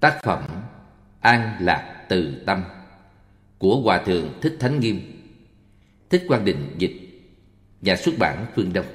Tác phẩm An Lạc Từ Tâm của Hòa Thượng Thích Thánh Nghiêm. Thích Quang Định dịch, Nhà xuất bản Phương Đông.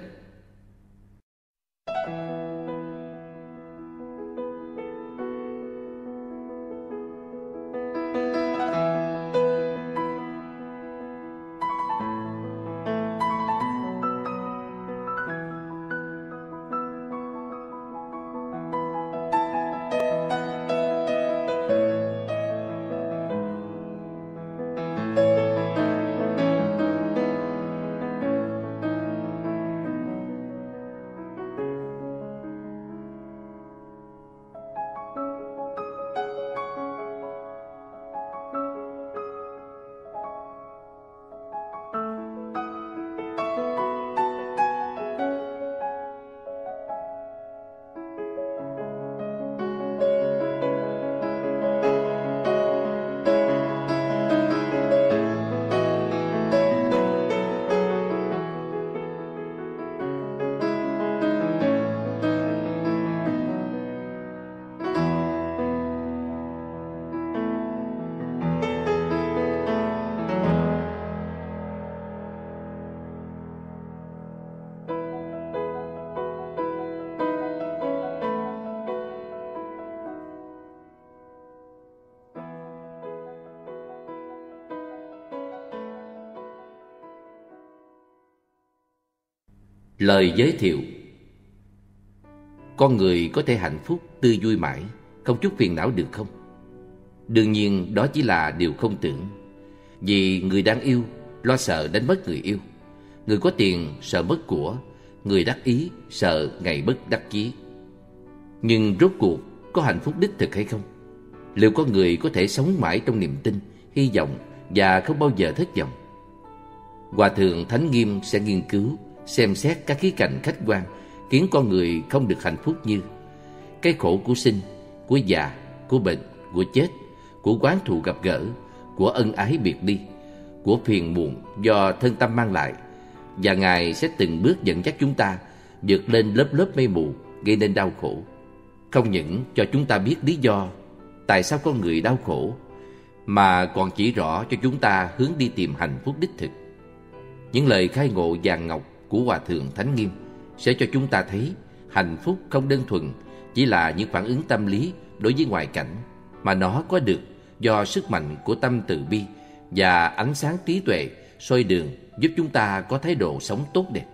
Lời giới thiệu Con người có thể hạnh phúc, tươi vui mãi, không chút phiền não được không? Đương nhiên đó chỉ là điều không tưởng Vì người đang yêu lo sợ đánh mất người yêu Người có tiền sợ mất của Người đắc ý sợ ngày mất đắc chí Nhưng rốt cuộc có hạnh phúc đích thực hay không? Liệu có người có thể sống mãi trong niềm tin, hy vọng và không bao giờ thất vọng? Hòa thượng Thánh Nghiêm sẽ nghiên cứu xem xét các khía cạnh khách quan khiến con người không được hạnh phúc như cái khổ của sinh, của già, của bệnh, của chết, của quán thù gặp gỡ, của ân ái biệt ly, của phiền muộn do thân tâm mang lại. Và Ngài sẽ từng bước dẫn dắt chúng ta vượt lên lớp lớp mây mù gây nên đau khổ. Không những cho chúng ta biết lý do tại sao con người đau khổ, mà còn chỉ rõ cho chúng ta hướng đi tìm hạnh phúc đích thực. Những lời khai ngộ vàng ngọc của Hòa Thượng Thánh Nghiêm sẽ cho chúng ta thấy hạnh phúc không đơn thuần chỉ là những phản ứng tâm lý đối với ngoại cảnh, mà nó có được do sức mạnh của tâm từ bi và ánh sáng trí tuệ soi đường giúp chúng ta có thái độ sống tốt đẹp.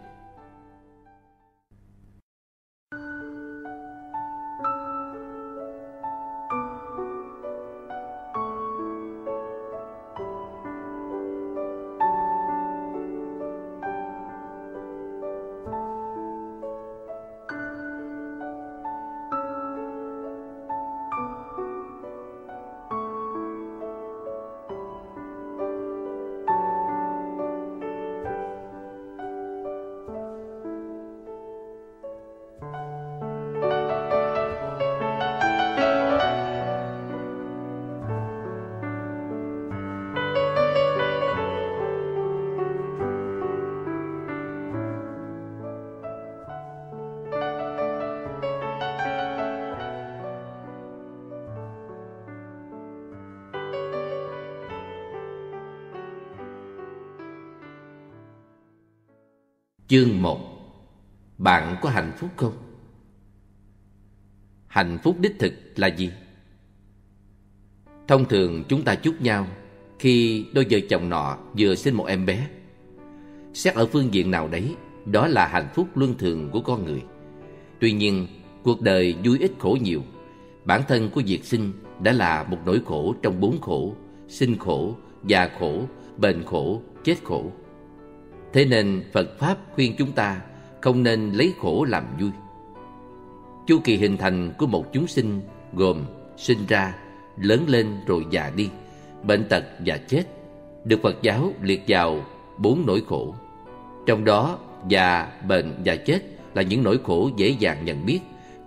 Chương 1 Bạn có hạnh phúc không? Hạnh phúc đích thực là gì? Thông thường chúng ta chúc nhau khi đôi vợ chồng nọ vừa sinh một em bé. Xét ở phương diện nào đấy, đó là hạnh phúc luân thường của con người. Tuy nhiên, cuộc đời vui ít khổ nhiều. Bản thân của việc sinh đã là một nỗi khổ trong bốn khổ, sinh khổ, già khổ, bệnh khổ, chết khổ. Thế nên Phật Pháp khuyên chúng ta không nên lấy khổ làm vui. Chu kỳ hình thành của một chúng sinh gồm sinh ra, lớn lên rồi già đi, bệnh tật và chết, được Phật giáo liệt vào bốn nỗi khổ. Trong đó, già, bệnh và chết là những nỗi khổ dễ dàng nhận biết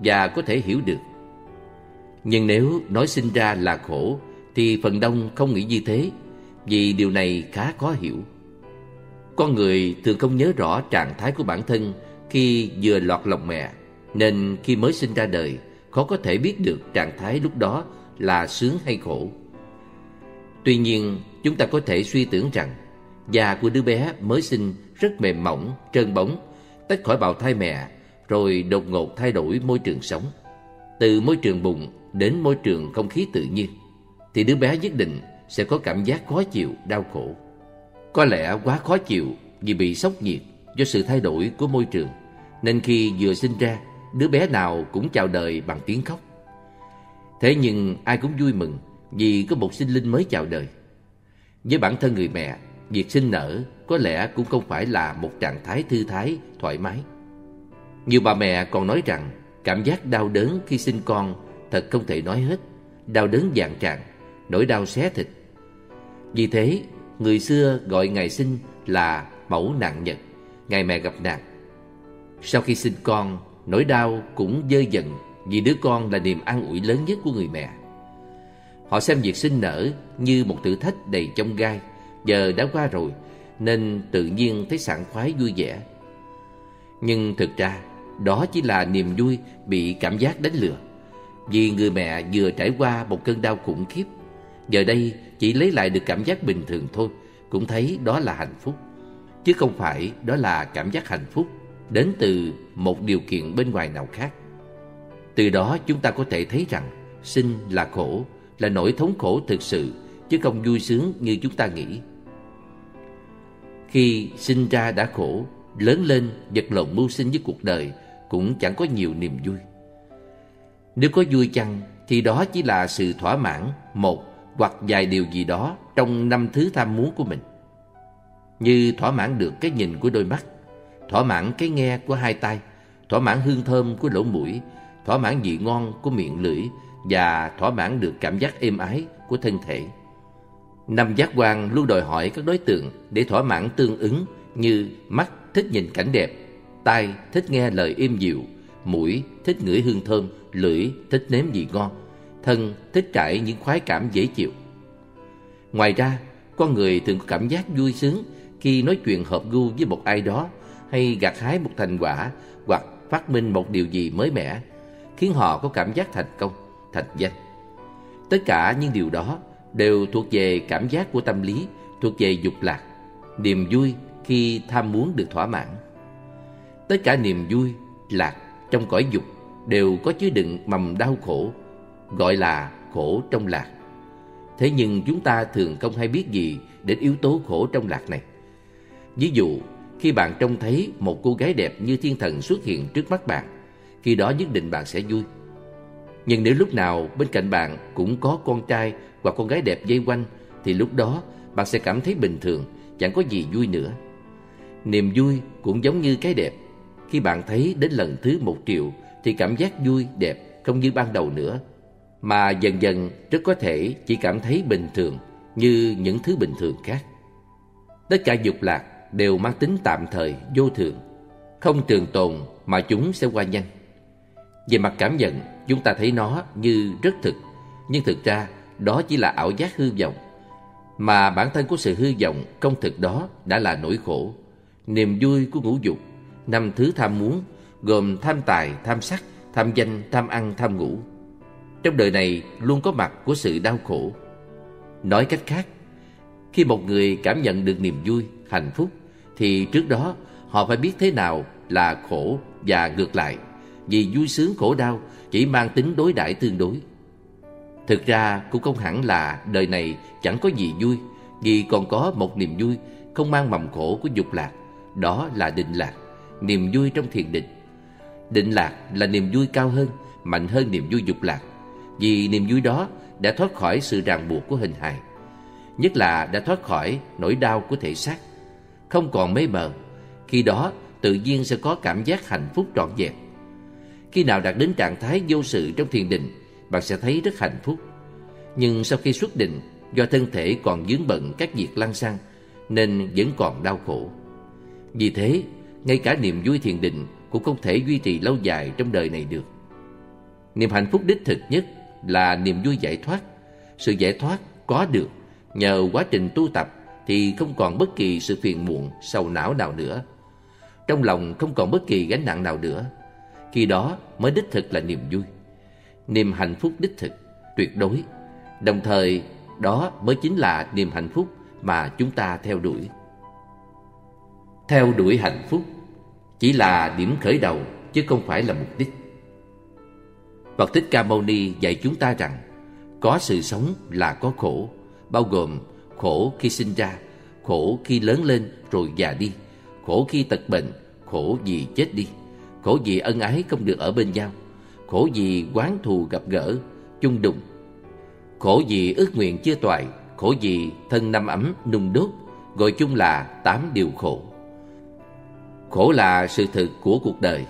và có thể hiểu được. Nhưng nếu nói sinh ra là khổ, thì phần đông không nghĩ như thế, vì điều này khá khó hiểu. Con người thường không nhớ rõ trạng thái của bản thân khi vừa lọt lòng mẹ, nên khi mới sinh ra đời, khó có thể biết được trạng thái lúc đó là sướng hay khổ. Tuy nhiên, chúng ta có thể suy tưởng rằng da của đứa bé mới sinh rất mềm mỏng, trơn bóng, tách khỏi bào thai mẹ, rồi đột ngột thay đổi môi trường sống. Từ môi trường bụng đến môi trường không khí tự nhiên, thì đứa bé nhất định sẽ có cảm giác khó chịu, đau khổ. Có lẽ quá khó chịu vì bị sốc nhiệt do sự thay đổi của môi trường, nên khi vừa sinh ra, đứa bé nào cũng chào đời bằng tiếng khóc. Thế nhưng ai cũng vui mừng vì có một sinh linh mới chào đời. Với bản thân người mẹ, việc sinh nở có lẽ cũng không phải là một trạng thái thư thái, thoải mái. Nhiều bà mẹ còn nói rằng cảm giác đau đớn khi sinh con thật không thể nói hết, đau đớn dạng trạng nỗi đau xé thịt. Vì thế, người xưa gọi ngày sinh là mẫu nạn nhật, ngày mẹ gặp nạn. Sau khi sinh con, nỗi đau cũng dơi dần vì đứa con là niềm an ủi lớn nhất của người mẹ. Họ xem việc sinh nở như một thử thách đầy chông gai, giờ đã qua rồi nên tự nhiên thấy sảng khoái vui vẻ. Nhưng thực ra, đó chỉ là niềm vui bị cảm giác đánh lừa. Vì người mẹ vừa trải qua một cơn đau khủng khiếp, giờ đây chỉ lấy lại được cảm giác bình thường thôi, cũng thấy đó là hạnh phúc. Chứ không phải đó là cảm giác hạnh phúc đến từ một điều kiện bên ngoài nào khác. Từ đó chúng ta có thể thấy rằng sinh là khổ, là nỗi thống khổ thực sự, chứ không vui sướng như chúng ta nghĩ. Khi sinh ra đã khổ, lớn lên vật lộn mưu sinh với cuộc đời cũng chẳng có nhiều niềm vui. Nếu có vui chăng thì đó chỉ là sự thỏa mãn một hoặc vài điều gì đó trong năm thứ tham muốn của mình. Như thỏa mãn được cái nhìn của đôi mắt, thỏa mãn cái nghe của hai tay, thỏa mãn hương thơm của lỗ mũi, thỏa mãn vị ngon của miệng lưỡi và thỏa mãn được cảm giác êm ái của thân thể. Năm giác quan luôn đòi hỏi các đối tượng để thỏa mãn tương ứng như mắt thích nhìn cảnh đẹp, tai thích nghe lời êm dịu, mũi thích ngửi hương thơm, lưỡi thích nếm vị ngon, thân thích trải những khoái cảm dễ chịu. Ngoài ra, con người thường có cảm giác vui sướng khi nói chuyện hợp gu với một ai đó hay gặt hái một thành quả hoặc phát minh một điều gì mới mẻ, khiến họ có cảm giác thành công, thành danh. Tất cả những điều đó đều thuộc về cảm giác của tâm lý, thuộc về dục lạc, niềm vui khi tham muốn được thỏa mãn. Tất cả niềm vui, lạc trong cõi dục đều có chứa đựng mầm đau khổ, gọi là khổ trong lạc. Thế nhưng chúng ta thường không hay biết gì đến yếu tố khổ trong lạc này. Ví dụ, khi bạn trông thấy một cô gái đẹp như thiên thần xuất hiện trước mắt bạn, khi đó nhất định bạn sẽ vui. Nhưng nếu lúc nào bên cạnh bạn cũng có con trai hoặc con gái đẹp dây quanh, thì lúc đó bạn sẽ cảm thấy bình thường, chẳng có gì vui nữa. Niềm vui cũng giống như cái đẹp. Khi bạn thấy đến lần thứ một triệu, thì cảm giác vui, đẹp không như ban đầu nữa. Mà dần dần rất có thể chỉ cảm thấy bình thường như những thứ bình thường khác. Tất cả dục lạc đều mang tính tạm thời, vô thường, không trường tồn mà chúng sẽ qua nhanh. Về mặt cảm nhận, chúng ta thấy nó như rất thực, nhưng thực ra đó chỉ là ảo giác hư vọng. Mà bản thân của sự hư vọng công thực đó đã là nỗi khổ, niềm vui của ngũ dục, năm thứ tham muốn, gồm tham tài, tham sắc, tham danh, tham ăn, tham ngủ. Trong đời này luôn có mặt của sự đau khổ. Nói cách khác, khi một người cảm nhận được niềm vui, hạnh phúc, thì trước đó họ phải biết thế nào là khổ và ngược lại vì vui sướng khổ đau chỉ mang tính đối đãi tương đối. Thực ra cũng không hẳn là đời này chẳng có gì vui, vì còn có một niềm vui không mang mầm khổ của dục lạc, đó là định lạc, niềm vui trong thiền định. Định lạc là niềm vui cao hơn, mạnh hơn niềm vui dục lạc, vì niềm vui đó đã thoát khỏi sự ràng buộc của hình hài, nhất là đã thoát khỏi nỗi đau của thể xác, không còn mê mờ. Khi đó tự nhiên sẽ có cảm giác hạnh phúc trọn vẹn. Khi nào đạt đến trạng thái vô sự trong thiền định, bạn sẽ thấy rất hạnh phúc. Nhưng sau khi xuất định, do thân thể còn dướng bận các việc lăng xăng, nên vẫn còn đau khổ. Vì thế, ngay cả niềm vui thiền định cũng không thể duy trì lâu dài trong đời này được. Niềm hạnh phúc đích thực nhất là niềm vui giải thoát. Sự giải thoát có được nhờ quá trình tu tập thì không còn bất kỳ sự phiền muộn, sầu não nào nữa. Trong lòng không còn bất kỳ gánh nặng nào nữa khi đó mới đích thực là niềm vui Niềm hạnh phúc đích thực tuyệt đối. Đồng thời, đó mới chính là niềm hạnh phúc mà chúng ta theo đuổi. Theo đuổi hạnh phúc chỉ là điểm khởi đầu chứ không phải là mục đích. Phật Thích Ca Mâu Ni dạy chúng ta rằng có sự sống là có khổ, bao gồm khổ khi sinh ra, khổ khi lớn lên rồi già đi, khổ khi tật bệnh, khổ vì chết đi, khổ vì ân ái không được ở bên nhau, khổ vì quán thù gặp gỡ, chung đụng, khổ vì ước nguyện chưa toại, khổ vì thân năm ấm nung đốt, gọi chung là tám điều khổ. Khổ là sự thực của cuộc đời,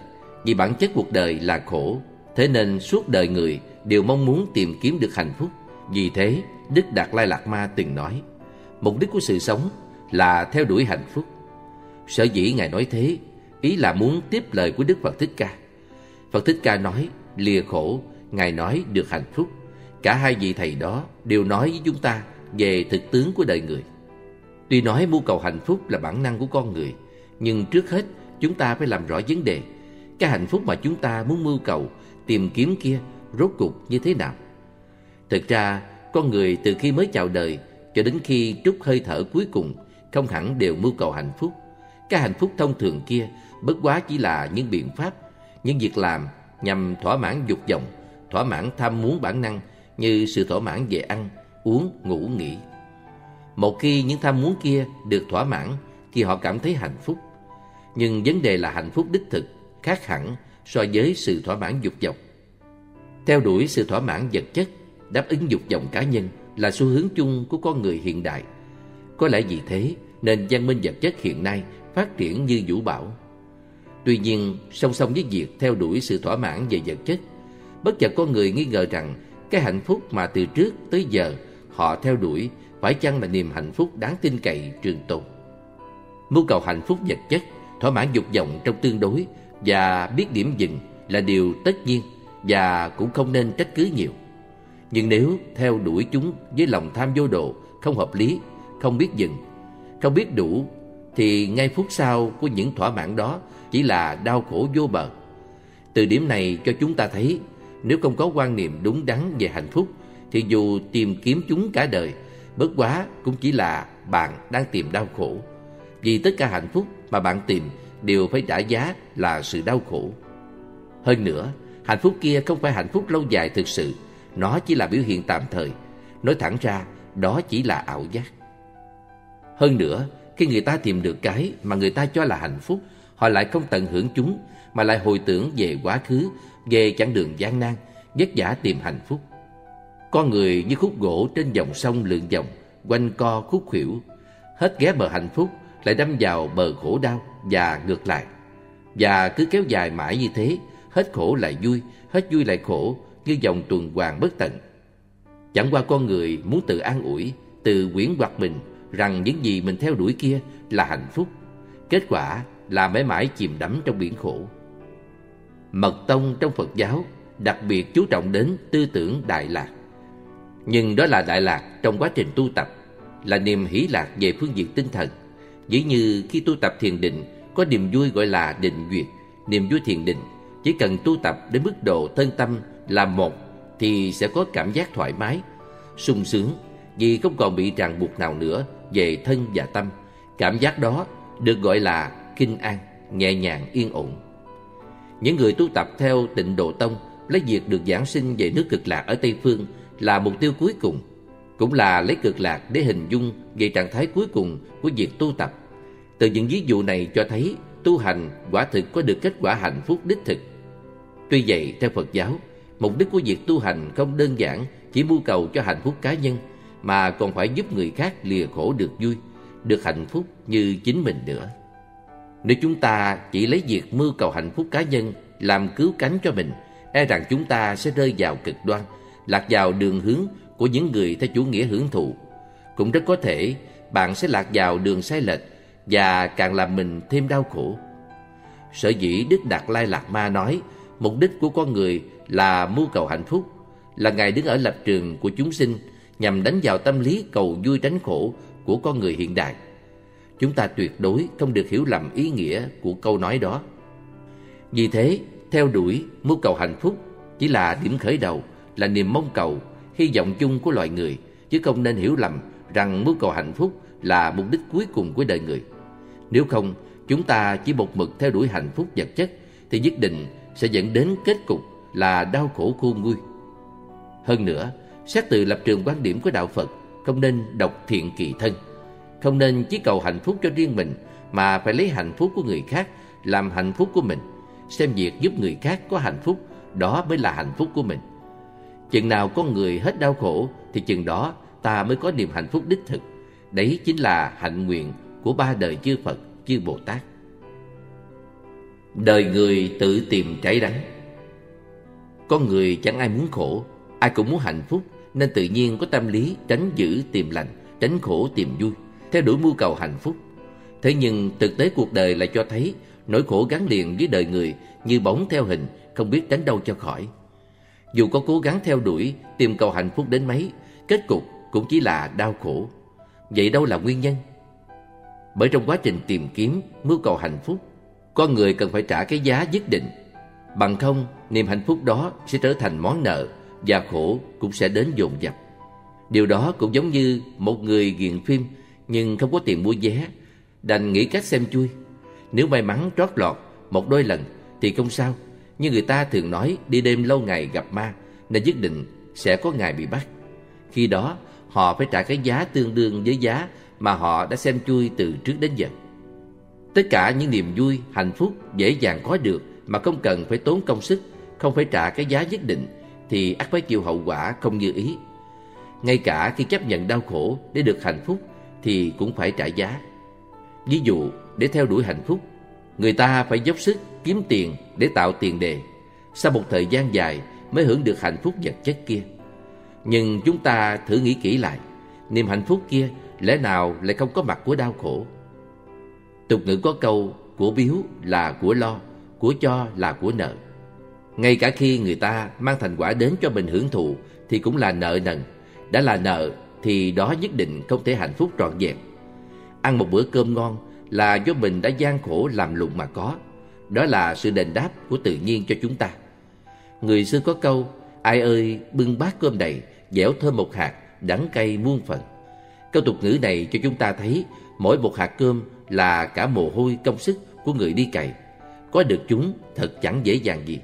vì bản chất cuộc đời là khổ, thế nên suốt đời người đều mong muốn tìm kiếm được hạnh phúc. Vì thế, Đức Đạt Lai Lạt Ma từng nói, mục đích của sự sống là theo đuổi hạnh phúc. Sở dĩ Ngài nói thế, ý là muốn tiếp lời của Đức Phật Thích Ca. Phật Thích Ca nói, lìa khổ, Ngài nói được hạnh phúc. Cả hai vị thầy đó đều nói với chúng ta về thực tướng của đời người. Tuy nói mưu cầu hạnh phúc là bản năng của con người, nhưng trước hết chúng ta phải làm rõ vấn đề. Cái hạnh phúc mà chúng ta muốn mưu cầu, tìm kiếm kia rốt cuộc như thế nào? Thực ra, con người từ khi mới chào đời cho đến khi trút hơi thở cuối cùng không hẳn đều mưu cầu hạnh phúc. Cái hạnh phúc thông thường kia bất quá chỉ là những biện pháp, những việc làm nhằm thỏa mãn dục vọng, thỏa mãn tham muốn bản năng như sự thỏa mãn về ăn, uống, ngủ, nghỉ. Một khi những tham muốn kia được thỏa mãn thì họ cảm thấy hạnh phúc. Nhưng vấn đề là hạnh phúc đích thực khác hẳn so với sự thỏa mãn dục vọng. Theo đuổi sự thỏa mãn vật chất, đáp ứng dục vọng cá nhân là xu hướng chung của con người hiện đại. Có lẽ vì thế nên văn minh vật chất hiện nay phát triển như vũ bão. Tuy nhiên, song song với việc theo đuổi sự thỏa mãn về vật chất, bất chợt con người nghi ngờ rằng cái hạnh phúc mà từ trước tới giờ họ theo đuổi phải chăng là niềm hạnh phúc đáng tin cậy trường tồn. Mưu cầu hạnh phúc vật chất, thỏa mãn dục vọng trong tương đối và biết điểm dừng là điều tất nhiên và cũng không nên trách cứ nhiều. Nhưng nếu theo đuổi chúng với lòng tham vô độ, không hợp lý, không biết dừng, không biết đủ, thì ngay phút sau của những thỏa mãn đó chỉ là đau khổ vô bờ. Từ điểm này cho chúng ta thấy, nếu không có quan niệm đúng đắn về hạnh phúc, thì dù tìm kiếm chúng cả đời, bất quá cũng chỉ là bạn đang tìm đau khổ. Vì tất cả hạnh phúc mà bạn tìm đều phải trả giá là sự đau khổ. Hơn nữa, hạnh phúc kia không phải hạnh phúc lâu dài thực sự, nó chỉ là biểu hiện tạm thời. Nói thẳng ra, đó chỉ là ảo giác. Hơn nữa, khi người ta tìm được cái mà người ta cho là hạnh phúc, họ lại không tận hưởng chúng, mà lại hồi tưởng về quá khứ, về chặng đường gian nan, vất vả tìm hạnh phúc. Con người như khúc gỗ trên dòng sông lượn vòng, quanh co khúc khuỷu, hết ghé bờ hạnh phúc lại đâm vào bờ khổ đau và ngược lại. Và cứ kéo dài mãi như thế, hết khổ lại vui, hết vui lại khổ, như dòng tuần hoàn bất tận. Chẳng qua con người muốn tự an ủi, tự quyển hoặc mình rằng những gì mình theo đuổi kia là hạnh phúc. Kết quả là mãi mãi chìm đắm trong biển khổ. Mật tông trong Phật giáo đặc biệt chú trọng đến tư tưởng đại lạc. Nhưng đó là đại lạc trong quá trình tu tập, là niềm hỷ lạc về phương diện tinh thần. Dĩ như khi tu tập thiền định, có niềm vui gọi là định duyệt, niềm vui thiền định. Chỉ cần tu tập đến mức độ thân tâm là một thì sẽ có cảm giác thoải mái, sung sướng vì không còn bị ràng buộc nào nữa về thân và tâm. Cảm giác đó được gọi là kinh an, nhẹ nhàng yên ổn. Những người tu tập theo tịnh độ tông lấy việc được giảng sinh về nước cực lạc ở Tây Phương là mục tiêu cuối cùng, cũng là lấy cực lạc để hình dung về trạng thái cuối cùng của việc tu tập. Từ những ví dụ này cho thấy tu hành quả thực có được kết quả hạnh phúc đích thực. Tuy vậy, theo Phật giáo, mục đích của việc tu hành không đơn giản chỉ mưu cầu cho hạnh phúc cá nhân, mà còn phải giúp người khác lìa khổ được vui, được hạnh phúc như chính mình nữa. Nếu chúng ta chỉ lấy việc mưu cầu hạnh phúc cá nhân làm cứu cánh cho mình, e rằng chúng ta sẽ rơi vào cực đoan, lạc vào đường hướng của những người theo chủ nghĩa hưởng thụ. Cũng rất có thể bạn sẽ lạc vào đường sai lệch và càng làm mình thêm đau khổ. Sở dĩ Đức Đạt Lai Lạt Ma nói mục đích của con người là mưu cầu hạnh phúc, là Ngài đứng ở lập trường của chúng sinh nhằm đánh vào tâm lý cầu vui tránh khổ của con người hiện đại. Chúng ta tuyệt đối không được hiểu lầm ý nghĩa của câu nói đó. Vì thế, theo đuổi mưu cầu hạnh phúc chỉ là điểm khởi đầu, là niềm mong cầu, hy vọng chung của loài người chứ không nên hiểu lầm rằng mưu cầu hạnh phúc là mục đích cuối cùng của đời người. Nếu không, chúng ta chỉ một mực theo đuổi hạnh phúc vật chất thì nhất định sẽ dẫn đến kết cục là đau khổ khôn nguôi. Hơn nữa, xét từ lập trường quan điểm của đạo Phật, không nên độc thiện kỳ thân, không nên chỉ cầu hạnh phúc cho riêng mình mà phải lấy hạnh phúc của người khác làm hạnh phúc của mình, xem việc giúp người khác có hạnh phúc, đó mới là hạnh phúc của mình. Chừng nào con người hết đau khổ thì chừng đó ta mới có niềm hạnh phúc đích thực. Đấy chính là hạnh nguyện của ba đời chư Phật, chư Bồ Tát. Đời người tự tìm trái đắng Con người chẳng ai muốn khổ, ai cũng muốn hạnh phúc, nên tự nhiên có tâm lý tránh giữ tìm lành, tránh khổ tìm vui, theo đuổi mưu cầu hạnh phúc. Thế nhưng thực tế cuộc đời lại cho thấy nỗi khổ gắn liền với đời người như bóng theo hình, không biết tránh đâu cho khỏi. Dù có cố gắng theo đuổi, tìm cầu hạnh phúc đến mấy, kết cục cũng chỉ là đau khổ. Vậy đâu là nguyên nhân? Bởi trong quá trình tìm kiếm, mưu cầu hạnh phúc, con người cần phải trả cái giá nhất định. Bằng không, niềm hạnh phúc đó sẽ trở thành món nợ và khổ cũng sẽ đến dồn dập. Điều đó cũng giống như một người nghiện phim nhưng không có tiền mua vé, đành nghĩ cách xem chui. Nếu may mắn trót lọt một đôi lần thì không sao, nhưng người ta thường nói đi đêm lâu ngày gặp ma nên nhất định sẽ có ngày bị bắt. Khi đó, họ phải trả cái giá tương đương với giá mà họ đã xem chui từ trước đến giờ. Tất cả những niềm vui, hạnh phúc dễ dàng có được mà không cần phải tốn công sức, không phải trả cái giá nhất định thì ắt phải chịu hậu quả không như ý. Ngay cả khi chấp nhận đau khổ để được hạnh phúc thì cũng phải trả giá. Ví dụ, để theo đuổi hạnh phúc, người ta phải dốc sức kiếm tiền để tạo tiền đề. Sau một thời gian dài mới hưởng được hạnh phúc vật chất kia. Nhưng chúng ta thử nghĩ kỹ lại, niềm hạnh phúc kia lẽ nào lại không có mặt của đau khổ? Tục ngữ có câu, của biếu là của lo, của cho là của nợ. Ngay cả khi người ta mang thành quả đến cho mình hưởng thụ thì cũng là nợ nần. Đã là nợ thì đó nhất định không thể hạnh phúc trọn vẹn. Ăn một bữa cơm ngon là do mình đã gian khổ làm lụng mà có. Đó là sự đền đáp của tự nhiên cho chúng ta. Người xưa có câu, ai ơi bưng bát cơm đầy, dẻo thơm một hạt, đắng cay muôn phần. Câu tục ngữ này cho chúng ta thấy mỗi một hạt cơm là cả mồ hôi công sức của người đi cày. Có được chúng thật chẳng dễ dàng gì.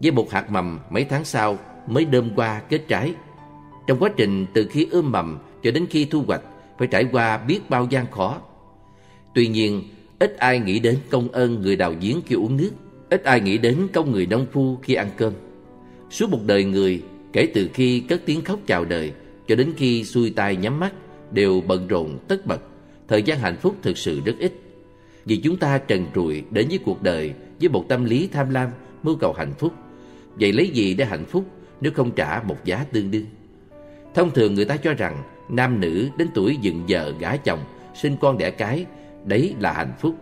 Với một hạt mầm mấy tháng sau mới đơm qua kết trái. Trong quá trình từ khi ươm mầm cho đến khi thu hoạch phải trải qua biết bao gian khó. Tuy nhiên, ít ai nghĩ đến công ơn người đào giếng khi uống nước, ít ai nghĩ đến công người nông phu khi ăn cơm. Suốt một đời người, kể từ khi cất tiếng khóc chào đời cho đến khi xuôi tay nhắm mắt, đều bận rộn tất bật. Thời gian hạnh phúc thực sự rất ít. Vì chúng ta trần trụi đến với cuộc đời với một tâm lý tham lam, mưu cầu hạnh phúc. Vậy lấy gì để hạnh phúc nếu không trả một giá tương đương? Thông thường người ta cho rằng nam nữ đến tuổi dựng vợ gả chồng, sinh con đẻ cái, đấy là hạnh phúc.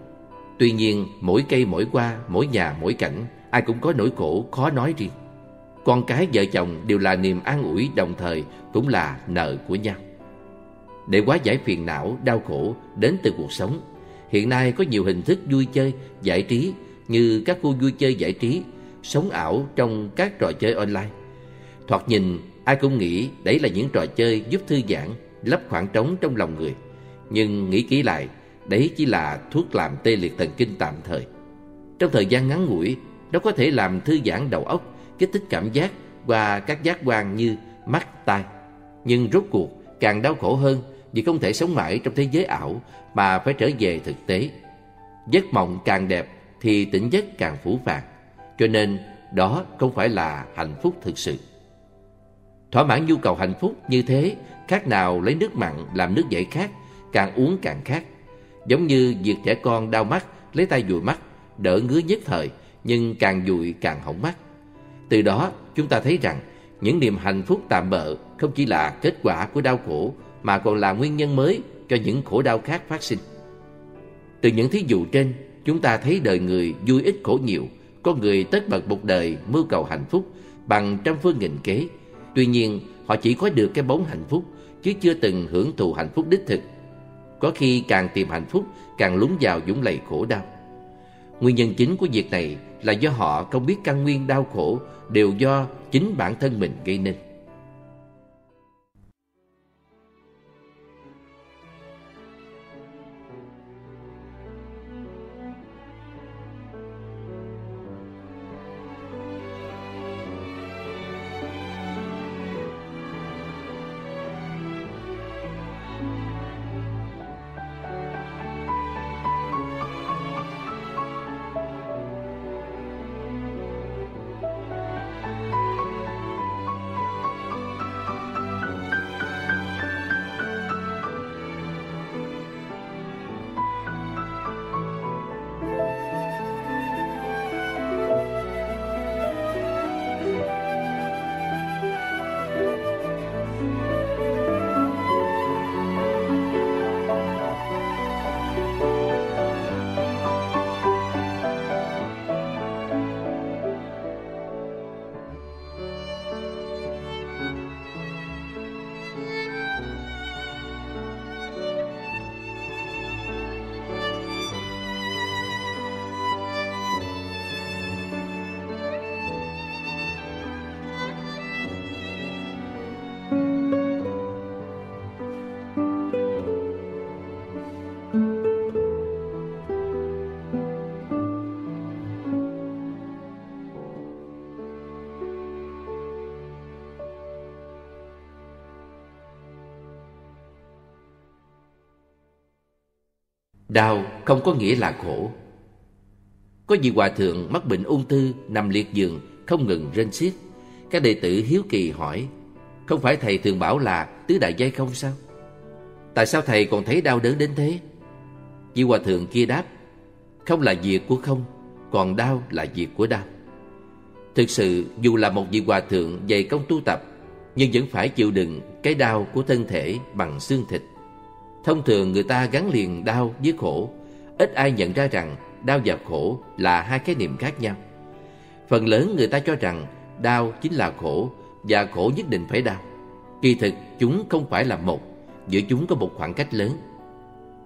Tuy nhiên, mỗi cây mỗi qua, mỗi nhà mỗi cảnh, ai cũng có nỗi khổ khó nói riêng. Con cái vợ chồng đều là niềm an ủi đồng thời cũng là nợ của nhau. Để hóa giải phiền não, đau khổ đến từ cuộc sống, hiện nay có nhiều hình thức vui chơi, giải trí như các khu vui chơi giải trí, sống ảo trong các trò chơi online. Thoạt nhìn, ai cũng nghĩ đấy là những trò chơi giúp thư giãn, lấp khoảng trống trong lòng người. Nhưng nghĩ kỹ lại, đấy chỉ là thuốc làm tê liệt thần kinh tạm thời. Trong thời gian ngắn ngủi, nó có thể làm thư giãn đầu óc, kích thích cảm giác qua các giác quan như mắt, tai. Nhưng rốt cuộc càng đau khổ hơn vì không thể sống mãi trong thế giới ảo mà phải trở về thực tế. Giấc mộng càng đẹp thì tỉnh giấc càng phủ phàng, cho nên đó không phải là hạnh phúc thực sự. Thỏa mãn nhu cầu hạnh phúc như thế, khác nào lấy nước mặn làm nước giải khát, càng uống càng khát. Giống như việc trẻ con đau mắt, lấy tay dụi mắt, đỡ ngứa nhất thời, nhưng càng dụi càng hỏng mắt. Từ đó, chúng ta thấy rằng những niềm hạnh phúc tạm bợ không chỉ là kết quả của đau khổ mà còn là nguyên nhân mới cho những khổ đau khác phát sinh. Từ những thí dụ trên, chúng ta thấy đời người vui ít khổ nhiều, có người tất bật một đời mưu cầu hạnh phúc bằng trăm phương nghìn kế. Tuy nhiên, họ chỉ có được cái bóng hạnh phúc, chứ chưa từng hưởng thụ hạnh phúc đích thực. Có khi càng tìm hạnh phúc, càng lún vào dũng lầy khổ đau. Nguyên nhân chính của việc này là do họ không biết căn nguyên đau khổ đều do chính bản thân mình gây nên. Có nghĩa là khổ. Có vị hòa thượng mắc bệnh ung thư Nằm liệt giường, không ngừng rên xiết. Các đệ tử hiếu kỳ hỏi, Không phải thầy thường bảo là tứ đại giai không sao? Tại sao thầy còn thấy đau đớn đến thế? Vị hòa thượng kia đáp, Không là việc của không, Còn đau là việc của đau. Thực sự, dù là một vị hòa thượng dày công tu tập, Nhưng vẫn phải chịu đựng cái đau của thân thể bằng xương thịt. Thông thường người ta gắn liền đau với khổ. Ít ai nhận ra rằng đau và khổ là hai khái niệm khác nhau. Phần lớn người ta cho rằng đau chính là khổ Và khổ nhất định phải đau. Kỳ thực chúng không phải là một Giữa chúng có một khoảng cách lớn.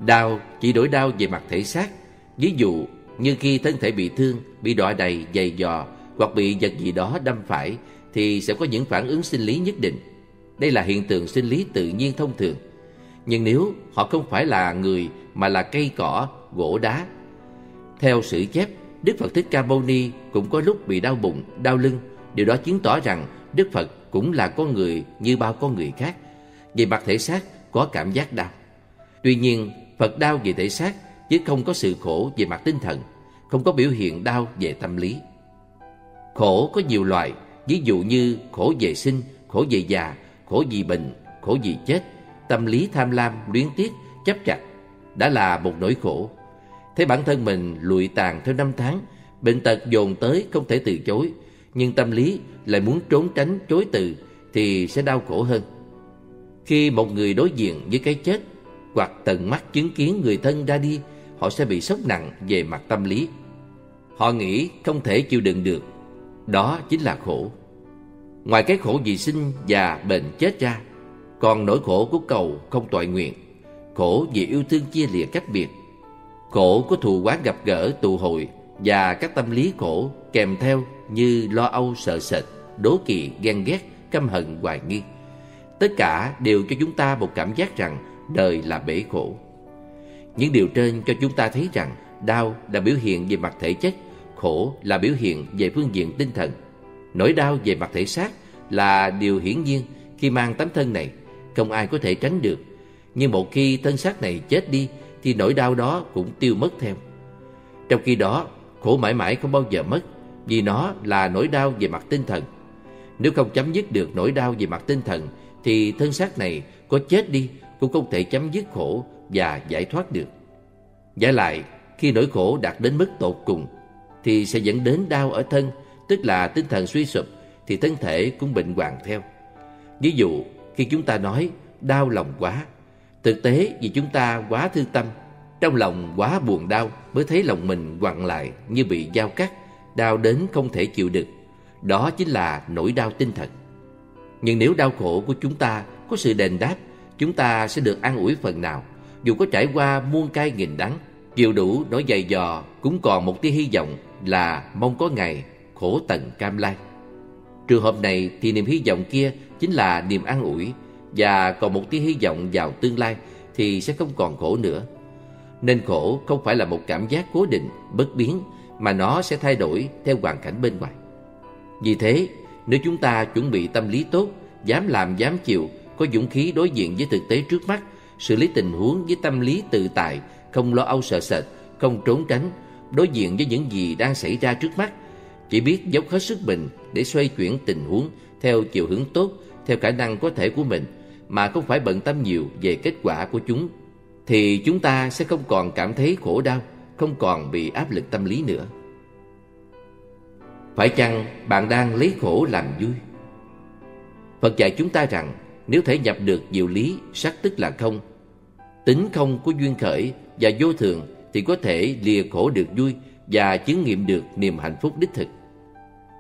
Đau chỉ đổi đau về mặt thể xác Ví dụ như khi thân thể bị thương Bị đọa đầy, dày dò Hoặc bị vật gì đó đâm phải Thì sẽ có những phản ứng sinh lý nhất định. Đây là hiện tượng sinh lý tự nhiên thông thường. Nhưng nếu họ không phải là người Mà là cây cỏ, gỗ đá. Theo sử chép Đức Phật Thích Ca Mâu Ni cũng có lúc bị đau bụng, đau lưng. Điều đó chứng tỏ rằng Đức Phật cũng là con người như bao con người khác. Về mặt thể xác có cảm giác đau. Tuy nhiên Phật đau về thể xác chứ không có sự khổ về mặt tinh thần, không có biểu hiện đau về tâm lý. Khổ có nhiều loại, ví dụ như khổ về sinh, khổ về già, khổ vì bệnh, khổ vì chết, tâm lý tham lam, luyến tiếc, chấp chặt đã là một nỗi khổ. Thấy bản thân mình lụi tàn theo năm tháng, bệnh tật dồn tới không thể từ chối, nhưng tâm lý lại muốn trốn tránh chối từ thì sẽ đau khổ hơn. Khi một người đối diện với cái chết hoặc tận mắt chứng kiến người thân ra đi, họ sẽ bị sốc nặng về mặt tâm lý. Họ nghĩ không thể chịu đựng được, đó chính là khổ. Ngoài cái khổ vì sinh và bệnh chết ra, còn nỗi khổ của cầu không toại nguyện, khổ vì yêu thương chia lìa cách biệt, khổ của thù quán gặp gỡ tụ hội và các tâm lý khổ kèm theo như lo âu sợ sệt, đố kỵ, ghen ghét, căm hận, hoài nghi. Tất cả đều cho chúng ta một cảm giác rằng đời là bể khổ. Những điều trên cho chúng ta thấy rằng đau là biểu hiện về mặt thể chất, khổ là biểu hiện về phương diện tinh thần. Nỗi đau về mặt thể xác là điều hiển nhiên khi mang tấm thân này, không ai có thể tránh được. Nhưng một khi thân xác này chết đi thì nỗi đau đó cũng tiêu mất theo. Trong khi đó, khổ mãi mãi không bao giờ mất vì nó là nỗi đau về mặt tinh thần. Nếu không chấm dứt được nỗi đau về mặt tinh thần thì thân xác này có chết đi cũng không thể chấm dứt khổ và giải thoát được. Giả lại, khi nỗi khổ đạt đến mức tột cùng, thì sẽ dẫn đến đau ở thân, tức là tinh thần suy sụp, thì thân thể cũng bệnh hoạn theo. Ví dụ, khi chúng ta nói đau lòng quá, thực tế vì chúng ta quá thương tâm, trong lòng quá buồn đau mới thấy lòng mình quặn lại như bị dao cắt, đau đến không thể chịu được. Đó chính là nỗi đau tinh thần. Nhưng nếu đau khổ của chúng ta có sự đền đáp, chúng ta sẽ được an ủi phần nào dù có trải qua muôn cay nghìn đắng chịu đủ nỗi dày dò cũng còn một tia hy vọng là mong có ngày khổ tận cam lai trường hợp này thì niềm hy vọng kia chính là niềm an ủi và còn một tia hy vọng vào tương lai thì sẽ không còn khổ nữa. Nên khổ không phải là một cảm giác cố định bất biến mà nó sẽ thay đổi theo hoàn cảnh bên ngoài. Vì thế nếu chúng ta chuẩn bị tâm lý tốt dám làm dám chịu có dũng khí đối diện với thực tế trước mắt xử lý tình huống với tâm lý tự tại, không lo âu sợ sệt, không trốn tránh, đối diện với những gì đang xảy ra trước mắt, chỉ biết dốc hết sức mình để xoay chuyển tình huống theo chiều hướng tốt, theo khả năng có thể của mình, mà không phải bận tâm nhiều về kết quả của chúng, thì chúng ta sẽ không còn cảm thấy khổ đau, không còn bị áp lực tâm lý nữa. Phải chăng bạn đang lấy khổ làm vui? Phật dạy chúng ta rằng nếu thể nhập được diệu lý sắc tức là không Tính không của duyên khởi và vô thường thì có thể lìa khổ được vui và chứng nghiệm được niềm hạnh phúc đích thực.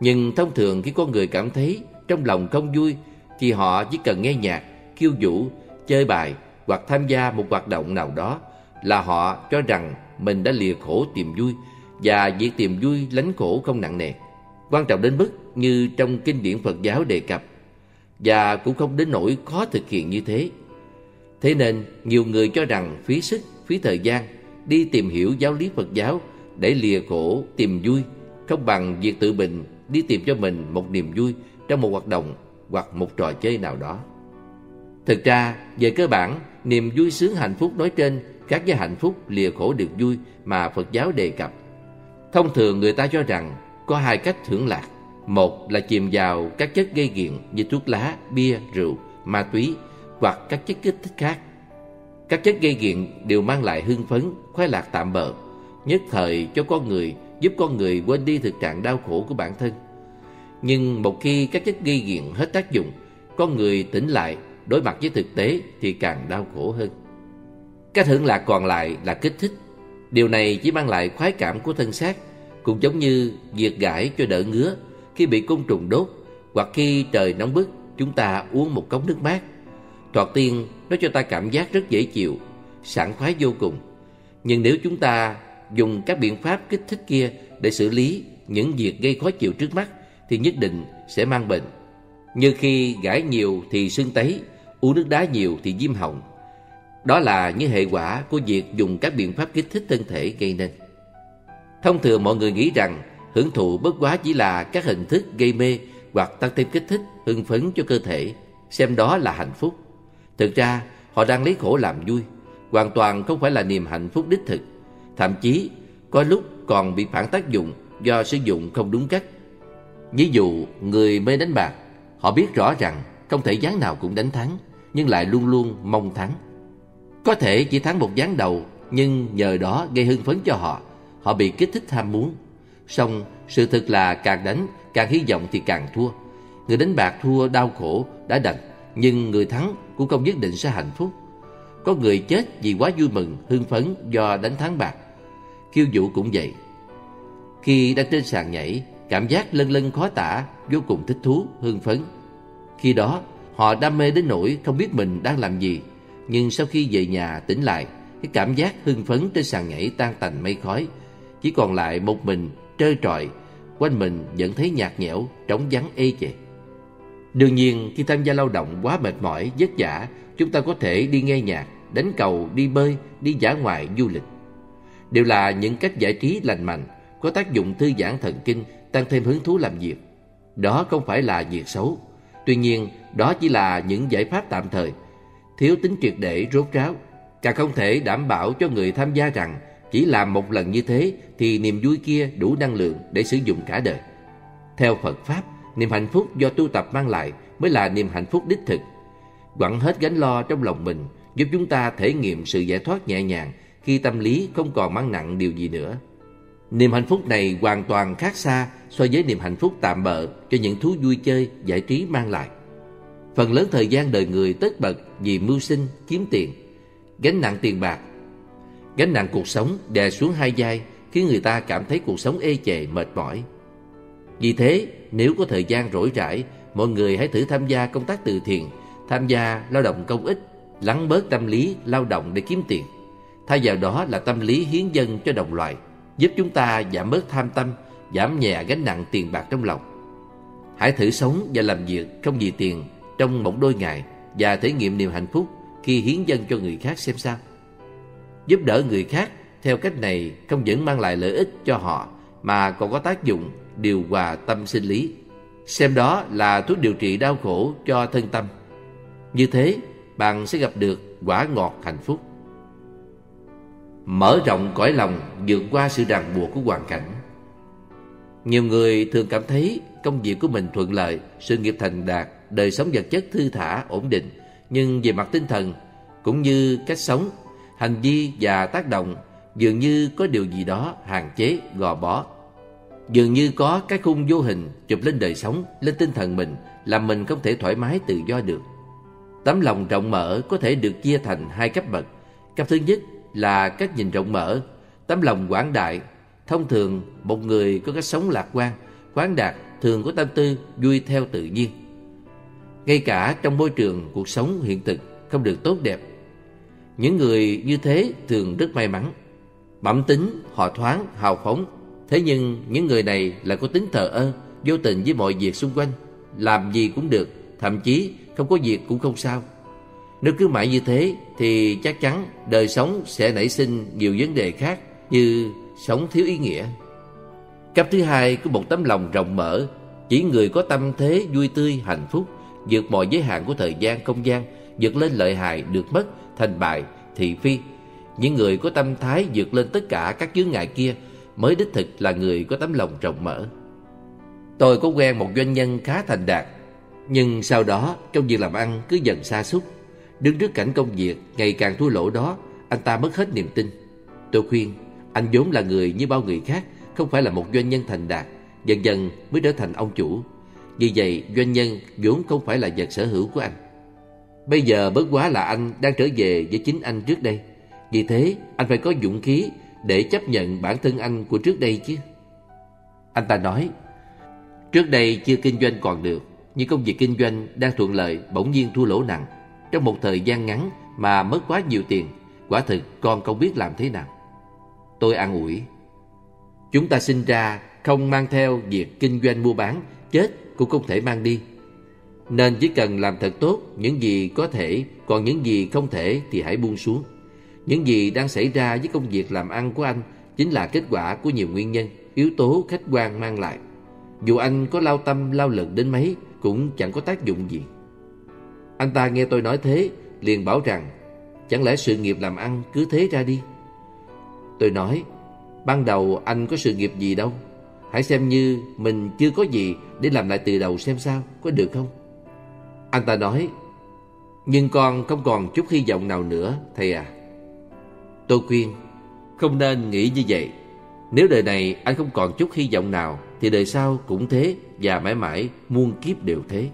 Nhưng thông thường khi con người cảm thấy trong lòng không vui thì họ chỉ cần nghe nhạc, khiêu vũ, chơi bài hoặc tham gia một hoạt động nào đó là họ cho rằng mình đã lìa khổ tìm vui và việc tìm vui lánh khổ không nặng nề. Quan trọng đến mức như trong kinh điển Phật giáo đề cập và cũng không đến nỗi khó thực hiện như thế. Thế nên nhiều người cho rằng phí sức, phí thời gian đi tìm hiểu giáo lý Phật giáo để lìa khổ, tìm vui, không bằng việc tự mình đi tìm cho mình một niềm vui trong một hoạt động hoặc một trò chơi nào đó. Thực ra, về cơ bản, niềm vui sướng hạnh phúc nói trên các giới hạnh phúc lìa khổ được vui mà Phật giáo đề cập. Thông thường người ta cho rằng có hai cách hưởng lạc. Một là chìm vào các chất gây nghiện như thuốc lá, bia, rượu, ma túy hoặc các chất kích thích khác. Các chất gây nghiện đều mang lại hưng phấn, khoái lạc tạm bợ, nhất thời cho con người, giúp con người quên đi thực trạng đau khổ của bản thân. Nhưng một khi các chất gây nghiện hết tác dụng, con người tỉnh lại đối mặt với thực tế thì càng đau khổ hơn. Cách hưởng lạc còn lại là kích thích. Điều này chỉ mang lại khoái cảm của thân xác, cũng giống như việc gãi cho đỡ ngứa khi bị côn trùng đốt hoặc khi trời nóng bức chúng ta uống một cốc nước mát. Thoạt tiên nó cho ta cảm giác rất dễ chịu, sảng khoái vô cùng. Nhưng nếu chúng ta dùng các biện pháp kích thích kia để xử lý những việc gây khó chịu trước mắt thì nhất định sẽ mang bệnh. Như khi gãi nhiều thì sưng tấy, uống nước đá nhiều thì viêm họng. Đó là những hệ quả của việc dùng các biện pháp kích thích thân thể gây nên. Thông thường mọi người nghĩ rằng hưởng thụ bất quá chỉ là các hình thức gây mê hoặc tăng thêm kích thích, hưng phấn cho cơ thể, xem đó là hạnh phúc. Thực ra, họ đang lấy khổ làm vui, hoàn toàn không phải là niềm hạnh phúc đích thực. Thậm chí, có lúc còn bị phản tác dụng do sử dụng không đúng cách. Ví dụ, người mê đánh bạc, họ biết rõ rằng không thể gián nào cũng đánh thắng, nhưng lại luôn luôn mong thắng. Có thể chỉ thắng một gián đầu, nhưng nhờ đó gây hưng phấn cho họ, họ bị kích thích ham muốn. Song sự thật là càng đánh, càng hy vọng thì càng thua. Người đánh bạc thua đau khổ đã đành, nhưng người thắng cũng không nhất định sẽ hạnh phúc. Có người chết vì quá vui mừng, hưng phấn do đánh thắng bạc. Khiêu vũ cũng vậy. Khi đang trên sàn nhảy, cảm giác lân lân khó tả, vô cùng thích thú, hưng phấn. Khi đó, họ đam mê đến nỗi không biết mình đang làm gì. Nhưng sau khi về nhà tỉnh lại, cái cảm giác hưng phấn trên sàn nhảy tan tành mây khói. Chỉ còn lại một mình, trơ trọi, quanh mình vẫn thấy nhạt nhẽo, trống vắng ê chề. Đương nhiên, khi tham gia lao động quá mệt mỏi, vất vả, chúng ta có thể đi nghe nhạc, đánh cầu, đi bơi, đi dã ngoại, du lịch. Đều là những cách giải trí lành mạnh, có tác dụng thư giãn thần kinh, tăng thêm hứng thú làm việc. Đó không phải là việc xấu. Tuy nhiên, đó chỉ là những giải pháp tạm thời, thiếu tính triệt để rốt ráo. Càng không thể đảm bảo cho người tham gia rằng chỉ làm một lần như thế thì niềm vui kia đủ năng lượng để sử dụng cả đời. Theo Phật Pháp, niềm hạnh phúc do tu tập mang lại mới là niềm hạnh phúc đích thực. Quẳng hết gánh lo trong lòng mình, giúp chúng ta thể nghiệm sự giải thoát nhẹ nhàng khi tâm lý không còn mang nặng điều gì nữa. Niềm hạnh phúc này hoàn toàn khác xa so với niềm hạnh phúc tạm bợ cho những thú vui chơi, giải trí mang lại. Phần lớn thời gian đời người tất bật vì mưu sinh, kiếm tiền, gánh nặng tiền bạc. Gánh nặng cuộc sống đè xuống hai vai khiến người ta cảm thấy cuộc sống ê chề, mệt mỏi. Vì thế, nếu có thời gian rỗi rãi, mọi người hãy thử tham gia công tác từ thiện, tham gia lao động công ích, lắng bớt tâm lý lao động để kiếm tiền. Thay vào đó là tâm lý hiến dân cho đồng loại, giúp chúng ta giảm bớt tham tâm, giảm nhẹ gánh nặng tiền bạc trong lòng. Hãy thử sống và làm việc không vì tiền trong một đôi ngày và thể nghiệm niềm hạnh phúc khi hiến dân cho người khác xem sao. Giúp đỡ người khác theo cách này không những mang lại lợi ích cho họ mà còn có tác dụng điều hòa tâm sinh lý. Xem đó là thuốc điều trị đau khổ cho thân tâm. Như thế, bạn sẽ gặp được quả ngọt hạnh phúc. Mở rộng cõi lòng vượt qua sự ràng buộc của hoàn cảnh. Nhiều người thường cảm thấy công việc của mình thuận lợi, sự nghiệp thành đạt, đời sống vật chất thư thả, ổn định. Nhưng về mặt tinh thần, cũng như cách sống, hành vi và tác động, dường như có điều gì đó hạn chế, gò bó. Dường như có cái khung vô hình chụp lên đời sống, lên tinh thần mình, làm mình không thể thoải mái tự do được. Tấm lòng rộng mở có thể được chia thành hai cấp bậc. Cấp thứ nhất là cách nhìn rộng mở, tấm lòng quảng đại. Thông thường, một người có cách sống lạc quan, khoáng đạt thường có tâm tư vui theo tự nhiên. Ngay cả trong môi trường cuộc sống hiện thực không được tốt đẹp. Những người như thế thường rất may mắn. Bẩm tính, họ thoáng, hào phóng. Thế nhưng những người này lại có tính thờ ơ, vô tình với mọi việc xung quanh. Làm gì cũng được, thậm chí không có việc cũng không sao. Nếu cứ mãi như thế thì chắc chắn đời sống sẽ nảy sinh nhiều vấn đề khác như sống thiếu ý nghĩa. Cấp thứ hai có một tấm lòng rộng mở, chỉ người có tâm thế vui tươi, hạnh phúc, vượt mọi giới hạn của thời gian, không gian, vượt lên lợi hại, được mất, thành bại, thị phi. Những người có tâm thái vượt lên tất cả các chướng ngại kia mới đích thực là người có tấm lòng rộng mở. Tôi có quen một doanh nhân khá thành đạt, nhưng sau đó trong việc làm ăn cứ dần xa xúc. Đứng trước cảnh công việc ngày càng thua lỗ đó, anh ta mất hết niềm tin. Tôi khuyên, anh vốn là người như bao người khác, không phải là một doanh nhân thành đạt, dần dần mới trở thành ông chủ. Vì vậy, doanh nhân vốn không phải là vật sở hữu của anh. Bây giờ bớt quá là anh đang trở về với chính anh trước đây. Vì thế, anh phải có dũng khí để chấp nhận bản thân anh của trước đây chứ. Anh ta nói, trước đây chưa kinh doanh còn được, nhưng công việc kinh doanh đang thuận lợi bỗng nhiên thua lỗ nặng. Trong một thời gian ngắn mà mất quá nhiều tiền, quả thực con không biết làm thế nào. Tôi an ủi, chúng ta sinh ra không mang theo việc kinh doanh mua bán, chết cũng không thể mang đi. Nên chỉ cần làm thật tốt những gì có thể, còn những gì không thể thì hãy buông xuống. Những gì đang xảy ra với công việc làm ăn của anh chính là kết quả của nhiều nguyên nhân, yếu tố khách quan mang lại. Dù anh có lao tâm lao lực đến mấy cũng chẳng có tác dụng gì. Anh ta nghe tôi nói thế, liền bảo rằng chẳng lẽ sự nghiệp làm ăn cứ thế ra đi. Tôi nói, ban đầu anh có sự nghiệp gì đâu, hãy xem như mình chưa có gì để làm lại từ đầu xem sao, có được không? Anh ta nói, nhưng con không còn chút hy vọng nào nữa, thầy à. Tôi khuyên, không nên nghĩ như vậy. Nếu đời này anh không còn chút hy vọng nào, thì đời sau cũng thế và mãi mãi muôn kiếp đều thế.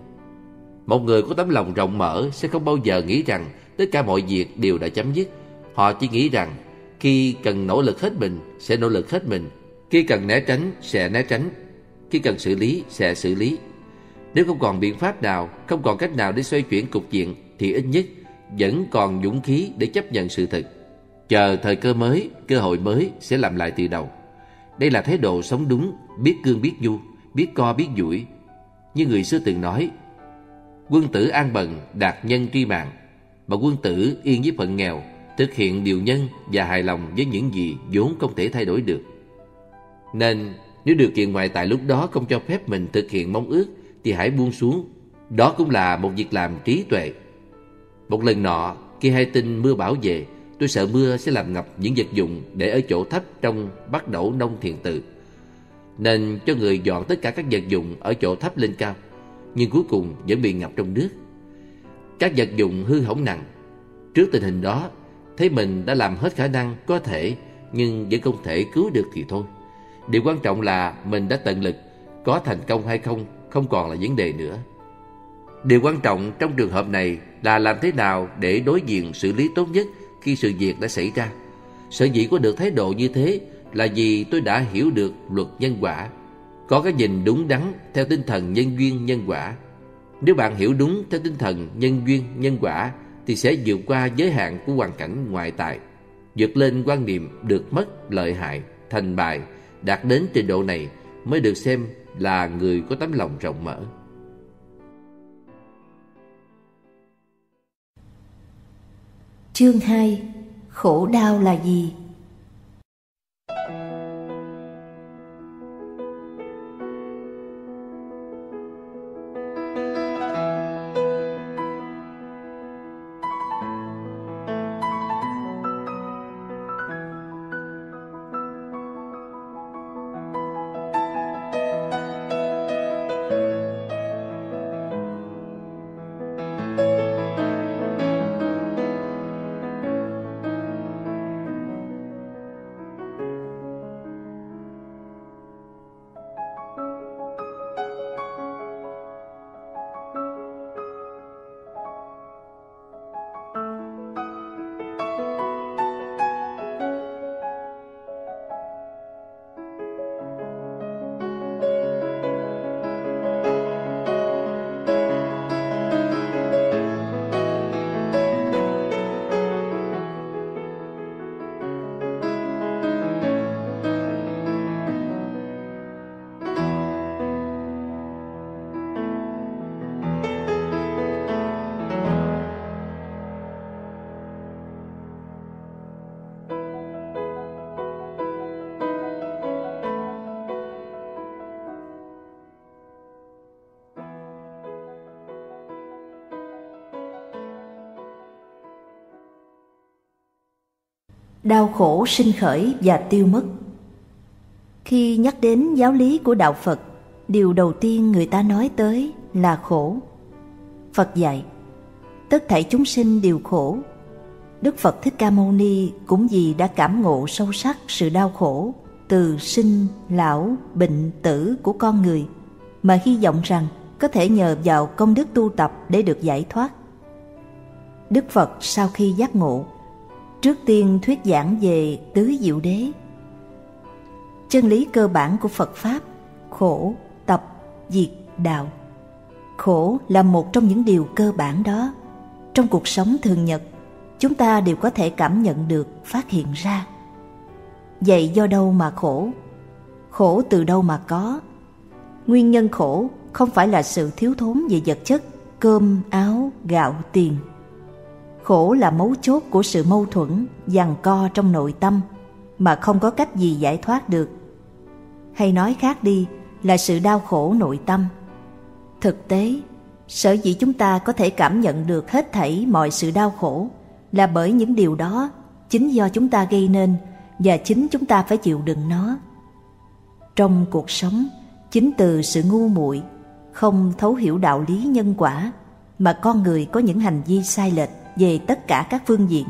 Một người có tấm lòng rộng mở sẽ không bao giờ nghĩ rằng tất cả mọi việc đều đã chấm dứt. Họ chỉ nghĩ rằng khi cần nỗ lực hết mình sẽ nỗ lực hết mình, khi cần né tránh sẽ né tránh, khi cần xử lý sẽ xử lý. Nếu không còn biện pháp nào, không còn cách nào để xoay chuyển cục diện thì ít nhất vẫn còn dũng khí để chấp nhận sự thật. Chờ thời cơ mới, cơ hội mới sẽ làm lại từ đầu. Đây là thái độ sống đúng, biết cương biết nhu, biết co biết duỗi. Như người xưa từng nói, quân tử an bần, đạt nhân tri mạng. Mà quân tử yên với phận nghèo, thực hiện điều nhân và hài lòng với những gì vốn không thể thay đổi được. Nên nếu điều kiện ngoại tại lúc đó không cho phép mình thực hiện mong ước thì hãy buông xuống. Đó cũng là một việc làm trí tuệ. Một lần nọ, khi hay tin mưa bão về, tôi sợ mưa sẽ làm ngập những vật dụng để ở chỗ thấp trong bắt đầu nông thiền tự. Nên cho người dọn tất cả các vật dụng ở chỗ thấp lên cao, nhưng cuối cùng vẫn bị ngập trong nước. Các vật dụng hư hỏng nặng. Trước tình hình đó, thấy mình đã làm hết khả năng có thể, nhưng vẫn không thể cứu được thì thôi. Điều quan trọng là mình đã tận lực, có thành công hay không không còn là vấn đề nữa. Điều quan trọng trong trường hợp này là làm thế nào để đối diện xử lý tốt nhất khi sự việc đã xảy ra. Sở dĩ có được thái độ như thế là vì tôi đã hiểu được luật nhân quả, có cái nhìn đúng đắn theo tinh thần nhân duyên nhân quả. Nếu bạn hiểu đúng theo tinh thần nhân duyên nhân quả thì sẽ vượt qua giới hạn của hoàn cảnh ngoại tại, vượt lên quan niệm được mất lợi hại, thành bại, đạt đến trình độ này mới được xem là người có tấm lòng rộng mở. Chương 2 Khổ đau là gì? Đau khổ sinh khởi và tiêu mất. Khi nhắc đến giáo lý của đạo phật, điều đầu tiên người ta nói tới là khổ. Phật dạy, tất thảy chúng sinh đều khổ. Đức phật thích ca mâu ni cũng vì đã cảm ngộ sâu sắc sự đau khổ từ sinh, lão, bệnh, tử của con người, mà hy vọng rằng có thể nhờ vào công đức tu tập để được giải thoát. Đức phật sau khi giác ngộ trước tiên thuyết giảng về tứ diệu đế. Chân lý cơ bản của phật pháp, khổ, tập, diệt, đạo. Khổ là một trong những điều cơ bản đó. Trong cuộc sống thường nhật, chúng ta đều có thể cảm nhận được, phát hiện ra. Vậy do đâu mà khổ? Khổ từ đâu mà có? Nguyên nhân khổ không phải là sự thiếu thốn về vật chất, cơm, áo, gạo, tiền khổ là mấu chốt của sự mâu thuẫn, giằng co trong nội tâm, mà không có cách gì giải thoát được. Hay nói khác đi, là sự đau khổ nội tâm. Thực tế, sở dĩ chúng ta có thể cảm nhận được hết thảy mọi sự đau khổ là bởi những điều đó chính do chúng ta gây nên và chính chúng ta phải chịu đựng nó. Trong cuộc sống, chính từ sự ngu muội, không thấu hiểu đạo lý nhân quả mà con người có những hành vi sai lệch về tất cả các phương diện,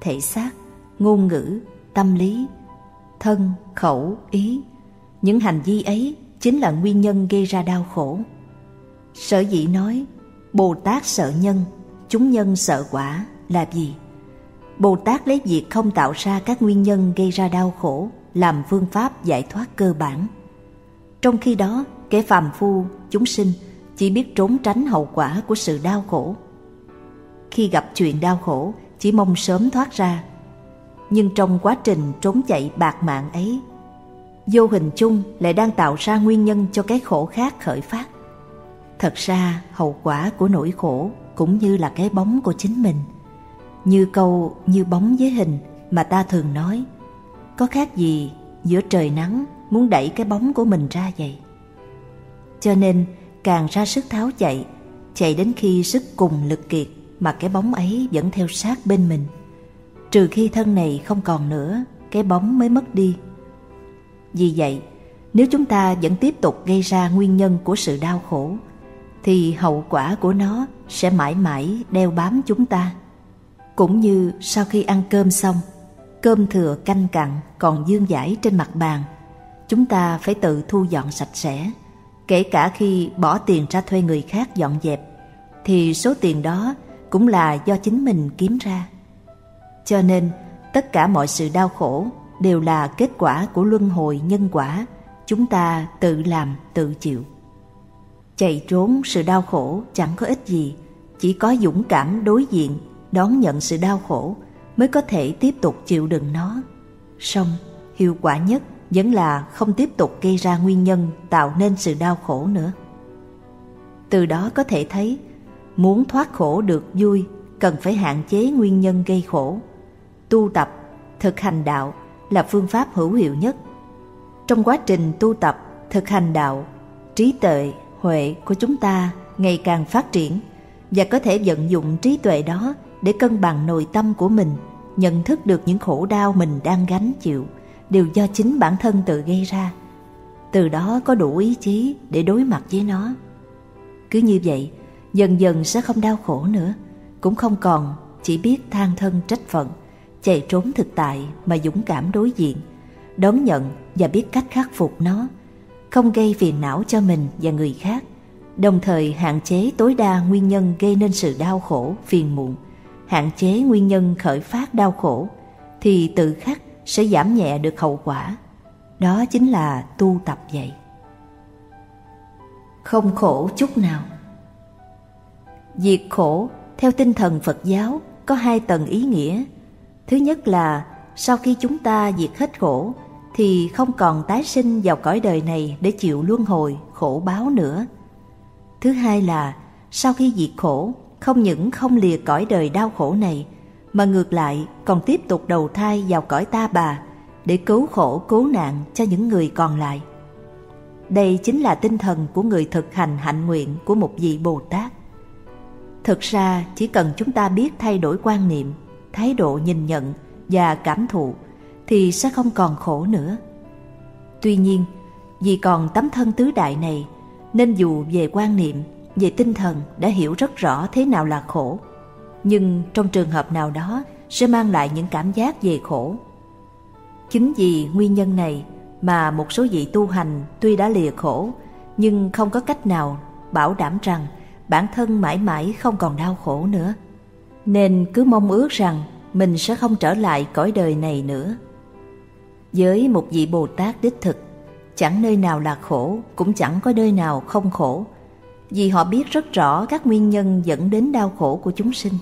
thể xác, ngôn ngữ, tâm lý, thân, khẩu, ý. Những hành vi ấy chính là nguyên nhân gây ra đau khổ. Sở dĩ nói, bồ tát sợ nhân, chúng nhân sợ quả là gì? Bồ tát lấy việc không tạo ra các nguyên nhân gây ra đau khổ làm phương pháp giải thoát cơ bản. Trong khi đó, kẻ phàm phu, chúng sinh chỉ biết trốn tránh hậu quả của sự đau khổ khi gặp chuyện đau khổ, chỉ mong sớm thoát ra. Nhưng trong quá trình trốn chạy bạc mạng ấy, vô hình chung lại đang tạo ra nguyên nhân cho cái khổ khác khởi phát. Thật ra, hậu quả của nỗi khổ cũng như là cái bóng của chính mình. Như câu, như bóng với hình mà ta thường nói, có khác gì giữa trời nắng muốn đẩy cái bóng của mình ra vậy? Cho nên, càng ra sức tháo chạy chạy đến khi sức cùng lực kiệt mà cái bóng ấy vẫn theo sát bên mình. Trừ khi thân này không còn nữa, cái bóng mới mất đi. Vì vậy, nếu chúng ta vẫn tiếp tục gây ra nguyên nhân của sự đau khổ, thì hậu quả của nó sẽ mãi mãi đeo bám chúng ta. Cũng như sau khi ăn cơm xong, cơm thừa canh cặn còn dương dãi trên mặt bàn, chúng ta phải tự thu dọn sạch sẽ. Kể cả khi bỏ tiền ra thuê người khác dọn dẹp, thì số tiền đó cũng là do chính mình kiếm ra. Cho nên, tất cả mọi sự đau khổ đều là kết quả của luân hồi nhân quả chúng ta tự làm, tự chịu. Chạy trốn sự đau khổ chẳng có ích gì, chỉ có dũng cảm đối diện, đón nhận sự đau khổ mới có thể tiếp tục chịu đựng nó. Song, hiệu quả nhất vẫn là không tiếp tục gây ra nguyên nhân tạo nên sự đau khổ nữa. Từ đó có thể thấy muốn thoát khổ được vui, cần phải hạn chế nguyên nhân gây khổ. Tu tập, thực hành đạo là phương pháp hữu hiệu nhất. Trong quá trình tu tập, thực hành đạo, trí tuệ, huệ của chúng ta ngày càng phát triển và có thể vận dụng trí tuệ đó để cân bằng nội tâm của mình, nhận thức được những khổ đau mình đang gánh chịu đều do chính bản thân tự gây ra. Từ đó có đủ ý chí để đối mặt với nó. Cứ như vậy dần dần sẽ không đau khổ nữa, cũng không còn chỉ biết than thân trách phận, chạy trốn thực tại mà dũng cảm đối diện, đón nhận và biết cách khắc phục nó, không gây phiền não cho mình và người khác, đồng thời hạn chế tối đa nguyên nhân gây nên sự đau khổ, phiền muộn, hạn chế nguyên nhân khởi phát đau khổ, thì tự khắc sẽ giảm nhẹ được hậu quả. Đó chính là tu tập vậy. Không khổ chút nào diệt khổ, theo tinh thần phật giáo, có hai tầng ý nghĩa. Thứ nhất là, sau khi chúng ta diệt hết khổ, thì không còn tái sinh vào cõi đời này để chịu luân hồi, khổ báo nữa. Thứ hai là, sau khi diệt khổ, không những không lìa cõi đời đau khổ này, mà ngược lại còn tiếp tục đầu thai vào cõi ta bà, để cứu khổ, cứu nạn cho những người còn lại. Đây chính là tinh thần của người thực hành hạnh nguyện của một vị bồ tát thực ra chỉ cần chúng ta biết thay đổi quan niệm thái độ nhìn nhận và cảm thụ thì sẽ không còn khổ nữa. Tuy nhiên, vì còn tấm thân tứ đại này nên dù về quan niệm, về tinh thần đã hiểu rất rõ thế nào là khổ, nhưng trong trường hợp nào đó sẽ mang lại những cảm giác về khổ. Chính vì nguyên nhân này mà một số vị tu hành tuy đã lìa khổ nhưng không có cách nào bảo đảm rằng bản thân mãi mãi không còn đau khổ nữa. Nên cứ mong ước rằng mình sẽ không trở lại cõi đời này nữa. Với một vị Bồ Tát đích thực, chẳng nơi nào là khổ, cũng chẳng có nơi nào không khổ, vì họ biết rất rõ các nguyên nhân dẫn đến đau khổ của chúng sinh.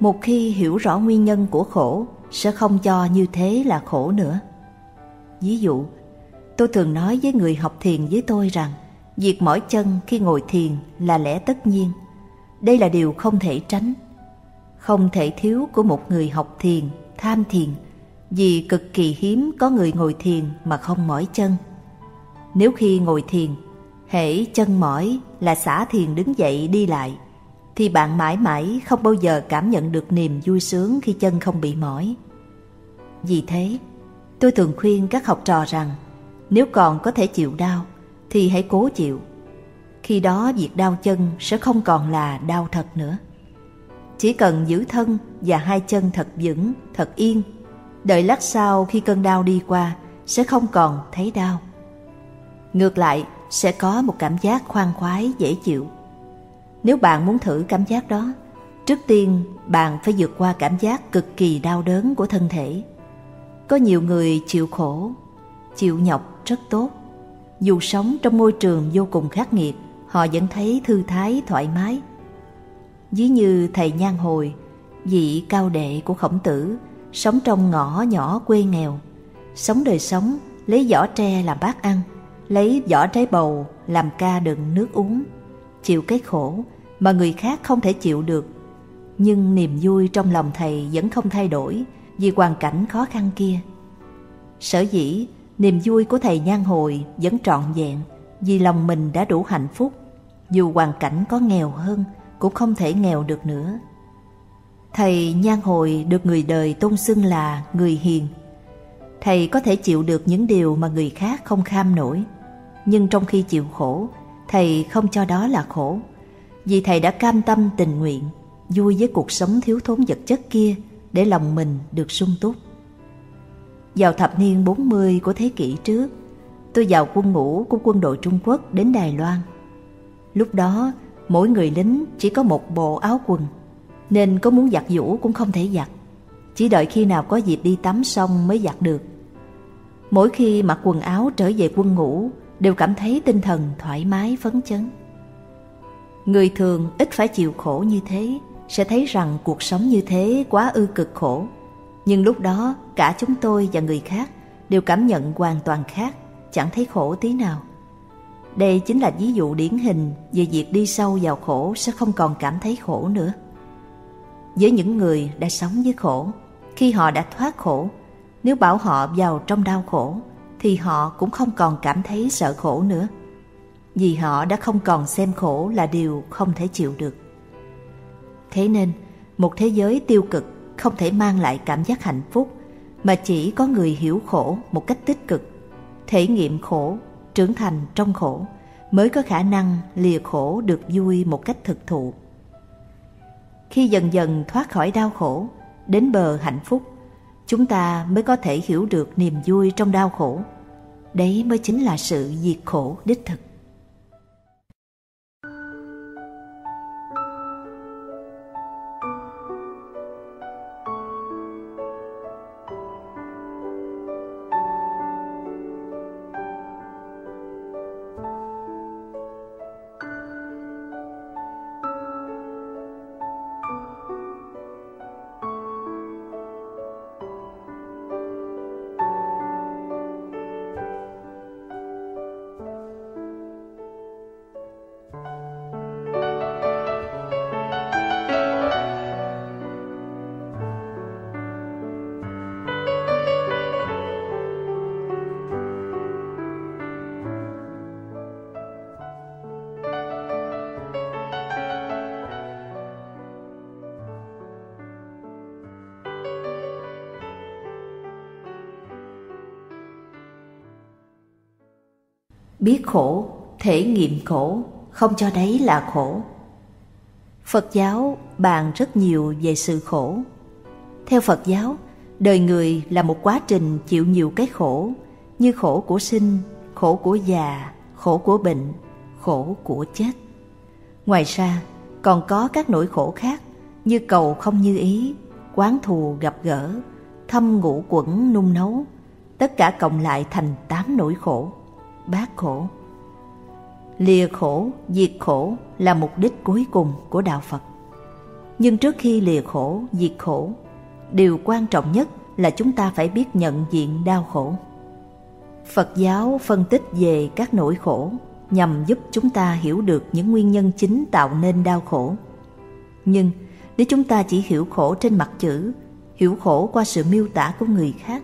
Một khi hiểu rõ nguyên nhân của khổ, sẽ không cho như thế là khổ nữa. Ví dụ, tôi thường nói với người học thiền với tôi rằng, việc mỏi chân khi ngồi thiền là lẽ tất nhiên. Đây là điều không thể tránh. Không thể thiếu của một người học thiền, tham thiền, vì cực kỳ hiếm có người ngồi thiền mà không mỏi chân. Nếu khi ngồi thiền, hễ chân mỏi là xả thiền đứng dậy đi lại, thì bạn mãi mãi không bao giờ cảm nhận được niềm vui sướng khi chân không bị mỏi. Vì thế, tôi thường khuyên các học trò rằng nếu còn có thể chịu đau thì hãy cố chịu. Khi đó việc đau chân sẽ không còn là đau thật nữa. Chỉ cần giữ thân và hai chân thật vững, thật yên, đợi lát sau khi cơn đau đi qua sẽ không còn thấy đau. Ngược lại, sẽ có một cảm giác khoan khoái dễ chịu. Nếu bạn muốn thử cảm giác đó, trước tiên bạn phải vượt qua cảm giác cực kỳ đau đớn của thân thể. Có nhiều người chịu khổ, chịu nhọc rất tốt. Dù sống trong môi trường vô cùng khắc nghiệt, họ vẫn thấy thư thái thoải mái. Ví như thầy Nhan Hồi, vị cao đệ của khổng tử, sống trong ngõ nhỏ quê nghèo, sống đời sống lấy vỏ tre làm bát ăn, lấy vỏ trái bầu làm ca đựng nước uống, chịu cái khổ mà người khác không thể chịu được. Nhưng niềm vui trong lòng thầy vẫn không thay đổi vì hoàn cảnh khó khăn kia. Sở dĩ niềm vui của thầy nhan hồi vẫn trọn vẹn vì lòng mình đã đủ hạnh phúc, dù hoàn cảnh có nghèo hơn cũng không thể nghèo được nữa. Thầy nhan hồi được người đời tôn xưng là người hiền. Thầy có thể chịu được những điều mà người khác không kham nổi, nhưng trong khi chịu khổ, thầy không cho đó là khổ, vì thầy đã cam tâm tình nguyện, vui với cuộc sống thiếu thốn vật chất kia để lòng mình được sung túc. Vào thập niên 40 của thế kỷ trước, tôi vào quân ngũ của quân đội Trung Quốc đến Đài Loan. Lúc đó, mỗi người lính chỉ có một bộ áo quần, nên có muốn giặt giũ cũng không thể giặt. Chỉ đợi khi nào có dịp đi tắm xong mới giặt được. Mỗi khi mặc quần áo trở về quân ngũ, đều cảm thấy tinh thần thoải mái phấn chấn. Người thường ít phải chịu khổ như thế, sẽ thấy rằng cuộc sống như thế quá ư cực khổ. Nhưng lúc đó cả chúng tôi và người khác đều cảm nhận hoàn toàn khác, chẳng thấy khổ tí nào. Đây chính là ví dụ điển hình về việc đi sâu vào khổ sẽ không còn cảm thấy khổ nữa. Với những người đã sống với khổ, khi họ đã thoát khổ, nếu bảo họ vào trong đau khổ, thì họ cũng không còn cảm thấy sợ khổ nữa. Vì họ đã không còn xem khổ là điều không thể chịu được. Thế nên, một thế giới tiêu cực không thể mang lại cảm giác hạnh phúc, mà chỉ có người hiểu khổ một cách tích cực, thể nghiệm khổ, trưởng thành trong khổ, mới có khả năng lìa khổ được vui một cách thực thụ. Khi dần dần thoát khỏi đau khổ, đến bờ hạnh phúc, chúng ta mới có thể hiểu được niềm vui trong đau khổ. Đấy mới chính là sự diệt khổ đích thực. Biết khổ, thể nghiệm khổ, không cho đấy là khổ. Phật giáo bàn rất nhiều về sự khổ. Theo phật giáo, đời người là một quá trình chịu nhiều cái khổ, như khổ của sinh, khổ của già, khổ của bệnh, khổ của chết. Ngoài ra, còn có các nỗi khổ khác như cầu không như ý, quán thù gặp gỡ, thâm ngũ quẩn nung nấu, tất cả cộng lại thành tám nỗi khổ bát khổ. Lìa khổ, diệt khổ là mục đích cuối cùng của đạo phật. Nhưng trước khi lìa khổ, diệt khổ, điều quan trọng nhất là chúng ta phải biết nhận diện đau khổ. Phật giáo phân tích về các nỗi khổ nhằm giúp chúng ta hiểu được những nguyên nhân chính tạo nên đau khổ. Nhưng nếu chúng ta chỉ hiểu khổ trên mặt chữ, hiểu khổ qua sự miêu tả của người khác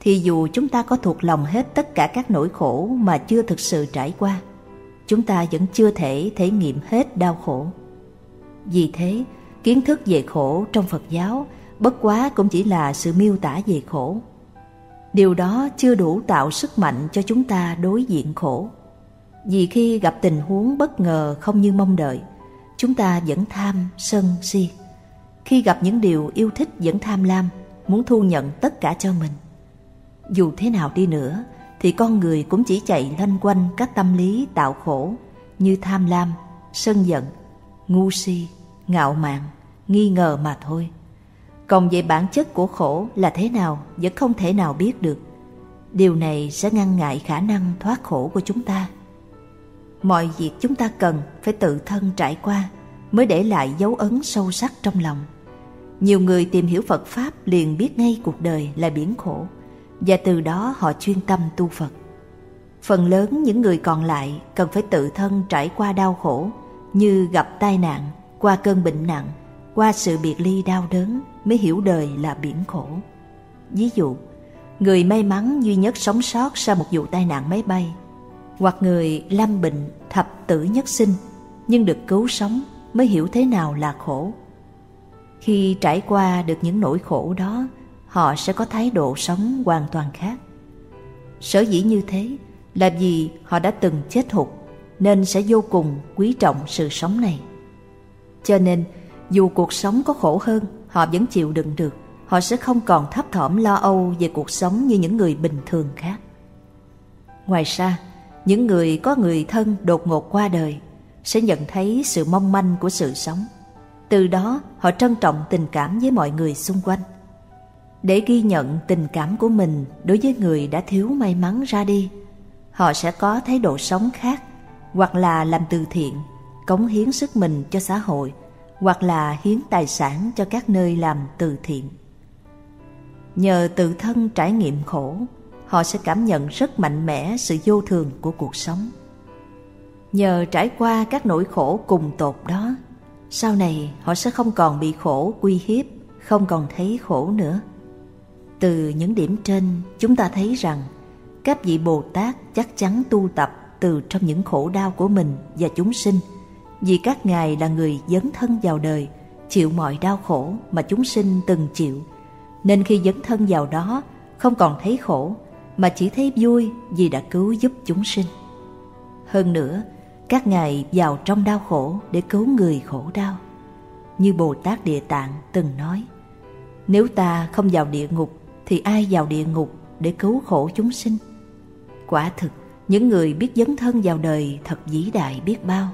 thì dù chúng ta có thuộc lòng hết tất cả các nỗi khổ mà chưa thực sự trải qua, chúng ta vẫn chưa thể thể nghiệm hết đau khổ. Vì thế, kiến thức về khổ trong phật giáo bất quá cũng chỉ là sự miêu tả về khổ. Điều đó chưa đủ tạo sức mạnh cho chúng ta đối diện khổ. Vì khi gặp tình huống bất ngờ không như mong đợi, chúng ta vẫn tham sân si. Khi gặp những điều yêu thích vẫn tham lam, muốn thu nhận tất cả cho mình dù thế nào đi nữa, thì con người cũng chỉ chạy lanh quanh các tâm lý tạo khổ như tham lam, sân giận, ngu si, ngạo mạn, nghi ngờ mà thôi. Còn về bản chất của khổ là thế nào vẫn không thể nào biết được. Điều này sẽ ngăn ngại khả năng thoát khổ của chúng ta. Mọi việc chúng ta cần phải tự thân trải qua mới để lại dấu ấn sâu sắc trong lòng. Nhiều người tìm hiểu phật pháp liền biết ngay cuộc đời là biển khổ và từ đó họ chuyên tâm tu phật. Phần lớn những người còn lại cần phải tự thân trải qua đau khổ, như gặp tai nạn, qua cơn bệnh nặng, qua sự biệt ly đau đớn mới hiểu đời là biển khổ. Ví dụ, người may mắn duy nhất sống sót sau một vụ tai nạn máy bay, hoặc người lâm bệnh thập tử nhất sinh nhưng được cứu sống mới hiểu thế nào là khổ. Khi trải qua được những nỗi khổ đó họ sẽ có thái độ sống hoàn toàn khác. Sở dĩ như thế là vì họ đã từng chết hụt, nên sẽ vô cùng quý trọng sự sống này. Cho nên, dù cuộc sống có khổ hơn, họ vẫn chịu đựng được. Họ sẽ không còn thấp thỏm lo âu về cuộc sống như những người bình thường khác. Ngoài ra, những người có người thân đột ngột qua đời sẽ nhận thấy sự mong manh của sự sống. Từ đó, họ trân trọng tình cảm với mọi người xung quanh để ghi nhận tình cảm của mình đối với người đã thiếu may mắn ra đi. Họ sẽ có thái độ sống khác, hoặc là làm từ thiện, cống hiến sức mình cho xã hội, hoặc là hiến tài sản cho các nơi làm từ thiện. Nhờ tự thân trải nghiệm khổ, họ sẽ cảm nhận rất mạnh mẽ sự vô thường của cuộc sống. Nhờ trải qua các nỗi khổ cùng tột đó, sau này họ sẽ không còn bị khổ, uy hiếp, không còn thấy khổ nữa từ những điểm trên, chúng ta thấy rằng các vị bồ tát chắc chắn tu tập từ trong những khổ đau của mình và chúng sinh. Vì các ngài là người dấn thân vào đời, chịu mọi đau khổ mà chúng sinh từng chịu. Nên khi dấn thân vào đó, không còn thấy khổ, mà chỉ thấy vui vì đã cứu giúp chúng sinh. Hơn nữa, các ngài vào trong đau khổ để cứu người khổ đau. Như bồ tát địa tạng từng nói, nếu ta không vào địa ngục thì ai vào địa ngục để cứu khổ chúng sinh? Quả thực, những người biết dấn thân vào đời thật vĩ đại biết bao.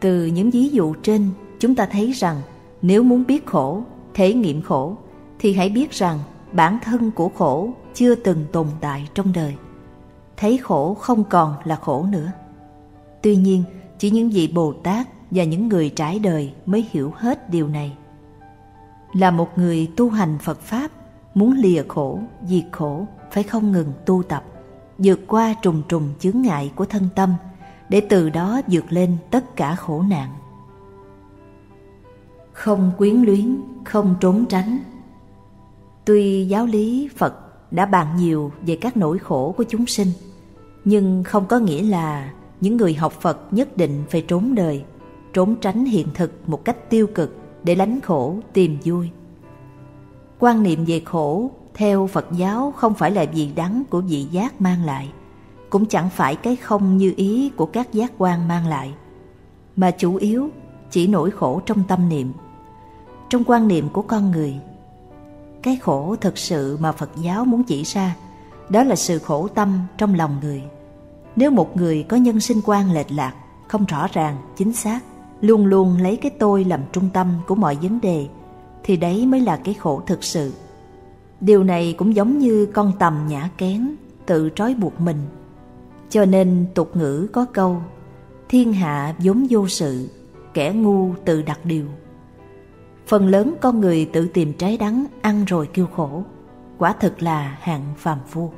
Từ những ví dụ trên, chúng ta thấy rằng nếu muốn biết khổ, thể nghiệm khổ, thì hãy biết rằng bản thân của khổ chưa từng tồn tại trong đời. Thấy khổ không còn là khổ nữa. Tuy nhiên, chỉ những vị bồ tát và những người trải đời mới hiểu hết điều này. Là một người tu hành phật pháp muốn lìa khổ, diệt khổ, phải không ngừng tu tập, vượt qua trùng trùng chướng ngại của thân tâm, để từ đó vượt lên tất cả khổ nạn. Không quyến luyến, không trốn tránh. Tuy giáo lý phật đã bàn nhiều về các nỗi khổ của chúng sinh, nhưng không có nghĩa là những người học phật nhất định phải trốn đời, trốn tránh hiện thực một cách tiêu cực để lánh khổ tìm vui quan niệm về khổ theo phật giáo không phải là vị đắng của vị giác mang lại cũng chẳng phải cái không như ý của các giác quan mang lại, mà chủ yếu chỉ nỗi khổ trong tâm niệm, trong quan niệm của con người. Cái khổ thực sự mà Phật giáo muốn chỉ ra, đó là sự khổ tâm trong lòng người. Nếu một người có nhân sinh quan lệch lạc, không rõ ràng, chính xác, luôn luôn lấy cái tôi làm trung tâm của mọi vấn đề, thì đấy mới là cái khổ thực sự. Điều này cũng giống như con tầm nhã kén, tự trói buộc mình. Cho nên tục ngữ có câu, thiên hạ vốn vô sự, kẻ ngu tự đặt điều. Phần lớn con người tự tìm trái đắng, ăn rồi kêu khổ, quả thực là hạng phàm phu.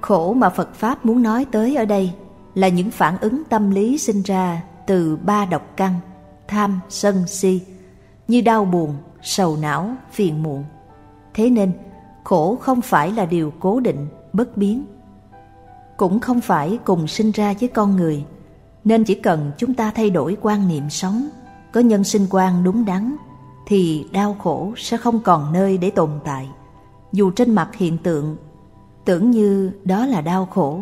Khổ mà Phật Pháp muốn nói tới ở đây là những phản ứng tâm lý sinh ra từ ba độc căn, tham, sân, si, như đau buồn, sầu não, phiền muộn. Thế nên, khổ không phải là điều cố định, bất biến. Cũng không phải cùng sinh ra với con người, nên chỉ cần chúng ta thay đổi quan niệm sống, có nhân sinh quan đúng đắn, thì đau khổ sẽ không còn nơi để tồn tại. Dù trên mặt hiện tượng, tưởng như đó là đau khổ.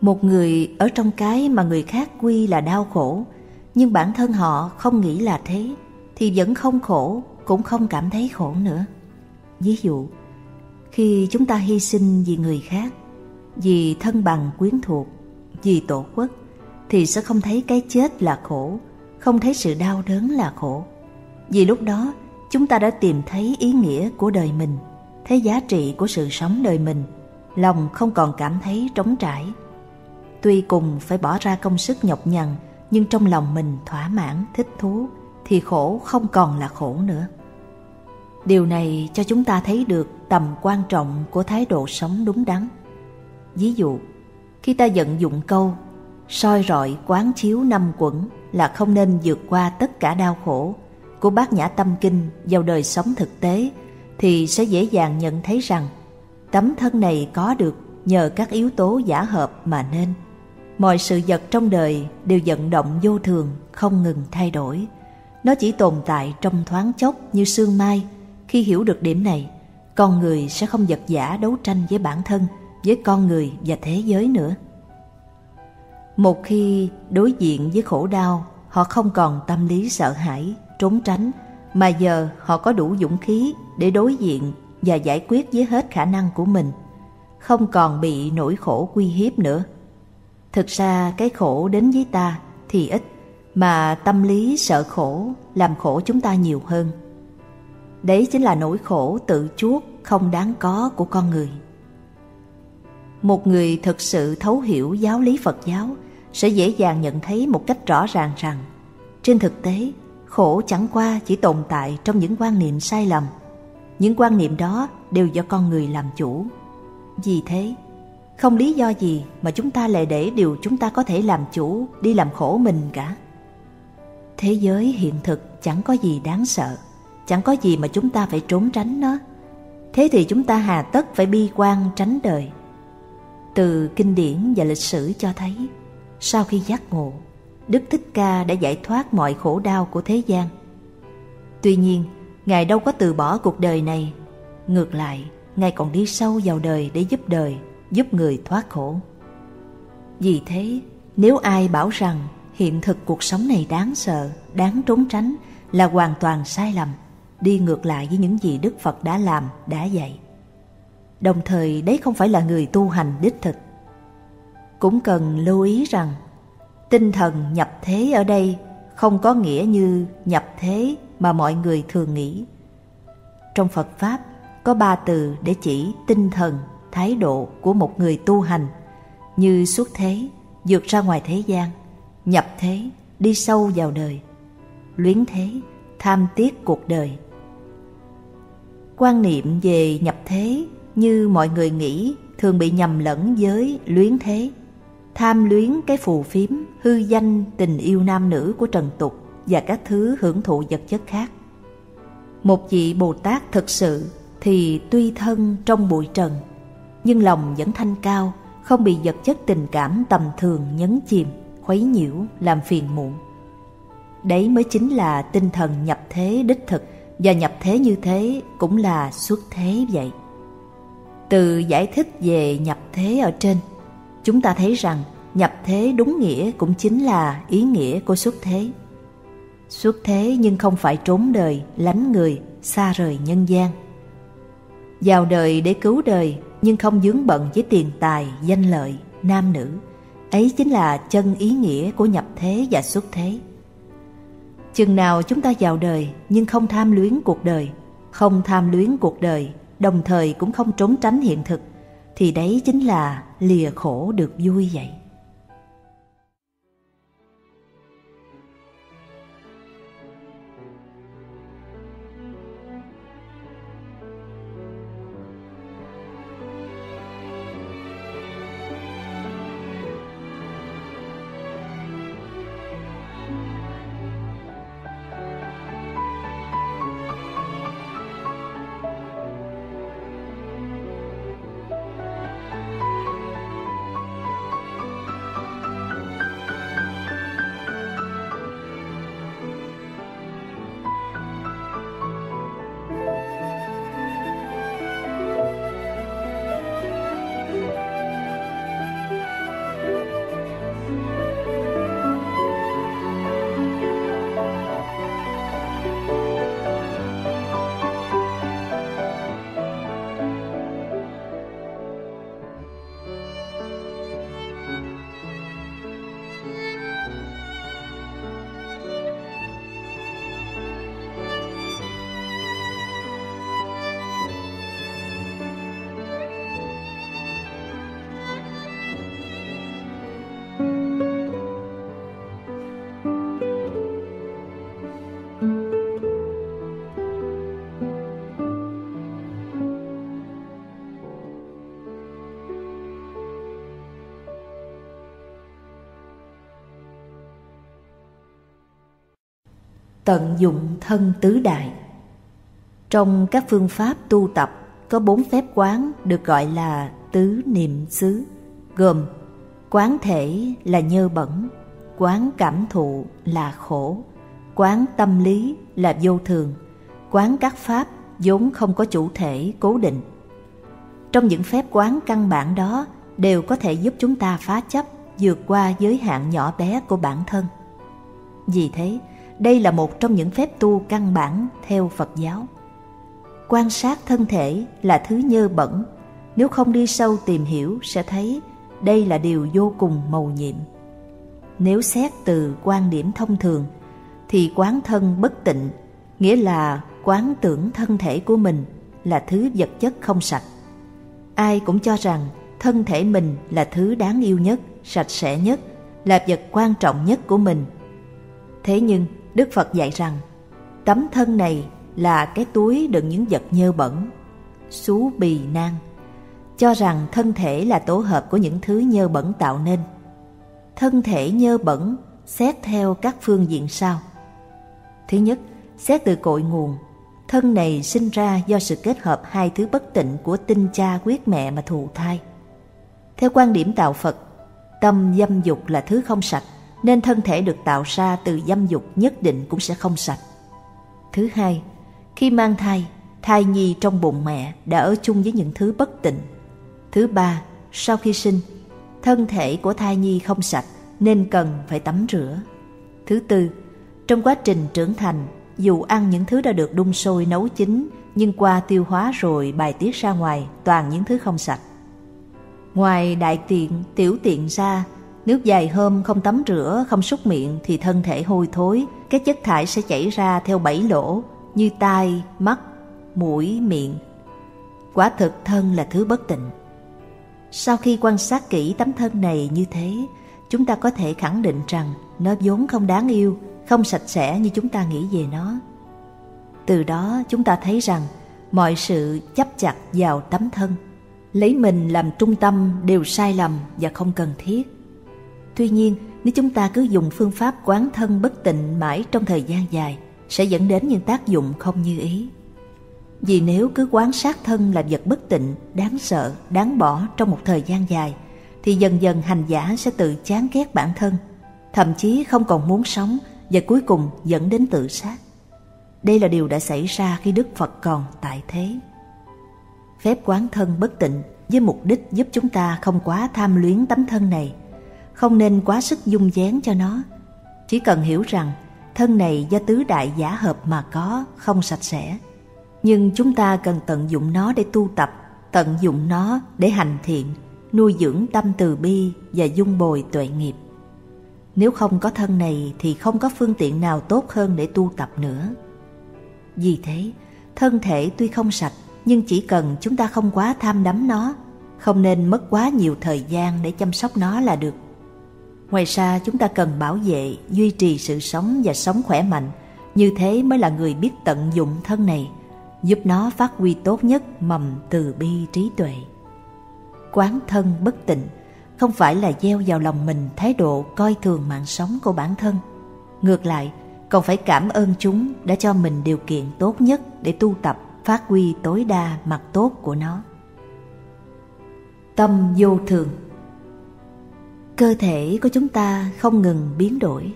Một người ở trong cái mà người khác quy là đau khổ, nhưng bản thân họ không nghĩ là thế, thì vẫn không khổ, cũng không cảm thấy khổ nữa. Ví dụ, khi chúng ta hy sinh vì người khác, vì thân bằng quyến thuộc, vì tổ quốc, thì sẽ không thấy cái chết là khổ, không thấy sự đau đớn là khổ. Vì lúc đó, chúng ta đã tìm thấy ý nghĩa của đời mình, thấy giá trị của sự sống đời mình, lòng không còn cảm thấy trống trải. Tuy cùng phải bỏ ra công sức nhọc nhằn, nhưng trong lòng mình thỏa mãn, thích thú, thì khổ không còn là khổ nữa. Điều này cho chúng ta thấy được tầm quan trọng của thái độ sống đúng đắn. Ví dụ, khi ta vận dụng câu soi rọi quán chiếu năm quẩn là không nên vượt qua tất cả đau khổ của bát nhã tâm kinh vào đời sống thực tế thì sẽ dễ dàng nhận thấy rằng tấm thân này có được nhờ các yếu tố giả hợp mà nên. Mọi sự vật trong đời đều vận động vô thường, không ngừng thay đổi. Nó chỉ tồn tại trong thoáng chốc như sương mai. Khi hiểu được điểm này, con người sẽ không vật giả đấu tranh với bản thân, với con người và thế giới nữa. Một khi đối diện với khổ đau, họ không còn tâm lý sợ hãi, trốn tránh, mà giờ họ có đủ dũng khí để đối diện và giải quyết với hết khả năng của mình, không còn bị nỗi khổ quy hiếp nữa. Thực ra cái khổ đến với ta thì ít, mà tâm lý sợ khổ làm khổ chúng ta nhiều hơn. Đấy chính là nỗi khổ tự chuốc không đáng có của con người. Một người thực sự thấu hiểu giáo lý Phật giáo sẽ dễ dàng nhận thấy một cách rõ ràng rằng trên thực tế khổ chẳng qua chỉ tồn tại trong những quan niệm sai lầm. Những quan niệm đó đều do con người làm chủ. Vì thế, không lý do gì mà chúng ta lại để điều chúng ta có thể làm chủ đi làm khổ mình cả. Thế giới hiện thực chẳng có gì đáng sợ, chẳng có gì mà chúng ta phải trốn tránh nó. Thế thì chúng ta hà tất phải bi quan tránh đời. Từ kinh điển và lịch sử cho thấy, sau khi giác ngộ, Đức Thích Ca đã giải thoát mọi khổ đau của thế gian. Tuy nhiên, Ngài đâu có từ bỏ cuộc đời này. Ngược lại, Ngài còn đi sâu vào đời để giúp đời, giúp người thoát khổ. Vì thế, nếu ai bảo rằng hiện thực cuộc sống này đáng sợ, đáng trốn tránh là hoàn toàn sai lầm, đi ngược lại với những gì Đức Phật đã làm, đã dạy. Đồng thời đấy không phải là người tu hành đích thực. Cũng cần lưu ý rằng tinh thần nhập thế ở đây không có nghĩa như nhập thế mà mọi người thường nghĩ. Trong Phật Pháp có ba từ để chỉ tinh thần, thái độ của một người tu hành như xuất thế, vượt ra ngoài thế gian, nhập thế, đi sâu vào đời, luyến thế, tham tiếc cuộc đời. Quan niệm về nhập thế như mọi người nghĩ thường bị nhầm lẫn với luyến thế tham luyến cái phù phiếm, hư danh tình yêu nam nữ của trần tục và các thứ hưởng thụ vật chất khác. Một vị Bồ Tát thực sự thì tuy thân trong bụi trần, nhưng lòng vẫn thanh cao, không bị vật chất tình cảm tầm thường nhấn chìm, quấy nhiễu, làm phiền muộn. Đấy mới chính là tinh thần nhập thế đích thực và nhập thế như thế cũng là xuất thế vậy. Từ giải thích về nhập thế ở trên, chúng ta thấy rằng nhập thế đúng nghĩa cũng chính là ý nghĩa của xuất thế. Xuất thế nhưng không phải trốn đời, lánh người, xa rời nhân gian. Vào đời để cứu đời nhưng không dướng bận với tiền tài, danh lợi, nam nữ. Ấy chính là chân ý nghĩa của nhập thế và xuất thế. Chừng nào chúng ta vào đời nhưng không tham luyến cuộc đời, không tham luyến cuộc đời, đồng thời cũng không trốn tránh hiện thực, thì đấy chính là lìa khổ được vui vậy. Tận dụng thân tứ đại. Trong các phương pháp tu tập, có bốn phép quán được gọi là tứ niệm xứ, gồm quán thể là nhơ bẩn, quán cảm thụ là khổ, quán tâm lý là vô thường, quán các pháp vốn không có chủ thể cố định. Trong những phép quán căn bản đó đều có thể giúp chúng ta phá chấp vượt qua giới hạn nhỏ bé của bản thân. Vì thế đây là một trong những phép tu căn bản theo Phật giáo. Quan sát thân thể là thứ nhơ bẩn, nếu không đi sâu tìm hiểu sẽ thấy đây là điều vô cùng mầu nhiệm. Nếu xét từ quan điểm thông thường, thì quán thân bất tịnh, nghĩa là quán tưởng thân thể của mình là thứ vật chất không sạch. Ai cũng cho rằng thân thể mình là thứ đáng yêu nhất, sạch sẽ nhất, là vật quan trọng nhất của mình. Thế nhưng, Đức Phật dạy rằng tấm thân này là cái túi đựng những vật nhơ bẩn, xú bì nang, cho rằng thân thể là tổ hợp của những thứ nhơ bẩn tạo nên. Thân thể nhơ bẩn xét theo các phương diện sau. Thứ nhất, xét từ cội nguồn, thân này sinh ra do sự kết hợp hai thứ bất tịnh của tinh cha quyết mẹ mà thụ thai. Theo quan điểm tạo Phật, tâm dâm dục là thứ không sạch, nên thân thể được tạo ra từ dâm dục nhất định cũng sẽ không sạch. Thứ hai, khi mang thai, thai nhi trong bụng mẹ đã ở chung với những thứ bất tịnh. Thứ ba, sau khi sinh, thân thể của thai nhi không sạch nên cần phải tắm rửa. Thứ tư, trong quá trình trưởng thành, dù ăn những thứ đã được đun sôi nấu chín nhưng qua tiêu hóa rồi bài tiết ra ngoài toàn những thứ không sạch. Ngoài đại tiện, tiểu tiện ra nếu dài hôm không tắm rửa, không súc miệng thì thân thể hôi thối, các chất thải sẽ chảy ra theo bảy lỗ như tai, mắt, mũi, miệng. Quả thực thân là thứ bất tịnh. Sau khi quan sát kỹ tấm thân này như thế, chúng ta có thể khẳng định rằng nó vốn không đáng yêu, không sạch sẽ như chúng ta nghĩ về nó. Từ đó chúng ta thấy rằng mọi sự chấp chặt vào tấm thân, lấy mình làm trung tâm đều sai lầm và không cần thiết. Tuy nhiên, nếu chúng ta cứ dùng phương pháp quán thân bất tịnh mãi trong thời gian dài, sẽ dẫn đến những tác dụng không như ý. Vì nếu cứ quán sát thân là vật bất tịnh, đáng sợ, đáng bỏ trong một thời gian dài, thì dần dần hành giả sẽ tự chán ghét bản thân, thậm chí không còn muốn sống và cuối cùng dẫn đến tự sát. Đây là điều đã xảy ra khi Đức Phật còn tại thế. Phép quán thân bất tịnh với mục đích giúp chúng ta không quá tham luyến tấm thân này, không nên quá sức dung dáng cho nó. Chỉ cần hiểu rằng thân này do tứ đại giả hợp mà có, không sạch sẽ. Nhưng chúng ta cần tận dụng nó để tu tập, tận dụng nó để hành thiện, nuôi dưỡng tâm từ bi và dung bồi tuệ nghiệp. Nếu không có thân này thì không có phương tiện nào tốt hơn để tu tập nữa. Vì thế, thân thể tuy không sạch nhưng chỉ cần chúng ta không quá tham đắm nó, không nên mất quá nhiều thời gian để chăm sóc nó là được. Ngoài ra chúng ta cần bảo vệ, duy trì sự sống và sống khỏe mạnh, như thế mới là người biết tận dụng thân này, giúp nó phát huy tốt nhất mầm từ bi trí tuệ. Quán thân bất tịnh không phải là gieo vào lòng mình thái độ coi thường mạng sống của bản thân. Ngược lại, còn phải cảm ơn chúng đã cho mình điều kiện tốt nhất để tu tập phát huy tối đa mặt tốt của nó. Tâm vô thường Cơ thể của chúng ta không ngừng biến đổi,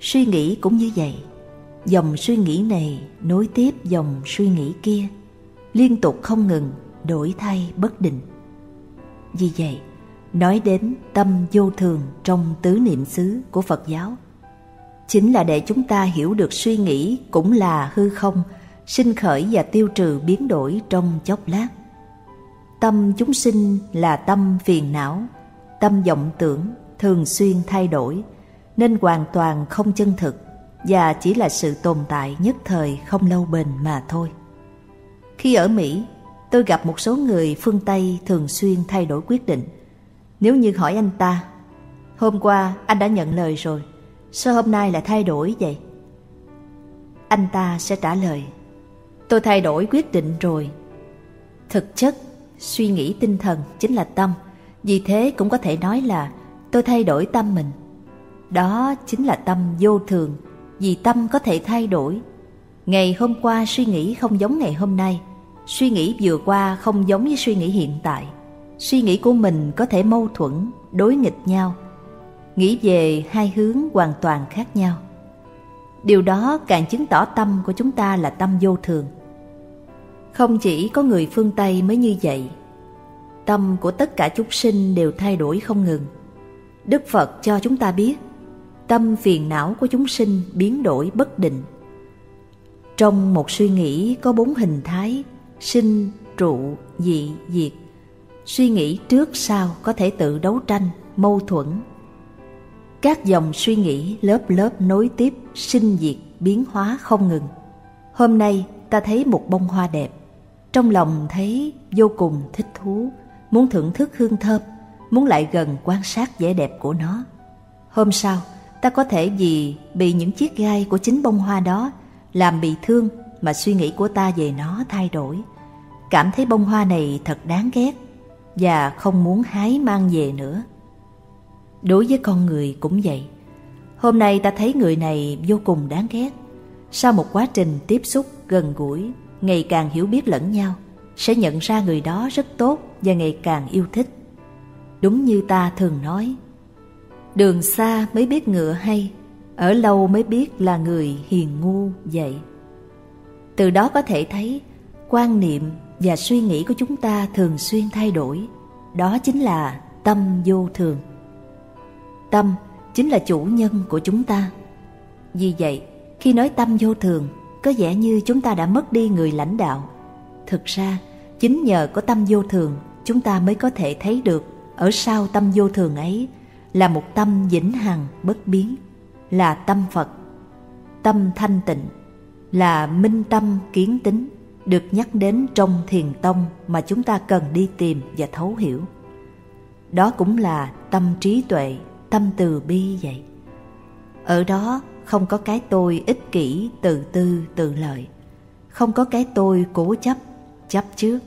suy nghĩ cũng như vậy. Dòng suy nghĩ này nối tiếp dòng suy nghĩ kia, liên tục không ngừng đổi thay bất định. Vì vậy, nói đến tâm vô thường trong tứ niệm xứ của Phật giáo chính là để chúng ta hiểu được suy nghĩ cũng là hư không, sinh khởi và tiêu trừ biến đổi trong chốc lát. Tâm chúng sinh là tâm phiền não, tâm vọng tưởng thường xuyên thay đổi, nên hoàn toàn không chân thực và chỉ là sự tồn tại nhất thời không lâu bền mà thôi. Khi ở Mỹ, tôi gặp một số người phương Tây thường xuyên thay đổi quyết định. Nếu như hỏi anh ta, hôm qua anh đã nhận lời rồi, sao hôm nay lại thay đổi vậy? Anh ta sẽ trả lời, tôi thay đổi quyết định rồi. Thực chất, suy nghĩ tinh thần chính là tâm, vì thế cũng có thể nói là tôi thay đổi tâm mình. Đó chính là tâm vô thường, vì tâm có thể thay đổi. Ngày hôm qua suy nghĩ không giống ngày hôm nay, suy nghĩ vừa qua không giống với suy nghĩ hiện tại. Suy nghĩ của mình có thể mâu thuẫn, đối nghịch nhau, nghĩ về hai hướng hoàn toàn khác nhau. Điều đó càng chứng tỏ tâm của chúng ta là tâm vô thường. Không chỉ có người phương Tây mới như vậy, tâm của tất cả chúng sinh đều thay đổi không ngừng. Đức Phật cho chúng ta biết, tâm phiền não của chúng sinh biến đổi bất định. Trong một suy nghĩ có bốn hình thái, sinh, trụ, dị, diệt. Suy nghĩ trước sau có thể tự đấu tranh, mâu thuẫn. Các dòng suy nghĩ lớp lớp nối tiếp, sinh diệt, biến hóa không ngừng. Hôm nay ta thấy một bông hoa đẹp, trong lòng thấy vô cùng thích thú, muốn thưởng thức hương thơm, muốn lại gần quan sát vẻ đẹp của nó. Hôm sau, ta có thể vì bị những chiếc gai của chính bông hoa đó làm bị thương mà suy nghĩ của ta về nó thay đổi. Cảm thấy bông hoa này thật đáng ghét và không muốn hái mang về nữa. Đối với con người cũng vậy. Hôm nay ta thấy người này vô cùng đáng ghét. Sau một quá trình tiếp xúc gần gũi, ngày càng hiểu biết lẫn nhau, sẽ nhận ra người đó rất tốt và ngày càng yêu thích. Đúng như ta thường nói, đường xa mới biết ngựa hay, ở lâu mới biết là người hiền ngu vậy. Từ đó có thể thấy quan niệm và suy nghĩ của chúng ta thường xuyên thay đổi, đó chính là tâm vô thường. Tâm chính là chủ nhân của chúng ta. Vì vậy, khi nói tâm vô thường, có vẻ như chúng ta đã mất đi người lãnh đạo. Thực ra, chính nhờ có tâm vô thường, chúng ta mới có thể thấy được ở sau tâm vô thường ấy là một tâm vĩnh hằng bất biến, là tâm Phật, tâm thanh tịnh, là minh tâm kiến tính, được nhắc đến trong thiền tông mà chúng ta cần đi tìm và thấu hiểu. Đó cũng là tâm trí tuệ, tâm từ bi vậy. Ở đó không có cái tôi ích kỷ, tự tư, tự lợi. Không có cái tôi cố chấp, chấp trước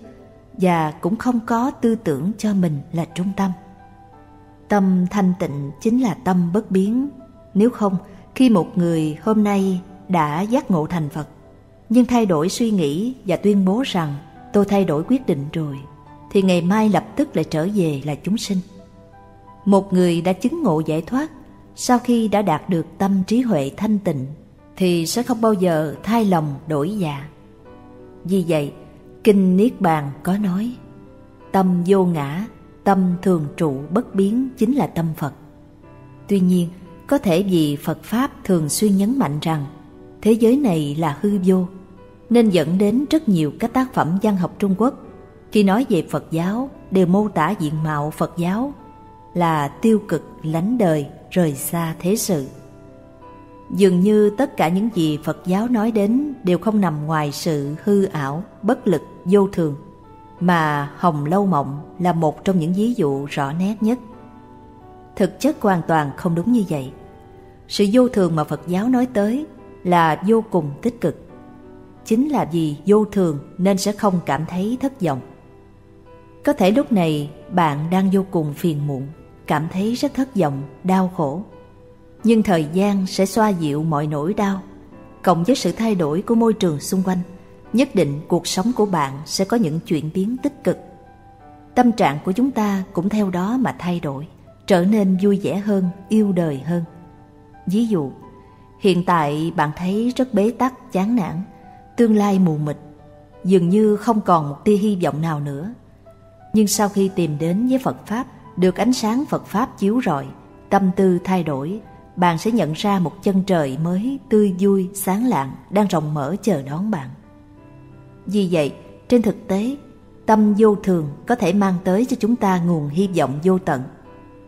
và cũng không có tư tưởng cho mình là trung tâm. Tâm thanh tịnh chính là tâm bất biến. Nếu không, khi một người hôm nay đã giác ngộ thành Phật, nhưng thay đổi suy nghĩ và tuyên bố rằng tôi thay đổi quyết định rồi, thì ngày mai lập tức lại trở về là chúng sinh. Một người đã chứng ngộ giải thoát, sau khi đã đạt được tâm trí huệ thanh tịnh, thì sẽ không bao giờ thay lòng đổi dạ. Vì vậy, Kinh Niết Bàn có nói, tâm vô ngã, tâm thường trụ bất biến chính là tâm Phật. Tuy nhiên, có thể vì Phật Pháp thường xuyên nhấn mạnh rằng thế giới này là hư vô, nên dẫn đến rất nhiều các tác phẩm văn học Trung Quốc khi nói về Phật giáo đều mô tả diện mạo Phật giáo là tiêu cực, lánh đời, rời xa thế sự. Dường như tất cả những gì Phật giáo nói đến đều không nằm ngoài sự hư ảo, bất lực, vô thường, mà Hồng Lâu Mộng là một trong những ví dụ rõ nét nhất. Thực chất hoàn toàn không đúng như vậy. Sự vô thường mà Phật giáo nói tới là vô cùng tích cực. Chính là vì vô thường nên sẽ không cảm thấy thất vọng. Có thể lúc này bạn đang vô cùng phiền muộn, cảm thấy rất thất vọng, đau khổ. Nhưng thời gian sẽ xoa dịu mọi nỗi đau, cộng với sự thay đổi của môi trường xung quanh, nhất định cuộc sống của bạn sẽ có những chuyển biến tích cực. Tâm trạng của chúng ta cũng theo đó mà thay đổi, trở nên vui vẻ hơn, yêu đời hơn. Ví dụ, hiện tại bạn thấy rất bế tắc, chán nản, tương lai mù mịt, dường như không còn một tia hy vọng nào nữa. Nhưng sau khi tìm đến với Phật Pháp, được ánh sáng Phật Pháp chiếu rọi, tâm tư thay đổi, bạn sẽ nhận ra một chân trời mới tươi vui, sáng lạng đang rộng mở chờ đón bạn. Vì vậy, trên thực tế, tâm vô thường có thể mang tới cho chúng ta nguồn hy vọng vô tận.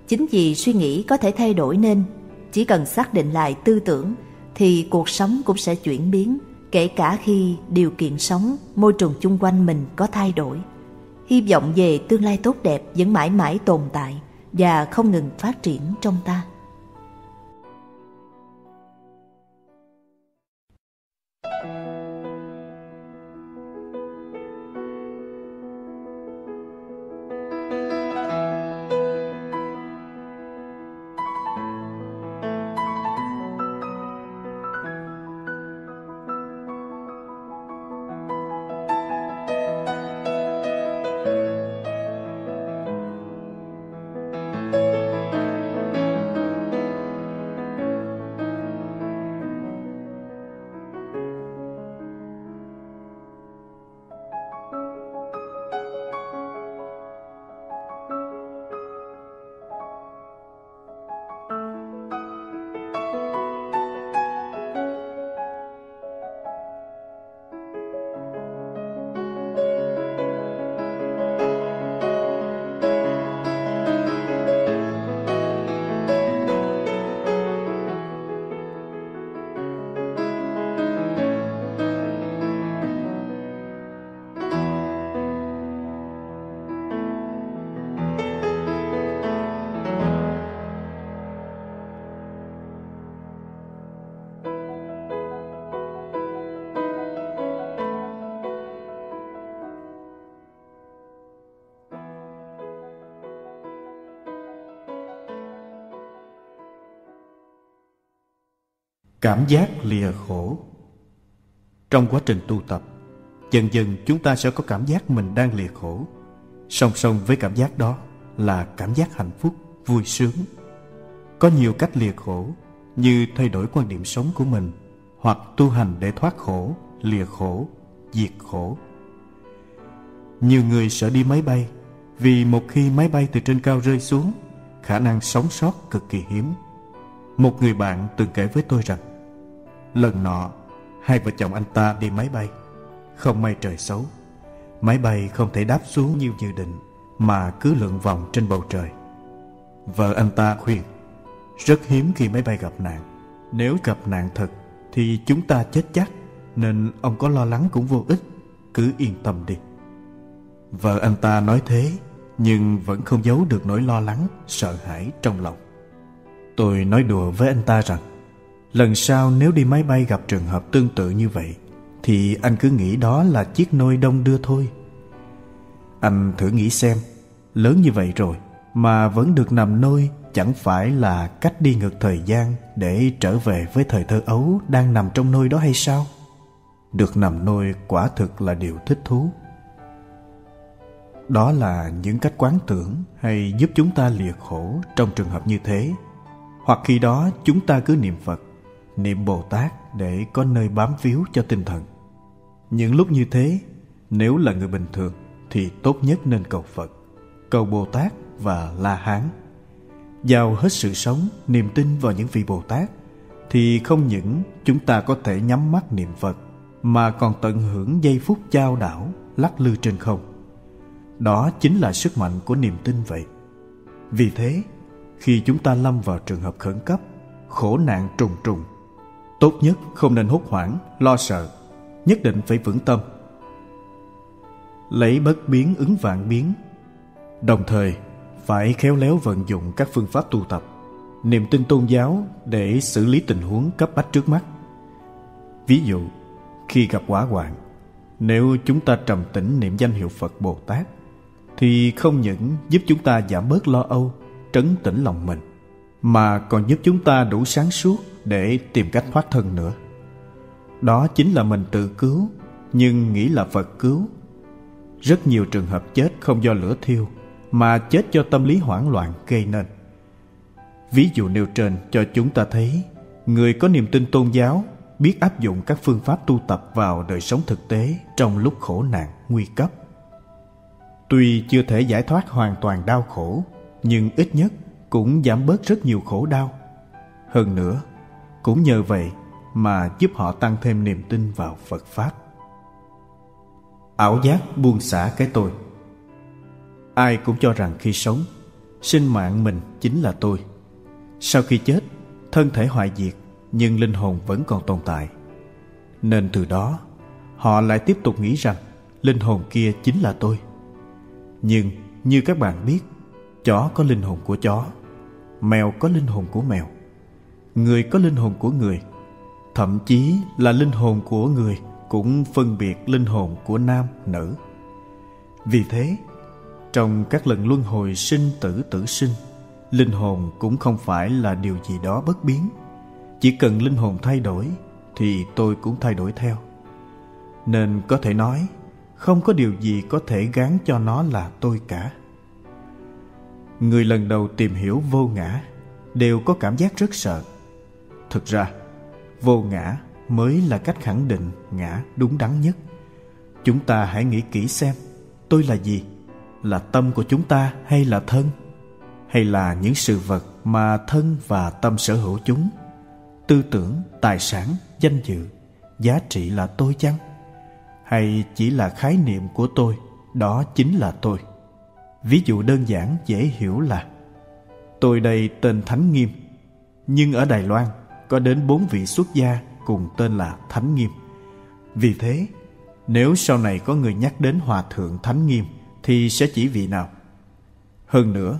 Chính vì suy nghĩ có thể thay đổi nên, chỉ cần xác định lại tư tưởng thì cuộc sống cũng sẽ chuyển biến, kể cả khi điều kiện sống, môi trường chung quanh mình có thay đổi. Hy vọng về tương lai tốt đẹp vẫn mãi mãi tồn tại và không ngừng phát triển trong ta. Cảm giác lìa khổ. Trong quá trình tu tập Dần dần chúng ta sẽ có cảm giác mình đang lìa khổ. Song song với cảm giác đó là cảm giác hạnh phúc, vui sướng. Có nhiều cách lìa khổ Như thay đổi quan điểm sống của mình Hoặc tu hành để thoát khổ, lìa khổ, diệt khổ. Nhiều người sợ đi máy bay Vì một khi máy bay từ trên cao rơi xuống Khả năng sống sót cực kỳ hiếm. Một người bạn từng kể với tôi rằng Lần nọ, hai vợ chồng anh ta đi máy bay. Không may trời xấu. Máy bay không thể đáp xuống như dự định mà cứ lượn vòng trên bầu trời. Vợ anh ta khuyên, rất hiếm khi máy bay gặp nạn. Nếu gặp nạn thật thì chúng ta chết chắc, nên ông có lo lắng cũng vô ích, cứ yên tâm đi. Vợ anh ta nói thế, nhưng vẫn không giấu được nỗi lo lắng, sợ hãi trong lòng. Tôi nói đùa với anh ta rằng, Lần sau nếu đi máy bay gặp trường hợp tương tự như vậy, Thì anh cứ nghĩ đó là chiếc nôi đông đưa thôi. Anh thử nghĩ xem, Lớn như vậy rồi Mà vẫn được nằm nôi, Chẳng phải là cách đi ngược thời gian Để trở về với thời thơ ấu Đang nằm trong nôi đó hay sao? Được nằm nôi quả thực là điều thích thú. Đó là những cách quán tưởng Hay giúp chúng ta lìa khổ Trong trường hợp như thế. Hoặc khi đó, chúng ta cứ niệm Phật niệm Bồ Tát để có nơi bám víu cho tinh thần. Những lúc như thế, nếu là người bình thường thì tốt nhất nên cầu Phật. cầu Bồ Tát và La Hán. Giao hết sự sống, niềm tin vào những vị Bồ Tát thì không những chúng ta có thể nhắm mắt niệm Phật mà còn tận hưởng giây phút trao đảo lắc lư trên không. Đó chính là sức mạnh của niềm tin vậy. Vì thế, khi chúng ta lâm vào trường hợp khẩn cấp, khổ nạn trùng trùng, tốt nhất không nên hốt hoảng, lo sợ, nhất định phải vững tâm. Lấy bất biến ứng vạn biến, đồng thời phải khéo léo vận dụng các phương pháp tu tập, niềm tin tôn giáo để xử lý tình huống cấp bách trước mắt. Ví dụ, khi gặp quả hoạn, nếu chúng ta trầm tĩnh niệm danh hiệu Phật Bồ Tát, thì không những giúp chúng ta giảm bớt lo âu, trấn tĩnh lòng mình, mà còn giúp chúng ta đủ sáng suốt để tìm cách thoát thân nữa. Đó chính là mình tự cứu, nhưng nghĩ là Phật cứu. Rất nhiều trường hợp chết không do lửa thiêu, mà chết do tâm lý hoảng loạn gây nên. Ví dụ nêu trên cho chúng ta thấy người có niềm tin tôn giáo biết áp dụng các phương pháp tu tập vào đời sống thực tế trong lúc khổ nạn, nguy cấp. Tuy chưa thể giải thoát hoàn toàn đau khổ, nhưng ít nhất cũng giảm bớt rất nhiều khổ đau. Hơn nữa, cũng nhờ vậy mà giúp họ tăng thêm niềm tin vào Phật Pháp. Ảo giác buông xả cái tôi Ai cũng cho rằng khi sống, sinh mạng mình chính là tôi. Sau khi chết, thân thể hoại diệt nhưng linh hồn vẫn còn tồn tại. Nên từ đó, họ lại tiếp tục nghĩ rằng linh hồn kia chính là tôi. Nhưng như các bạn biết, chó có linh hồn của chó, mèo có linh hồn của mèo, người có linh hồn của người, thậm chí là linh hồn của người cũng phân biệt linh hồn của nam, nữ. Vì thế, trong các lần luân hồi sinh tử tử sinh, linh hồn cũng không phải là điều gì đó bất biến. Chỉ cần linh hồn thay đổi thì tôi cũng thay đổi theo. Nên có thể nói không có điều gì có thể gán cho nó là tôi cả người lần đầu tìm hiểu vô ngã đều có cảm giác rất sợ. Thực ra, vô ngã mới là cách khẳng định ngã đúng đắn nhất. Chúng ta hãy nghĩ kỹ xem, tôi là gì? Là tâm của chúng ta hay là thân? Hay là những sự vật mà thân và tâm sở hữu chúng? Tư tưởng, tài sản, danh dự, giá trị là tôi chăng? Hay chỉ là khái niệm của tôi, đó chính là tôi? Ví dụ đơn giản dễ hiểu là tôi đây tên thánh nghiêm nhưng ở đài loan có đến bốn vị xuất gia cùng tên là thánh nghiêm vì thế nếu sau này có người nhắc đến hòa thượng thánh nghiêm thì sẽ chỉ vị nào hơn nữa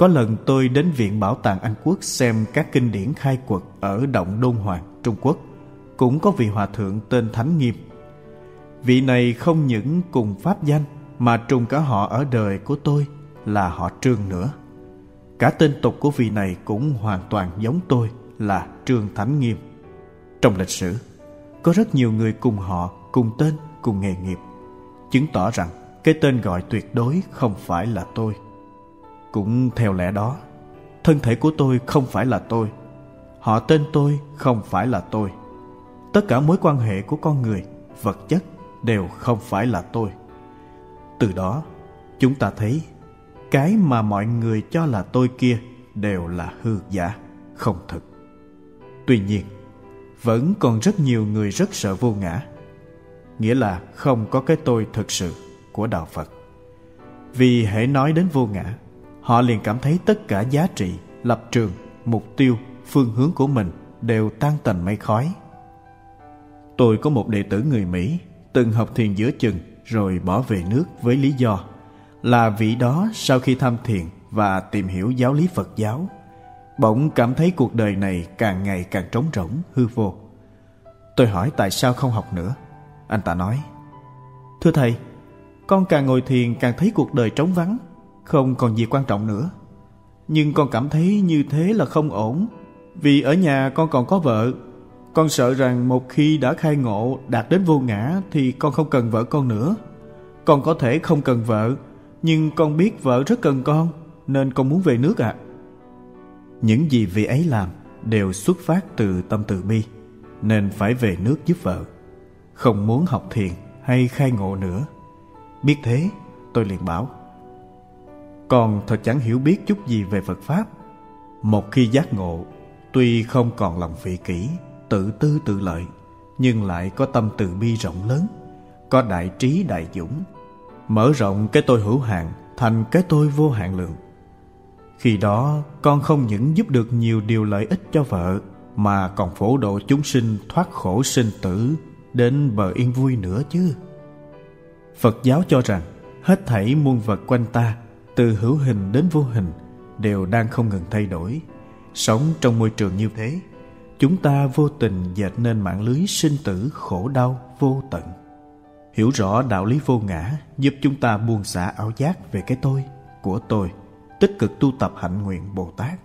có lần tôi đến Viện Bảo tàng Anh Quốc xem các kinh điển khai quật ở Động Đôn Hoàng, Trung Quốc. Cũng có vị hòa thượng tên Thánh Nghiêm. Vị này không những cùng pháp danh mà trùng cả họ ở đời của tôi là họ Trương nữa. Cả tên tục của vị này cũng hoàn toàn giống tôi là Trương Thánh Nghiêm. Trong lịch sử, có rất nhiều người cùng họ, cùng tên, cùng nghề nghiệp, chứng tỏ rằng cái tên gọi tuyệt đối không phải là tôi. Cũng theo lẽ đó Thân thể của tôi không phải là tôi Họ tên tôi không phải là tôi Tất cả mối quan hệ của con người Vật chất đều không phải là tôi từ đó chúng ta thấy Cái mà mọi người cho là tôi kia Đều là hư giả Không thực Tuy nhiên Vẫn còn rất nhiều người rất sợ vô ngã Nghĩa là không có cái tôi thực sự Của Đạo Phật Vì hãy nói đến vô ngã họ liền cảm thấy tất cả giá trị, lập trường, mục tiêu, phương hướng của mình đều tan tành mây khói. Tôi có một đệ tử người Mỹ từng học thiền giữa chừng rồi bỏ về nước với lý do là vị đó sau khi tham thiền và tìm hiểu giáo lý Phật giáo bỗng cảm thấy cuộc đời này càng ngày càng trống rỗng, hư vô. Tôi hỏi tại sao không học nữa. Anh ta nói Thưa thầy, con càng ngồi thiền càng thấy cuộc đời trống vắng không còn gì quan trọng nữa Nhưng con cảm thấy như thế là không ổn Vì ở nhà con còn có vợ con sợ rằng một khi đã khai ngộ, đạt đến vô ngã Thì con không cần vợ con nữa. Con có thể không cần vợ, Nhưng con biết vợ rất cần con, Nên con muốn về nước ạ. À. Những gì vị ấy làm Đều xuất phát từ tâm từ bi, Nên phải về nước giúp vợ. Không muốn học thiền hay khai ngộ nữa. Biết thế, tôi liền bảo, Con thật chẳng hiểu biết chút gì về Phật Pháp. Một khi giác ngộ, Tuy không còn lòng vị kỷ Tự tư tự lợi, Nhưng lại có tâm từ bi rộng lớn, Có đại trí đại dũng. Mở rộng cái tôi hữu hạn, Thành cái tôi vô hạn lượng. Khi đó, con không những giúp được nhiều điều lợi ích cho vợ, Mà còn phổ độ chúng sinh thoát khổ sinh tử Đến bờ yên vui nữa chứ. Phật giáo cho rằng, Hết thảy muôn vật quanh ta, Từ hữu hình đến vô hình, Đều đang không ngừng thay đổi, Sống trong môi trường như thế. Chúng ta vô tình dệt nên mạng lưới sinh tử khổ đau vô tận. Hiểu rõ đạo lý vô ngã Giúp chúng ta buông xả ảo giác về cái tôi, của tôi Tích cực tu tập hạnh nguyện Bồ Tát.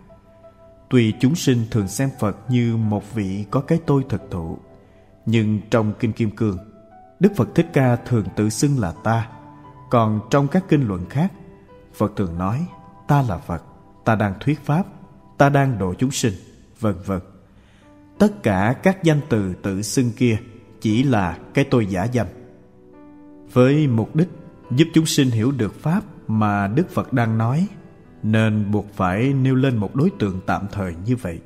Tuy chúng sinh thường xem Phật như một vị có cái tôi thực thụ Nhưng trong Kinh Kim Cương Đức Phật Thích Ca thường tự xưng là ta. Còn trong các kinh luận khác Phật thường nói Ta là Phật Ta đang thuyết Pháp Ta đang độ chúng sinh Vân vân. Tất cả các danh từ tự xưng kia Chỉ là cái tôi giả danh Với mục đích Giúp chúng sinh hiểu được Pháp Mà Đức Phật đang nói, Nên buộc phải nêu lên một đối tượng tạm thời như vậy.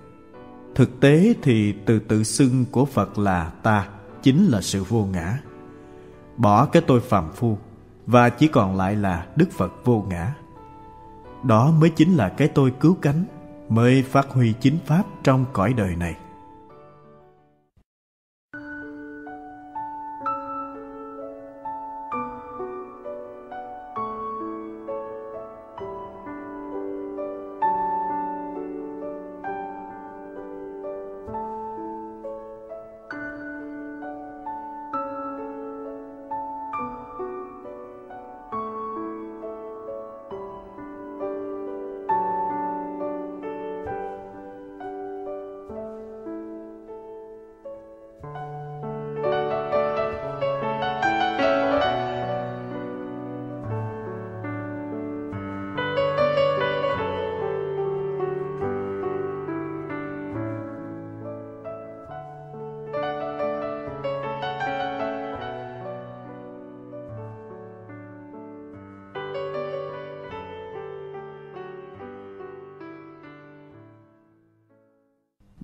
Thực tế thì từ tự xưng của Phật là ta Chính là sự vô ngã. Bỏ cái tôi phàm phu Và chỉ còn lại là Đức Phật vô ngã. Đó mới chính là cái tôi cứu cánh Mới phát huy chính Pháp trong cõi đời này.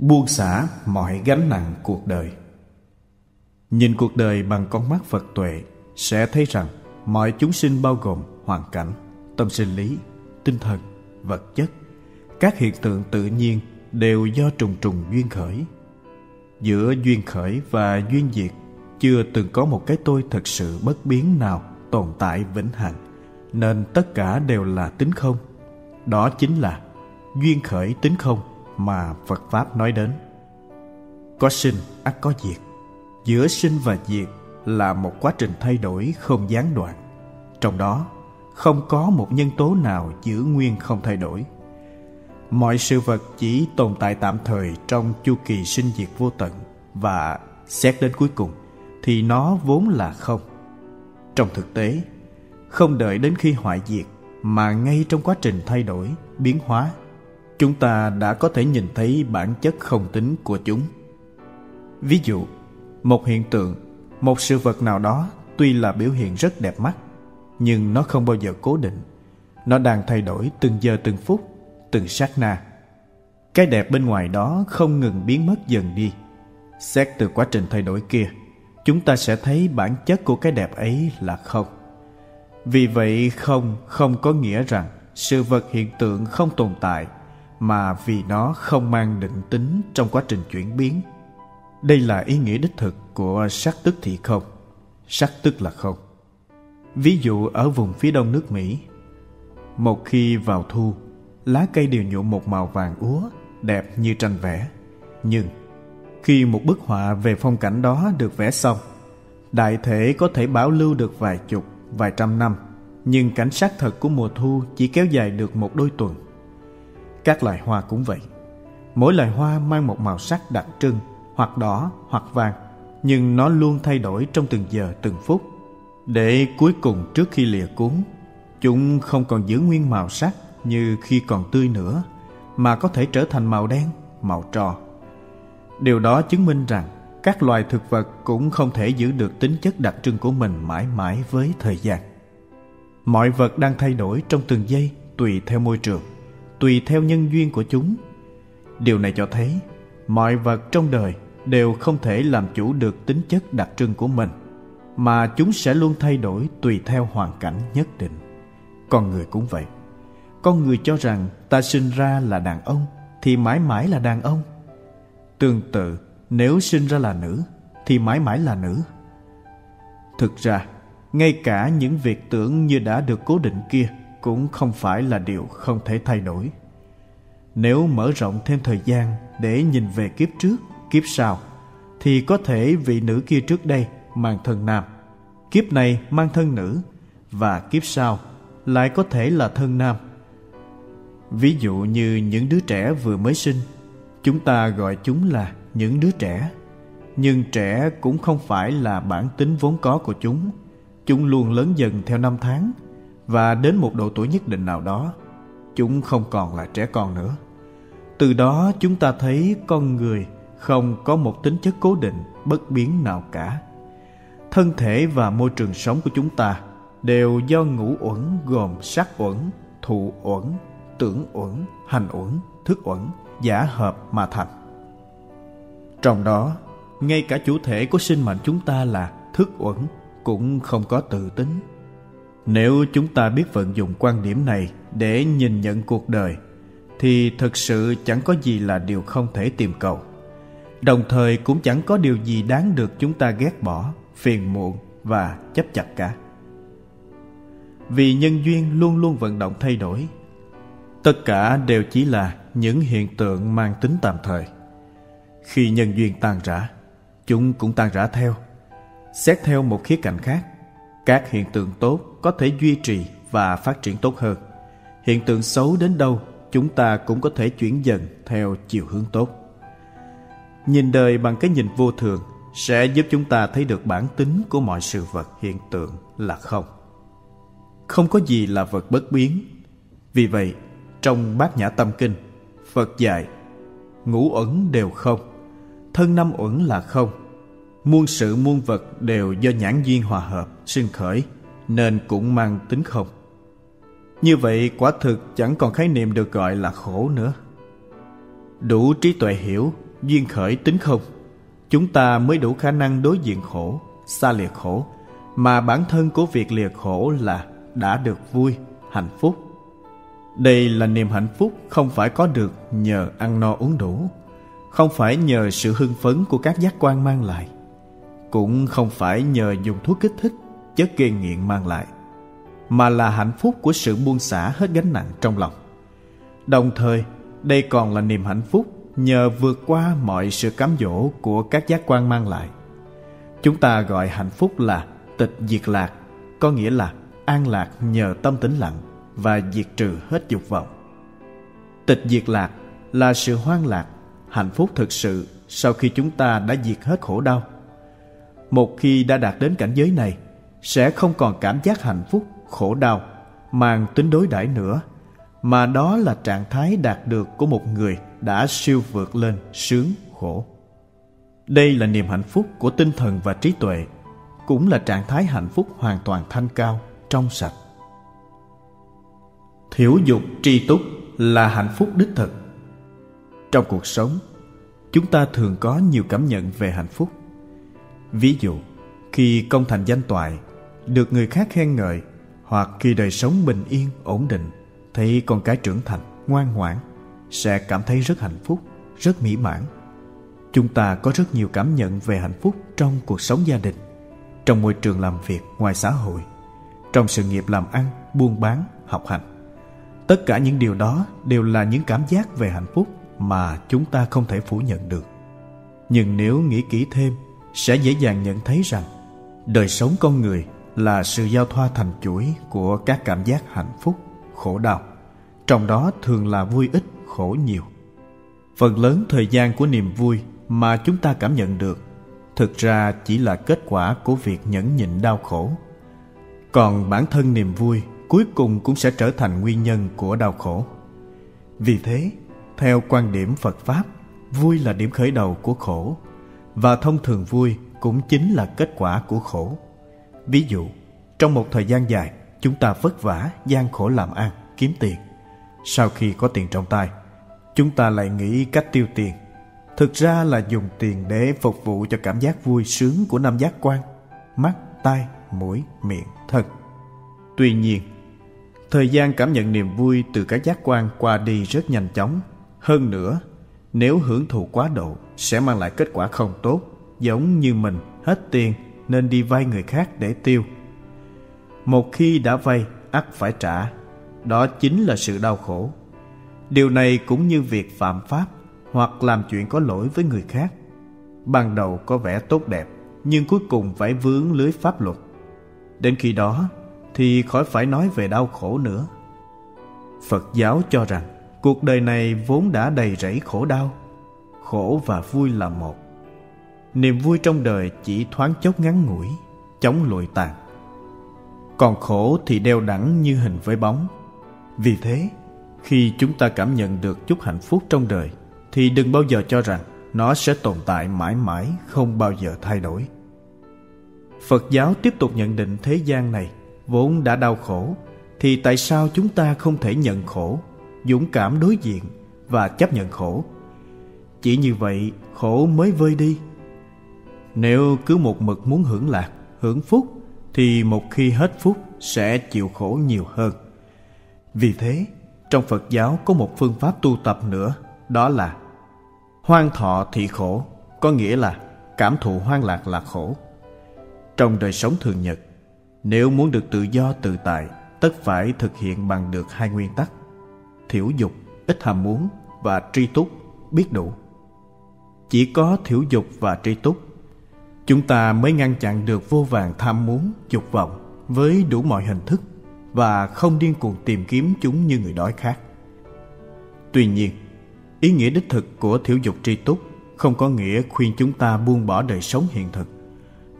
Buông xả mọi gánh nặng cuộc đời. Nhìn cuộc đời bằng con mắt phật tuệ, sẽ thấy rằng mọi chúng sinh bao gồm hoàn cảnh, tâm sinh lý, tinh thần, vật chất. Các hiện tượng tự nhiên đều do trùng trùng duyên khởi. Giữa duyên khởi và duyên diệt, chưa từng có một cái tôi thật sự bất biến nào tồn tại vĩnh hằng, nên tất cả đều là tính không. Đó chính là duyên khởi tính không mà Phật Pháp nói đến. Có sinh ắt có diệt. Giữa sinh và diệt là một quá trình thay đổi không gián đoạn. Trong đó không có một nhân tố nào giữ nguyên không thay đổi. Mọi sự vật chỉ tồn tại tạm thời trong chu kỳ sinh diệt vô tận và xét đến cuối cùng thì nó vốn là không. Trong thực tế, không đợi đến khi hoại diệt mà ngay trong quá trình thay đổi, biến hóa chúng ta đã có thể nhìn thấy bản chất không tính của chúng. Ví dụ, một hiện tượng, một sự vật nào đó tuy là biểu hiện rất đẹp mắt, nhưng nó không bao giờ cố định. Nó đang thay đổi từng giờ từng phút, từng sát na. Cái đẹp bên ngoài đó không ngừng biến mất dần đi. Xét từ quá trình thay đổi kia, chúng ta sẽ thấy bản chất của cái đẹp ấy là không. Vì vậy không không có nghĩa rằng sự vật hiện tượng không tồn tại mà vì nó không mang định tính trong quá trình chuyển biến. Đây là ý nghĩa đích thực của sắc tức thị không. Sắc tức là không. Ví dụ ở vùng phía đông nước Mỹ, một khi vào thu, lá cây đều nhuộm một màu vàng úa, đẹp như tranh vẽ. Nhưng khi một bức họa về phong cảnh đó được vẽ xong, đại thể có thể bảo lưu được vài chục, vài trăm năm, nhưng cảnh sắc thật của mùa thu chỉ kéo dài được một đôi tuần. Các loài hoa cũng vậy. Mỗi loài hoa mang một màu sắc đặc trưng, hoặc đỏ hoặc vàng, nhưng nó luôn thay đổi trong từng giờ từng phút. Để cuối cùng trước khi lìa cuốn, chúng không còn giữ nguyên màu sắc như khi còn tươi nữa, mà có thể trở thành màu đen, màu trò. Điều đó chứng minh rằng các loài thực vật cũng không thể giữ được tính chất đặc trưng của mình mãi mãi với thời gian. Mọi vật đang thay đổi trong từng giây, tùy theo môi trường tùy theo nhân duyên của chúng. Điều này cho thấy, mọi vật trong đời đều không thể làm chủ được tính chất đặc trưng của mình, mà chúng sẽ luôn thay đổi tùy theo hoàn cảnh nhất định. Con người cũng vậy. Con người cho rằng ta sinh ra là đàn ông thì mãi mãi là đàn ông. Tương tự, nếu sinh ra là nữ thì mãi mãi là nữ. Thực ra, ngay cả những việc tưởng như đã được cố định kia cũng không phải là điều không thể thay đổi. Nếu mở rộng thêm thời gian để nhìn về kiếp trước, kiếp sau, thì có thể vị nữ kia trước đây mang thân nam, kiếp này mang thân nữ, và kiếp sau lại có thể là thân nam. Ví dụ như những đứa trẻ vừa mới sinh, chúng ta gọi chúng là những đứa trẻ, nhưng trẻ cũng không phải là bản tính vốn có của chúng. Chúng luôn lớn dần theo năm tháng và đến một độ tuổi nhất định nào đó, chúng không còn là trẻ con nữa. Từ đó chúng ta thấy con người không có một tính chất cố định, bất biến nào cả. Thân thể và môi trường sống của chúng ta đều do ngũ uẩn gồm sắc uẩn, thụ uẩn, tưởng uẩn, hành uẩn, thức uẩn, giả hợp mà thành. Trong đó, ngay cả chủ thể của sinh mệnh chúng ta là thức uẩn cũng không có tự tính nếu chúng ta biết vận dụng quan điểm này để nhìn nhận cuộc đời, thì thực sự chẳng có gì là điều không thể tìm cầu. Đồng thời cũng chẳng có điều gì đáng được chúng ta ghét bỏ, phiền muộn và chấp chặt cả. Vì nhân duyên luôn luôn vận động thay đổi, tất cả đều chỉ là những hiện tượng mang tính tạm thời. Khi nhân duyên tan rã, chúng cũng tan rã theo, xét theo một khía cạnh khác các hiện tượng tốt có thể duy trì và phát triển tốt hơn. Hiện tượng xấu đến đâu, chúng ta cũng có thể chuyển dần theo chiều hướng tốt. Nhìn đời bằng cái nhìn vô thường sẽ giúp chúng ta thấy được bản tính của mọi sự vật hiện tượng là không. Không có gì là vật bất biến. Vì vậy, trong bát nhã tâm kinh, phật dạy, ngũ uẩn đều không, thân năm uẩn là không muôn sự muôn vật đều do nhãn duyên hòa hợp, sinh khởi, nên cũng mang tính không. Như vậy, quả thực chẳng còn khái niệm được gọi là khổ nữa. Đủ trí tuệ hiểu, duyên khởi tính không, chúng ta mới đủ khả năng đối diện khổ, xa liệt khổ, mà bản thân của việc liệt khổ là đã được vui, hạnh phúc. Đây là niềm hạnh phúc không phải có được nhờ ăn no uống đủ, không phải nhờ sự hưng phấn của các giác quan mang lại cũng không phải nhờ dùng thuốc kích thích, chất gây nghiện mang lại, mà là hạnh phúc của sự buông xả hết gánh nặng trong lòng. Đồng thời, đây còn là niềm hạnh phúc nhờ vượt qua mọi sự cám dỗ của các giác quan mang lại. Chúng ta gọi hạnh phúc là tịch diệt lạc, có nghĩa là an lạc nhờ tâm tĩnh lặng và diệt trừ hết dục vọng. Tịch diệt lạc là sự hoan lạc, hạnh phúc thực sự sau khi chúng ta đã diệt hết khổ đau một khi đã đạt đến cảnh giới này, sẽ không còn cảm giác hạnh phúc, khổ đau, mang tính đối đãi nữa, mà đó là trạng thái đạt được của một người đã siêu vượt lên sướng khổ. Đây là niềm hạnh phúc của tinh thần và trí tuệ, cũng là trạng thái hạnh phúc hoàn toàn thanh cao, trong sạch. Thiểu dục tri túc là hạnh phúc đích thực. Trong cuộc sống, chúng ta thường có nhiều cảm nhận về hạnh phúc ví dụ, khi công thành danh toại, được người khác khen ngợi, hoặc khi đời sống bình yên, ổn định, thấy con cái trưởng thành, ngoan ngoãn, sẽ cảm thấy rất hạnh phúc, rất mỹ mãn. Chúng ta có rất nhiều cảm nhận về hạnh phúc trong cuộc sống gia đình, trong môi trường làm việc ngoài xã hội, trong sự nghiệp làm ăn, buôn bán, học hành. Tất cả những điều đó đều là những cảm giác về hạnh phúc mà chúng ta không thể phủ nhận được. Nhưng nếu nghĩ kỹ thêm sẽ dễ dàng nhận thấy rằng đời sống con người là sự giao thoa thành chuỗi của các cảm giác hạnh phúc, khổ đau. Trong đó thường là vui ít, khổ nhiều. Phần lớn thời gian của niềm vui mà chúng ta cảm nhận được thực ra chỉ là kết quả của việc nhẫn nhịn đau khổ. Còn bản thân niềm vui cuối cùng cũng sẽ trở thành nguyên nhân của đau khổ. Vì thế, theo quan điểm phật pháp, vui là điểm khởi đầu của khổ và thông thường vui cũng chính là kết quả của khổ. Ví dụ, trong một thời gian dài, chúng ta vất vả, gian khổ làm ăn, kiếm tiền. Sau khi có tiền trong tay, chúng ta lại nghĩ cách tiêu tiền. Thực ra là dùng tiền để phục vụ cho cảm giác vui sướng của năm giác quan, mắt, tai, mũi, miệng, thân. Tuy nhiên, thời gian cảm nhận niềm vui từ các giác quan qua đi rất nhanh chóng. Hơn nữa nếu hưởng thụ quá độ, sẽ mang lại kết quả không tốt, giống như mình, hết tiền, nên đi vay người khác để tiêu. Một khi đã vay, ắt phải trả. Đó chính là sự đau khổ. Điều này cũng như việc phạm pháp hoặc làm chuyện có lỗi với người khác. Ban đầu có vẻ tốt đẹp, nhưng cuối cùng phải vướng lưới pháp luật. Đến khi đó, thì khỏi phải nói về đau khổ nữa. Phật giáo cho rằng cuộc đời này vốn đã đầy rẫy khổ đau, khổ và vui là một. Niềm vui trong đời chỉ thoáng chốc ngắn ngủi, chóng lụi tàn. Còn khổ thì đeo đẳng như hình với bóng. Vì thế, khi chúng ta cảm nhận được chút hạnh phúc trong đời, thì đừng bao giờ cho rằng nó sẽ tồn tại mãi mãi, không bao giờ thay đổi. Phật giáo tiếp tục nhận định thế gian này vốn đã đau khổ, thì tại sao chúng ta không thể nhận khổ? Dũng cảm đối diện và chấp nhận khổ. Chỉ như vậy, khổ mới vơi đi. Nếu cứ một mực muốn hưởng lạc, hưởng phúc, thì một khi hết phúc sẽ chịu khổ nhiều hơn. Vì thế, trong phật giáo có một phương pháp tu tập nữa, đó là hoan thọ thị khổ, có nghĩa là cảm thụ hoan lạc là khổ. Trong đời sống thường nhật, nếu muốn được tự do tự tại, tất phải thực hiện bằng được hai nguyên tắc thiểu dục, ít ham muốn và tri túc, biết đủ. Chỉ có thiểu dục và tri túc, chúng ta mới ngăn chặn được vô vàng tham muốn, dục vọng với đủ mọi hình thức và không điên cuồng tìm kiếm chúng như người đói khác tuy nhiên, ý nghĩa đích thực của thiểu dục tri túc không có nghĩa khuyên chúng ta buông bỏ đời sống hiện thực.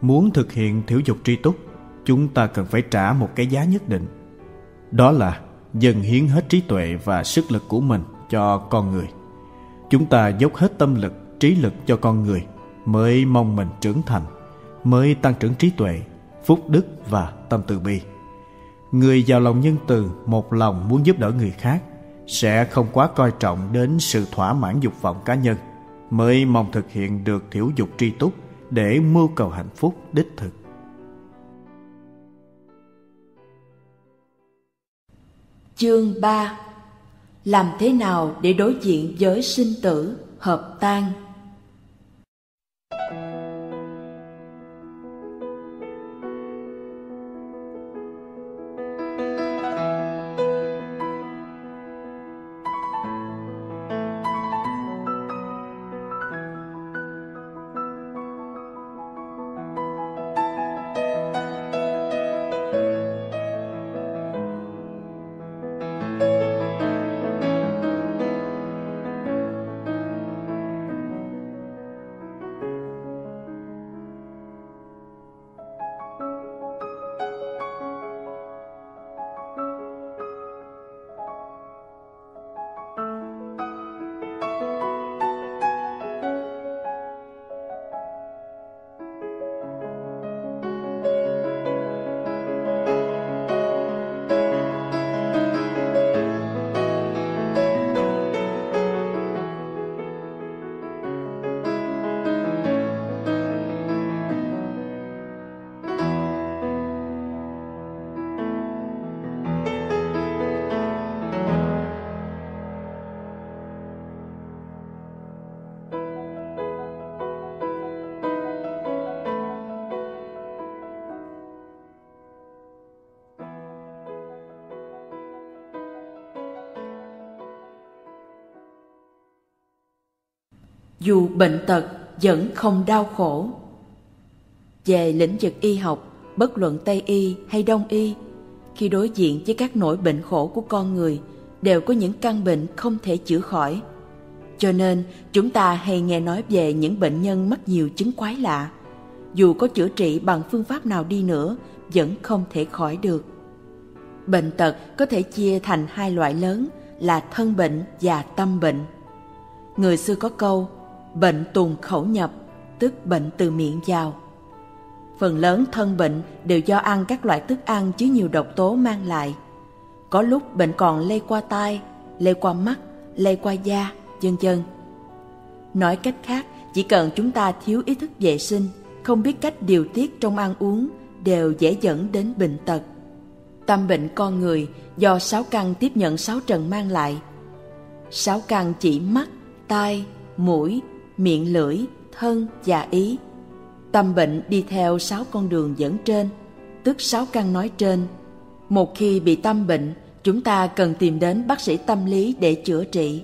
Muốn thực hiện thiểu dục tri túc, chúng ta cần phải trả một cái giá nhất định, đó là dần hiến hết trí tuệ và sức lực của mình cho con người. Chúng ta dốc hết tâm lực, trí lực cho con người mới mong mình trưởng thành, mới tăng trưởng trí tuệ, phúc đức và tâm từ bi. Người giàu lòng nhân từ, một lòng muốn giúp đỡ người khác, sẽ không quá coi trọng đến sự thỏa mãn dục vọng cá nhân, mới mong thực hiện được thiểu dục tri túc để mưu cầu hạnh phúc đích thực. Chương 3 Làm thế nào để đối diện với sinh tử, hợp tan? Dù bệnh tật vẫn không đau khổ. Về lĩnh vực y học, bất luận Tây y hay Đông y, khi đối diện với các nỗi bệnh khổ của con người đều có những căn bệnh không thể chữa khỏi. Cho nên chúng ta hay nghe nói về những bệnh nhân mắc nhiều chứng quái lạ. Dù có chữa trị bằng phương pháp nào đi nữa, vẫn không thể khỏi được. Bệnh tật có thể chia thành hai loại lớn là thân bệnh và tâm bệnh. Người xưa có câu bệnh tùng khẩu nhập, tức bệnh từ miệng vào. Phần lớn thân bệnh đều do ăn các loại thức ăn chứa nhiều độc tố mang lại. Có lúc bệnh còn lây qua tai, lây qua mắt, lây qua da, vân vân. Nói cách khác, chỉ cần chúng ta thiếu ý thức vệ sinh, không biết cách điều tiết trong ăn uống đều dễ dẫn đến bệnh tật. Tâm bệnh con người do sáu căn tiếp nhận sáu trần mang lại. Sáu căn chỉ mắt, tai, mũi, miệng lưỡi, thân và ý. Tâm bệnh đi theo sáu con đường dẫn trên, tức sáu căn nói trên. Một khi bị tâm bệnh, chúng ta cần tìm đến bác sĩ tâm lý để chữa trị.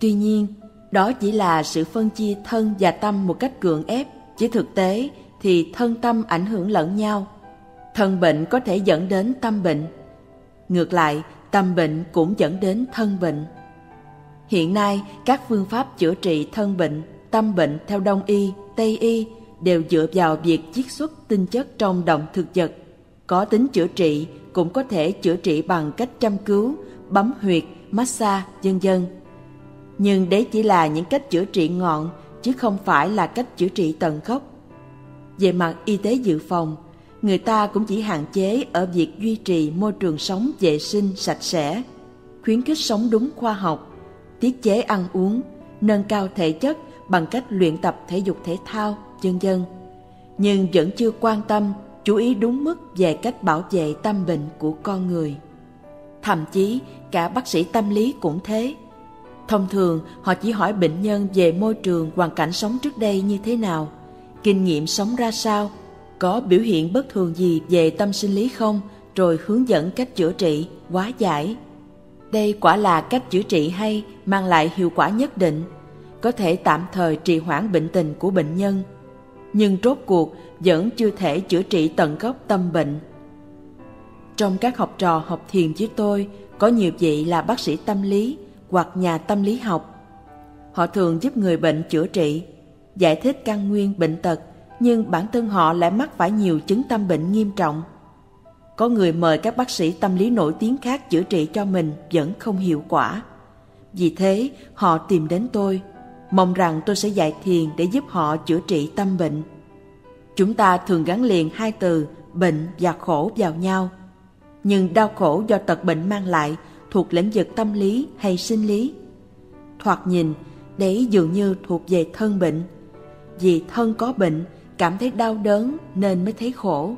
Tuy nhiên, đó chỉ là sự phân chia thân và tâm một cách gượng ép, chứ thực tế thì thân tâm ảnh hưởng lẫn nhau. Thân bệnh có thể dẫn đến tâm bệnh. Ngược lại, tâm bệnh cũng dẫn đến thân bệnh. Hiện nay, các phương pháp chữa trị thân bệnh, tâm bệnh theo Đông y, Tây y đều dựa vào việc chiết xuất tinh chất trong động thực vật. Có tính chữa trị cũng có thể chữa trị bằng cách chăm cứu, bấm huyệt, massage, vân vân. Nhưng đấy chỉ là những cách chữa trị ngọn chứ không phải là cách chữa trị tận gốc. Về mặt y tế dự phòng, người ta cũng chỉ hạn chế ở việc duy trì môi trường sống vệ sinh sạch sẽ, khuyến khích sống đúng khoa học, tiết chế ăn uống, nâng cao thể chất bằng cách luyện tập thể dục thể thao, dân dân. Nhưng vẫn chưa quan tâm, chú ý đúng mức về cách bảo vệ tâm bệnh của con người. Thậm chí cả bác sĩ tâm lý cũng thế. Thông thường họ chỉ hỏi bệnh nhân về môi trường hoàn cảnh sống trước đây như thế nào, kinh nghiệm sống ra sao, có biểu hiện bất thường gì về tâm sinh lý không, rồi hướng dẫn cách chữa trị, hóa giải. Đây quả là cách chữa trị hay, mang lại hiệu quả nhất định, có thể tạm thời trì hoãn bệnh tình của bệnh nhân, nhưng rốt cuộc vẫn chưa thể chữa trị tận gốc tâm bệnh. Trong các học trò học thiền với tôi, có nhiều vị là bác sĩ tâm lý hoặc nhà tâm lý học. Họ thường giúp người bệnh chữa trị, giải thích căn nguyên bệnh tật, nhưng bản thân họ lại mắc phải nhiều chứng tâm bệnh nghiêm trọng. Có người mời các bác sĩ tâm lý nổi tiếng khác chữa trị cho mình vẫn không hiệu quả. Vì thế, họ tìm đến tôi, mong rằng tôi sẽ dạy thiền để giúp họ chữa trị tâm bệnh. Chúng ta thường gắn liền hai từ bệnh và khổ vào nhau. Nhưng đau khổ do tật bệnh mang lại thuộc lĩnh vực tâm lý hay sinh lý. Thoạt nhìn, đấy dường như thuộc về thân bệnh. Vì thân có bệnh, cảm thấy đau đớn nên mới thấy khổ.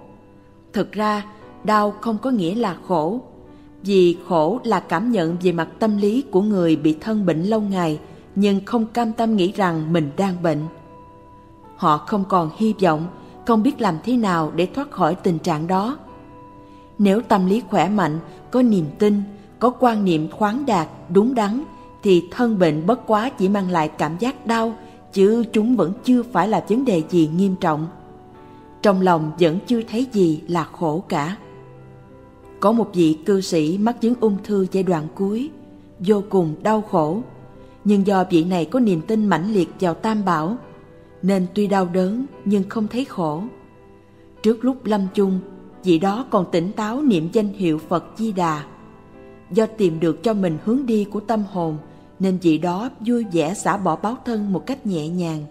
Thực ra, đau không có nghĩa là khổ. Vì khổ là cảm nhận về mặt tâm lý của người bị thân bệnh lâu ngày nhưng không cam tâm nghĩ rằng mình đang bệnh. Họ không còn hy vọng, không biết làm thế nào để thoát khỏi tình trạng đó. Nếu tâm lý khỏe mạnh, có niềm tin, có quan niệm khoáng đạt, đúng đắn, thì thân bệnh bất quá chỉ mang lại cảm giác đau, chứ chúng vẫn chưa phải là vấn đề gì nghiêm trọng. Trong lòng vẫn chưa thấy gì là khổ cả. Có một vị cư sĩ mắc chứng ung thư giai đoạn cuối, vô cùng đau khổ. Nhưng do vị này có niềm tin mãnh liệt vào tam bảo, nên tuy đau đớn nhưng không thấy khổ. Trước lúc lâm chung, vị đó còn tỉnh táo niệm danh hiệu Phật Di Đà do tìm được cho mình hướng đi của tâm hồn nên vị đó vui vẻ xả bỏ báo thân một cách nhẹ nhàng.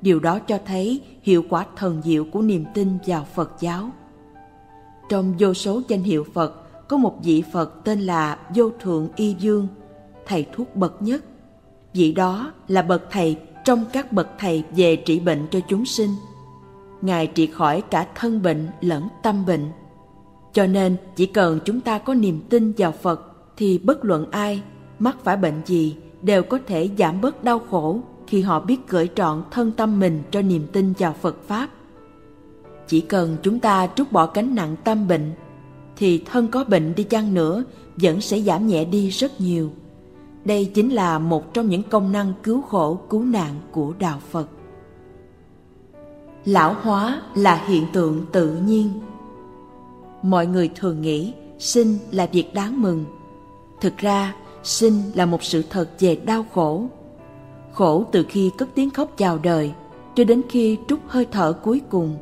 Điều đó cho thấy hiệu quả thần diệu của niềm tin vào Phật giáo. Trong vô số danh hiệu Phật có một vị Phật tên là Vô Thượng Y Dương, thầy thuốc bậc nhất. Vị đó là bậc thầy trong các bậc thầy về trị bệnh cho chúng sinh. Ngài trị khỏi cả thân bệnh lẫn tâm bệnh. Cho nên chỉ cần chúng ta có niềm tin vào Phật thì bất luận ai mắc phải bệnh gì đều có thể giảm bớt đau khổ khi họ biết gửi trọn thân tâm mình cho niềm tin vào Phật Pháp. Chỉ cần chúng ta trút bỏ cánh nặng tâm bệnh, thì thân có bệnh đi chăng nữa vẫn sẽ giảm nhẹ đi rất nhiều. Đây chính là một trong những công năng cứu khổ cứu nạn của Đạo Phật. Lão hóa là hiện tượng tự nhiên. Mọi người thường nghĩ sinh là việc đáng mừng, Thực ra, sinh là một sự thật về đau khổ. Khổ từ khi cất tiếng khóc chào đời, cho đến khi trút hơi thở cuối cùng.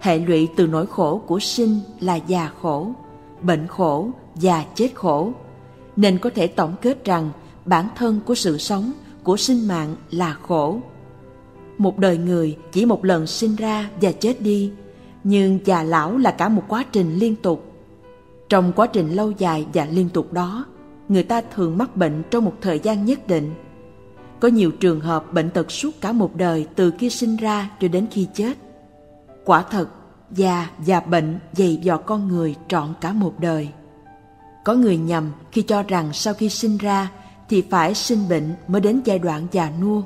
Hệ lụy từ nỗi khổ của sinh là già khổ, bệnh khổ và chết khổ. Nên có thể tổng kết rằng bản thân của sự sống, của sinh mạng là khổ. Một đời người chỉ một lần sinh ra và chết đi, nhưng già lão là cả một quá trình liên tục trong quá trình lâu dài và liên tục đó, người ta thường mắc bệnh trong một thời gian nhất định. Có nhiều trường hợp bệnh tật suốt cả một đời từ khi sinh ra cho đến khi chết. Quả thật, già và bệnh dày dò con người trọn cả một đời. Có người nhầm khi cho rằng sau khi sinh ra thì phải sinh bệnh mới đến giai đoạn già nua.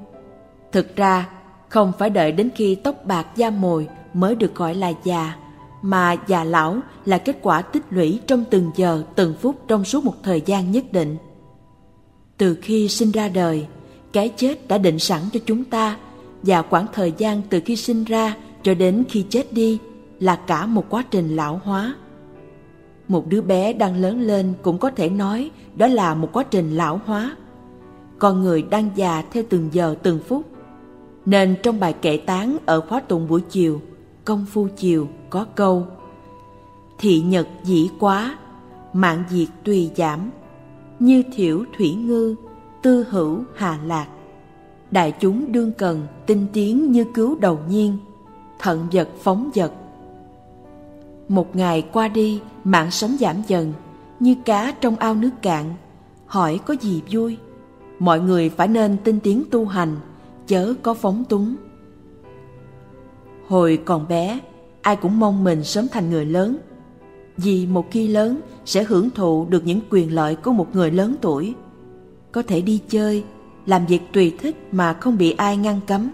Thực ra, không phải đợi đến khi tóc bạc da mồi mới được gọi là già, mà già lão là kết quả tích lũy trong từng giờ, từng phút trong suốt một thời gian nhất định. Từ khi sinh ra đời, cái chết đã định sẵn cho chúng ta và khoảng thời gian từ khi sinh ra cho đến khi chết đi là cả một quá trình lão hóa. Một đứa bé đang lớn lên cũng có thể nói đó là một quá trình lão hóa. Con người đang già theo từng giờ từng phút. Nên trong bài kệ tán ở khóa tụng buổi chiều, công phu chiều có câu Thị nhật dĩ quá, mạng diệt tùy giảm, như thiểu thủy ngư, tư hữu hà lạc. Đại chúng đương cần, tinh tiến như cứu đầu nhiên, thận vật phóng vật. Một ngày qua đi, mạng sống giảm dần, như cá trong ao nước cạn. Hỏi có gì vui? Mọi người phải nên tinh tiến tu hành, chớ có phóng túng. Hồi còn bé, ai cũng mong mình sớm thành người lớn. Vì một khi lớn sẽ hưởng thụ được những quyền lợi của một người lớn tuổi. Có thể đi chơi, làm việc tùy thích mà không bị ai ngăn cấm.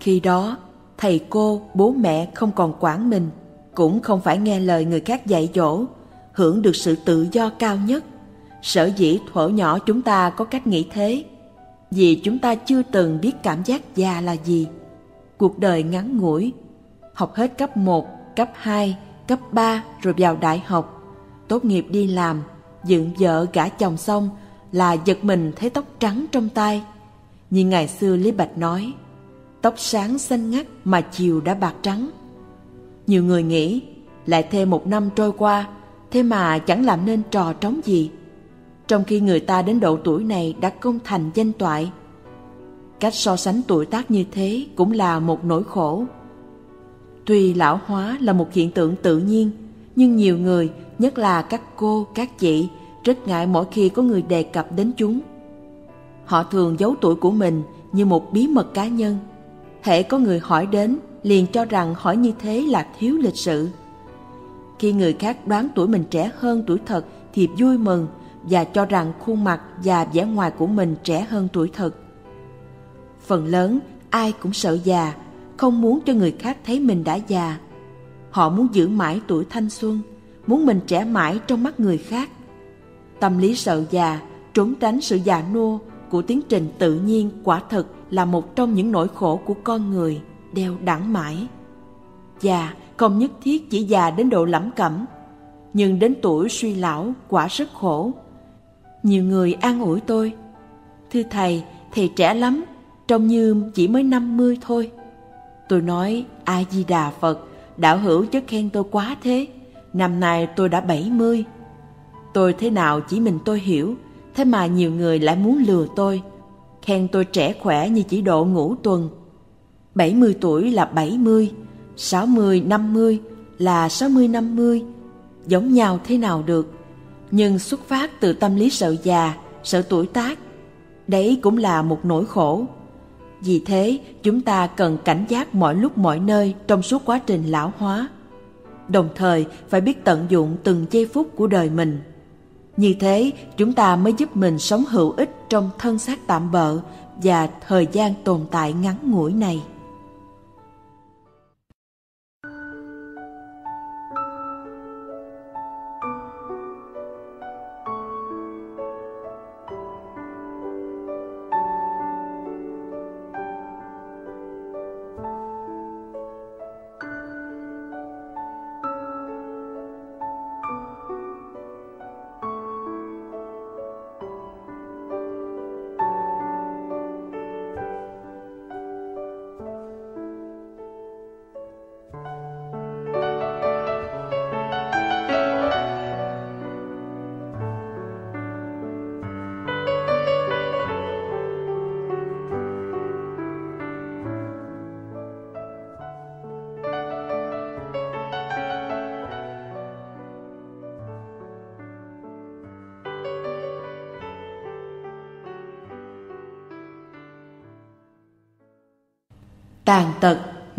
Khi đó, thầy cô, bố mẹ không còn quản mình, cũng không phải nghe lời người khác dạy dỗ, hưởng được sự tự do cao nhất. Sở dĩ thuở nhỏ chúng ta có cách nghĩ thế, vì chúng ta chưa từng biết cảm giác già là gì. Cuộc đời ngắn ngủi, học hết cấp 1, cấp 2, cấp 3 rồi vào đại học, tốt nghiệp đi làm, dựng vợ gả chồng xong là giật mình thấy tóc trắng trong tay. Như ngày xưa Lý Bạch nói, tóc sáng xanh ngắt mà chiều đã bạc trắng. Nhiều người nghĩ, lại thêm một năm trôi qua, thế mà chẳng làm nên trò trống gì. Trong khi người ta đến độ tuổi này đã công thành danh toại. Cách so sánh tuổi tác như thế cũng là một nỗi khổ. Tuy lão hóa là một hiện tượng tự nhiên, nhưng nhiều người, nhất là các cô, các chị, rất ngại mỗi khi có người đề cập đến chúng. Họ thường giấu tuổi của mình như một bí mật cá nhân. Hễ có người hỏi đến, liền cho rằng hỏi như thế là thiếu lịch sự. Khi người khác đoán tuổi mình trẻ hơn tuổi thật thì vui mừng và cho rằng khuôn mặt và vẻ ngoài của mình trẻ hơn tuổi thật. Phần lớn ai cũng sợ già, không muốn cho người khác thấy mình đã già. Họ muốn giữ mãi tuổi thanh xuân, muốn mình trẻ mãi trong mắt người khác. Tâm lý sợ già, trốn tránh sự già nua của tiến trình tự nhiên quả thực là một trong những nỗi khổ của con người đeo đẳng mãi. Già không nhất thiết chỉ già đến độ lẩm cẩm, nhưng đến tuổi suy lão quả rất khổ. Nhiều người an ủi tôi, thưa thầy, thầy trẻ lắm, trông như chỉ mới năm mươi thôi. Tôi nói, A-di-đà Phật, đạo hữu chớ khen tôi quá thế, năm nay tôi đã bảy mươi. Tôi thế nào chỉ mình tôi hiểu, thế mà nhiều người lại muốn lừa tôi, khen tôi trẻ khỏe như chỉ độ ngũ tuần. 70 tuổi là 70, 60, 50 là 60, 50, giống nhau thế nào được. Nhưng xuất phát từ tâm lý sợ già, sợ tuổi tác, đấy cũng là một nỗi khổ. Vì thế, chúng ta cần cảnh giác mọi lúc mọi nơi trong suốt quá trình lão hóa. Đồng thời, phải biết tận dụng từng giây phút của đời mình. Như thế, chúng ta mới giúp mình sống hữu ích trong thân xác tạm bợ và thời gian tồn tại ngắn ngủi này.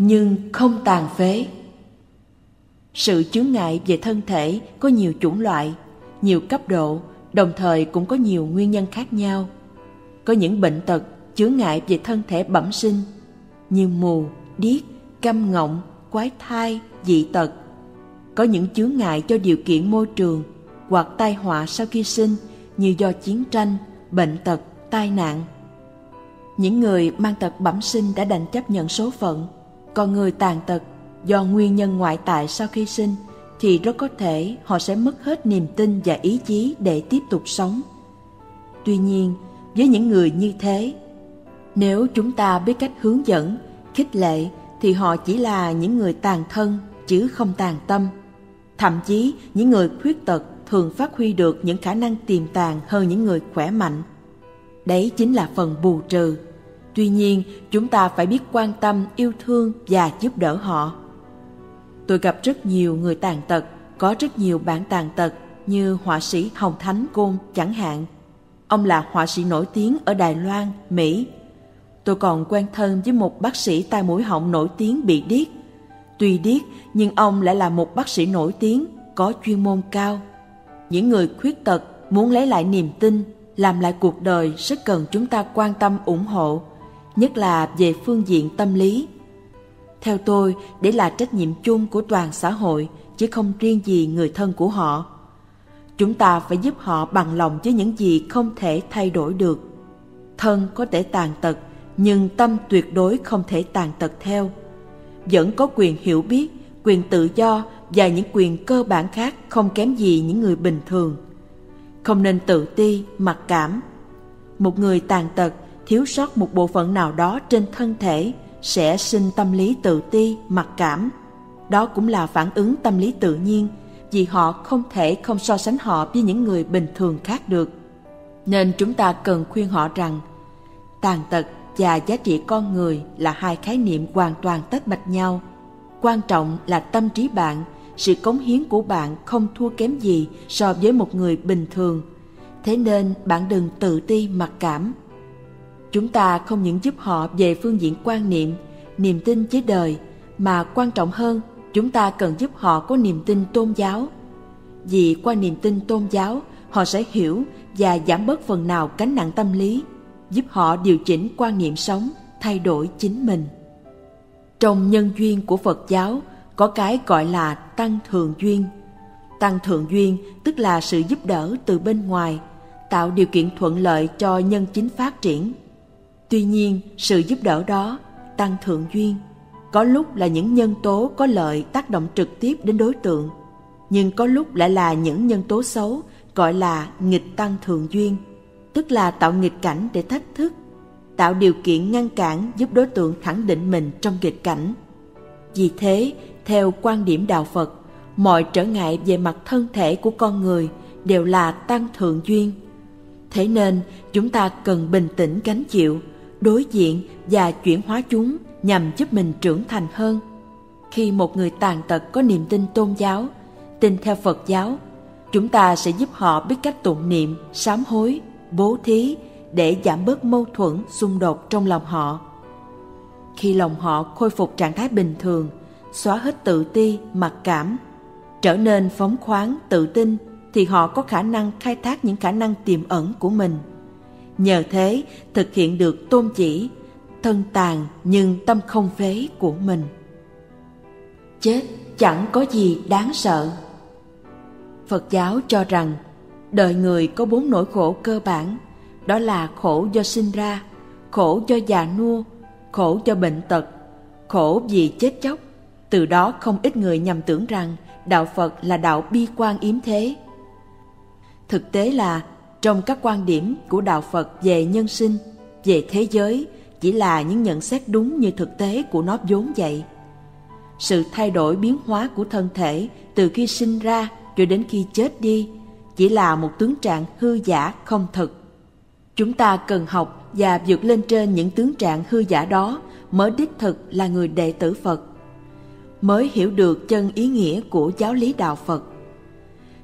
Nhưng không tàn phế. Sự chướng ngại về thân thể có nhiều chủng loại, nhiều cấp độ, đồng thời cũng có nhiều nguyên nhân khác nhau. Có những bệnh tật chướng ngại về thân thể bẩm sinh như mù, điếc, câm ngọng, quái thai, dị tật. Có những chướng ngại cho điều kiện môi trường hoặc tai họa sau khi sinh như do chiến tranh, bệnh tật, tai nạn. Những người mang tật bẩm sinh đã đành chấp nhận số phận, còn người tàn tật do nguyên nhân ngoại tại sau khi sinh thì rất có thể họ sẽ mất hết niềm tin và ý chí để tiếp tục sống. Tuy nhiên, với những người như thế, nếu chúng ta biết cách hướng dẫn, khích lệ thì họ chỉ là những người tàn thân chứ không tàn tâm. Thậm chí, những người khuyết tật thường phát huy được những khả năng tiềm tàng hơn những người khỏe mạnh. Đấy chính là phần bù trừ. Tuy nhiên, chúng ta phải biết quan tâm, yêu thương và giúp đỡ họ. Tôi gặp rất nhiều người tàn tật, có rất nhiều bạn tàn tật như họa sĩ Hồng Thánh Côn chẳng hạn. Ông là họa sĩ nổi tiếng ở Đài Loan, Mỹ. Tôi còn quen thân với một bác sĩ tai mũi họng nổi tiếng bị điếc. Tuy điếc nhưng ông lại là một bác sĩ nổi tiếng, có chuyên môn cao. Những người khuyết tật muốn lấy lại niềm tin, làm lại cuộc đời rất cần chúng ta quan tâm ủng hộ, nhất là về phương diện tâm lý theo tôi, để là trách nhiệm chung của toàn xã hội, chứ không riêng gì người thân của họ. Chúng ta phải giúp họ bằng lòng với những gì không thể thay đổi được. Thân có thể tàn tật, nhưng tâm tuyệt đối không thể tàn tật theo. Vẫn có quyền hiểu biết, quyền tự do và những quyền cơ bản khác không kém gì những người bình thường. Không nên tự ti, mặc cảm. Một người tàn tật thiếu sót một bộ phận nào đó trên thân thể sẽ sinh tâm lý tự ti, mặc cảm. Đó cũng là phản ứng tâm lý tự nhiên vì họ không thể không so sánh họ với những người bình thường khác được. Nên chúng ta cần khuyên họ rằng tàn tật và giá trị con người là hai khái niệm hoàn toàn tách bạch nhau. Quan trọng là tâm trí bạn, sự cống hiến của bạn không thua kém gì so với một người bình thường. Thế nên bạn đừng tự ti mặc cảm Chúng ta không những giúp họ về phương diện quan niệm, niềm tin với đời, mà quan trọng hơn, chúng ta cần giúp họ có niềm tin tôn giáo. Vì qua niềm tin tôn giáo, họ sẽ hiểu và giảm bớt phần nào cánh nặng tâm lý, giúp họ điều chỉnh quan niệm sống, thay đổi chính mình. Trong nhân duyên của Phật giáo, có cái gọi là tăng thường duyên. Tăng thượng duyên tức là sự giúp đỡ từ bên ngoài, tạo điều kiện thuận lợi cho nhân chính phát triển Tuy nhiên, sự giúp đỡ đó, tăng thượng duyên, có lúc là những nhân tố có lợi tác động trực tiếp đến đối tượng, nhưng có lúc lại là những nhân tố xấu gọi là nghịch tăng thượng duyên, tức là tạo nghịch cảnh để thách thức, tạo điều kiện ngăn cản giúp đối tượng khẳng định mình trong nghịch cảnh. Vì thế, theo quan điểm đạo Phật, mọi trở ngại về mặt thân thể của con người đều là tăng thượng duyên. Thế nên, chúng ta cần bình tĩnh gánh chịu, đối diện và chuyển hóa chúng nhằm giúp mình trưởng thành hơn. Khi một người tàn tật có niềm tin tôn giáo, tin theo Phật giáo, chúng ta sẽ giúp họ biết cách tụng niệm, sám hối, bố thí để giảm bớt mâu thuẫn, xung đột trong lòng họ. Khi lòng họ khôi phục trạng thái bình thường, xóa hết tự ti, mặc cảm, trở nên phóng khoáng, tự tin thì họ có khả năng khai thác những khả năng tiềm ẩn của mình – Nhờ thế thực hiện được tôn chỉ thân tàn nhưng tâm không phế của mình. Chết chẳng có gì đáng sợ. Phật giáo cho rằng đời người có bốn nỗi khổ cơ bản, đó là khổ do sinh ra, khổ do già nua, khổ do bệnh tật, khổ vì chết chóc. Từ đó không ít người nhầm tưởng rằng đạo Phật là đạo bi quan yếm thế. Thực tế là trong các quan điểm của đạo Phật về nhân sinh, về thế giới chỉ là những nhận xét đúng như thực tế của nó vốn vậy. Sự thay đổi biến hóa của thân thể từ khi sinh ra cho đến khi chết đi chỉ là một tướng trạng hư giả không thực. Chúng ta cần học và vượt lên trên những tướng trạng hư giả đó mới đích thực là người đệ tử Phật, mới hiểu được chân ý nghĩa của giáo lý đạo Phật.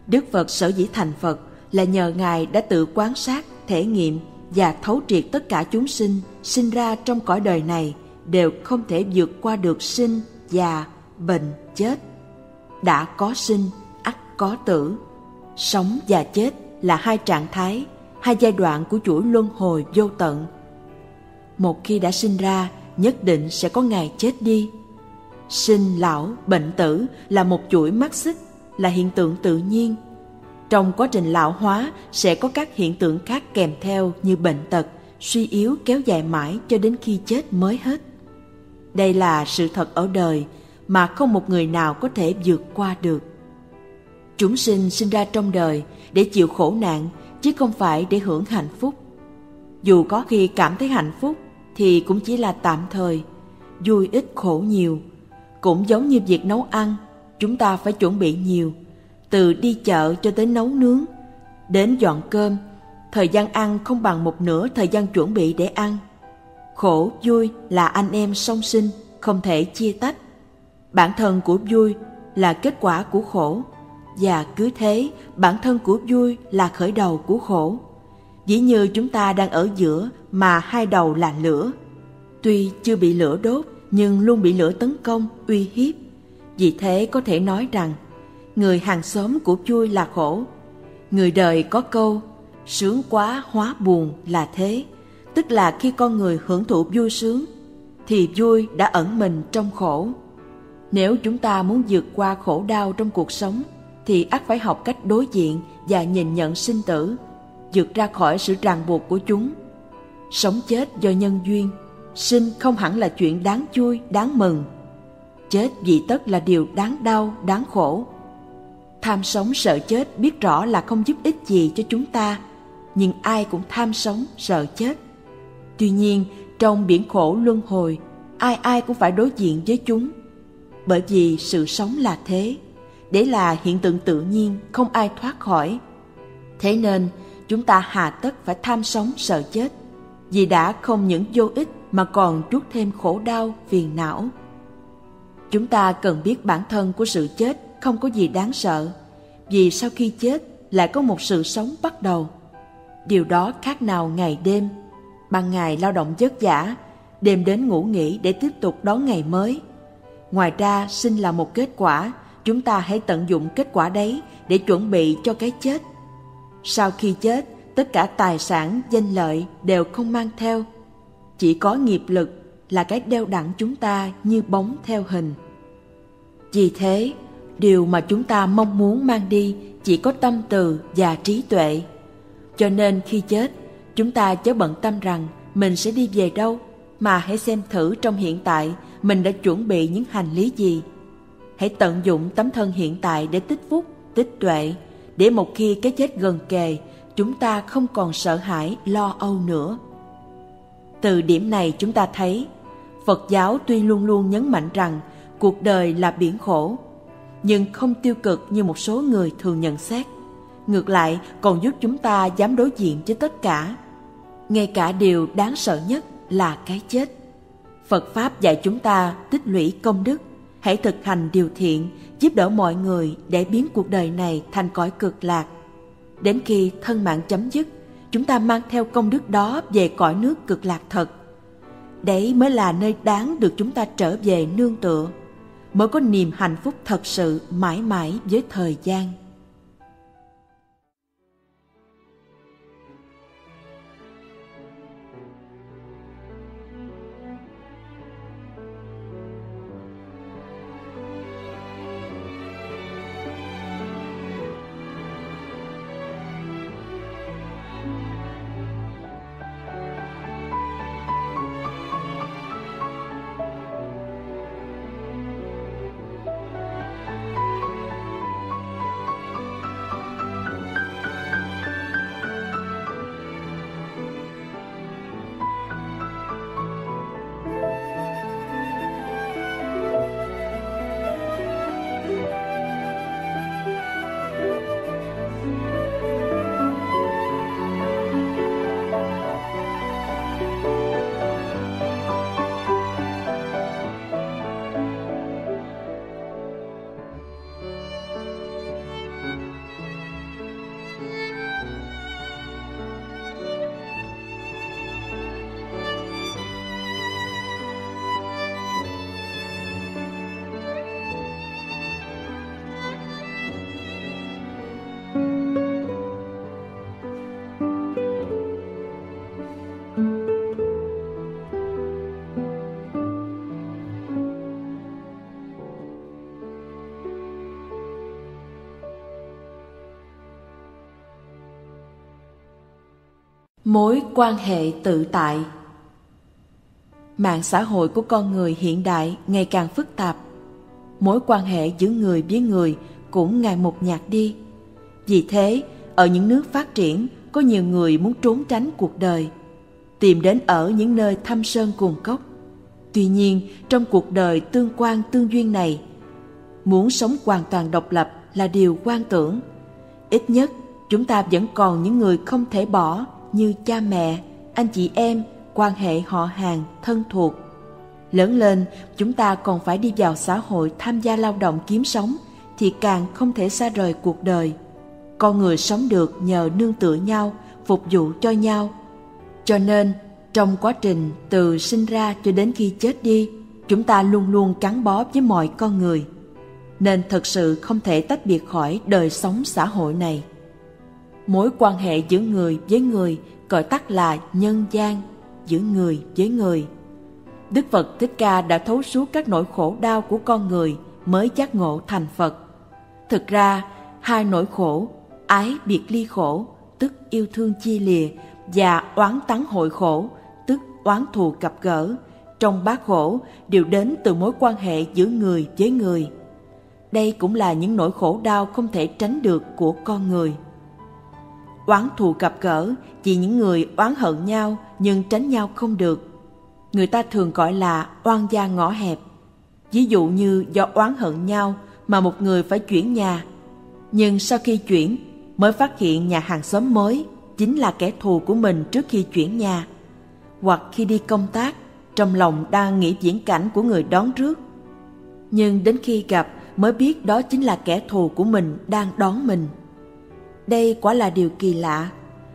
Đức Phật sở dĩ thành Phật là nhờ Ngài đã tự quan sát, thể nghiệm và thấu triệt tất cả chúng sinh sinh ra trong cõi đời này đều không thể vượt qua được sinh, già, bệnh, chết. Đã có sinh, ắt có tử. Sống và chết là hai trạng thái, hai giai đoạn của chuỗi luân hồi vô tận. Một khi đã sinh ra, nhất định sẽ có ngày chết đi. Sinh, lão, bệnh tử là một chuỗi mắt xích, là hiện tượng tự nhiên. Trong quá trình lão hóa sẽ có các hiện tượng khác kèm theo như bệnh tật, suy yếu kéo dài mãi cho đến khi chết mới hết. Đây là sự thật ở đời mà không một người nào có thể vượt qua được. Chúng sinh sinh ra trong đời để chịu khổ nạn chứ không phải để hưởng hạnh phúc. Dù có khi cảm thấy hạnh phúc thì cũng chỉ là tạm thời, vui ít khổ nhiều. Cũng giống như việc nấu ăn, chúng ta phải chuẩn bị nhiều, từ đi chợ cho tới nấu nướng, đến dọn cơm, thời gian ăn không bằng một nửa thời gian chuẩn bị để ăn. Khổ, vui là anh em song sinh, không thể chia tách. Bản thân của vui là kết quả của khổ, và cứ thế bản thân của vui là khởi đầu của khổ. Dĩ như chúng ta đang ở giữa mà hai đầu là lửa. Tuy chưa bị lửa đốt nhưng luôn bị lửa tấn công, uy hiếp. Vì thế có thể nói rằng người hàng xóm của chui là khổ. Người đời có câu sướng quá hóa buồn là thế, tức là khi con người hưởng thụ vui sướng thì vui đã ẩn mình trong khổ. Nếu chúng ta muốn vượt qua khổ đau trong cuộc sống thì ắt phải học cách đối diện và nhìn nhận sinh tử, vượt ra khỏi sự ràng buộc của chúng. Sống chết do nhân duyên, sinh không hẳn là chuyện đáng vui, đáng mừng. Chết vì tất là điều đáng đau, đáng khổ. Tham sống sợ chết biết rõ là không giúp ích gì cho chúng ta, nhưng ai cũng tham sống sợ chết. Tuy nhiên, trong biển khổ luân hồi, ai ai cũng phải đối diện với chúng. Bởi vì sự sống là thế, để là hiện tượng tự nhiên không ai thoát khỏi. Thế nên, chúng ta hà tất phải tham sống sợ chết, vì đã không những vô ích mà còn chuốc thêm khổ đau, phiền não. Chúng ta cần biết bản thân của sự chết không có gì đáng sợ, vì sau khi chết lại có một sự sống bắt đầu. Điều đó khác nào ngày đêm, ban ngày lao động vất vả, đêm đến ngủ nghỉ để tiếp tục đón ngày mới. Ngoài ra, sinh là một kết quả, chúng ta hãy tận dụng kết quả đấy để chuẩn bị cho cái chết. Sau khi chết, tất cả tài sản, danh lợi đều không mang theo. Chỉ có nghiệp lực là cái đeo đẳng chúng ta như bóng theo hình. Vì thế, điều mà chúng ta mong muốn mang đi chỉ có tâm từ và trí tuệ. Cho nên khi chết, chúng ta chớ bận tâm rằng mình sẽ đi về đâu, mà hãy xem thử trong hiện tại mình đã chuẩn bị những hành lý gì. Hãy tận dụng tấm thân hiện tại để tích phúc, tích tuệ, để một khi cái chết gần kề, chúng ta không còn sợ hãi, lo âu nữa. Từ điểm này chúng ta thấy, Phật giáo tuy luôn luôn nhấn mạnh rằng cuộc đời là biển khổ, nhưng không tiêu cực như một số người thường nhận xét. Ngược lại còn giúp chúng ta dám đối diện với tất cả. Ngay cả điều đáng sợ nhất là cái chết. Phật Pháp dạy chúng ta tích lũy công đức, hãy thực hành điều thiện, giúp đỡ mọi người để biến cuộc đời này thành cõi cực lạc. Đến khi thân mạng chấm dứt, chúng ta mang theo công đức đó về cõi nước cực lạc thật. Đấy mới là nơi đáng được chúng ta trở về nương tựa, mới có niềm hạnh phúc thật sự mãi mãi với thời gian. Mối quan hệ tự tại Mạng xã hội của con người hiện đại ngày càng phức tạp. Mối quan hệ giữa người với người cũng ngày một nhạt đi. Vì thế, ở những nước phát triển, có nhiều người muốn trốn tránh cuộc đời, tìm đến ở những nơi thăm sơn cùng cốc. Tuy nhiên, trong cuộc đời tương quan tương duyên này, muốn sống hoàn toàn độc lập là điều quan tưởng. Ít nhất, chúng ta vẫn còn những người không thể bỏ như cha mẹ, anh chị em, quan hệ họ hàng, thân thuộc. Lớn lên, chúng ta còn phải đi vào xã hội tham gia lao động kiếm sống, thì càng không thể xa rời cuộc đời. Con người sống được nhờ nương tựa nhau, phục vụ cho nhau. Cho nên, trong quá trình từ sinh ra cho đến khi chết đi, chúng ta luôn luôn gắn bó với mọi con người. Nên thật sự không thể tách biệt khỏi đời sống xã hội này. Mối quan hệ giữa người với người gọi tắt là nhân gian, giữa người với người. Đức Phật Thích Ca đã thấu suốt các nỗi khổ đau của con người mới giác ngộ thành Phật. Thực ra, hai nỗi khổ, ái biệt ly khổ, tức yêu thương chia lìa, và oán tắng hội khổ, tức oán thù gặp gỡ, trong bát khổ đều đến từ mối quan hệ giữa người với người. Đây cũng là những nỗi khổ đau không thể tránh được của con người. Oán thù gặp gỡ chỉ những người oán hận nhau nhưng tránh nhau không được. Người ta thường gọi là oan gia ngõ hẹp. Ví dụ như do oán hận nhau mà một người phải chuyển nhà. Nhưng sau khi chuyển mới phát hiện nhà hàng xóm mới chính là kẻ thù của mình trước khi chuyển nhà. Hoặc khi đi công tác, trong lòng đang nghĩ diễn cảnh của người đón trước. Nhưng đến khi gặp mới biết đó chính là kẻ thù của mình đang đón mình. Đây quả là điều kỳ lạ.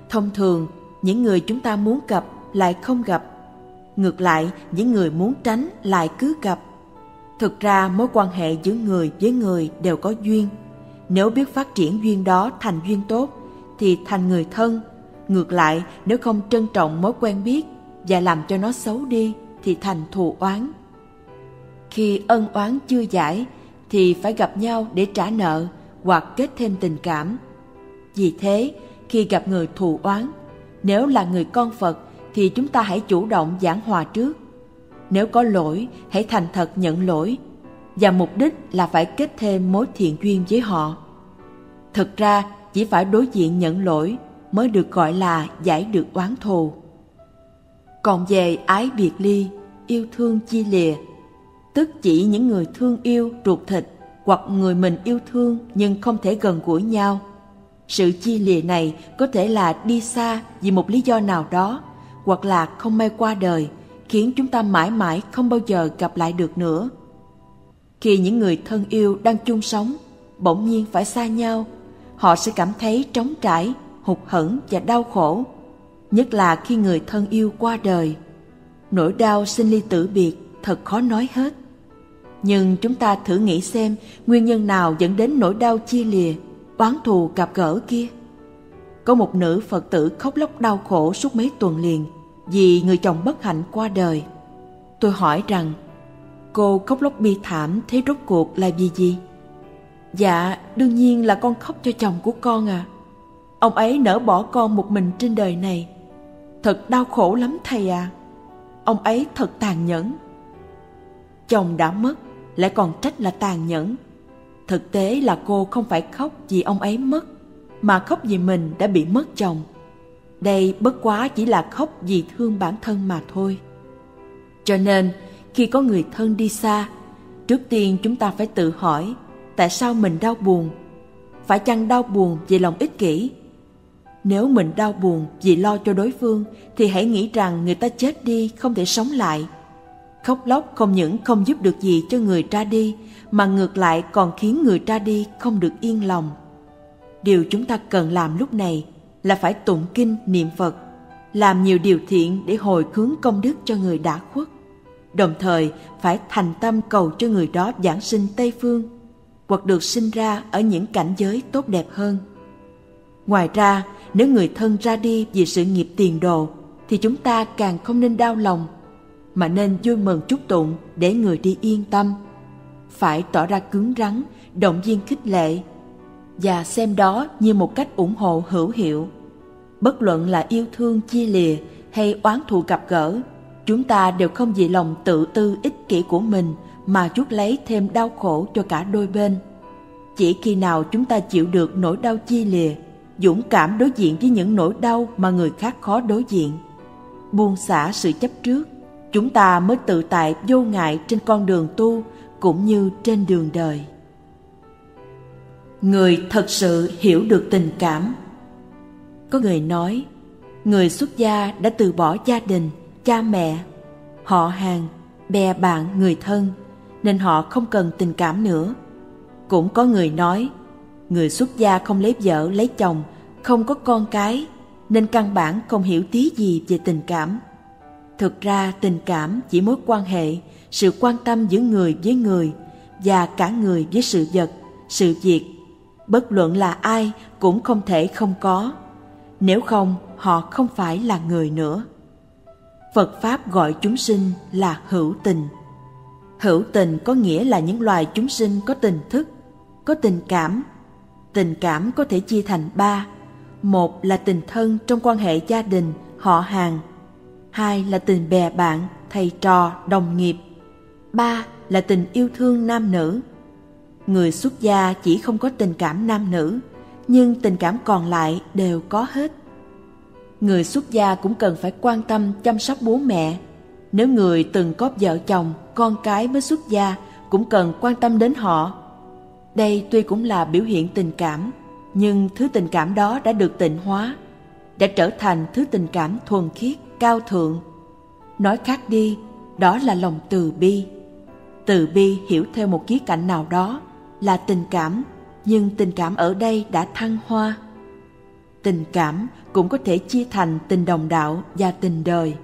Thông thường, những người chúng ta muốn gặp lại không gặp. Ngược lại, những người muốn tránh lại cứ gặp. Thực ra mối quan hệ giữa người với người đều có duyên. Nếu biết phát triển duyên đó thành duyên tốt, thì thành người thân. Ngược lại, nếu không trân trọng mối quen biết và làm cho nó xấu đi, thì thành thù oán. Khi ân oán chưa giải, thì phải gặp nhau để trả nợ hoặc kết thêm tình cảm. Vì thế, khi gặp người thù oán, nếu là người con Phật thì chúng ta hãy chủ động giảng hòa trước. Nếu có lỗi, hãy thành thật nhận lỗi và mục đích là phải kết thêm mối thiện duyên với họ. Thực ra, chỉ phải đối diện nhận lỗi mới được gọi là giải được oán thù. Còn về ái biệt ly, yêu thương chia lìa, tức chỉ những người thương yêu ruột thịt hoặc người mình yêu thương nhưng không thể gần gũi nhau. Sự chia lìa này có thể là đi xa vì một lý do nào đó hoặc là không may qua đời khiến chúng ta mãi mãi không bao giờ gặp lại được nữa. Khi những người thân yêu đang chung sống bỗng nhiên phải xa nhau, họ sẽ cảm thấy trống trải, hụt hẫng và đau khổ, nhất là khi người thân yêu qua đời. Nỗi đau sinh ly tử biệt thật khó nói hết. Nhưng chúng ta thử nghĩ xem nguyên nhân nào dẫn đến nỗi đau chia lìa, oán thù gặp gỡ kia. Có một nữ Phật tử khóc lóc đau khổ suốt mấy tuần liền vì người chồng bất hạnh qua đời. Tôi hỏi rằng, cô khóc lóc bi thảm thế rốt cuộc là vì gì? Dạ, đương nhiên là con khóc cho chồng của con à. Ông ấy nỡ bỏ con một mình trên đời này. Thật đau khổ lắm thầy à. Ông ấy thật tàn nhẫn. Chồng đã mất, lại còn trách là tàn nhẫn. Thực tế là cô không phải khóc vì ông ấy mất, mà khóc vì mình đã bị mất chồng. Đây bất quá chỉ là khóc vì thương bản thân mà thôi. Cho nên, khi có người thân đi xa, trước tiên chúng ta phải tự hỏi tại sao mình đau buồn. Phải chăng đau buồn vì lòng ích kỷ? Nếu mình đau buồn vì lo cho đối phương thì hãy nghĩ rằng người ta chết đi không thể sống lại. Khóc lóc không những không giúp được gì cho người ra đi mà ngược lại còn khiến người ra đi không được yên lòng. Điều chúng ta cần làm lúc này là phải tụng kinh niệm Phật, làm nhiều điều thiện để hồi hướng công đức cho người đã khuất. Đồng thời phải thành tâm cầu cho người đó giảng sinh Tây Phương hoặc được sinh ra ở những cảnh giới tốt đẹp hơn. Ngoài ra, nếu người thân ra đi vì sự nghiệp tiền đồ thì chúng ta càng không nên đau lòng mà nên vui mừng chúc tụng để người đi yên tâm. Phải tỏ ra cứng rắn, động viên khích lệ và xem đó như một cách ủng hộ hữu hiệu. bất luận là yêu thương chia lìa hay oán thù gặp gỡ chúng ta đều không vì lòng tự tư ích kỷ của mình mà chuốc lấy thêm đau khổ cho cả đôi bên chỉ khi nào chúng ta chịu được nỗi đau chia lìa dũng cảm đối diện với những nỗi đau mà người khác khó đối diện buông xả sự chấp trước chúng ta mới tự tại vô ngại trên con đường tu cũng như trên đường đời. Người thật sự hiểu được tình cảm. Có người nói, người xuất gia đã từ bỏ gia đình, cha mẹ, họ hàng, bè bạn, người thân, nên họ không cần tình cảm nữa. Cũng có người nói, người xuất gia không lấy vợ, lấy chồng, không có con cái, nên căn bản không hiểu tí gì về tình cảm thực ra tình cảm chỉ mối quan hệ, sự quan tâm giữa người với người và cả người với sự vật, sự việc. Bất luận là ai cũng không thể không có. Nếu không, họ không phải là người nữa. Phật pháp gọi chúng sinh là hữu tình. Hữu tình có nghĩa là những loài chúng sinh có tình thức, có tình cảm. Tình cảm có thể chia thành ba. Một là tình thân trong quan hệ gia đình, họ hàng hai là tình bè bạn, thầy trò, đồng nghiệp. Ba là tình yêu thương nam nữ. Người xuất gia chỉ không có tình cảm nam nữ, nhưng tình cảm còn lại đều có hết. Người xuất gia cũng cần phải quan tâm, chăm sóc bố mẹ. Nếu người từng có vợ chồng, con cái mới xuất gia, cũng cần quan tâm đến họ. Đây tuy cũng là biểu hiện tình cảm, nhưng thứ tình cảm đó đã được tịnh hóa, đã trở thành thứ tình cảm thuần khiết cao thượng. Nói khác đi, đó là lòng từ bi. Từ bi hiểu theo một khía cạnh nào đó là tình cảm, nhưng tình cảm ở đây đã thăng hoa. Tình cảm cũng có thể chia thành tình đồng đạo và tình đời.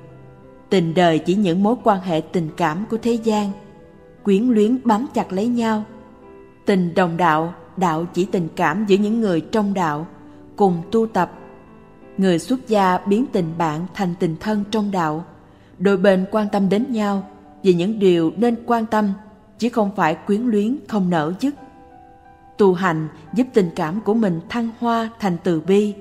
Tình đời chỉ những mối quan hệ tình cảm của thế gian, quyến luyến bám chặt lấy nhau. Tình đồng đạo đạo chỉ tình cảm giữa những người trong đạo, cùng tu tập người xuất gia biến tình bạn thành tình thân trong đạo. Đôi bên quan tâm đến nhau về những điều nên quan tâm, chứ không phải quyến luyến không nở dứt. Tu hành giúp tình cảm của mình thăng hoa thành từ bi.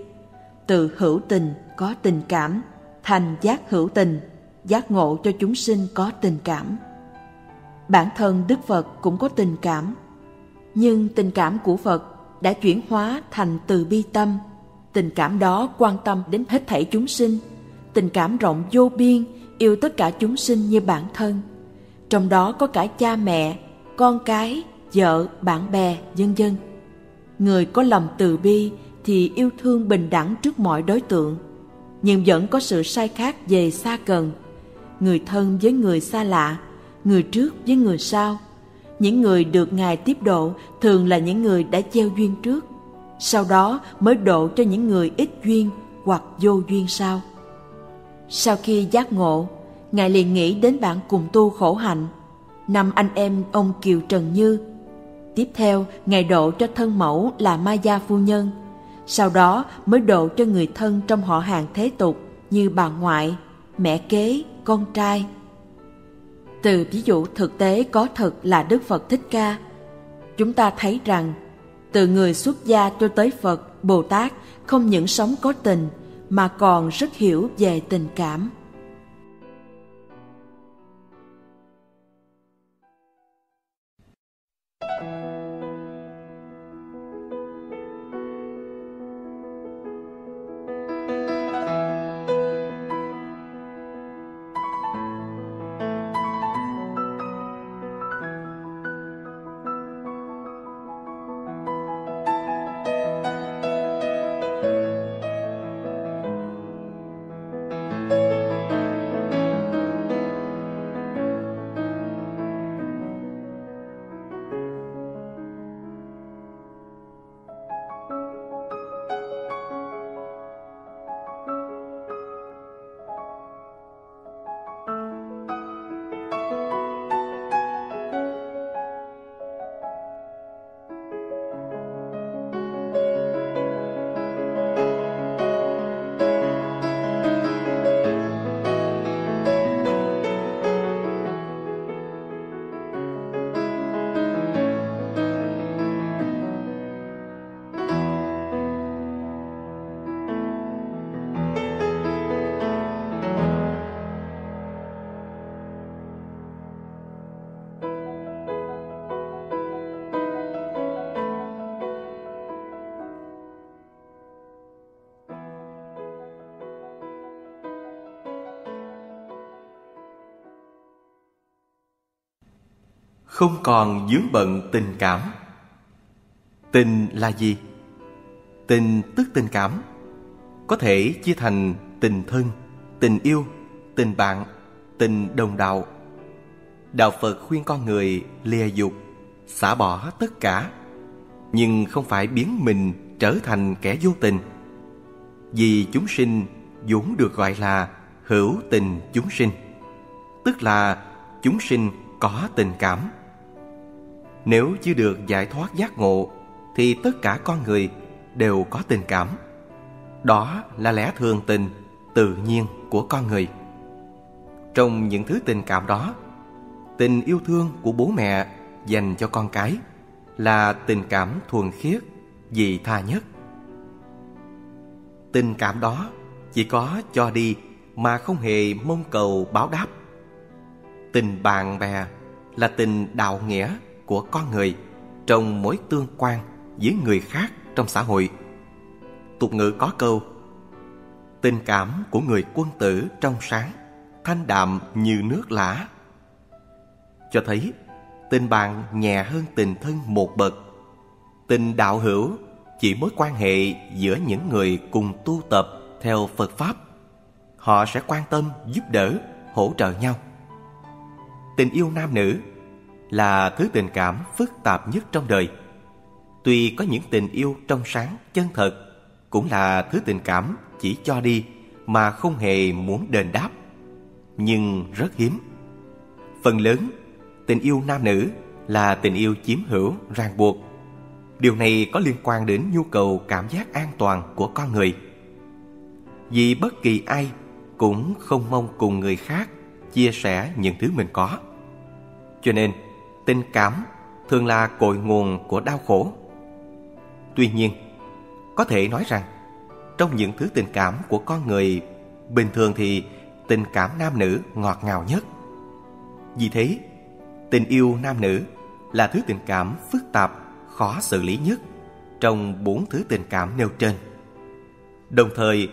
Từ hữu tình có tình cảm, thành giác hữu tình, giác ngộ cho chúng sinh có tình cảm. Bản thân đức phật cũng có tình cảm, nhưng tình cảm của phật đã chuyển hóa thành từ bi tâm tình cảm đó quan tâm đến hết thảy chúng sinh. Tình cảm rộng vô biên, yêu tất cả chúng sinh như bản thân. Trong đó có cả cha mẹ, con cái, vợ, bạn bè, vân vân. Người có lòng từ bi thì yêu thương bình đẳng trước mọi đối tượng, nhưng vẫn có sự sai khác về xa gần. Người thân với người xa lạ, người trước với người sau. Những người được ngài tiếp độ thường là những người đã gieo duyên trước sau đó mới độ cho những người ít duyên hoặc vô duyên sau. Sau khi giác ngộ, ngài liền nghĩ đến bạn cùng tu khổ hạnh. Năm anh em ông kiều trần như. Tiếp theo, ngài độ cho thân mẫu là ma gia phu nhân. Sau đó mới độ cho người thân trong họ hàng thế tục như bà ngoại, mẹ kế, con trai. Từ ví dụ thực tế có thật là đức phật thích ca, chúng ta thấy rằng từ người xuất gia cho tới phật, bồ tát, không những sống có tình, mà còn rất hiểu về tình cảm. Không còn dướng bận tình cảm. Tình là gì? Tình tức tình cảm, có thể chia thành tình thân, tình yêu, tình bạn, tình đồng đạo. Đạo Phật khuyên con người lìa dục, xả bỏ tất cả, nhưng không phải biến mình trở thành kẻ vô tình. Vì chúng sinh vốn được gọi là hữu tình chúng sinh, tức là chúng sinh có tình cảm. Nếu chưa được giải thoát giác ngộ thì tất cả con người đều có tình cảm. Đó là lẽ thường tình, tự nhiên của con người. Trong những thứ tình cảm đó, tình yêu thương của bố mẹ dành cho con cái là tình cảm thuần khiết, dị tha nhất. Tình cảm đó chỉ có cho đi mà không hề mong cầu báo đáp. Tình bạn bè là tình đạo nghĩa của con người trong mối tương quan với người khác trong xã hội. Tục ngữ có câu Tình cảm của người quân tử trong sáng, thanh đạm như nước lã. Cho thấy tình bạn nhẹ hơn tình thân một bậc. Tình đạo hữu chỉ mối quan hệ giữa những người cùng tu tập theo Phật Pháp. Họ sẽ quan tâm, giúp đỡ, hỗ trợ nhau. Tình yêu nam nữ là thứ tình cảm phức tạp nhất trong đời. Tuy có những tình yêu trong sáng, chân thật, cũng là thứ tình cảm chỉ cho đi mà không hề muốn đền đáp, nhưng rất hiếm. Phần lớn, tình yêu nam nữ là tình yêu chiếm hữu, ràng buộc. Điều này có liên quan đến nhu cầu cảm giác an toàn của con người. Vì bất kỳ ai cũng không mong cùng người khác chia sẻ những thứ mình có. Cho nên, tình cảm thường là cội nguồn của đau khổ. Tuy nhiên, có thể nói rằng trong những thứ tình cảm của con người bình thường thì tình cảm nam nữ ngọt ngào nhất. Vì thế, tình yêu nam nữ là thứ tình cảm phức tạp, khó xử lý nhất trong bốn thứ tình cảm nêu trên. Đồng thời,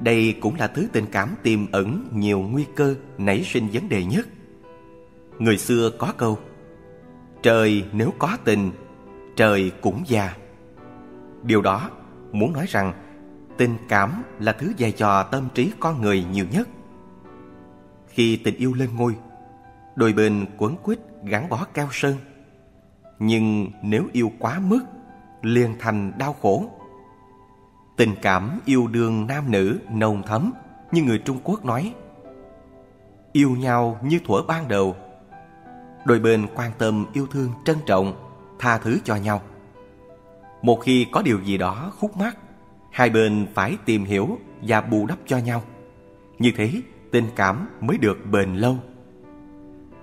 đây cũng là thứ tình cảm tiềm ẩn nhiều nguy cơ nảy sinh vấn đề nhất. Người xưa có câu Trời nếu có tình, trời cũng già. Điều đó muốn nói rằng tình cảm là thứ dày dò tâm trí con người nhiều nhất. Khi tình yêu lên ngôi, đôi bên quấn quýt gắn bó cao sơn. Nhưng nếu yêu quá mức, liền thành đau khổ. Tình cảm yêu đương nam nữ nồng thấm như người Trung Quốc nói. Yêu nhau như thuở ban đầu. Đôi bên quan tâm yêu thương trân trọng, tha thứ cho nhau. Một khi có điều gì đó khúc mắc, hai bên phải tìm hiểu và bù đắp cho nhau. Như thế, tình cảm mới được bền lâu.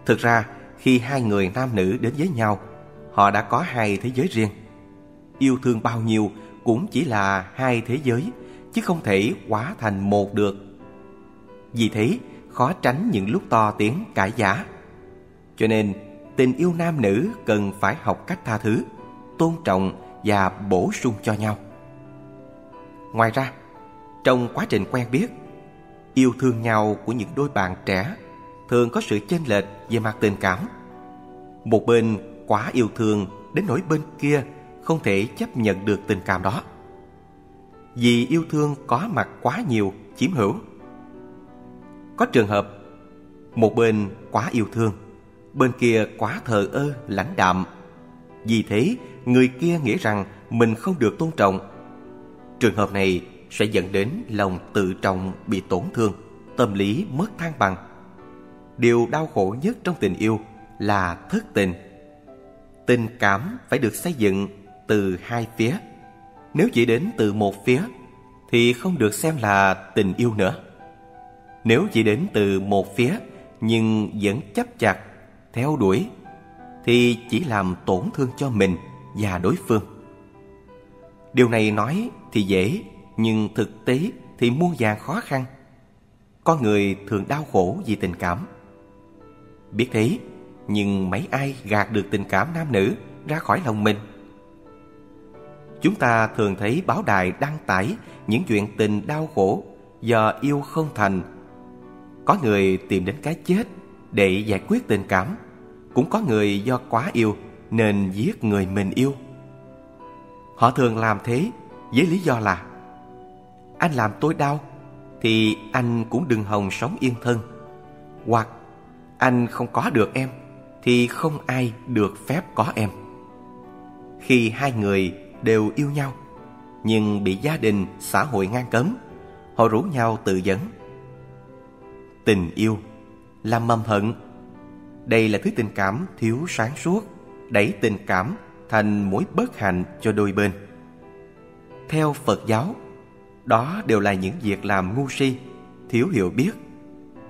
Thực ra, khi hai người nam nữ đến với nhau, họ đã có hai thế giới riêng. Yêu thương bao nhiêu cũng chỉ là hai thế giới, chứ không thể quá thành một được. Vì thế, khó tránh những lúc to tiếng cãi giả. Cho nên, tình yêu nam nữ cần phải học cách tha thứ, tôn trọng và bổ sung cho nhau. Ngoài ra, trong quá trình quen biết, yêu thương nhau của những đôi bạn trẻ thường có sự chênh lệch về mặt tình cảm. Một bên quá yêu thương đến nỗi bên kia không thể chấp nhận được tình cảm đó. Vì yêu thương có mặt quá nhiều, chiếm hữu. Có trường hợp một bên quá yêu thương, bên kia quá thờ ơ, lãnh đạm. Vì thế, người kia nghĩ rằng mình không được tôn trọng. Trường hợp này sẽ dẫn đến lòng tự trọng bị tổn thương, tâm lý mất thăng bằng. Điều đau khổ nhất trong tình yêu là thất tình. Tình cảm phải được xây dựng từ hai phía. Nếu chỉ đến từ một phía thì không được xem là tình yêu nữa. Nếu chỉ đến từ một phía nhưng vẫn chấp chặt, theo đuổi thì chỉ làm tổn thương cho mình và đối phương. Điều này nói thì dễ, nhưng thực tế thì muôn vàn khó khăn. Con người thường đau khổ vì tình cảm. Biết thế, nhưng mấy ai gạt được tình cảm nam nữ ra khỏi lòng mình? Chúng ta thường thấy báo đài đăng tải những chuyện tình đau khổ do yêu không thành. Có người tìm đến cái chết để giải quyết tình cảm, cũng có người do quá yêu nên giết người mình yêu. Họ thường làm thế với lý do là Anh làm tôi đau thì anh cũng đừng hòng sống yên thân. Hoặc anh không có được em thì không ai được phép có em. Khi hai người đều yêu nhau nhưng bị gia đình, xã hội ngăn cấm, họ rủ nhau tự dẫn. Tình yêu là mầm hận. Đây là thứ tình cảm thiếu sáng suốt, đẩy tình cảm thành mối bất hạnh cho đôi bên. Theo Phật giáo, đó đều là những việc làm ngu si, thiếu hiểu biết.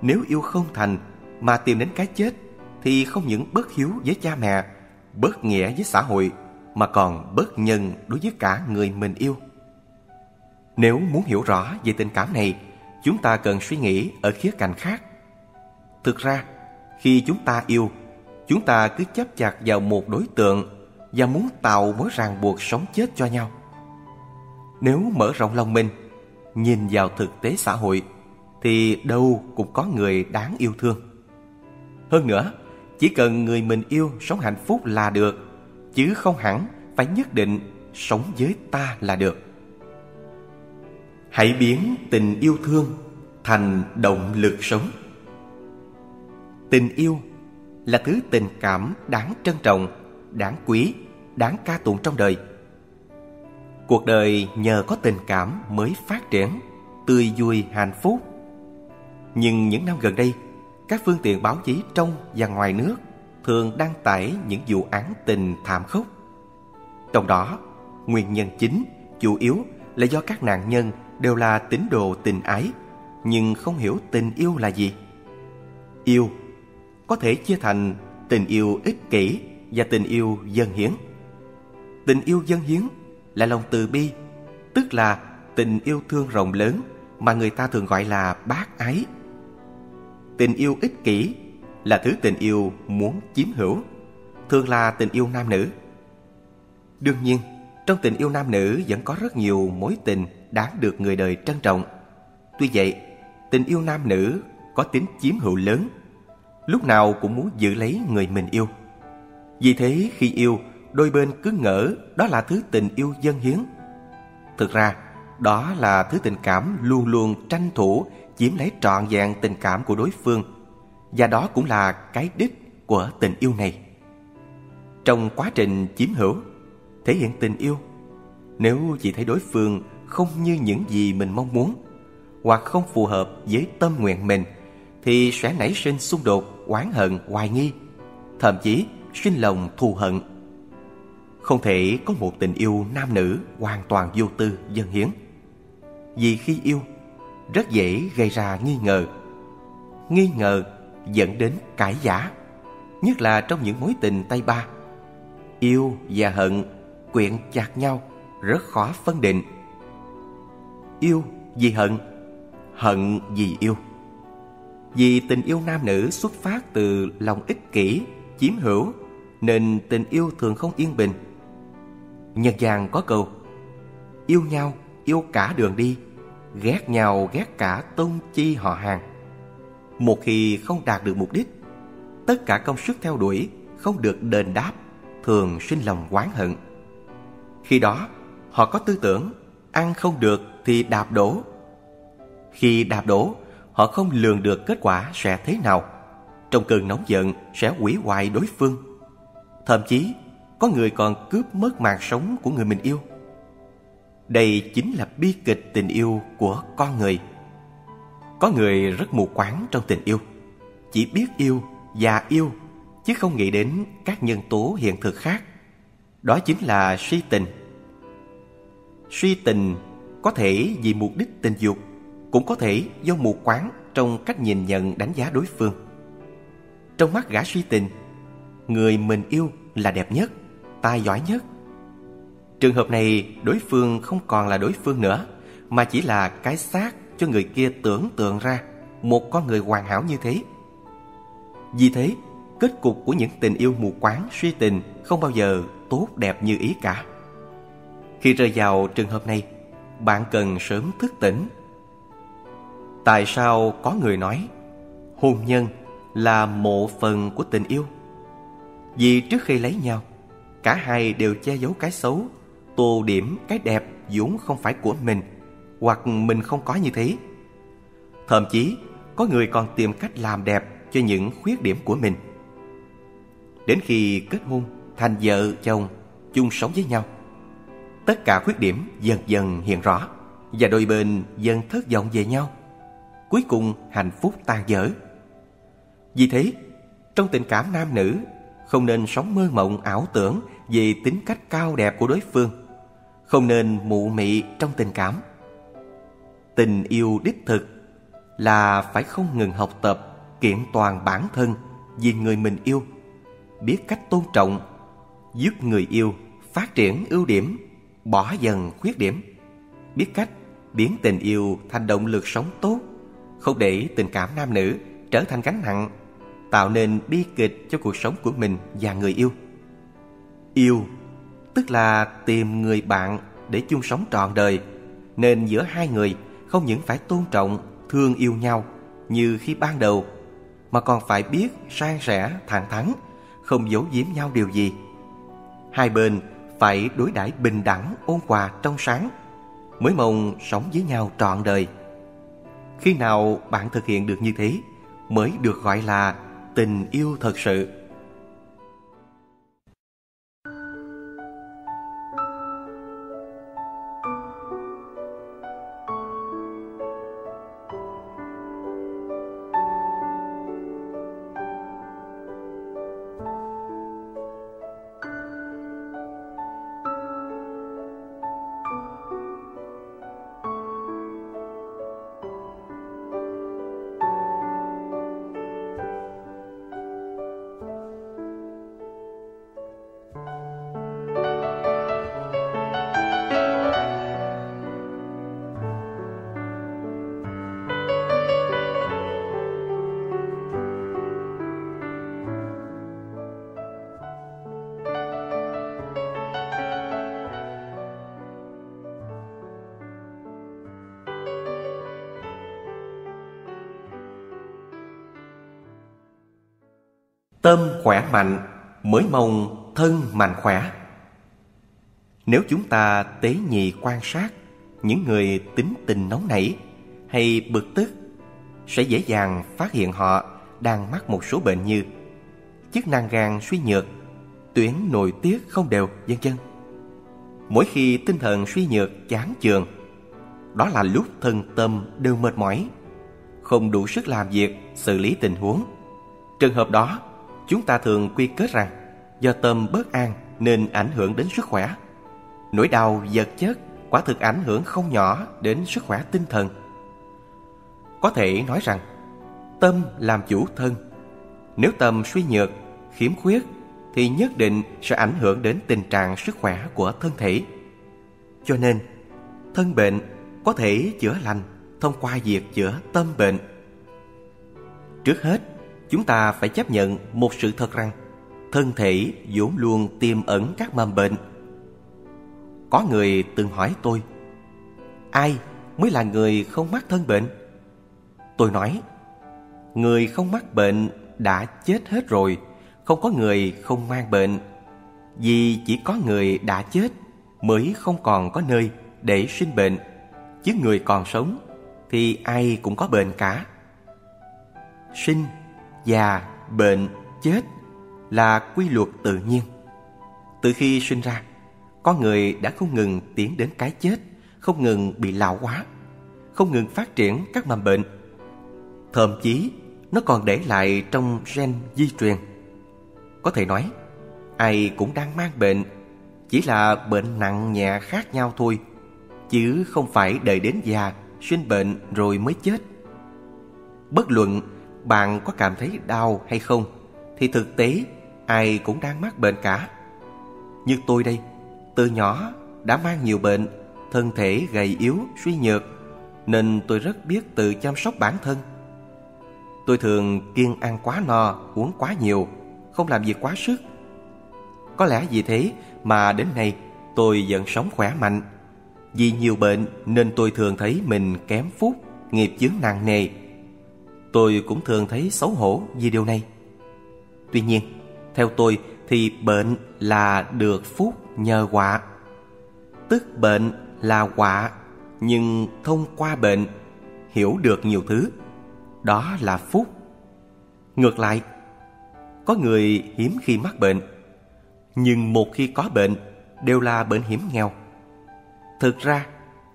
Nếu yêu không thành mà tìm đến cái chết thì không những bất hiếu với cha mẹ, bất nghĩa với xã hội mà còn bất nhân đối với cả người mình yêu. Nếu muốn hiểu rõ về tình cảm này, chúng ta cần suy nghĩ ở khía cạnh khác. Thực ra, khi chúng ta yêu, chúng ta cứ chấp chặt vào một đối tượng và muốn tạo mối ràng buộc sống chết cho nhau. Nếu mở rộng lòng mình, nhìn vào thực tế xã hội, thì đâu cũng có người đáng yêu thương. Hơn nữa, chỉ cần người mình yêu sống hạnh phúc là được, chứ không hẳn phải nhất định sống với ta là được. Hãy biến tình yêu thương thành động lực sống. Tình yêu là thứ tình cảm đáng trân trọng, đáng quý, đáng ca tụng trong đời. Cuộc đời nhờ có tình cảm mới phát triển, tươi vui hạnh phúc. Nhưng những năm gần đây, các phương tiện báo chí trong và ngoài nước thường đăng tải những vụ án tình thảm khốc. Trong đó, nguyên nhân chính chủ yếu là do các nạn nhân đều là tín đồ tình ái, nhưng không hiểu tình yêu là gì. Yêu có thể chia thành tình yêu ích kỷ và tình yêu dân hiến. Tình yêu dân hiến là lòng từ bi, tức là tình yêu thương rộng lớn mà người ta thường gọi là bác ái. Tình yêu ích kỷ là thứ tình yêu muốn chiếm hữu, thường là tình yêu nam nữ. Đương nhiên, trong tình yêu nam nữ vẫn có rất nhiều mối tình đáng được người đời trân trọng. Tuy vậy, tình yêu nam nữ có tính chiếm hữu lớn, lúc nào cũng muốn giữ lấy người mình yêu. Vì thế khi yêu, đôi bên cứ ngỡ đó là thứ tình yêu dân hiến. Thực ra, đó là thứ tình cảm luôn luôn tranh thủ chiếm lấy trọn vẹn tình cảm của đối phương và đó cũng là cái đích của tình yêu này. Trong quá trình chiếm hữu, thể hiện tình yêu, nếu chỉ thấy đối phương không như những gì mình mong muốn hoặc không phù hợp với tâm nguyện mình thì sẽ nảy sinh xung đột, oán hận, hoài nghi, thậm chí sinh lòng thù hận. Không thể có một tình yêu nam nữ hoàn toàn vô tư, dân hiến. Vì khi yêu, rất dễ gây ra nghi ngờ. Nghi ngờ dẫn đến cãi giả, nhất là trong những mối tình tay ba. Yêu và hận quyện chặt nhau, rất khó phân định yêu vì hận hận vì yêu vì tình yêu nam nữ xuất phát từ lòng ích kỷ chiếm hữu nên tình yêu thường không yên bình. Nhân gian có câu yêu nhau yêu cả đường đi ghét nhau ghét cả tôn chi họ hàng. Một khi không đạt được mục đích tất cả công sức theo đuổi không được đền đáp thường sinh lòng oán hận. Khi đó họ có tư tưởng ăn không được thì đạp đổ. Khi đạp đổ, họ không lường được kết quả sẽ thế nào. Trong cơn nóng giận sẽ hủy hoại đối phương. Thậm chí, có người còn cướp mất mạng sống của người mình yêu. Đây chính là bi kịch tình yêu của con người. Có người rất mù quáng trong tình yêu, chỉ biết yêu và yêu chứ không nghĩ đến các nhân tố hiện thực khác. Đó chính là suy tình. Suy tình có thể vì mục đích tình dục, cũng có thể do mù quáng trong cách nhìn nhận đánh giá đối phương. Trong mắt gã suy tình, người mình yêu là đẹp nhất, tài giỏi nhất. Trường hợp này đối phương không còn là đối phương nữa, mà chỉ là cái xác cho người kia tưởng tượng ra một con người hoàn hảo như thế. Vì thế, kết cục của những tình yêu mù quáng suy tình không bao giờ tốt đẹp như ý cả. Khi rơi vào trường hợp này, bạn cần sớm thức tỉnh. Tại sao có người nói, hôn nhân là một phần của tình yêu? Vì trước khi lấy nhau, Cả hai đều che giấu cái xấu, Tô điểm cái đẹp vốn không phải của mình, Hoặc mình không có như thế. Thậm chí, có người còn tìm cách làm đẹp cho những khuyết điểm của mình. Đến khi kết hôn, thành vợ chồng, chung sống với nhau, Tất cả khuyết điểm dần dần hiện rõ Và đôi bên dần thất vọng về nhau. Cuối cùng hạnh phúc tan vỡ Vì thế, trong tình cảm nam nữ, Không nên sống mơ mộng ảo tưởng Về tính cách cao đẹp của đối phương. Không nên mụ mị trong tình cảm. Tình yêu đích thực Là phải không ngừng học tập, Kiện toàn bản thân Vì người mình yêu, Biết cách tôn trọng, Giúp người yêu phát triển ưu điểm, Bỏ dần khuyết điểm, Biết cách biến tình yêu thành động lực sống tốt. Không để tình cảm nam nữ trở thành gánh nặng tạo nên bi kịch cho cuộc sống của mình và người yêu. Yêu tức là tìm người bạn để chung sống trọn đời, nên giữa hai người không những phải tôn trọng, thương yêu nhau như khi ban đầu, mà còn phải biết san sẻ, thẳng thắn, không giấu giếm nhau điều gì. Hai bên phải đối đãi bình đẳng, ôn hòa, trong sáng, mới mong sống với nhau trọn đời. Khi nào bạn thực hiện được như thế, mới được gọi là tình yêu thật sự. Tâm khỏe mạnh mới mong thân mạnh khỏe. Nếu chúng ta tế nhị quan sát những người tính tình nóng nảy hay bực tức sẽ dễ dàng phát hiện họ đang mắc một số bệnh như chức năng gan suy nhược, tuyến nội tiết không đều, vân vân. Mỗi khi tinh thần suy nhược chán chường, đó là lúc thân tâm đều mệt mỏi, không đủ sức làm việc, xử lý tình huống. Trường hợp đó Chúng ta thường quy kết rằng do tâm bất an nên ảnh hưởng đến sức khỏe. Nỗi đau vật chất quả thực ảnh hưởng không nhỏ đến sức khỏe tinh thần. Có thể nói rằng tâm làm chủ thân. Nếu tâm suy nhược, khiếm khuyết thì nhất định sẽ ảnh hưởng đến tình trạng sức khỏe của thân thể. Cho nên, thân bệnh có thể chữa lành thông qua việc chữa tâm bệnh. Trước hết, chúng ta phải chấp nhận một sự thật rằng thân thể vốn luôn tiềm ẩn các mầm bệnh. Có người từng hỏi tôi, ai mới là người không mắc thân bệnh? Tôi nói, người không mắc bệnh đã chết hết rồi, không có người không mang bệnh. Vì chỉ có người đã chết mới không còn có nơi để sinh bệnh, chứ người còn sống thì ai cũng có bệnh cả. Sinh già, bệnh, chết là quy luật tự nhiên. Từ khi sinh ra, con người đã không ngừng tiến đến cái chết, không ngừng bị lão hóa, không ngừng phát triển các mầm bệnh. Thậm chí, nó còn để lại trong gen di truyền. Có thể nói, ai cũng đang mang bệnh, chỉ là bệnh nặng nhẹ khác nhau thôi, chứ không phải đợi đến già, sinh bệnh rồi mới chết. Bất luận bạn có cảm thấy đau hay không thì thực tế ai cũng đang mắc bệnh cả. Như tôi đây, từ nhỏ đã mang nhiều bệnh, thân thể gầy yếu, suy nhược nên tôi rất biết tự chăm sóc bản thân. Tôi thường kiêng ăn quá no, uống quá nhiều, không làm việc quá sức. Có lẽ vì thế mà đến nay tôi vẫn sống khỏe mạnh. Vì nhiều bệnh nên tôi thường thấy mình kém phúc, nghiệp chướng nặng nề Tôi cũng thường thấy xấu hổ vì điều này. Tuy nhiên, theo tôi thì bệnh là được phúc nhờ họa. Tức bệnh là họa, nhưng thông qua bệnh hiểu được nhiều thứ, đó là phúc. Ngược lại, có người hiếm khi mắc bệnh, nhưng một khi có bệnh đều là bệnh hiểm nghèo. Thực ra,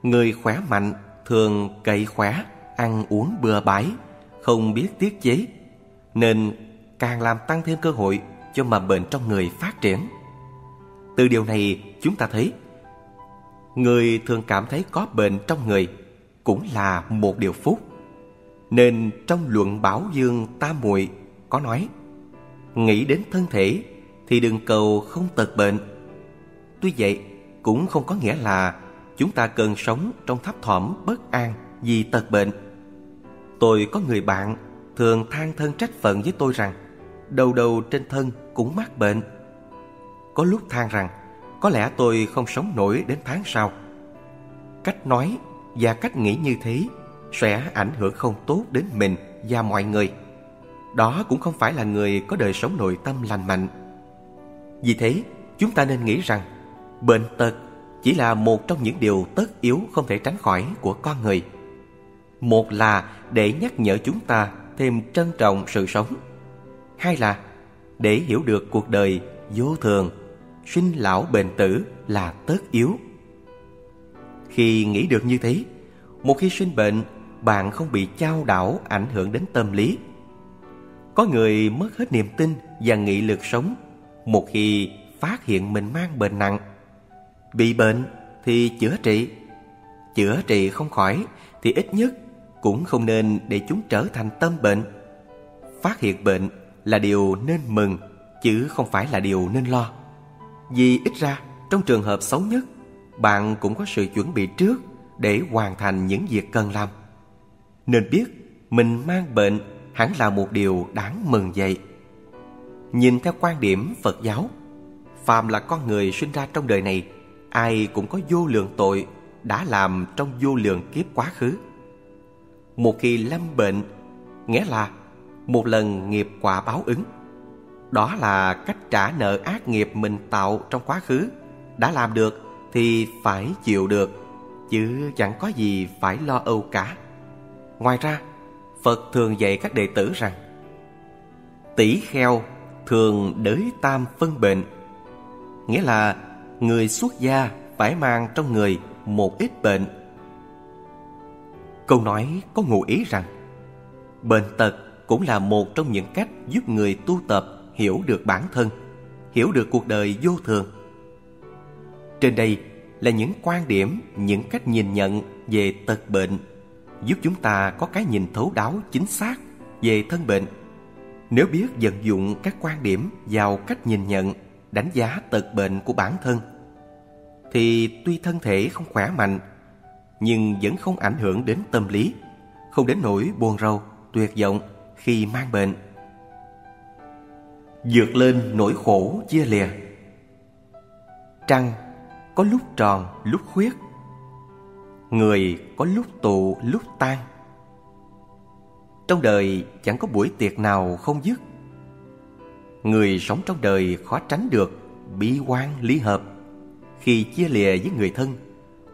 người khỏe mạnh thường cậy khỏe, ăn uống bừa bãi, không biết tiết chế, nên càng làm tăng thêm cơ hội cho mầm bệnh trong người phát triển. Từ điều này chúng ta thấy Người thường cảm thấy có bệnh trong người Cũng là một điều phúc. Nên trong luận Bảo Dương Tam muội có nói Nghĩ đến thân thể thì đừng cầu không tật bệnh. Tuy vậy cũng không có nghĩa là Chúng ta cần sống trong thấp thỏm bất an vì tật bệnh. Tôi có người bạn, thường than thân trách phận với tôi rằng, Đầu đầu trên thân cũng mắc bệnh. Có lúc than rằng, Có lẽ tôi không sống nổi đến tháng sau. Cách nói và cách nghĩ như thế Sẽ ảnh hưởng không tốt đến mình và mọi người. Đó cũng không phải là người có đời sống nội tâm lành mạnh. Vì thế, chúng ta nên nghĩ rằng, Bệnh tật chỉ là một trong những điều tất yếu không thể tránh khỏi của con người. Một là để nhắc nhở chúng ta thêm trân trọng sự sống Hai là để hiểu được cuộc đời vô thường, sinh lão bệnh tử là tất yếu. Khi nghĩ được như thế, một khi sinh bệnh, bạn không bị chao đảo ảnh hưởng đến tâm lý. Có người mất hết niềm tin và nghị lực sống một khi phát hiện mình mang bệnh nặng. Bị bệnh thì chữa trị, chữa trị không khỏi thì ít nhất cũng không nên để chúng trở thành tâm bệnh. Phát hiện bệnh là điều nên mừng chứ không phải là điều nên lo. Vì ít ra trong trường hợp xấu nhất, bạn cũng có sự chuẩn bị trước để hoàn thành những việc cần làm. Nên biết mình mang bệnh hẳn là một điều đáng mừng vậy. Nhìn theo quan điểm Phật giáo, phàm là con người sinh ra trong đời này, ai cũng có vô lượng tội đã làm trong vô lượng kiếp quá khứ. Một khi lâm bệnh, nghĩa là một lần nghiệp quả báo ứng. Đó là cách trả nợ ác nghiệp mình tạo trong quá khứ. Đã làm được thì phải chịu được, chứ chẳng có gì phải lo âu cả. Ngoài ra, Phật thường dạy các đệ tử rằng Tỷ kheo thường đới tam phân bệnh Nghĩa là người xuất gia phải mang trong người một ít bệnh Câu nói có ngụ ý rằng Bệnh tật cũng là một trong những cách giúp người tu tập hiểu được bản thân, hiểu được cuộc đời vô thường. Trên đây là những quan điểm, những cách nhìn nhận về tật bệnh, giúp chúng ta có cái nhìn thấu đáo chính xác về thân bệnh. Nếu biết vận dụng các quan điểm vào cách nhìn nhận, đánh giá tật bệnh của bản thân, thì tuy thân thể không khỏe mạnh, nhưng vẫn không ảnh hưởng đến tâm lý, không đến nỗi buồn rầu, tuyệt vọng khi mang bệnh. Vượt lên nỗi khổ chia lìa. Trăng có lúc tròn lúc khuyết. Người có lúc tụ lúc tan. Trong đời chẳng có buổi tiệc nào không dứt. Người sống trong đời khó tránh được bi quan lý hợp khi chia lìa với người thân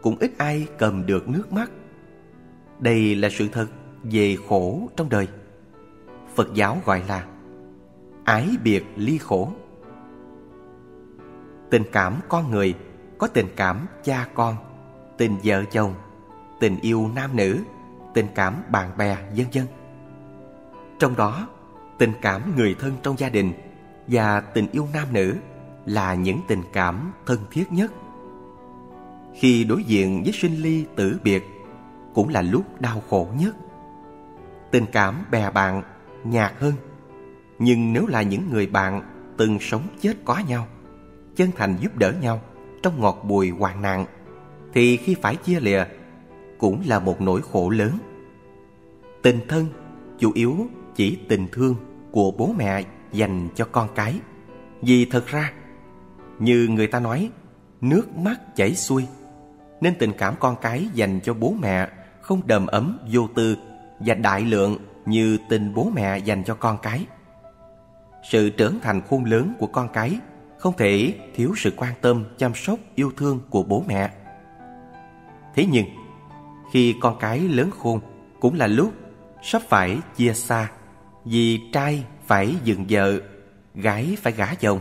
cũng ít ai cầm được nước mắt đây là sự thật về khổ trong đời Phật giáo gọi là ái biệt ly khổ. Tình cảm con người có tình cảm cha con, tình vợ chồng, tình yêu nam nữ, tình cảm bạn bè, vân vân. Trong đó, tình cảm người thân trong gia đình và tình yêu nam nữ là những tình cảm thân thiết nhất. Khi đối diện với sinh ly tử biệt, cũng là lúc đau khổ nhất. Tình cảm bè bạn, nhạt hơn. Nhưng nếu là những người bạn từng sống chết có nhau, chân thành giúp đỡ nhau trong ngọt bùi hoạn nạn, thì khi phải chia lìa, cũng là một nỗi khổ lớn. Tình thân chủ yếu chỉ tình thương của bố mẹ dành cho con cái. Vì thật ra, như người ta nói, nước mắt chảy xuôi nên tình cảm con cái dành cho bố mẹ không đầm ấm vô tư và đại lượng như tình bố mẹ dành cho con cái. Sự trưởng thành khôn lớn của con cái không thể thiếu sự quan tâm, chăm sóc, yêu thương của bố mẹ. Thế nhưng, khi con cái lớn khôn cũng là lúc sắp phải chia xa vì trai phải dừng vợ, gái phải gả chồng.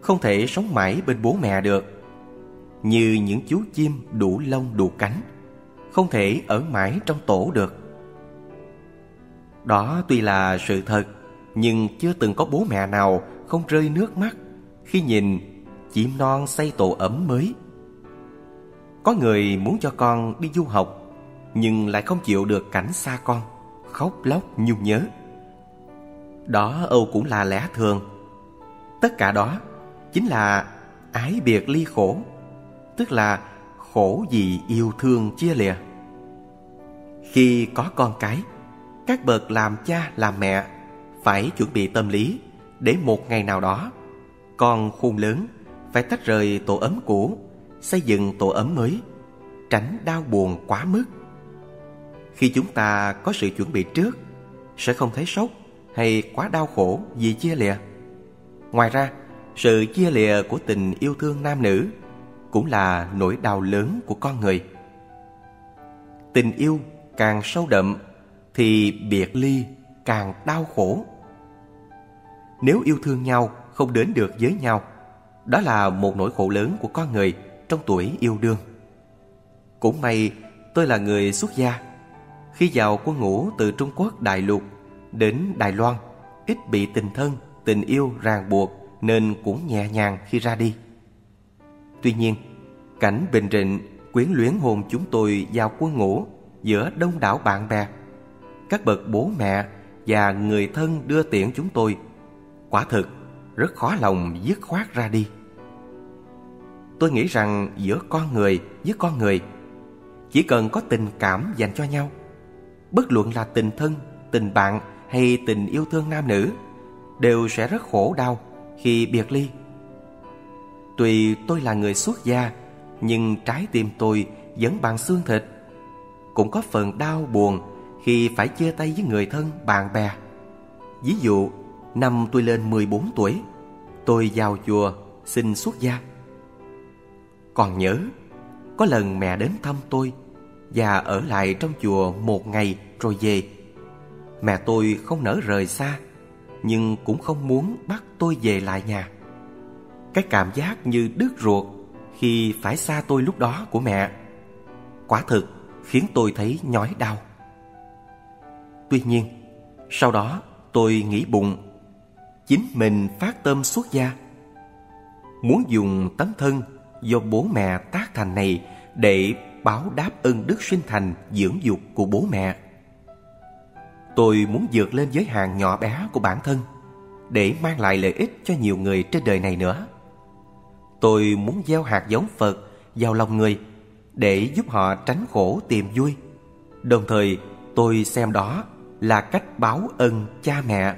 Không thể sống mãi bên bố mẹ được. Như những chú chim đủ lông đủ cánh, không thể ở mãi trong tổ được. Đó tuy là sự thật, nhưng chưa từng có bố mẹ nào không rơi nước mắt khi nhìn chim non xây tổ ấm mới. Có người muốn cho con đi du học, nhưng lại không chịu được cảnh xa con, khóc lóc nhung nhớ. Đó Âu cũng là lẽ thường. Tất cả đó chính là ái biệt ly khổ, tức là khổ vì yêu thương chia lìa. Khi có con cái, các bậc làm cha làm mẹ phải chuẩn bị tâm lý để một ngày nào đó con khôn lớn phải tách rời tổ ấm cũ, xây dựng tổ ấm mới, tránh đau buồn quá mức. Khi chúng ta có sự chuẩn bị trước, sẽ không thấy sốc hay quá đau khổ vì chia lìa. Ngoài ra, sự chia lìa của tình yêu thương nam nữ cũng là nỗi đau lớn của con người. Tình yêu càng sâu đậm thì biệt ly càng đau khổ. Nếu yêu thương nhau không đến được với nhau, đó là một nỗi khổ lớn của con người trong tuổi yêu đương. Cũng may tôi là người xuất gia. Khi vào quân ngũ từ Trung Quốc Đại Lục đến Đài Loan, ít bị tình thân, tình yêu ràng buộc nên cũng nhẹ nhàng khi ra đi. Tuy nhiên, cảnh bình định quyến luyến hồn chúng tôi vào quân ngũ giữa đông đảo bạn bè. Các bậc bố mẹ và người thân đưa tiễn chúng tôi. Quả thực, rất khó lòng dứt khoát ra đi. Tôi nghĩ rằng giữa con người với con người chỉ cần có tình cảm dành cho nhau, bất luận là tình thân, tình bạn hay tình yêu thương nam nữ đều sẽ rất khổ đau khi biệt ly. Tuy tôi là người xuất gia, nhưng trái tim tôi vẫn bằng xương thịt. Cũng có phần đau buồn khi phải chia tay với người thân, bạn bè. Ví dụ, năm tôi lên 14 tuổi, tôi vào chùa xin xuất gia. Còn nhớ, có lần mẹ đến thăm tôi và ở lại trong chùa một ngày rồi về. Mẹ tôi không nỡ rời xa, nhưng cũng không muốn bắt tôi về lại nhà. Cái cảm giác như đứt ruột khi phải xa tôi lúc đó của mẹ, quả thực khiến tôi thấy nhói đau. Tuy nhiên, sau đó tôi nghĩ bụng, chính mình phát tâm xuất gia. Muốn dùng tấm thân do bố mẹ tác thành này để báo đáp ơn đức sinh thành dưỡng dục của bố mẹ. Tôi muốn vượt lên giới hạn nhỏ bé của bản thân để mang lại lợi ích cho nhiều người trên đời này nữa. Tôi muốn gieo hạt giống Phật vào lòng người để giúp họ tránh khổ tìm vui. Đồng thời, tôi xem đó là cách báo ân cha mẹ.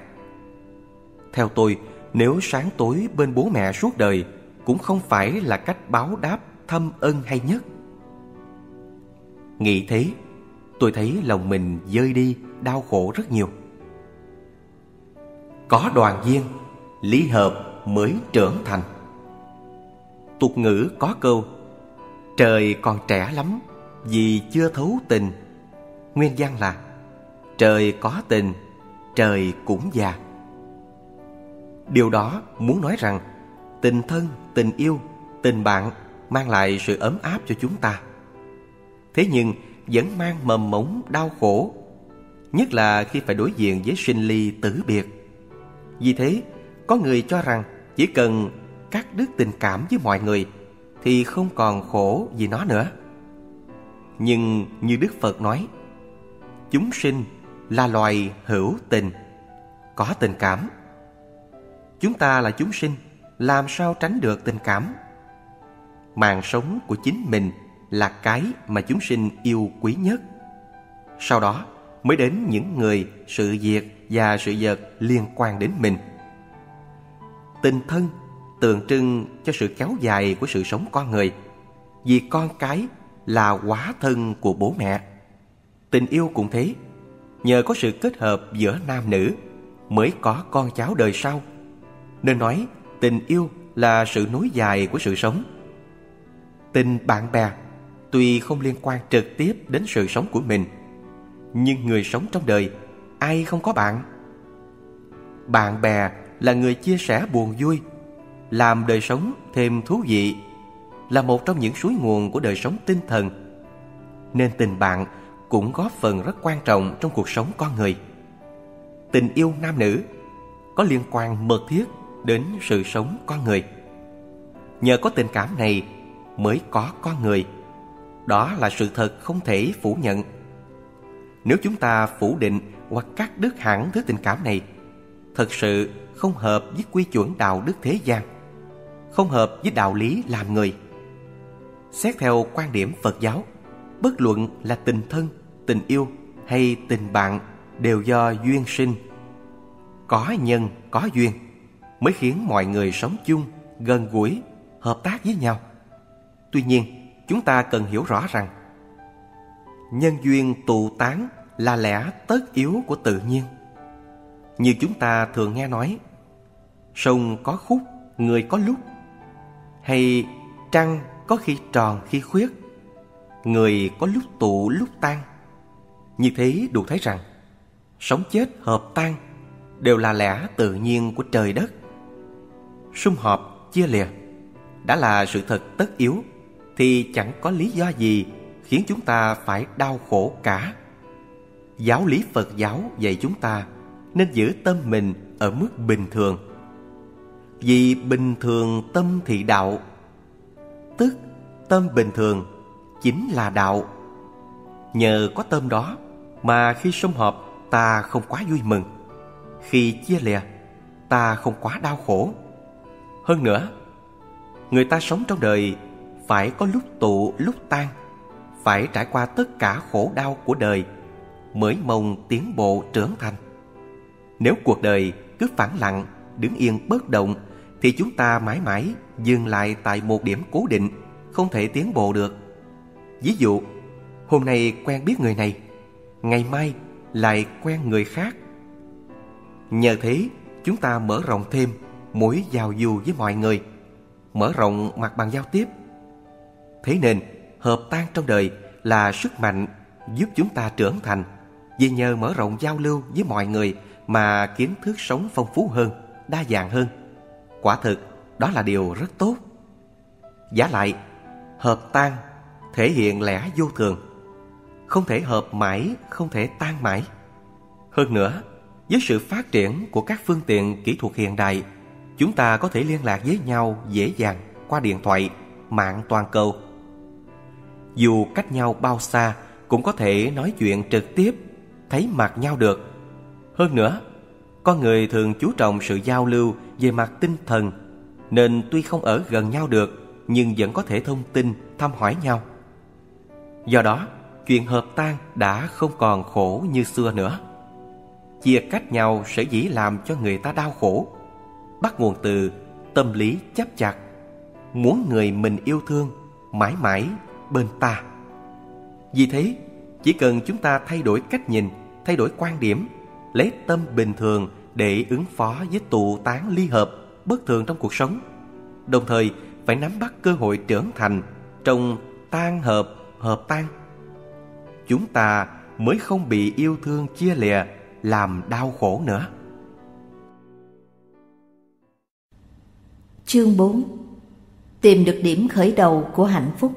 Theo tôi, nếu sáng tối bên bố mẹ suốt đời cũng không phải là cách báo đáp thâm ân hay nhất. Nghĩ thế, tôi thấy lòng mình dơi đi, đau khổ rất nhiều. Có đoàn viên, lý hợp mới trưởng thành. Tục ngữ có câu Trời còn trẻ lắm vì chưa thấu tình. Nguyên văn là Trời có tình, trời cũng già. Điều đó muốn nói rằng tình thân, tình yêu, tình bạn mang lại sự ấm áp cho chúng ta. Thế nhưng vẫn mang mầm mống đau khổ, nhất là khi phải đối diện với sinh ly tử biệt. Vì thế, có người cho rằng chỉ cần cắt đứt tình cảm với mọi người thì không còn khổ vì nó nữa. Nhưng như Đức Phật nói, chúng sinh là loài hữu tình, có tình cảm. Chúng ta là chúng sinh, làm sao tránh được tình cảm? Mạng sống của chính mình là cái mà chúng sinh yêu quý nhất. Sau đó mới đến những người, sự việc và sự vật liên quan đến mình. Tình thân tượng trưng cho sự kéo dài của sự sống con người vì con cái là quá thân của bố mẹ tình yêu cũng thế nhờ có sự kết hợp giữa nam nữ mới có con cháu đời sau nên nói tình yêu là sự nối dài của sự sống. Tình bạn bè tuy không liên quan trực tiếp đến sự sống của mình, nhưng người sống trong đời ai không có bạn? Bạn bè là người chia sẻ buồn vui, làm đời sống thêm thú vị, là một trong những suối nguồn của đời sống tinh thần. Nên tình bạn cũng góp phần rất quan trọng trong cuộc sống con người. Tình yêu nam nữ có liên quan mật thiết đến sự sống con người. Nhờ có tình cảm này mới có con người. Đó là sự thật không thể phủ nhận. Nếu chúng ta phủ định hoặc cắt đứt hẳn thứ tình cảm này, thật sự không hợp với quy chuẩn đạo đức thế gian, không hợp với đạo lý làm người. Xét theo quan điểm Phật giáo, bất luận là tình thân, tình yêu hay tình bạn đều do duyên sinh. Có nhân, có duyên mới khiến mọi người sống chung, gần gũi, hợp tác với nhau. Tuy nhiên, chúng ta cần hiểu rõ rằng nhân duyên tụ tán là lẽ tất yếu của tự nhiên. Như chúng ta thường nghe nói, sông có khúc, người có lúc, hay trăng có khi tròn khi khuyết, người có lúc tụ lúc tan. Như thế đủ thấy rằng, sống chết hợp tan đều là lẽ tự nhiên của trời đất. Sum họp, chia lìa đã là sự thật tất yếu thì chẳng có lý do gì khiến chúng ta phải đau khổ cả. Giáo lý Phật giáo dạy chúng ta nên giữ tâm mình ở mức bình thường. Vì bình thường tâm thị đạo, tức tâm bình thường chính là đạo. Nhờ có tâm đó mà khi sum họp ta không quá vui mừng, khi chia lìa ta không quá đau khổ. Hơn nữa, người ta sống trong đời phải có lúc tụ lúc tan, phải trải qua tất cả khổ đau của đời mới mong tiến bộ trưởng thành. Nếu cuộc đời cứ phản lặng, đứng yên bất động thì chúng ta mãi mãi dừng lại tại một điểm cố định, không thể tiến bộ được. Ví dụ, hôm nay quen biết người này, ngày mai lại quen người khác. Nhờ thế, chúng ta mở rộng thêm mối giao du với mọi người, mở rộng mặt bằng giao tiếp. Thế nên, hợp tan trong đời là sức mạnh giúp chúng ta trưởng thành vì nhờ mở rộng giao lưu với mọi người mà kiến thức sống phong phú hơn, đa dạng hơn. Quả thực, đó là điều rất tốt. Giả lại, hợp tan thể hiện lẽ vô thường. Không thể hợp mãi, không thể tan mãi. Hơn nữa, với sự phát triển của các phương tiện kỹ thuật hiện đại, chúng ta có thể liên lạc với nhau dễ dàng qua điện thoại, mạng toàn cầu. Dù cách nhau bao xa, cũng có thể nói chuyện trực tiếp thấy mặt nhau được. Hơn nữa, con người thường chú trọng sự giao lưu về mặt tinh thần, nên tuy không ở gần nhau được, nhưng vẫn có thể thông tin, thăm hỏi nhau. Do đó, chuyện hợp tan đã không còn khổ như xưa nữa. Chia cách nhau sẽ dĩ làm cho người ta đau khổ, bắt nguồn từ tâm lý chấp chặt, muốn người mình yêu thương mãi mãi bên ta. Vì thế, chỉ cần chúng ta thay đổi cách nhìn, thay đổi quan điểm, lấy tâm bình thường để ứng phó với tụ tán ly hợp bất thường trong cuộc sống. Đồng thời phải nắm bắt cơ hội trưởng thành trong tan hợp, hợp tan. Chúng ta mới không bị yêu thương chia lìa làm đau khổ nữa. Chương 4 Tìm được điểm khởi đầu của hạnh phúc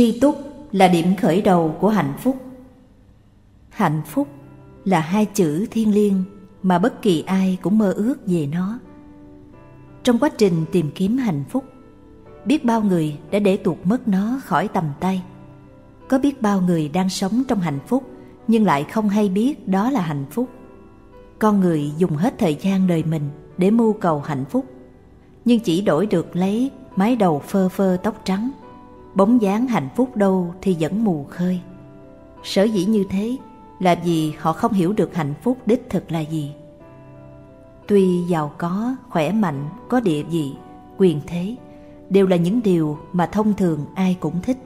Tri túc là điểm khởi đầu của hạnh phúc. Hạnh phúc là hai chữ thiên liêng mà bất kỳ ai cũng mơ ước về nó. Trong quá trình tìm kiếm hạnh phúc, biết bao người đã để tuột mất nó khỏi tầm tay. Có biết bao người đang sống trong hạnh phúc nhưng lại không hay biết đó là hạnh phúc. Con người dùng hết thời gian đời mình để mưu cầu hạnh phúc, nhưng chỉ đổi được lấy mái đầu phơ phơ tóc trắng bóng dáng hạnh phúc đâu thì vẫn mù khơi. Sở dĩ như thế là vì họ không hiểu được hạnh phúc đích thực là gì. Tuy giàu có, khỏe mạnh, có địa vị, quyền thế đều là những điều mà thông thường ai cũng thích.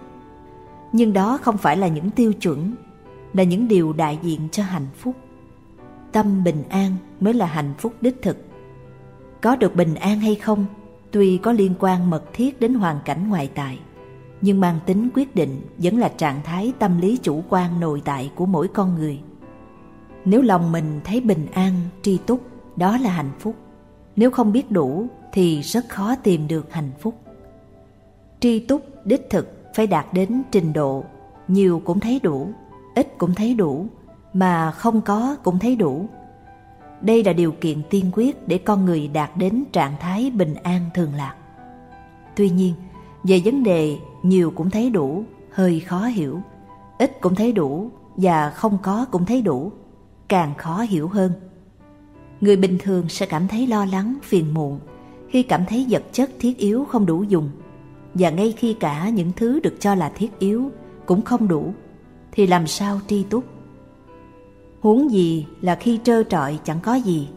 Nhưng đó không phải là những tiêu chuẩn, là những điều đại diện cho hạnh phúc. Tâm bình an mới là hạnh phúc đích thực. Có được bình an hay không, tuy có liên quan mật thiết đến hoàn cảnh ngoại tại nhưng mang tính quyết định vẫn là trạng thái tâm lý chủ quan nội tại của mỗi con người. Nếu lòng mình thấy bình an, tri túc, đó là hạnh phúc. Nếu không biết đủ thì rất khó tìm được hạnh phúc. Tri túc đích thực phải đạt đến trình độ nhiều cũng thấy đủ, ít cũng thấy đủ, mà không có cũng thấy đủ. Đây là điều kiện tiên quyết để con người đạt đến trạng thái bình an thường lạc. Tuy nhiên, về vấn đề nhiều cũng thấy đủ, hơi khó hiểu, ít cũng thấy đủ và không có cũng thấy đủ, càng khó hiểu hơn. Người bình thường sẽ cảm thấy lo lắng, phiền muộn khi cảm thấy vật chất thiết yếu không đủ dùng. Và ngay khi cả những thứ được cho là thiết yếu cũng không đủ thì làm sao tri túc? Huống gì là khi trơ trọi chẳng có gì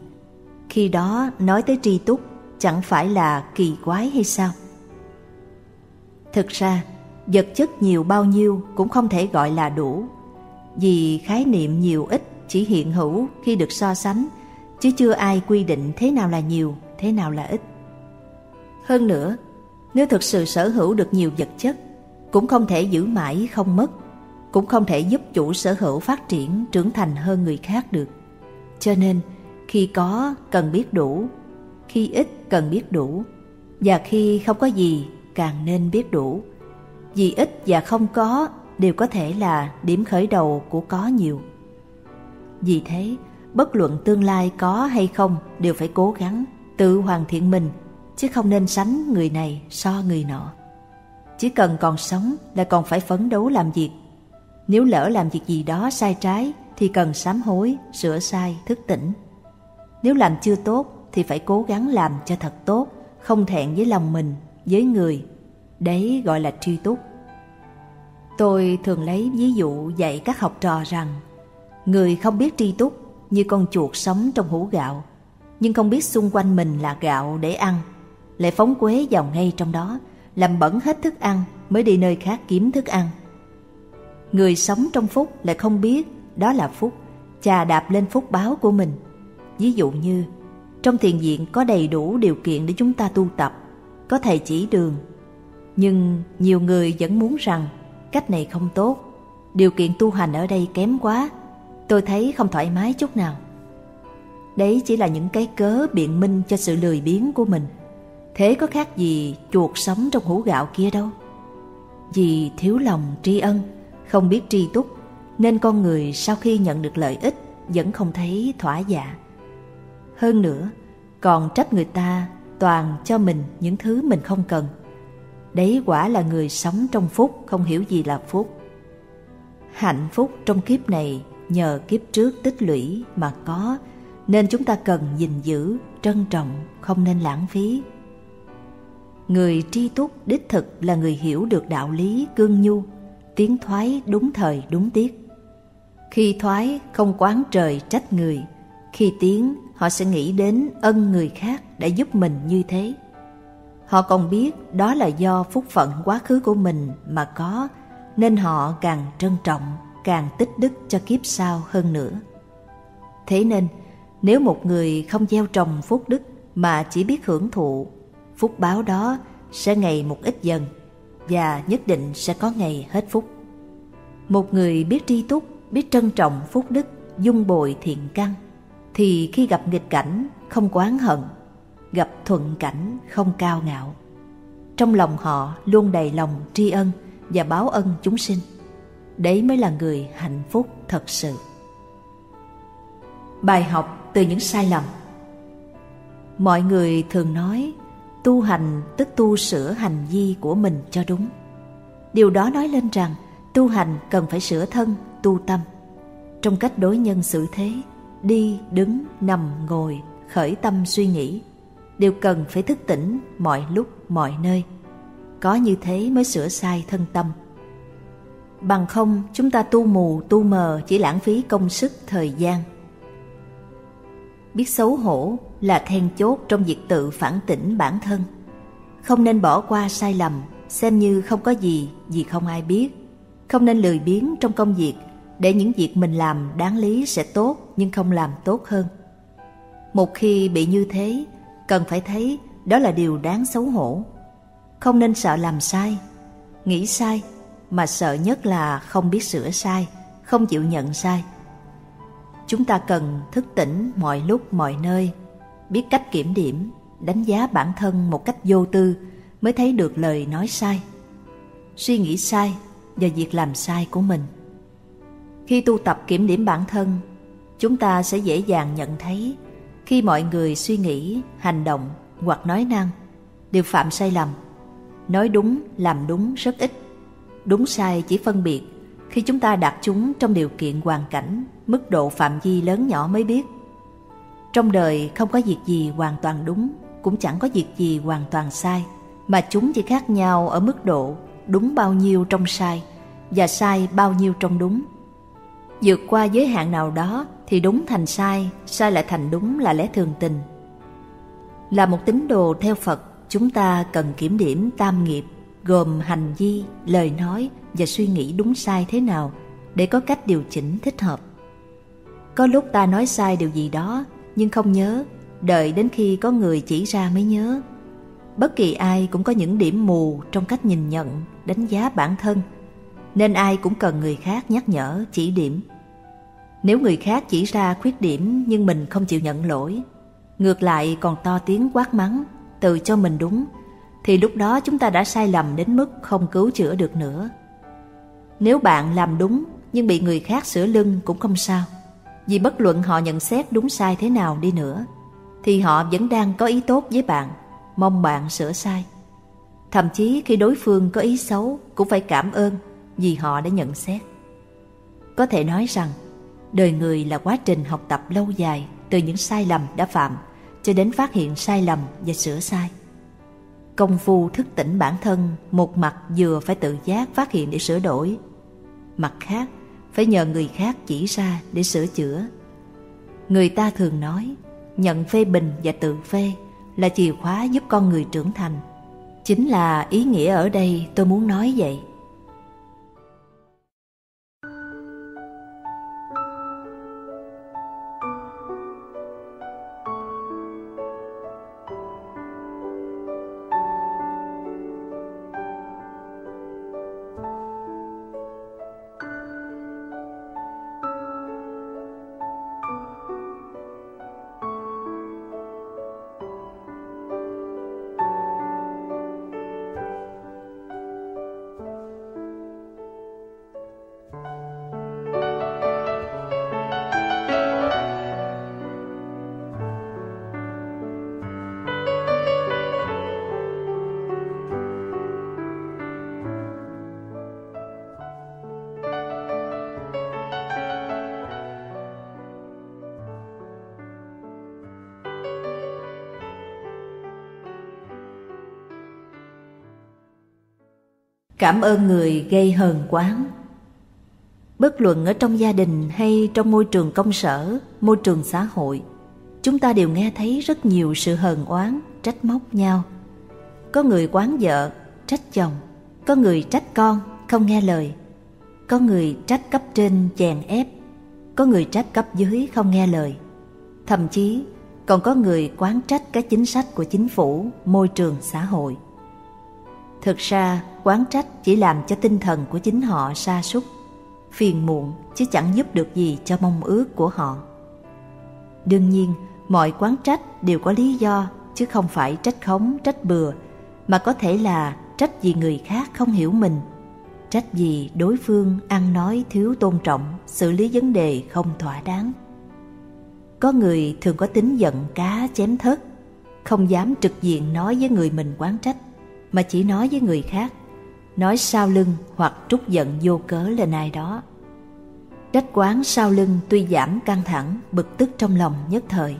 khi đó nói tới tri túc chẳng phải là kỳ quái hay sao? Thực ra, vật chất nhiều bao nhiêu cũng không thể gọi là đủ, vì khái niệm nhiều ít chỉ hiện hữu khi được so sánh, chứ chưa ai quy định thế nào là nhiều, thế nào là ít. Hơn nữa, nếu thực sự sở hữu được nhiều vật chất, cũng không thể giữ mãi không mất, cũng không thể giúp chủ sở hữu phát triển trưởng thành hơn người khác được. Cho nên, khi có cần biết đủ, khi ít cần biết đủ, và khi không có gì càng nên biết đủ. Vì ít và không có đều có thể là điểm khởi đầu của có nhiều. Vì thế, bất luận tương lai có hay không đều phải cố gắng tự hoàn thiện mình, chứ không nên sánh người này so người nọ. Chỉ cần còn sống là còn phải phấn đấu làm việc. Nếu lỡ làm việc gì đó sai trái thì cần sám hối, sửa sai, thức tỉnh. Nếu làm chưa tốt thì phải cố gắng làm cho thật tốt, không thẹn với lòng mình với người, đấy gọi là tri túc. Tôi thường lấy ví dụ dạy các học trò rằng, người không biết tri túc như con chuột sống trong hũ gạo, nhưng không biết xung quanh mình là gạo để ăn, lại phóng quế vào ngay trong đó, làm bẩn hết thức ăn mới đi nơi khác kiếm thức ăn. Người sống trong phúc lại không biết đó là phúc, chà đạp lên phúc báo của mình. Ví dụ như, trong thiền viện có đầy đủ điều kiện để chúng ta tu tập có thầy chỉ đường. Nhưng nhiều người vẫn muốn rằng cách này không tốt, điều kiện tu hành ở đây kém quá, tôi thấy không thoải mái chút nào. Đấy chỉ là những cái cớ biện minh cho sự lười biếng của mình. Thế có khác gì chuột sống trong hũ gạo kia đâu. Vì thiếu lòng tri ân, không biết tri túc, nên con người sau khi nhận được lợi ích vẫn không thấy thỏa dạ. Hơn nữa, còn trách người ta toàn cho mình những thứ mình không cần. Đấy quả là người sống trong phúc không hiểu gì là phúc. Hạnh phúc trong kiếp này nhờ kiếp trước tích lũy mà có, nên chúng ta cần gìn giữ, trân trọng, không nên lãng phí. Người tri túc đích thực là người hiểu được đạo lý cương nhu, tiến thoái đúng thời đúng tiết. Khi thoái không quán trời trách người, khi tiến họ sẽ nghĩ đến ân người khác đã giúp mình như thế. Họ còn biết đó là do phúc phận quá khứ của mình mà có, nên họ càng trân trọng, càng tích đức cho kiếp sau hơn nữa. Thế nên, nếu một người không gieo trồng phúc đức mà chỉ biết hưởng thụ, phúc báo đó sẽ ngày một ít dần và nhất định sẽ có ngày hết phúc. Một người biết tri túc, biết trân trọng phúc đức, dung bồi thiện căn, thì khi gặp nghịch cảnh không quán hận, gặp thuận cảnh không cao ngạo. Trong lòng họ luôn đầy lòng tri ân và báo ân chúng sinh. Đấy mới là người hạnh phúc thật sự. Bài học từ những sai lầm. Mọi người thường nói tu hành tức tu sửa hành vi của mình cho đúng. Điều đó nói lên rằng tu hành cần phải sửa thân tu tâm. Trong cách đối nhân xử thế đi, đứng, nằm, ngồi, khởi tâm suy nghĩ. Đều cần phải thức tỉnh mọi lúc, mọi nơi. Có như thế mới sửa sai thân tâm. Bằng không, chúng ta tu mù, tu mờ chỉ lãng phí công sức, thời gian. Biết xấu hổ là then chốt trong việc tự phản tỉnh bản thân. Không nên bỏ qua sai lầm, xem như không có gì vì không ai biết. Không nên lười biếng trong công việc để những việc mình làm đáng lý sẽ tốt, nhưng không làm tốt hơn. Một khi bị như thế, cần phải thấy đó là điều đáng xấu hổ. Không nên sợ làm sai. Nghĩ sai, mà sợ nhất là không biết sửa sai, không chịu nhận sai. Chúng ta cần thức tỉnh mọi lúc, mọi nơi, biết cách kiểm điểm, đánh giá bản thân một cách vô tư mới thấy được lời nói sai. Suy nghĩ sai và việc làm sai của mình khi tu tập kiểm điểm bản thân, chúng ta sẽ dễ dàng nhận thấy khi mọi người suy nghĩ, hành động hoặc nói năng đều phạm sai lầm. Nói đúng, làm đúng rất ít. Đúng sai chỉ phân biệt khi chúng ta đặt chúng trong điều kiện hoàn cảnh, mức độ phạm vi lớn nhỏ mới biết. Trong đời không có việc gì hoàn toàn đúng, cũng chẳng có việc gì hoàn toàn sai, mà chúng chỉ khác nhau ở mức độ đúng bao nhiêu trong sai và sai bao nhiêu trong đúng vượt qua giới hạn nào đó thì đúng thành sai sai lại thành đúng là lẽ thường tình. Là một tín đồ theo phật, chúng ta cần kiểm điểm, tam nghiệp, gồm hành vi, lời nói và suy nghĩ đúng sai thế nào để có cách điều chỉnh thích hợp. Có lúc ta nói sai điều gì đó, nhưng không nhớ, đợi đến khi có người chỉ ra mới nhớ. Bất kỳ ai cũng có những điểm mù trong cách nhìn nhận, đánh giá bản thân nên ai cũng cần người khác nhắc nhở, chỉ điểm. Nếu người khác chỉ ra khuyết điểm nhưng mình không chịu nhận lỗi, ngược lại còn to tiếng quát mắng tự cho mình đúng, thì lúc đó chúng ta đã sai lầm đến mức không cứu chữa được nữa. Nếu bạn làm đúng nhưng bị người khác sửa lưng cũng không sao, vì bất luận họ nhận xét đúng sai thế nào đi nữa, thì họ vẫn đang có ý tốt với bạn, mong bạn sửa sai. Thậm chí khi đối phương có ý xấu cũng phải cảm ơn vì họ đã nhận xét. Có thể nói rằng, đời người là quá trình học tập lâu dài từ những sai lầm đã phạm cho đến phát hiện sai lầm và sửa sai. Công phu thức tỉnh bản thân một mặt vừa phải tự giác phát hiện để sửa đổi, mặt khác phải nhờ người khác chỉ ra để sửa chữa. Người ta thường nói, nhận phê bình và tự phê là chìa khóa giúp con người trưởng thành. Chính là ý nghĩa ở đây tôi muốn nói vậy. Cảm ơn người gây hờn quán. Bất luận ở trong gia đình hay trong môi trường công sở, môi trường xã hội, chúng ta đều nghe thấy rất nhiều sự hờn oán, trách móc nhau. Có người quán vợ, trách chồng, có người trách con, không nghe lời. Có người trách cấp trên chèn ép, có người trách cấp dưới không nghe lời. Thậm chí, còn có người quán trách các chính sách của chính phủ, môi trường xã hội. Thực ra, quán trách chỉ làm cho tinh thần của chính họ sa sút phiền muộn chứ chẳng giúp được gì cho mong ước của họ. Đương nhiên, mọi quán trách đều có lý do chứ không phải trách khống, trách bừa, mà có thể là trách vì người khác không hiểu mình. trách vì đối phương ăn nói thiếu tôn trọng, xử lý vấn đề không thỏa đáng. Có người thường có tính giận cá chém thớt, không dám trực diện nói với người mình quán trách, mà chỉ nói với người khác, nói sau lưng hoặc trút giận vô cớ lên ai đó. Trách quán sau lưng tuy giảm căng thẳng, bực tức trong lòng nhất thời,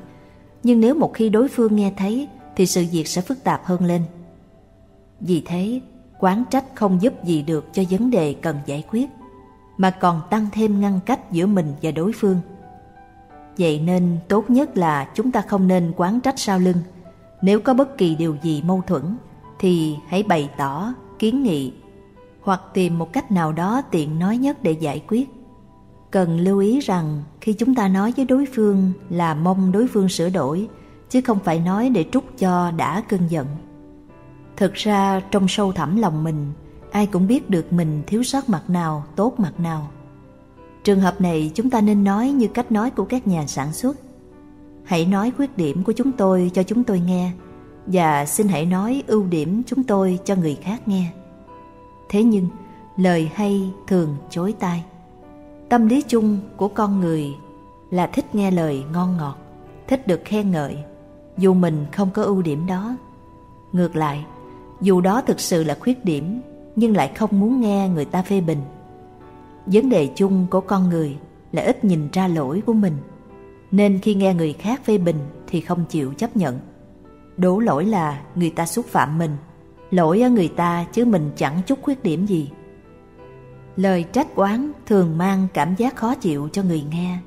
nhưng nếu một khi đối phương nghe thấy thì sự việc sẽ phức tạp hơn lên. Vì thế, quán trách không giúp gì được cho vấn đề cần giải quyết, mà còn tăng thêm ngăn cách giữa mình và đối phương. Vậy nên tốt nhất là chúng ta không nên quán trách sau lưng. Nếu có bất kỳ điều gì mâu thuẫn, thì hãy bày tỏ, kiến nghị, hoặc tìm một cách nào đó tiện nói nhất để giải quyết. Cần lưu ý rằng khi chúng ta nói với đối phương là mong đối phương sửa đổi, chứ không phải nói để trút cho đã cơn giận. Thực ra trong sâu thẳm lòng mình, ai cũng biết được mình thiếu sót mặt nào, tốt mặt nào. Trường hợp này chúng ta nên nói như cách nói của các nhà sản xuất. Hãy nói khuyết điểm của chúng tôi cho chúng tôi nghe và xin hãy nói ưu điểm chúng tôi cho người khác nghe. Thế nhưng, lời hay thường chối tai. Tâm lý chung của con người là thích nghe lời ngon ngọt, thích được khen ngợi, dù mình không có ưu điểm đó. Ngược lại, dù đó thực sự là khuyết điểm, nhưng lại không muốn nghe người ta phê bình. Vấn đề chung của con người là ít nhìn ra lỗi của mình, nên khi nghe người khác phê bình thì không chịu chấp nhận. Đổ lỗi là người ta xúc phạm mình, lỗi ở người ta chứ mình chẳng chút khuyết điểm gì. Lời trách oán thường mang cảm giác khó chịu cho người nghe.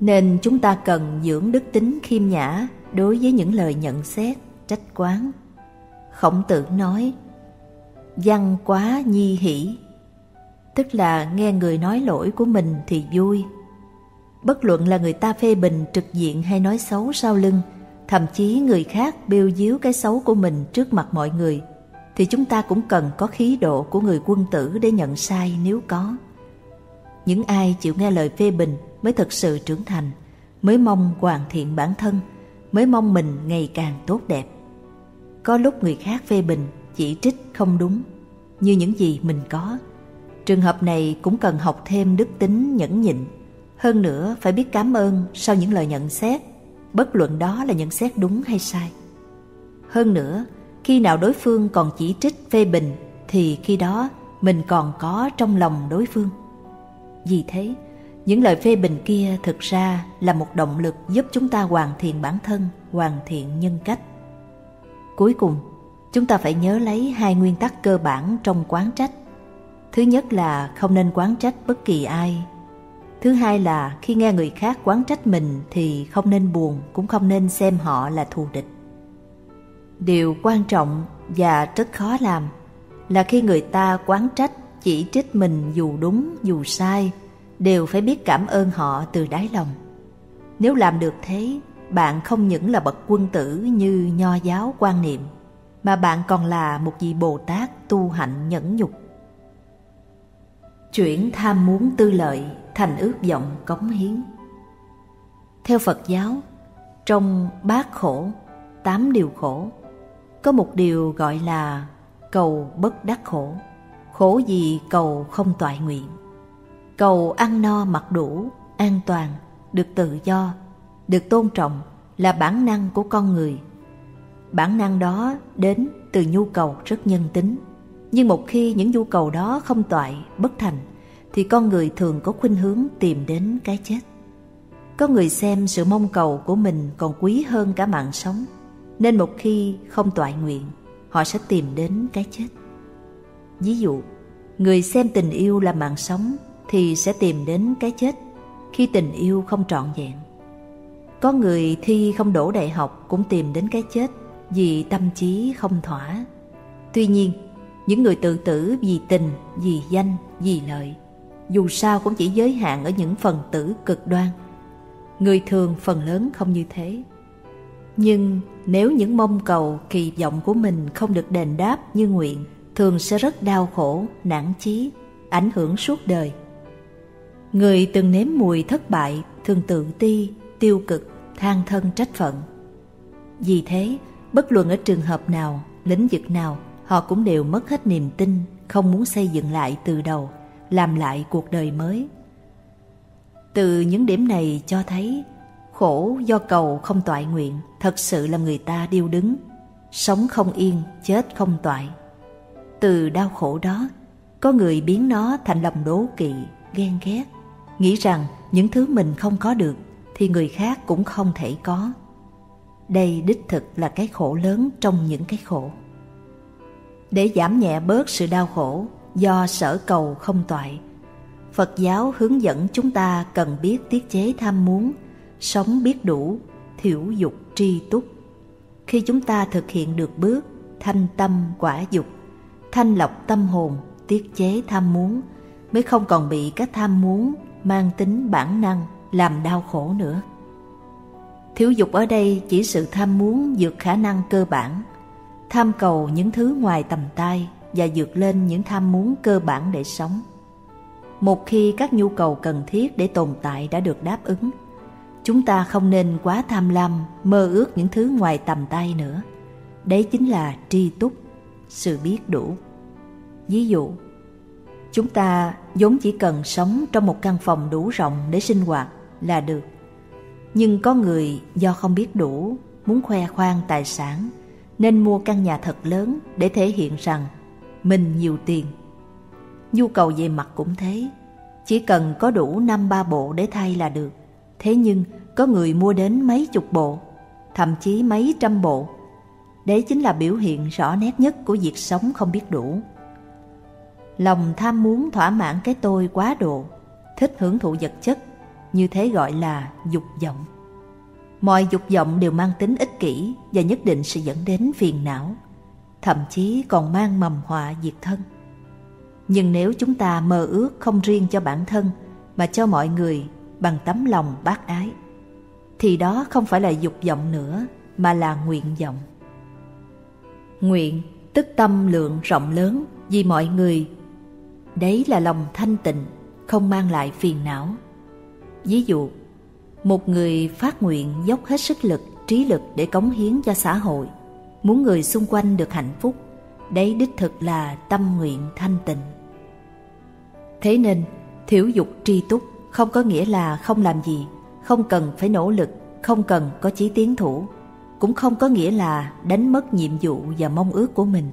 Nên chúng ta cần dưỡng đức tính khiêm nhã đối với những lời nhận xét, trách quán. Khổng tử nói, văn quá nhi hỷ, tức là nghe người nói lỗi của mình thì vui. Bất luận là người ta phê bình trực diện hay nói xấu sau lưng, thậm chí người khác bêu díu cái xấu của mình trước mặt mọi người, thì chúng ta cũng cần có khí độ của người quân tử để nhận sai nếu có. Những ai chịu nghe lời phê bình mới thực sự trưởng thành, mới mong hoàn thiện bản thân, mới mong mình ngày càng tốt đẹp. Có lúc người khác phê bình, chỉ trích không đúng, như những gì mình có. Trường hợp này cũng cần học thêm đức tính nhẫn nhịn. Hơn nữa phải biết cảm ơn sau những lời nhận xét, bất luận đó là nhận xét đúng hay sai. Hơn nữa, khi nào đối phương còn chỉ trích phê bình thì khi đó mình còn có trong lòng đối phương. Vì thế, những lời phê bình kia thực ra là một động lực giúp chúng ta hoàn thiện bản thân, hoàn thiện nhân cách. Cuối cùng, chúng ta phải nhớ lấy hai nguyên tắc cơ bản trong quán trách. Thứ nhất là không nên quán trách bất kỳ ai. Thứ hai là khi nghe người khác quán trách mình thì không nên buồn, cũng không nên xem họ là thù địch. Điều quan trọng và rất khó làm là khi người ta quán trách chỉ trích mình dù đúng dù sai đều phải biết cảm ơn họ từ đáy lòng. Nếu làm được thế, bạn không những là bậc quân tử như nho giáo quan niệm, mà bạn còn là một vị Bồ Tát tu hạnh nhẫn nhục. Chuyển tham muốn tư lợi thành ước vọng cống hiến. Theo Phật giáo, trong bát khổ, tám điều khổ, có một điều gọi là cầu bất đắc khổ. Khổ gì cầu không toại nguyện. Cầu ăn no mặc đủ, an toàn, được tự do, được tôn trọng là bản năng của con người. Bản năng đó đến từ nhu cầu rất nhân tính. Nhưng một khi những nhu cầu đó không toại, bất thành, thì con người thường có khuynh hướng tìm đến cái chết. Có người xem sự mong cầu của mình còn quý hơn cả mạng sống, nên một khi không toại nguyện, họ sẽ tìm đến cái chết. Ví dụ, người xem tình yêu là mạng sống thì sẽ tìm đến cái chết khi tình yêu không trọn vẹn. Có người thi không đổ đại học cũng tìm đến cái chết vì tâm trí không thỏa. Tuy nhiên, những người tự tử vì tình, vì danh, vì lợi, dù sao cũng chỉ giới hạn ở những phần tử cực đoan. Người thường phần lớn không như thế. Nhưng nếu những mong cầu, kỳ vọng của mình không được đền đáp như nguyện, thường sẽ rất đau khổ, nản chí, ảnh hưởng suốt đời. Người từng nếm mùi thất bại thường tự ti, tiêu cực, than thân trách phận. Vì thế, bất luận ở trường hợp nào, lĩnh vực nào, họ cũng đều mất hết niềm tin, không muốn xây dựng lại từ đầu, làm lại cuộc đời mới. Từ những điểm này cho thấy khổ do cầu không toại nguyện thật sự làm người ta điêu đứng, sống không yên, chết không toại. Từ đau khổ đó, có người biến nó thành lòng đố kỵ, ghen ghét, nghĩ rằng những thứ mình không có được thì người khác cũng không thể có. Đây đích thực là cái khổ lớn trong những cái khổ. Để giảm nhẹ bớt sự đau khổ do sở cầu không toại, Phật giáo hướng dẫn chúng ta cần biết tiết chế tham muốn, sống biết đủ, thiểu dục tri túc. Khi chúng ta thực hiện được bước thanh tâm quả dục, thanh lọc tâm hồn, tiết chế tham muốn, mới không còn bị các tham muốn mang tính bản năng làm đau khổ nữa. Thiếu dục ở đây chỉ sự tham muốn vượt khả năng cơ bản, tham cầu những thứ ngoài tầm tay và vượt lên những tham muốn cơ bản để sống. Một khi các nhu cầu cần thiết để tồn tại đã được đáp ứng, chúng ta không nên quá tham lam, mơ ước những thứ ngoài tầm tay nữa. Đấy chính là tri túc, sự biết đủ. Ví dụ, chúng ta vốn chỉ cần sống trong một căn phòng đủ rộng để sinh hoạt là được. Nhưng có người do không biết đủ, muốn khoe khoang tài sản, nên mua căn nhà thật lớn để thể hiện rằng mình nhiều tiền. Nhu cầu về mặt cũng thế, chỉ cần có đủ năm ba bộ để thay là được. Thế nhưng có người mua đến mấy chục bộ, thậm chí mấy trăm bộ. Đấy chính là biểu hiện rõ nét nhất của việc sống không biết đủ. Lòng tham muốn thỏa mãn cái tôi quá độ, thích hưởng thụ vật chất, như thế gọi là dục vọng. Mọi dục vọng đều mang tính ích kỷ và nhất định sẽ dẫn đến phiền não, thậm chí còn mang mầm họa diệt thân. Nhưng nếu chúng ta mơ ước không riêng cho bản thân mà cho mọi người bằng tấm lòng bác ái, thì đó không phải là dục vọng nữa mà là nguyện vọng. Nguyện tức tâm lượng rộng lớn vì mọi người. Đấy là lòng thanh tịnh, không mang lại phiền não. Ví dụ, một người phát nguyện dốc hết sức lực, trí lực để cống hiến cho xã hội, muốn người xung quanh được hạnh phúc, đấy đích thực là tâm nguyện thanh tịnh. Thế nên, thiếu dục tri túc không có nghĩa là không làm gì, không cần phải nỗ lực, không cần có chí tiến thủ, cũng không có nghĩa là đánh mất nhiệm vụ và mong ước của mình.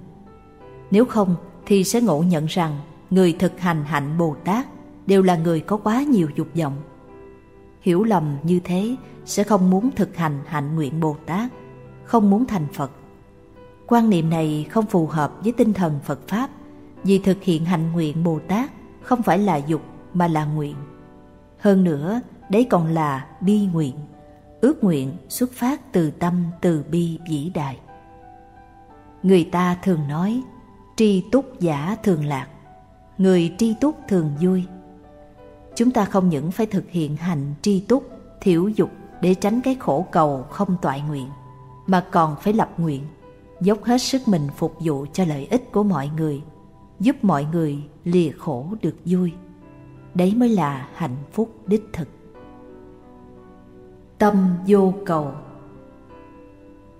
Nếu không thì sẽ ngộ nhận rằng người thực hành hạnh Bồ Tát đều là người có quá nhiều dục vọng. Hiểu lầm như thế sẽ không muốn thực hành hạnh nguyện Bồ Tát, không muốn thành Phật. Quan niệm này không phù hợp với tinh thần Phật Pháp vì thực hiện hạnh nguyện Bồ Tát không phải là dục mà là nguyện. Hơn nữa, đấy còn là bi nguyện, ước nguyện xuất phát từ tâm từ bi vĩ đại. Người ta thường nói, tri túc giả thường lạc, người tri túc thường vui. Chúng ta không những phải thực hiện hành tri túc, thiểu dục để tránh cái khổ cầu không toại nguyện, mà còn phải lập nguyện, dốc hết sức mình phục vụ cho lợi ích của mọi người giúp mọi người lìa khổ được vui. Đấy mới là hạnh phúc đích thực. Tâm vô cầu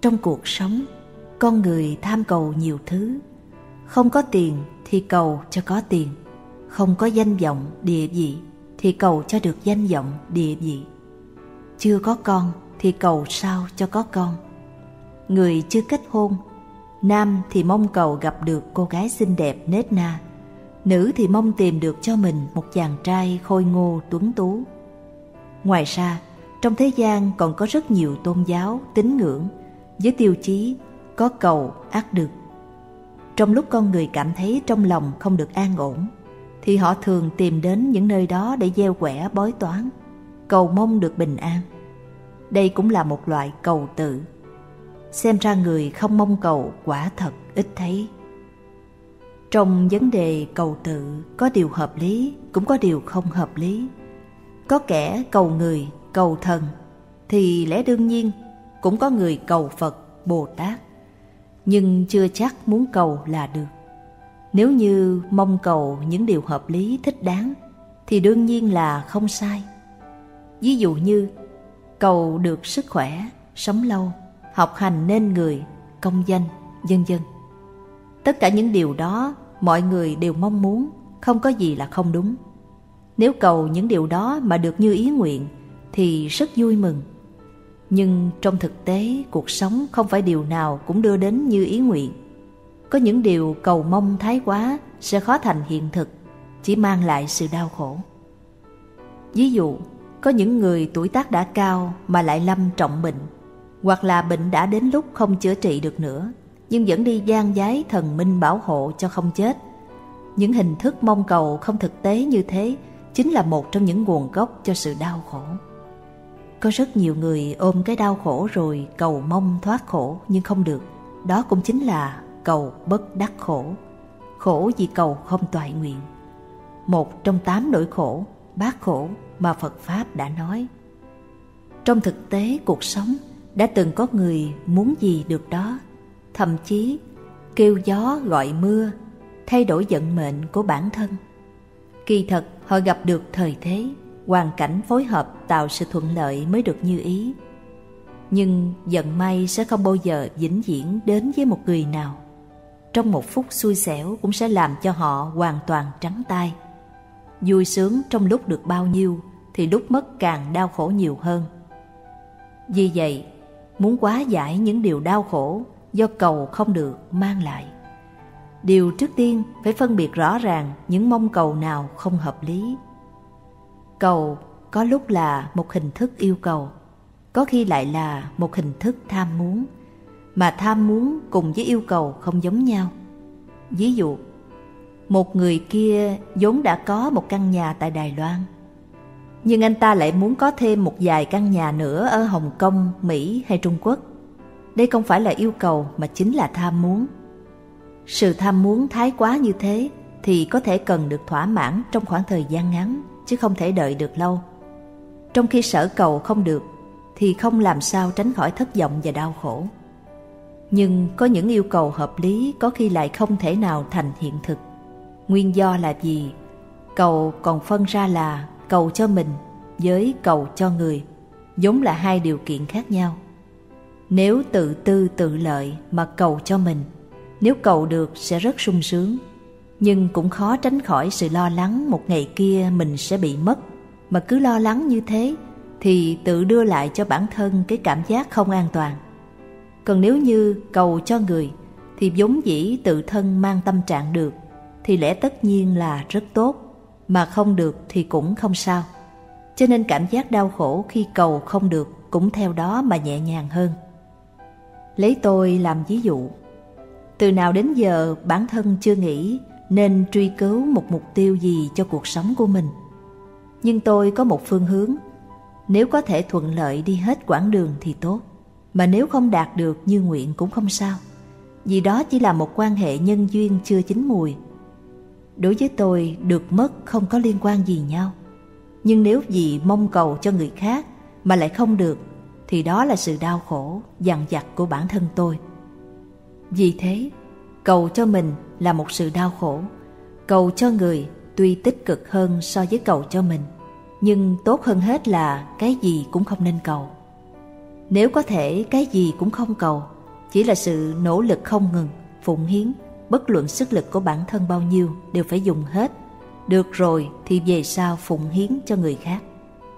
Trong cuộc sống, con người tham cầu nhiều thứ. Không có tiền thì cầu cho có tiền. Không có danh vọng, địa vị thì cầu cho được danh vọng, địa vị. Chưa có con thì cầu sao cho có con. Người chưa kết hôn Nam thì mong cầu gặp được cô gái xinh đẹp nết na Nữ thì mong tìm được cho mình một chàng trai khôi ngô tuấn tú Ngoài ra, trong thế gian còn có rất nhiều tôn giáo, tín ngưỡng Với tiêu chí có cầu ác được Trong lúc con người cảm thấy trong lòng không được an ổn thì họ thường tìm đến những nơi đó để gieo quẻ bói toán Cầu mong được bình an Đây cũng là một loại cầu tự xem ra người không mong cầu quả thật ít thấy. Trong vấn đề cầu tự có điều hợp lý cũng có điều không hợp lý. Có kẻ cầu người, cầu thần thì lẽ đương nhiên cũng có người cầu Phật, Bồ Tát. Nhưng chưa chắc muốn cầu là được. Nếu như mong cầu những điều hợp lý thích đáng thì đương nhiên là không sai. Ví dụ như cầu được sức khỏe, sống lâu học hành nên người, công danh, dân dân. Tất cả những điều đó mọi người đều mong muốn, không có gì là không đúng. Nếu cầu những điều đó mà được như ý nguyện thì rất vui mừng. Nhưng trong thực tế, cuộc sống không phải điều nào cũng đưa đến như ý nguyện. Có những điều cầu mong thái quá sẽ khó thành hiện thực, chỉ mang lại sự đau khổ. Ví dụ, có những người tuổi tác đã cao mà lại lâm trọng bệnh, hoặc là bệnh đã đến lúc không chữa trị được nữa, nhưng vẫn đi gian giái thần minh bảo hộ cho không chết. Những hình thức mong cầu không thực tế như thế chính là một trong những nguồn gốc cho sự đau khổ. Có rất nhiều người ôm cái đau khổ rồi cầu mong thoát khổ nhưng không được. Đó cũng chính là cầu bất đắc khổ. Khổ vì cầu không toại nguyện. Một trong tám nỗi khổ, bát khổ mà Phật Pháp đã nói. Trong thực tế cuộc sống đã từng có người muốn gì được đó, thậm chí kêu gió gọi mưa, thay đổi vận mệnh của bản thân. Kỳ thật họ gặp được thời thế, hoàn cảnh phối hợp tạo sự thuận lợi mới được như ý. Nhưng vận may sẽ không bao giờ vĩnh viễn đến với một người nào. Trong một phút xui xẻo cũng sẽ làm cho họ hoàn toàn trắng tay. Vui sướng trong lúc được bao nhiêu thì lúc mất càng đau khổ nhiều hơn. Vì vậy, muốn quá giải những điều đau khổ do cầu không được mang lại. Điều trước tiên phải phân biệt rõ ràng những mong cầu nào không hợp lý. Cầu có lúc là một hình thức yêu cầu, có khi lại là một hình thức tham muốn, mà tham muốn cùng với yêu cầu không giống nhau. Ví dụ, một người kia vốn đã có một căn nhà tại Đài Loan, nhưng anh ta lại muốn có thêm một vài căn nhà nữa ở Hồng Kông, Mỹ hay Trung Quốc. Đây không phải là yêu cầu mà chính là tham muốn. Sự tham muốn thái quá như thế thì có thể cần được thỏa mãn trong khoảng thời gian ngắn, chứ không thể đợi được lâu. Trong khi sở cầu không được, thì không làm sao tránh khỏi thất vọng và đau khổ. Nhưng có những yêu cầu hợp lý có khi lại không thể nào thành hiện thực. Nguyên do là gì? Cầu còn phân ra là cầu cho mình với cầu cho người, giống là hai điều kiện khác nhau. Nếu tự tư tự lợi mà cầu cho mình, nếu cầu được sẽ rất sung sướng, nhưng cũng khó tránh khỏi sự lo lắng một ngày kia mình sẽ bị mất. Mà cứ lo lắng như thế thì tự đưa lại cho bản thân cái cảm giác không an toàn. Còn nếu như cầu cho người thì vốn dĩ tự thân mang tâm trạng được thì lẽ tất nhiên là rất tốt, mà không được thì cũng không sao. Cho nên cảm giác đau khổ khi cầu không được cũng theo đó mà nhẹ nhàng hơn. Lấy tôi làm ví dụ. Từ nào đến giờ bản thân chưa nghĩ nên truy cứu một mục tiêu gì cho cuộc sống của mình. Nhưng tôi có một phương hướng, nếu có thể thuận lợi đi hết quãng đường thì tốt, mà nếu không đạt được như nguyện cũng không sao, vì đó chỉ là một quan hệ nhân duyên chưa chín mùi. Đối với tôi, được mất không có liên quan gì nhau. Nhưng nếu vì mong cầu cho người khác mà lại không được, thì đó là sự đau khổ, dằn vặt của bản thân tôi. Vì thế, cầu cho mình là một sự đau khổ, cầu cho người tuy tích cực hơn so với cầu cho mình, nhưng tốt hơn hết là cái gì cũng không nên cầu. Nếu có thể cái gì cũng không cầu, chỉ là sự nỗ lực không ngừng, phụng hiến, bất luận sức lực của bản thân bao nhiêu đều phải dùng hết. Được rồi thì về sau phụng hiến cho người khác.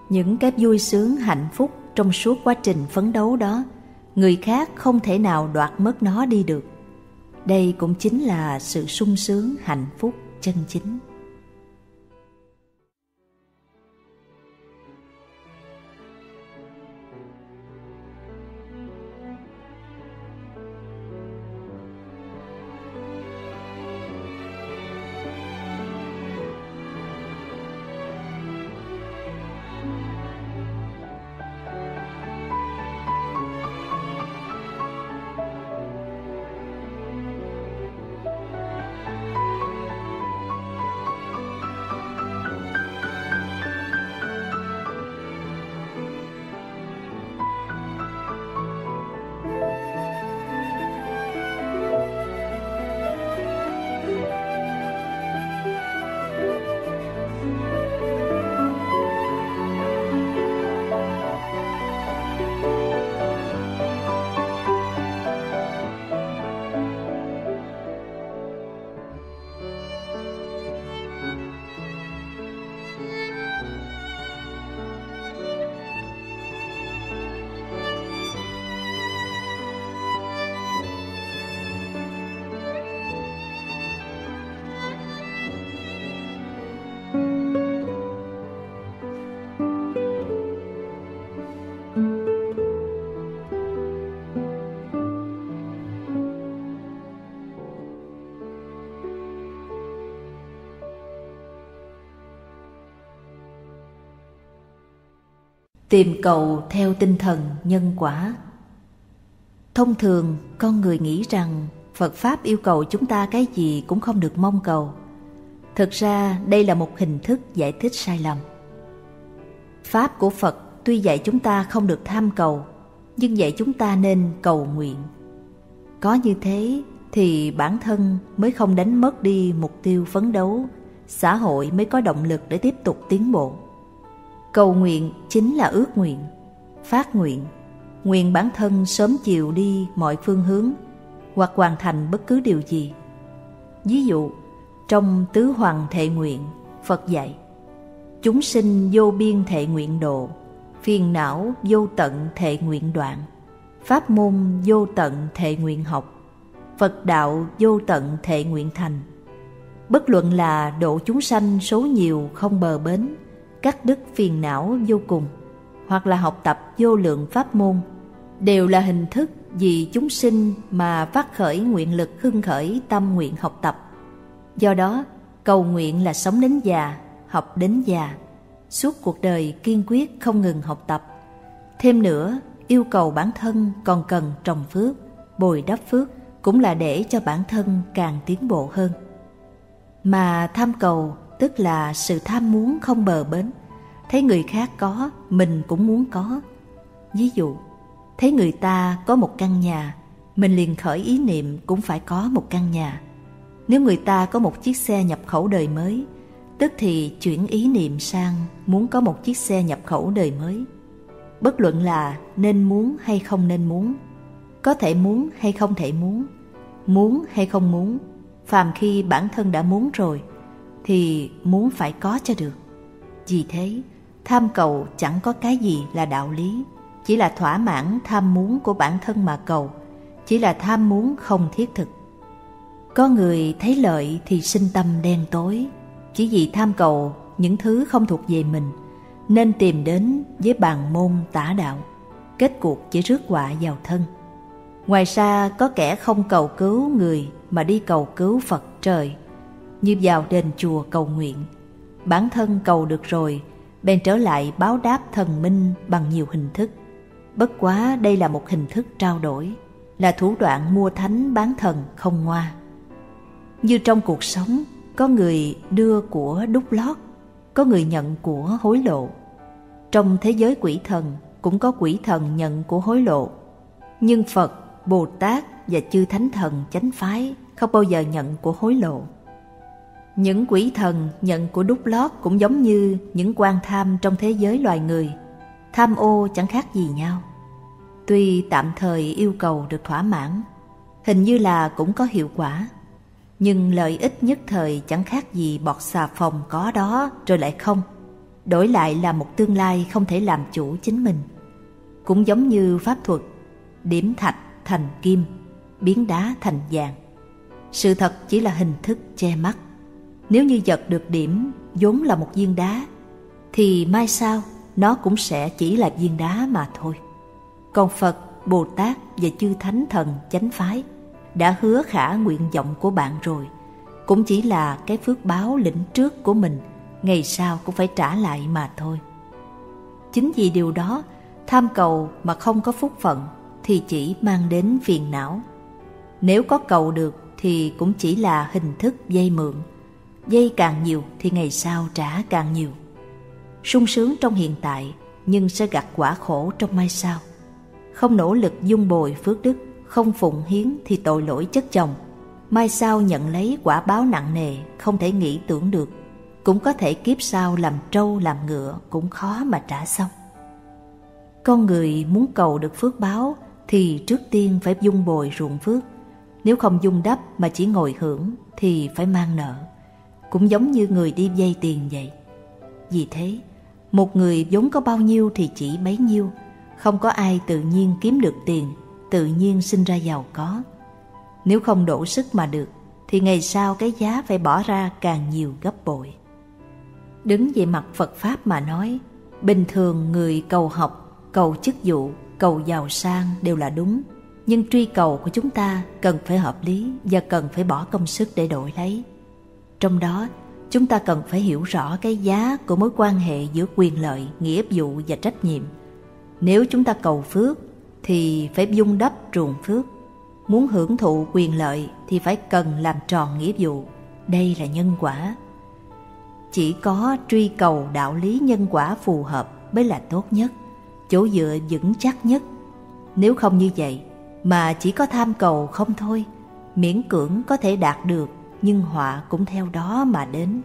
Những cái vui sướng hạnh phúc trong suốt quá trình phấn đấu đó, người khác không thể nào đoạt mất nó đi được. Đây cũng chính là sự sung sướng hạnh phúc chân chính. Tìm cầu theo tinh thần nhân quả. Thông thường, con người nghĩ rằng phật pháp yêu cầu chúng ta cái gì cũng không được mong cầu. Thực ra, đây là một hình thức giải thích sai lầm. Pháp của phật tuy dạy chúng ta không được tham cầu, nhưng dạy chúng ta nên cầu nguyện. Có như thế thì bản thân mới không đánh mất đi mục tiêu phấn đấu, xã hội mới có động lực để tiếp tục tiến bộ cầu nguyện chính là ước nguyện, phát nguyện. Nguyện bản thân sớm chiều đi mọi phương hướng hoặc hoàn thành bất cứ điều gì. Ví dụ, trong tứ hoàng thệ nguyện, phật dạy, chúng sinh vô biên thệ nguyện độ, phiền não vô tận thệ nguyện đoạn, pháp môn vô tận thệ nguyện học, phật đạo vô tận thệ nguyện thành. Bất luận là độ chúng sanh số nhiều không bờ bến cắt đứt phiền não vô cùng, hoặc là học tập vô lượng pháp môn, đều là hình thức vì chúng sinh mà phát khởi nguyện lực hưng khởi tâm nguyện học tập. Do đó, cầu nguyện là sống đến già, học đến già, suốt cuộc đời kiên quyết không ngừng học tập. Thêm nữa, yêu cầu bản thân còn cần trồng phước, bồi đắp phước cũng là để cho bản thân càng tiến bộ hơn. Mà tham cầu tức là sự tham muốn không bờ bến. Thấy người khác có, mình cũng muốn có. Ví dụ, thấy người ta có một căn nhà, mình liền khởi ý niệm cũng phải có một căn nhà. Nếu người ta có một chiếc xe nhập khẩu đời mới, tức thì chuyển ý niệm sang muốn có một chiếc xe nhập khẩu đời mới. Bất luận là nên muốn hay không nên muốn, có thể muốn hay không thể muốn muốn hay không muốn, phàm khi bản thân đã muốn rồi thì muốn phải có cho được. Vì thế, tham cầu chẳng có cái gì là đạo lý, chỉ là thỏa mãn tham muốn của bản thân mà cầu, chỉ là tham muốn không thiết thực. Có người thấy lợi thì sinh tâm đen tối, chỉ vì tham cầu những thứ không thuộc về mình, nên tìm đến với bàn môn tả đạo, kết cuộc chỉ rước họa vào thân. Ngoài ra, có kẻ không cầu cứu người mà đi cầu cứu phật trời như vào đền chùa cầu nguyện. Bản thân cầu được rồi, bèn trở lại báo đáp thần minh bằng nhiều hình thức. Bất quá đây là một hình thức trao đổi, là thủ đoạn mua thánh bán thần không ngoa. Như trong cuộc sống, có người đưa của đúc lót, có người nhận của hối lộ. Trong thế giới quỷ thần, cũng có quỷ thần nhận của hối lộ. Nhưng phật, bồ tát và chư thánh thần chánh phái không bao giờ nhận của hối lộ những quỷ thần nhận của đúc lót cũng giống như những quan tham trong thế giới loài người. Tham ô chẳng khác gì nhau. Tuy tạm thời yêu cầu được thỏa mãn, hình như là cũng có hiệu quả. Nhưng lợi ích nhất thời chẳng khác gì bọt xà phòng có đó rồi lại không. Đổi lại là một tương lai không thể làm chủ chính mình. Cũng giống như pháp thuật, điểm thạch thành kim, biến đá thành vàng. Sự thật chỉ là hình thức che mắt nếu như giật được điểm vốn là một viên đá, thì mai sau nó cũng sẽ chỉ là viên đá mà thôi. Còn phật, bồ tát và chư thánh thần chánh phái đã hứa khả nguyện vọng của bạn rồi, cũng chỉ là cái phước báo lĩnh trước của mình, ngày sau cũng phải trả lại mà thôi. Chính vì điều đó, tham cầu mà không có phúc phận thì chỉ mang đến phiền não. Nếu có cầu được thì cũng chỉ là hình thức dây mượn dây càng nhiều thì ngày sau trả càng nhiều. Sung sướng trong hiện tại, nhưng sẽ gặt quả khổ trong mai sau. Không nỗ lực dung bồi phước đức, không phụng hiến thì tội lỗi chất chồng. Mai sau nhận lấy quả báo nặng nề, không thể nghĩ tưởng được. Cũng có thể kiếp sau làm trâu làm ngựa cũng khó mà trả xong. Con người muốn cầu được phước báo thì trước tiên phải dung bồi ruộng phước. Nếu không dung đắp mà chỉ ngồi hưởng thì phải mang nợ cũng giống như người đi vay tiền vậy. Vì thế, một người vốn có bao nhiêu thì chỉ bấy nhiêu. Không có ai tự nhiên kiếm được tiền, tự nhiên sinh ra giàu có. Nếu không đổ sức mà được, thì ngày sau cái giá phải bỏ ra càng nhiều gấp bội. Đứng về mặt phật pháp mà nói, bình thường người cầu học, cầu chức vụ, cầu giàu sang đều là đúng. Nhưng truy cầu của chúng ta cần phải hợp lý và cần phải bỏ công sức để đổi lấy trong đó chúng ta cần phải hiểu rõ cái giá của mối quan hệ giữa quyền lợi nghĩa vụ và trách nhiệm Nếu chúng ta cầu phước thì phải dung đắp truồng phước. Muốn hưởng thụ quyền lợi thì phải cần làm tròn nghĩa vụ. Đây là nhân quả. Chỉ có truy cầu đạo lý nhân quả phù hợp mới là tốt nhất, chỗ dựa vững chắc nhất. Nếu không như vậy mà chỉ có tham cầu không thôi, miễn cưỡng có thể đạt được nhưng họa cũng theo đó mà đến.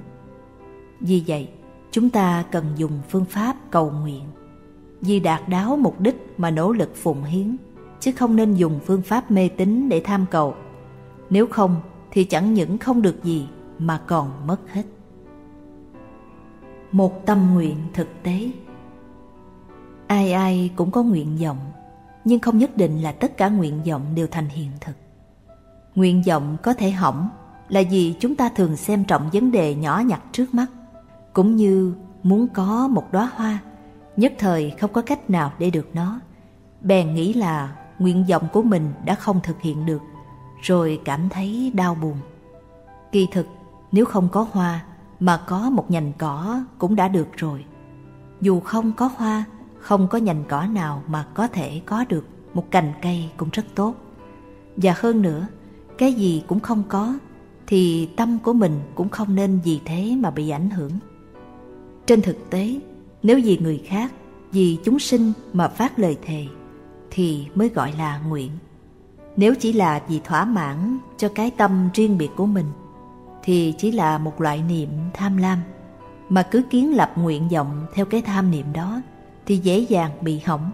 Vì vậy, chúng ta cần dùng phương pháp cầu nguyện. Vì đạt đáo mục đích mà nỗ lực phụng hiến chứ không nên dùng phương pháp mê tín để tham cầu. Nếu không thì chẳng những không được gì mà còn mất hết. Một tâm nguyện thực tế. Ai ai cũng có nguyện vọng nhưng không nhất định là tất cả nguyện vọng đều thành hiện thực. Nguyện vọng có thể hỏng là vì chúng ta thường xem trọng vấn đề nhỏ nhặt trước mắt, cũng như muốn có một đóa hoa, nhất thời không có cách nào để được nó. Bèn nghĩ là nguyện vọng của mình đã không thực hiện được, rồi cảm thấy đau buồn. Kỳ thực, nếu không có hoa mà có một nhành cỏ cũng đã được rồi. Dù không có hoa, không có nhành cỏ nào mà có thể có được một cành cây cũng rất tốt. Và hơn nữa, cái gì cũng không có thì tâm của mình cũng không nên vì thế mà bị ảnh hưởng trên thực tế nếu vì người khác, vì chúng sinh mà phát lời thề, thì mới gọi là nguyện. Nếu chỉ là vì thỏa mãn cho cái tâm riêng biệt của mình, thì chỉ là một loại niệm tham lam, mà cứ kiến lập nguyện vọng theo cái tham niệm đó, thì dễ dàng bị hỏng.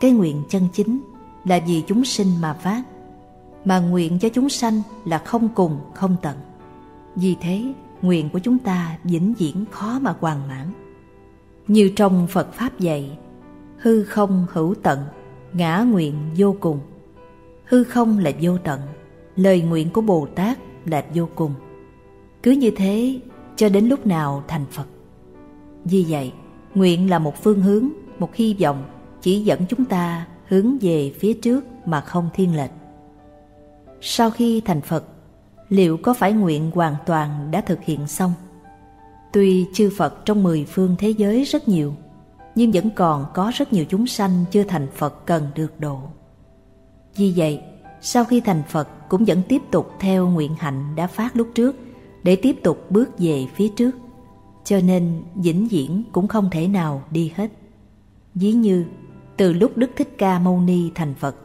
Cái nguyện chân chính là vì chúng sinh mà phát, mà nguyện cho chúng sanh là không cùng không tận. Vì thế, nguyện của chúng ta vĩnh viễn khó mà hoàn mãn. Như trong Phật Pháp dạy, hư không hữu tận, ngã nguyện vô cùng. Hư không là vô tận, lời nguyện của Bồ Tát là vô cùng. Cứ như thế cho đến lúc nào thành Phật. Vì vậy, nguyện là một phương hướng, một hy vọng chỉ dẫn chúng ta hướng về phía trước mà không thiên lệch. Sau khi thành Phật, liệu có phải nguyện hoàn toàn đã thực hiện xong? Tuy chư Phật trong mười phương thế giới rất nhiều, nhưng vẫn còn có rất nhiều chúng sanh chưa thành Phật cần được độ. Vì vậy, sau khi thành Phật cũng vẫn tiếp tục theo nguyện hạnh đã phát lúc trước để tiếp tục bước về phía trước, cho nên vĩnh viễn cũng không thể nào đi hết. Ví như, từ lúc Đức Thích Ca Mâu Ni thành Phật,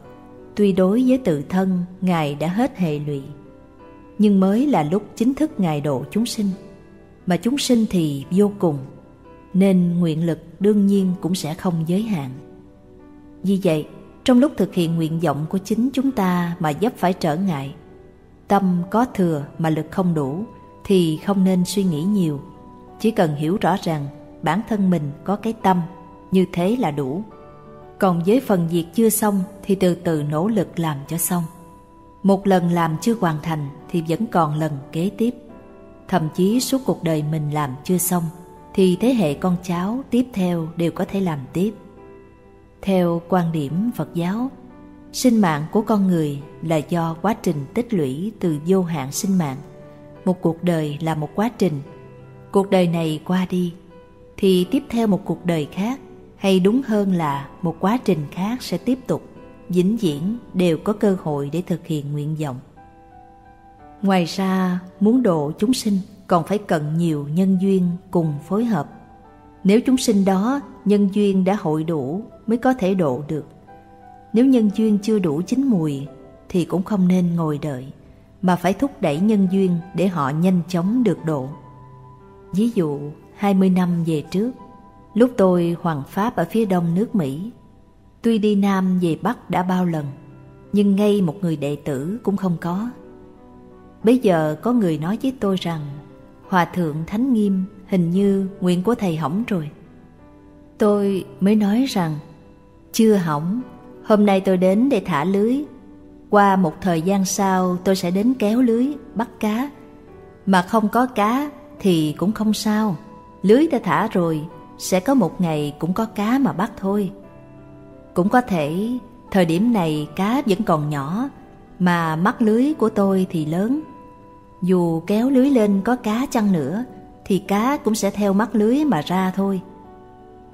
tuy đối với tự thân Ngài đã hết hệ lụy, nhưng mới là lúc chính thức Ngài độ chúng sinh. Mà chúng sinh thì vô cùng nên nguyện lực đương nhiên cũng sẽ không giới hạn. Vì vậy trong lúc thực hiện nguyện vọng của chính chúng ta mà dấp phải trở ngại tâm có thừa mà lực không đủ thì không nên suy nghĩ nhiều. Chỉ cần hiểu rõ rằng bản thân mình có cái tâm như thế là đủ còn với phần việc chưa xong thì từ từ nỗ lực làm cho xong một lần làm chưa hoàn thành thì vẫn còn lần kế tiếp thậm chí suốt cuộc đời mình làm chưa xong thì thế hệ con cháu tiếp theo đều có thể làm tiếp. Theo quan điểm Phật giáo, sinh mạng của con người là do quá trình tích lũy từ vô hạn sinh mạng. Một cuộc đời là một quá trình. Cuộc đời này qua đi thì tiếp theo một cuộc đời khác hay đúng hơn là một quá trình khác sẽ tiếp tục vĩnh viễn đều có cơ hội để thực hiện nguyện vọng Ngoài ra, muốn độ chúng sinh còn phải cần nhiều nhân duyên cùng phối hợp. Nếu chúng sinh đó nhân duyên đã hội đủ mới có thể độ được. Nếu nhân duyên chưa đủ chín mùi thì cũng không nên ngồi đợi, mà phải thúc đẩy nhân duyên để họ nhanh chóng được độ. Ví dụ, 20 năm về trước, lúc tôi hoàng pháp ở phía đông nước Mỹ, tuy đi Nam về Bắc đã bao lần, nhưng ngay một người đệ tử cũng không có. Bây giờ có người nói với tôi rằng Hòa thượng Thánh Nghiêm hình như nguyện của thầy hỏng rồi. Tôi mới nói rằng chưa hỏng, hôm nay tôi đến để thả lưới. Qua một thời gian sau tôi sẽ đến kéo lưới, bắt cá. Mà không có cá thì cũng không sao, lưới đã thả rồi, sẽ có một ngày cũng có cá mà bắt thôi. Cũng có thể thời điểm này cá vẫn còn nhỏ, mà mắt lưới của tôi thì lớn. Dù kéo lưới lên có cá chăng nữa, thì cá cũng sẽ theo mắt lưới mà ra thôi.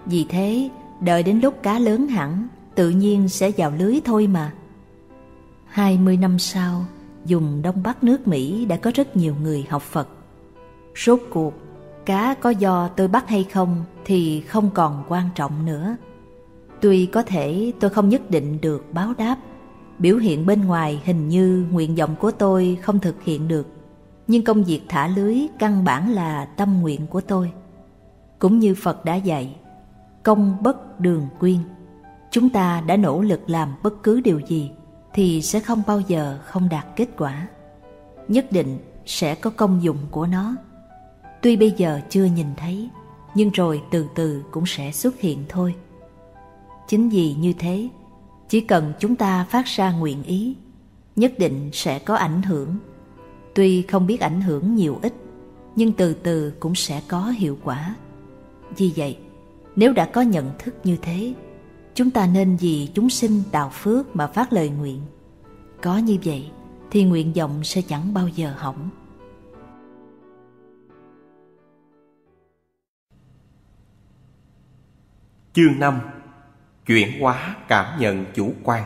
Vì thế, đợi đến lúc cá lớn hẳn, tự nhiên sẽ vào lưới thôi mà. 20 năm sau, dùng Đông Bắc nước Mỹ đã có rất nhiều người học Phật. Rốt cuộc, cá có do tôi bắt hay không thì không còn quan trọng nữa. Tuy có thể tôi không nhất định được báo đáp, biểu hiện bên ngoài hình như nguyện vọng của tôi không thực hiện được, nhưng công việc thả lưới căn bản là tâm nguyện của tôi. Cũng như Phật đã dạy, công bất đường quyên. Chúng ta đã nỗ lực làm bất cứ điều gì thì sẽ không bao giờ không đạt kết quả. Nhất định sẽ có công dụng của nó. Tuy bây giờ chưa nhìn thấy, nhưng rồi từ từ cũng sẽ xuất hiện thôi. Chính vì như thế, chỉ cần chúng ta phát ra nguyện ý, nhất định sẽ có ảnh hưởng. Tuy không biết ảnh hưởng nhiều ít, nhưng từ từ cũng sẽ có hiệu quả. Vì vậy, nếu đã có nhận thức như thế, chúng ta nên vì chúng sinh tạo phước mà phát lời nguyện. Có như vậy, thì nguyện vọng sẽ chẳng bao giờ hỏng. Chương 5 Chuyển hóa cảm nhận chủ quan.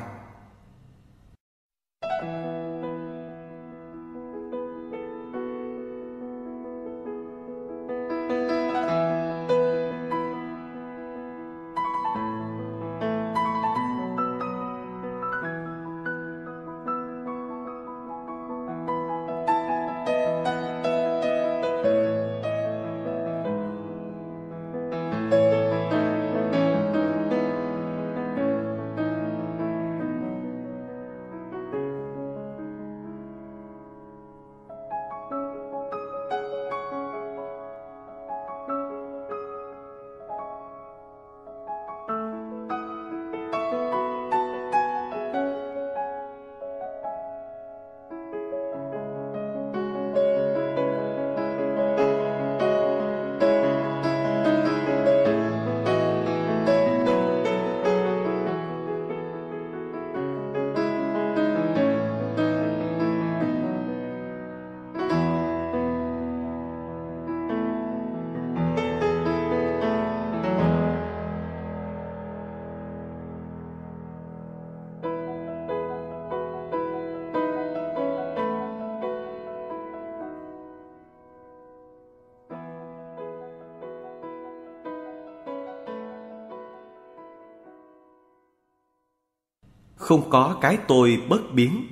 Không có cái tôi bất biến.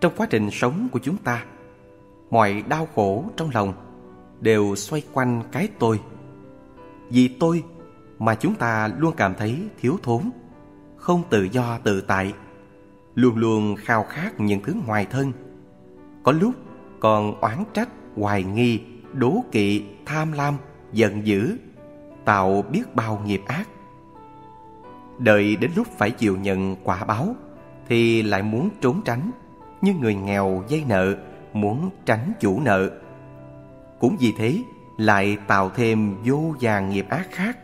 Trong quá trình sống của chúng ta, mọi đau khổ trong lòng đều xoay quanh cái tôi. Vì tôi mà chúng ta luôn cảm thấy thiếu thốn, không tự do tự tại, luôn luôn khao khát những thứ ngoài thân. Có lúc còn oán trách, hoài nghi, đố kỵ, tham lam, giận dữ, tạo biết bao nghiệp ác. Đợi đến lúc phải chịu nhận quả báo, Thì lại muốn trốn tránh. Như người nghèo dây nợ, Muốn tránh chủ nợ. Cũng vì thế, Lại tạo thêm vô vàng nghiệp ác khác.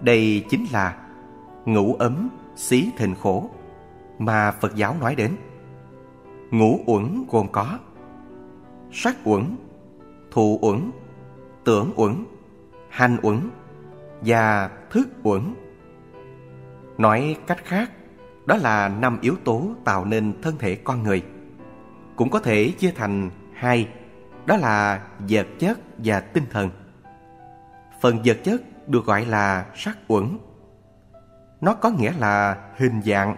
Đây chính là Ngũ ấm xí thịnh khổ Mà Phật giáo nói đến. Ngũ uẩn gồm có Sắc uẩn Thụ uẩn, Tưởng uẩn, Hành uẩn Và thức uẩn. Nói cách khác, đó là năm yếu tố tạo nên thân thể con người. Cũng có thể chia thành hai, đó là vật chất và tinh thần. Phần vật chất được gọi là sắc uẩn. Nó có nghĩa là hình dạng.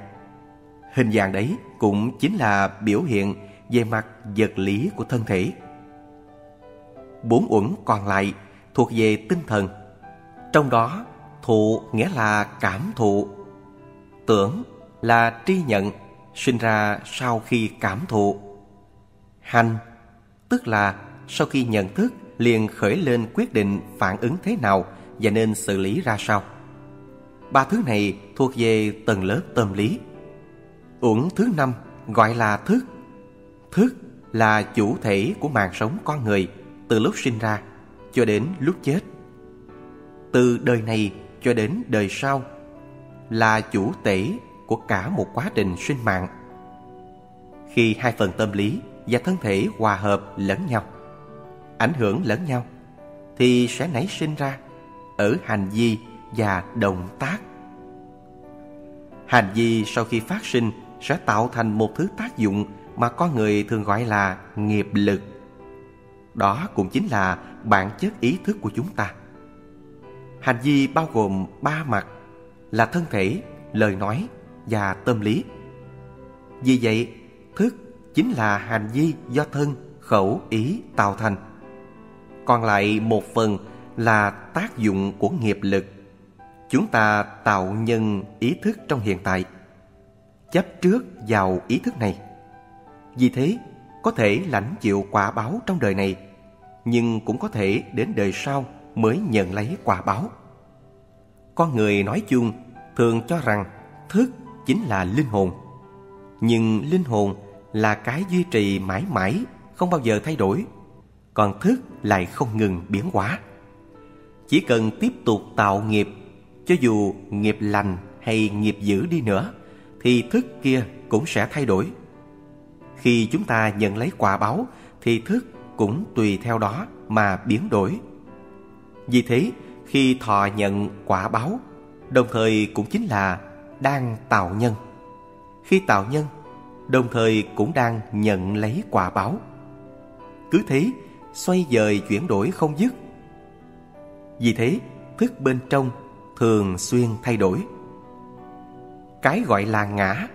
Hình dạng đấy cũng chính là biểu hiện về mặt vật lý của thân thể. Bốn uẩn còn lại thuộc về tinh thần. Trong đó, thụ nghĩa là cảm thụ Tưởng là tri nhận sinh ra sau khi cảm thụ. Hành, tức là sau khi nhận thức liền khởi lên quyết định phản ứng thế nào và nên xử lý ra sao. Ba thứ này thuộc về tầng lớp tâm lý. Uẩn thứ năm gọi là thức. Thức là chủ thể của mạng sống con người từ lúc sinh ra cho đến lúc chết. Từ đời này cho đến đời sau là chủ tể của cả một quá trình sinh mạng. Khi hai phần tâm lý và thân thể hòa hợp lẫn nhau, ảnh hưởng lẫn nhau, thì sẽ nảy sinh ra ở hành vi và động tác. Hành vi sau khi phát sinh sẽ tạo thành một thứ tác dụng mà con người thường gọi là nghiệp lực. Đó cũng chính là bản chất ý thức của chúng ta. Hành vi bao gồm ba mặt là thân thể, lời nói và tâm lý. Vì vậy, thức chính là hành vi do thân, khẩu, ý tạo thành. Còn lại một phần là tác dụng của nghiệp lực. Chúng ta tạo nhân ý thức trong hiện tại, chấp trước vào ý thức này. Vì thế, có thể lãnh chịu quả báo trong đời này, nhưng cũng có thể đến đời sau mới nhận lấy quả báo. Con người nói chung thường cho rằng thức chính là linh hồn. Nhưng linh hồn là cái duy trì mãi mãi, không bao giờ thay đổi. Còn thức lại không ngừng biến hóa. Chỉ cần tiếp tục tạo nghiệp, cho dù nghiệp lành hay nghiệp dữ đi nữa, thì thức kia cũng sẽ thay đổi. Khi chúng ta nhận lấy quả báo, thì thức cũng tùy theo đó mà biến đổi. Vì thế, khi thọ nhận quả báo, đồng thời cũng chính là đang tạo nhân. Khi tạo nhân, đồng thời cũng đang nhận lấy quả báo. Cứ thế, xoay dời chuyển đổi không dứt. Vì thế, thức bên trong thường xuyên thay đổi. Cái gọi là ngã,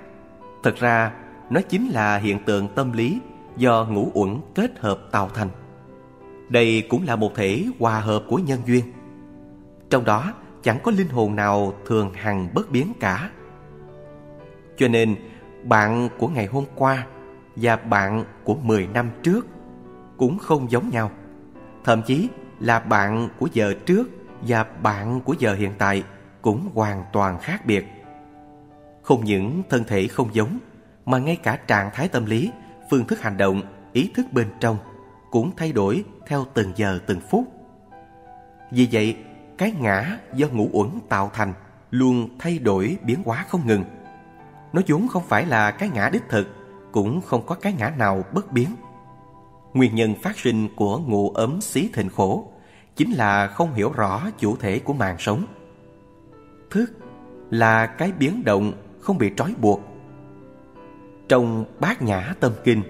thật ra nó chính là hiện tượng tâm lý do ngũ uẩn kết hợp tạo thành. Đây cũng là một thể hòa hợp của nhân duyên. Trong đó chẳng có linh hồn nào thường hằng bất biến cả. Cho nên, bạn của ngày hôm qua và bạn của 10 năm trước cũng không giống nhau. Thậm chí là bạn của giờ trước và bạn của giờ hiện tại cũng hoàn toàn khác biệt. Không những thân thể không giống, mà ngay cả trạng thái tâm lý, phương thức hành động, ý thức bên trong cũng thay đổi theo từng giờ từng phút. Vì vậy, cái ngã do ngũ uẩn tạo thành luôn thay đổi biến hóa không ngừng. Nó vốn không phải là cái ngã đích thực, cũng không có cái ngã nào bất biến. Nguyên nhân phát sinh của ngũ ấm xí thịnh khổ chính là không hiểu rõ chủ thể của mạng sống. Thức là cái biến động không bị trói buộc. Trong bát nhã tâm kinh,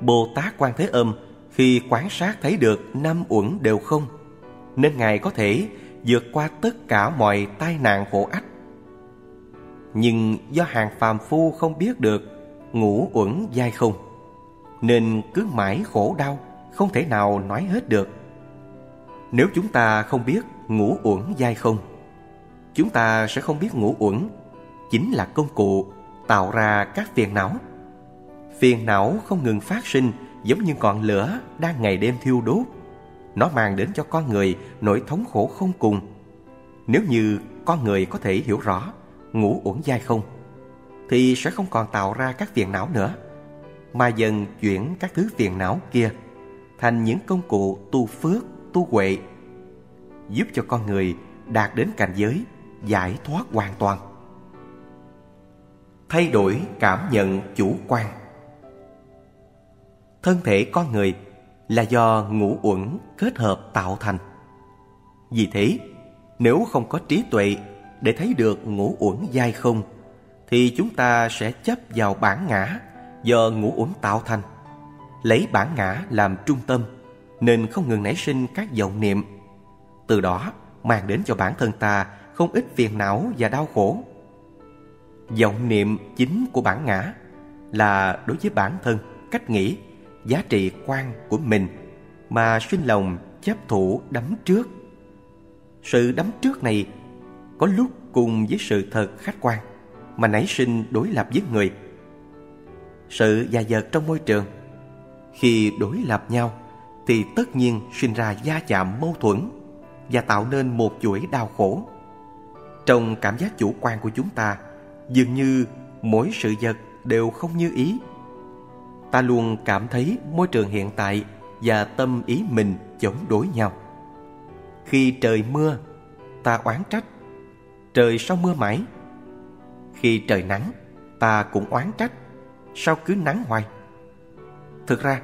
Bồ Tát Quan Thế Âm khi quan sát thấy được năm uẩn đều không, nên Ngài có thể vượt qua tất cả mọi tai nạn khổ ách. Nhưng do hàng phàm phu không biết được ngủ uẩn dai không, nên cứ mãi khổ đau, không thể nào nói hết được. Nếu chúng ta không biết ngủ uẩn dai không, chúng ta sẽ không biết ngủ uẩn chính là công cụ tạo ra các phiền não. Phiền não không ngừng phát sinh giống như ngọn lửa đang ngày đêm thiêu đốt nó mang đến cho con người nỗi thống khổ không cùng. Nếu như con người có thể hiểu rõ ngủ uổng dai không, thì sẽ không còn tạo ra các phiền não nữa, mà dần chuyển các thứ phiền não kia thành những công cụ tu phước, tu huệ, giúp cho con người đạt đến cảnh giới giải thoát hoàn toàn. Thay đổi cảm nhận chủ quan Thân thể con người là do ngũ uẩn kết hợp tạo thành. Vì thế, nếu không có trí tuệ để thấy được ngũ uẩn dai không, thì chúng ta sẽ chấp vào bản ngã do ngũ uẩn tạo thành. Lấy bản ngã làm trung tâm, nên không ngừng nảy sinh các vọng niệm. Từ đó mang đến cho bản thân ta không ít phiền não và đau khổ. Vọng niệm chính của bản ngã là đối với bản thân, cách nghĩ giá trị quan của mình mà sinh lòng chấp thủ đắm trước. Sự đắm trước này có lúc cùng với sự thật khách quan mà nảy sinh đối lập với người. Sự già dật trong môi trường khi đối lập nhau thì tất nhiên sinh ra gia chạm mâu thuẫn và tạo nên một chuỗi đau khổ. Trong cảm giác chủ quan của chúng ta, dường như mỗi sự vật đều không như ý ta luôn cảm thấy môi trường hiện tại và tâm ý mình chống đối nhau. Khi trời mưa, ta oán trách, trời sao mưa mãi? Khi trời nắng, ta cũng oán trách, sao cứ nắng hoài? Thực ra,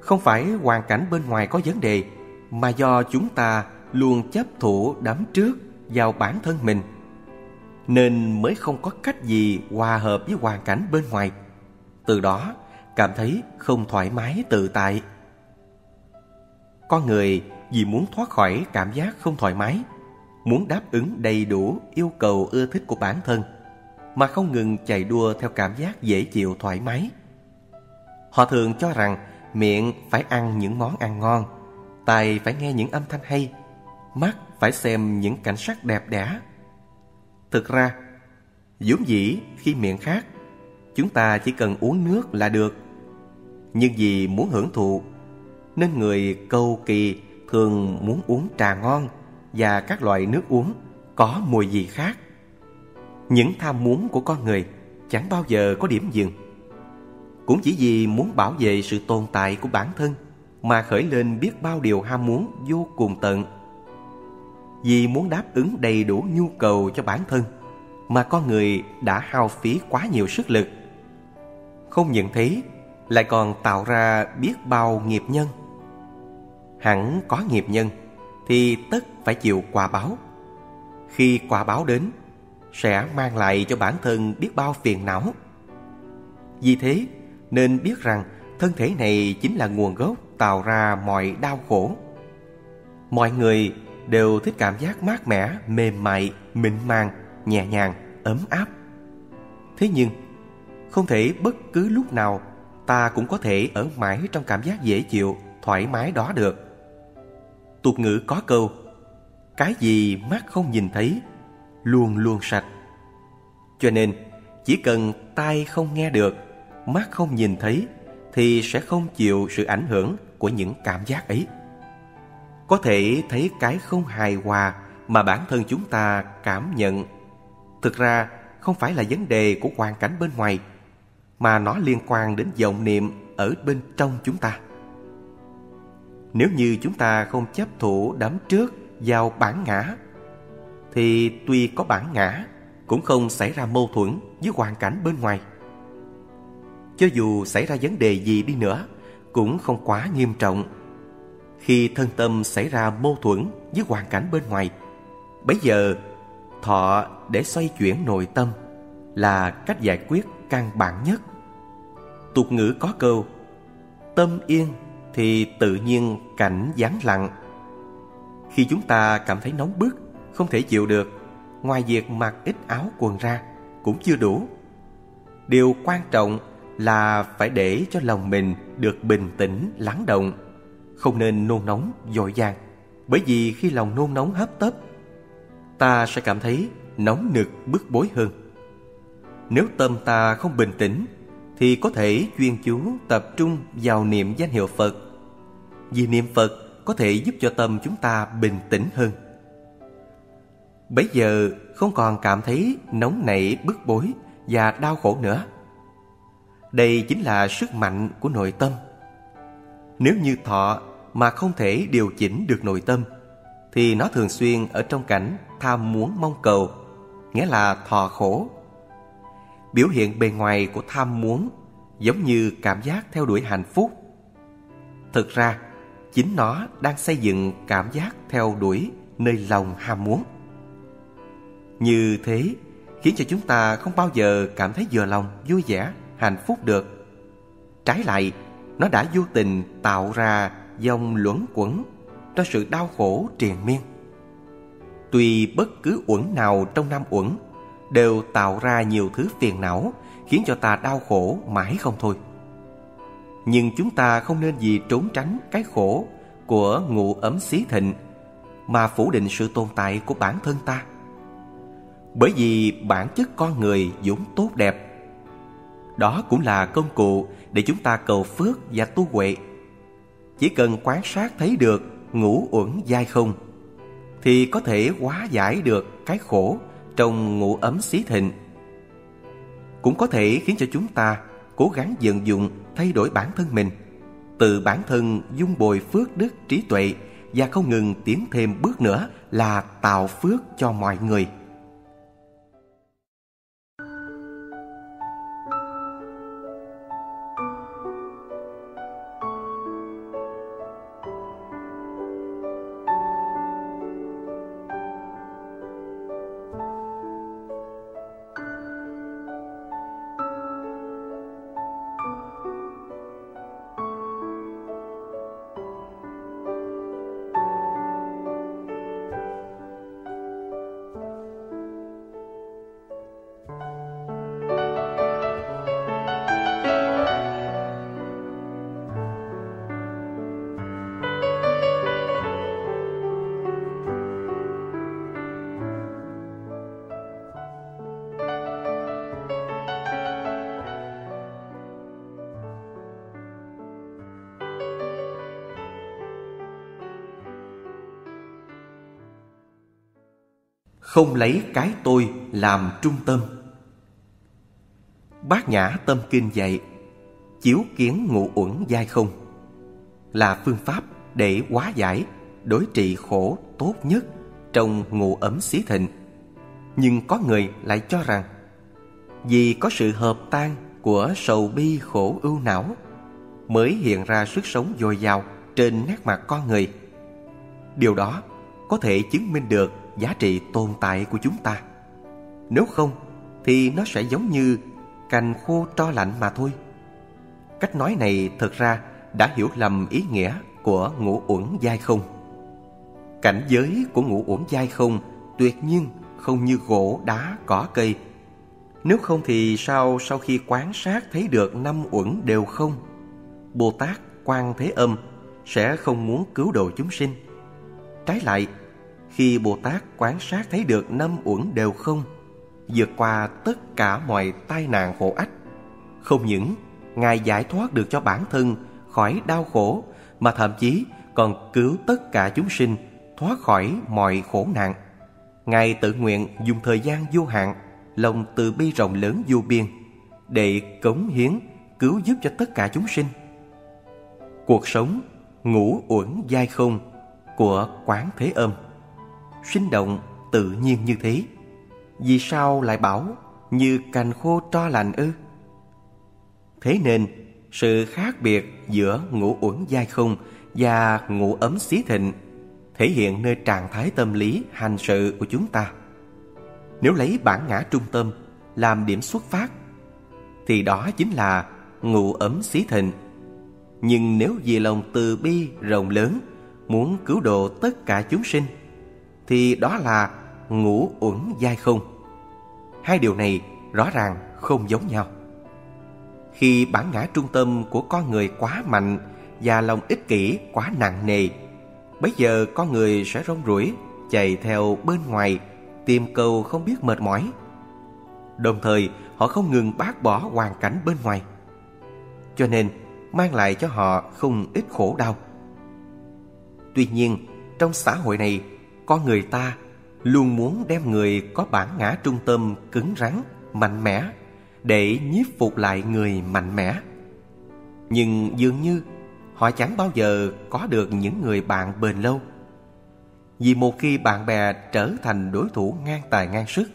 không phải hoàn cảnh bên ngoài có vấn đề, mà do chúng ta luôn chấp thủ đắm trước vào bản thân mình nên mới không có cách gì hòa hợp với hoàn cảnh bên ngoài từ đó cảm thấy không thoải mái tự tại. Con người vì muốn thoát khỏi cảm giác không thoải mái, muốn đáp ứng đầy đủ yêu cầu ưa thích của bản thân, mà không ngừng chạy đua theo cảm giác dễ chịu thoải mái. Họ thường cho rằng miệng phải ăn những món ăn ngon, tai phải nghe những âm thanh hay, mắt phải xem những cảnh sắc đẹp đẽ. Thực ra, vốn dĩ khi miệng khát chúng ta chỉ cần uống nước là được nhưng vì muốn hưởng thụ, nên người cầu kỳ thường muốn uống trà ngon và các loại nước uống có mùi gì khác. Những tham muốn của con người chẳng bao giờ có điểm dừng. Cũng chỉ vì muốn bảo vệ sự tồn tại của bản thân mà khởi lên biết bao điều ham muốn vô cùng tận. Vì muốn đáp ứng đầy đủ nhu cầu cho bản thân mà con người đã hao phí quá nhiều sức lực. Không nhận thấy lại còn tạo ra biết bao nghiệp nhân. Hẳn có nghiệp nhân thì tất phải chịu quả báo. Khi quả báo đến, sẽ mang lại cho bản thân biết bao phiền não. Vì thế, nên biết rằng thân thể này chính là nguồn gốc tạo ra mọi đau khổ. Mọi người đều thích cảm giác mát mẻ, mềm mại, mịn màng, nhẹ nhàng, ấm áp. Thế nhưng, không thể bất cứ lúc nào ta cũng có thể ở mãi trong cảm giác dễ chịu, thoải mái đó được. Tục ngữ có câu Cái gì mắt không nhìn thấy Luôn luôn sạch. Cho nên chỉ cần tai không nghe được Mắt không nhìn thấy Thì sẽ không chịu sự ảnh hưởng Của những cảm giác ấy. Có thể thấy cái không hài hòa Mà bản thân chúng ta cảm nhận. Thực ra không phải là vấn đề của hoàn cảnh bên ngoài mà nó liên quan đến vọng niệm Ở bên trong chúng ta. Nếu như chúng ta không chấp thủ đắm trước vào bản ngã, Thì tuy có bản ngã, Cũng không xảy ra mâu thuẫn với hoàn cảnh bên ngoài. Cho dù xảy ra vấn đề gì đi nữa, Cũng không quá nghiêm trọng. Khi thân tâm xảy ra mâu thuẫn với hoàn cảnh bên ngoài Bây giờ thọ để xoay chuyển nội tâm Là cách giải quyết căn bản nhất. Tục ngữ có câu Tâm yên thì tự nhiên cảnh gián lặng. Khi chúng ta cảm thấy nóng bức, không thể chịu được, ngoài việc mặc ít áo quần ra cũng chưa đủ. Điều quan trọng là phải để cho lòng mình được bình tĩnh, lắng động, không nên nôn nóng, dội dàng Bởi vì khi lòng nôn nóng hấp tấp, ta sẽ cảm thấy nóng nực bức bối hơn. Nếu tâm ta không bình tĩnh thì có thể chuyên chú tập trung vào niệm danh hiệu Phật. Vì niệm Phật có thể giúp cho tâm chúng ta bình tĩnh hơn. Bây giờ không còn cảm thấy nóng nảy bức bối và đau khổ nữa. Đây chính là sức mạnh của nội tâm. Nếu như thọ mà không thể điều chỉnh được nội tâm thì nó thường xuyên ở trong cảnh tham muốn mong cầu, nghĩa là thọ khổ biểu hiện bề ngoài của tham muốn giống như cảm giác theo đuổi hạnh phúc. Thực ra, chính nó đang xây dựng cảm giác theo đuổi nơi lòng ham muốn. Như thế khiến cho chúng ta không bao giờ cảm thấy vừa lòng, vui vẻ, hạnh phúc được. Trái lại, nó đã vô tình tạo ra dòng luẩn quẩn cho sự đau khổ triền miên. Tuy bất cứ uẩn nào trong năm uẩn đều tạo ra nhiều thứ phiền não, khiến cho ta đau khổ mãi không thôi. Nhưng chúng ta không nên vì trốn tránh cái khổ của ngụ ấm xí thịnh mà phủ định sự tồn tại của bản thân ta. Bởi vì bản chất con người vốn tốt đẹp. Đó cũng là công cụ để chúng ta cầu phước và tu huệ. Chỉ cần quan sát thấy được ngũ uẩn dai không, thì có thể hóa giải được cái khổ trong ngủ ấm xí thịnh. Cũng có thể khiến cho chúng ta cố gắng vận dụng, thay đổi bản thân mình, từ bản thân dung bồi phước đức trí tuệ và không ngừng tiến thêm bước nữa là tạo phước cho mọi người. Không lấy cái tôi làm trung tâm. Bát nhã tâm kinh dạy, chiếu kiến ngụ uẩn giai không, là phương pháp để hóa giải, đối trị khổ tốt nhất trong ngụ ấm xí thịnh. Nhưng có người lại cho rằng, vì có sự hợp tan của sầu bi khổ ưu não, mới hiện ra sức sống dồi dào trên nét mặt con người. Điều đó có thể chứng minh được giá trị tồn tại của chúng ta. Nếu không, thì nó sẽ giống như cành khô tro lạnh mà thôi. Cách nói này thực ra đã hiểu lầm ý nghĩa của ngũ uẩn giai không. Cảnh giới của ngũ uẩn giai không tuyệt nhiên không như gỗ, đá, cỏ, cây. Nếu không thì sao sau khi quán sát thấy được năm uẩn đều không, bồ tát quan thế âm sẽ không muốn cứu độ chúng sinh? Trái lại khi bồ tát quán sát thấy được năm uẩn đều không, vượt qua tất cả mọi tai nạn khổ ách, không những ngài giải thoát được cho bản thân khỏi đau khổ, mà thậm chí còn cứu tất cả chúng sinh thoát khỏi mọi khổ nạn. Ngài tự nguyện dùng thời gian vô hạn, lòng từ bi rộng lớn vô biên để cống hiến, cứu giúp cho tất cả chúng sinh. Cuộc sống ngũ uẩn giai không của quán thế âm sinh động, tự nhiên như thế. Vì sao lại bảo như cành khô tro lành ư? Thế nên, sự khác biệt giữa ngũ uẩn dai không và ngũ ấm xí thịnh thể hiện nơi trạng thái tâm lý, hành sự của chúng ta. Nếu lấy bản ngã trung tâm làm điểm xuất phát, thì đó chính là ngũ ấm xí thịnh. Nhưng nếu vì lòng từ bi rộng lớn, muốn cứu độ tất cả chúng sinh thì đó là ngũ uẩn giai không. Hai điều này rõ ràng không giống nhau. Khi bản ngã trung tâm của con người quá mạnh và lòng ích kỷ quá nặng nề, bấy giờ con người sẽ rong ruổi chạy theo bên ngoài, tìm cầu không biết mệt mỏi. Đồng thời, họ không ngừng bác bỏ hoàn cảnh bên ngoài, cho nên mang lại cho họ không ít khổ đau. Tuy nhiên, trong xã hội này con người ta, luôn muốn đem người có bản ngã trung tâm cứng rắn, mạnh mẽ, để nhiếp phục lại người mạnh mẽ. Nhưng dường như, họ chẳng bao giờ có được những người bạn bền lâu. Vì một khi bạn bè trở thành đối thủ ngang tài ngang sức,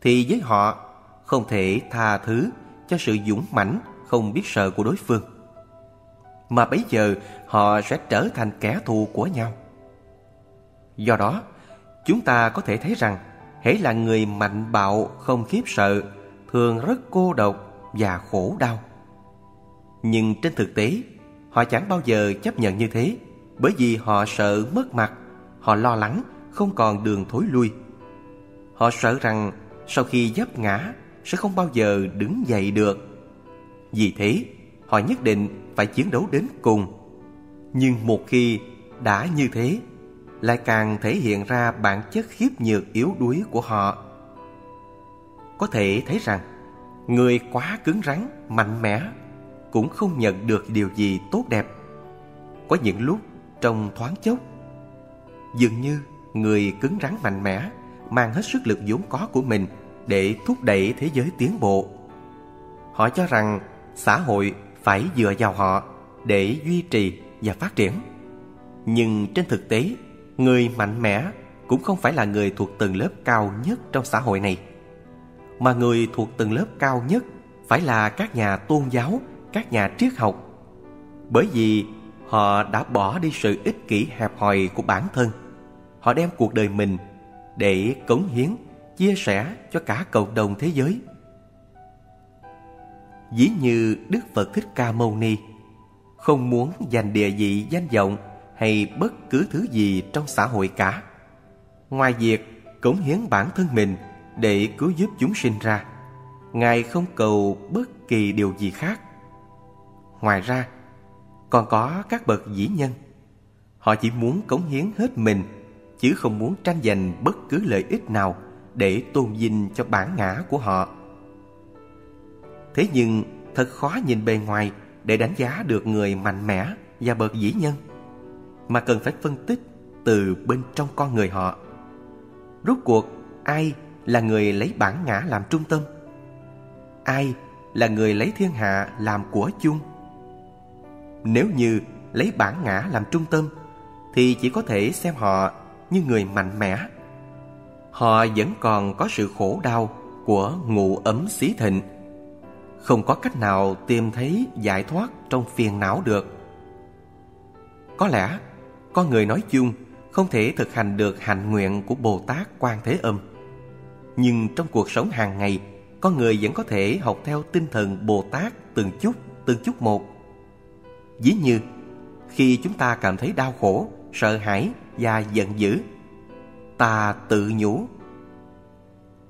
thì với họ không thể tha thứ cho sự dũng mãnh, không biết sợ của đối phương. Mà bấy giờ họ sẽ trở thành kẻ thù của nhau do đó, chúng ta có thể thấy rằng, hễ là người mạnh bạo, không khiếp sợ, thường rất cô độc và khổ đau. Nhưng trên thực tế, họ chẳng bao giờ chấp nhận như thế, bởi vì họ sợ mất mặt, họ lo lắng, không còn đường thối lui. Họ sợ rằng sau khi dấp ngã, sẽ không bao giờ đứng dậy được. Vì thế, họ nhất định phải chiến đấu đến cùng. Nhưng một khi đã như thế lại càng thể hiện ra bản chất khiếp nhược yếu đuối của họ. Có thể thấy rằng, người quá cứng rắn, mạnh mẽ cũng không nhận được điều gì tốt đẹp. Có những lúc trong thoáng chốc, dường như người cứng rắn mạnh mẽ mang hết sức lực vốn có của mình để thúc đẩy thế giới tiến bộ. Họ cho rằng xã hội phải dựa vào họ để duy trì và phát triển. Nhưng trên thực tế người mạnh mẽ cũng không phải là người thuộc tầng lớp cao nhất trong xã hội này, mà người thuộc tầng lớp cao nhất phải là các nhà tôn giáo, các nhà triết học. Bởi vì họ đã bỏ đi sự ích kỷ hẹp hòi của bản thân. Họ đem cuộc đời mình để cống hiến, chia sẻ cho cả cộng đồng thế giới. Dĩ như đức phật thích ca mâu ni, không muốn giành địa vị danh vọng hay bất cứ thứ gì trong xã hội cả. Ngoài việc cống hiến bản thân mình để cứu giúp chúng sinh ra, ngài không cầu bất kỳ điều gì khác. Ngoài ra, còn có các bậc dĩ nhân. Họ chỉ muốn cống hiến hết mình, chứ không muốn tranh giành bất cứ lợi ích nào để tôn vinh cho bản ngã của họ. Thế nhưng thật khó nhìn bề ngoài để đánh giá được người mạnh mẽ và bậc dĩ nhân mà cần phải phân tích từ bên trong con người họ Rốt cuộc, ai là người lấy bản ngã làm trung tâm? Ai là người lấy thiên hạ làm của chung? Nếu như lấy bản ngã làm trung tâm, thì chỉ có thể xem họ như người mạnh mẽ. Họ vẫn còn có sự khổ đau của ngụ ấm xí thịnh. Không có cách nào tìm thấy giải thoát trong phiền não được. Có lẽ con người nói chung không thể thực hành được hạnh nguyện của Bồ Tát Quan Thế Âm. Nhưng trong cuộc sống hàng ngày, con người vẫn có thể học theo tinh thần Bồ Tát từng chút, từng chút một. Ví như, khi chúng ta cảm thấy đau khổ, sợ hãi và giận dữ, ta tự nhủ.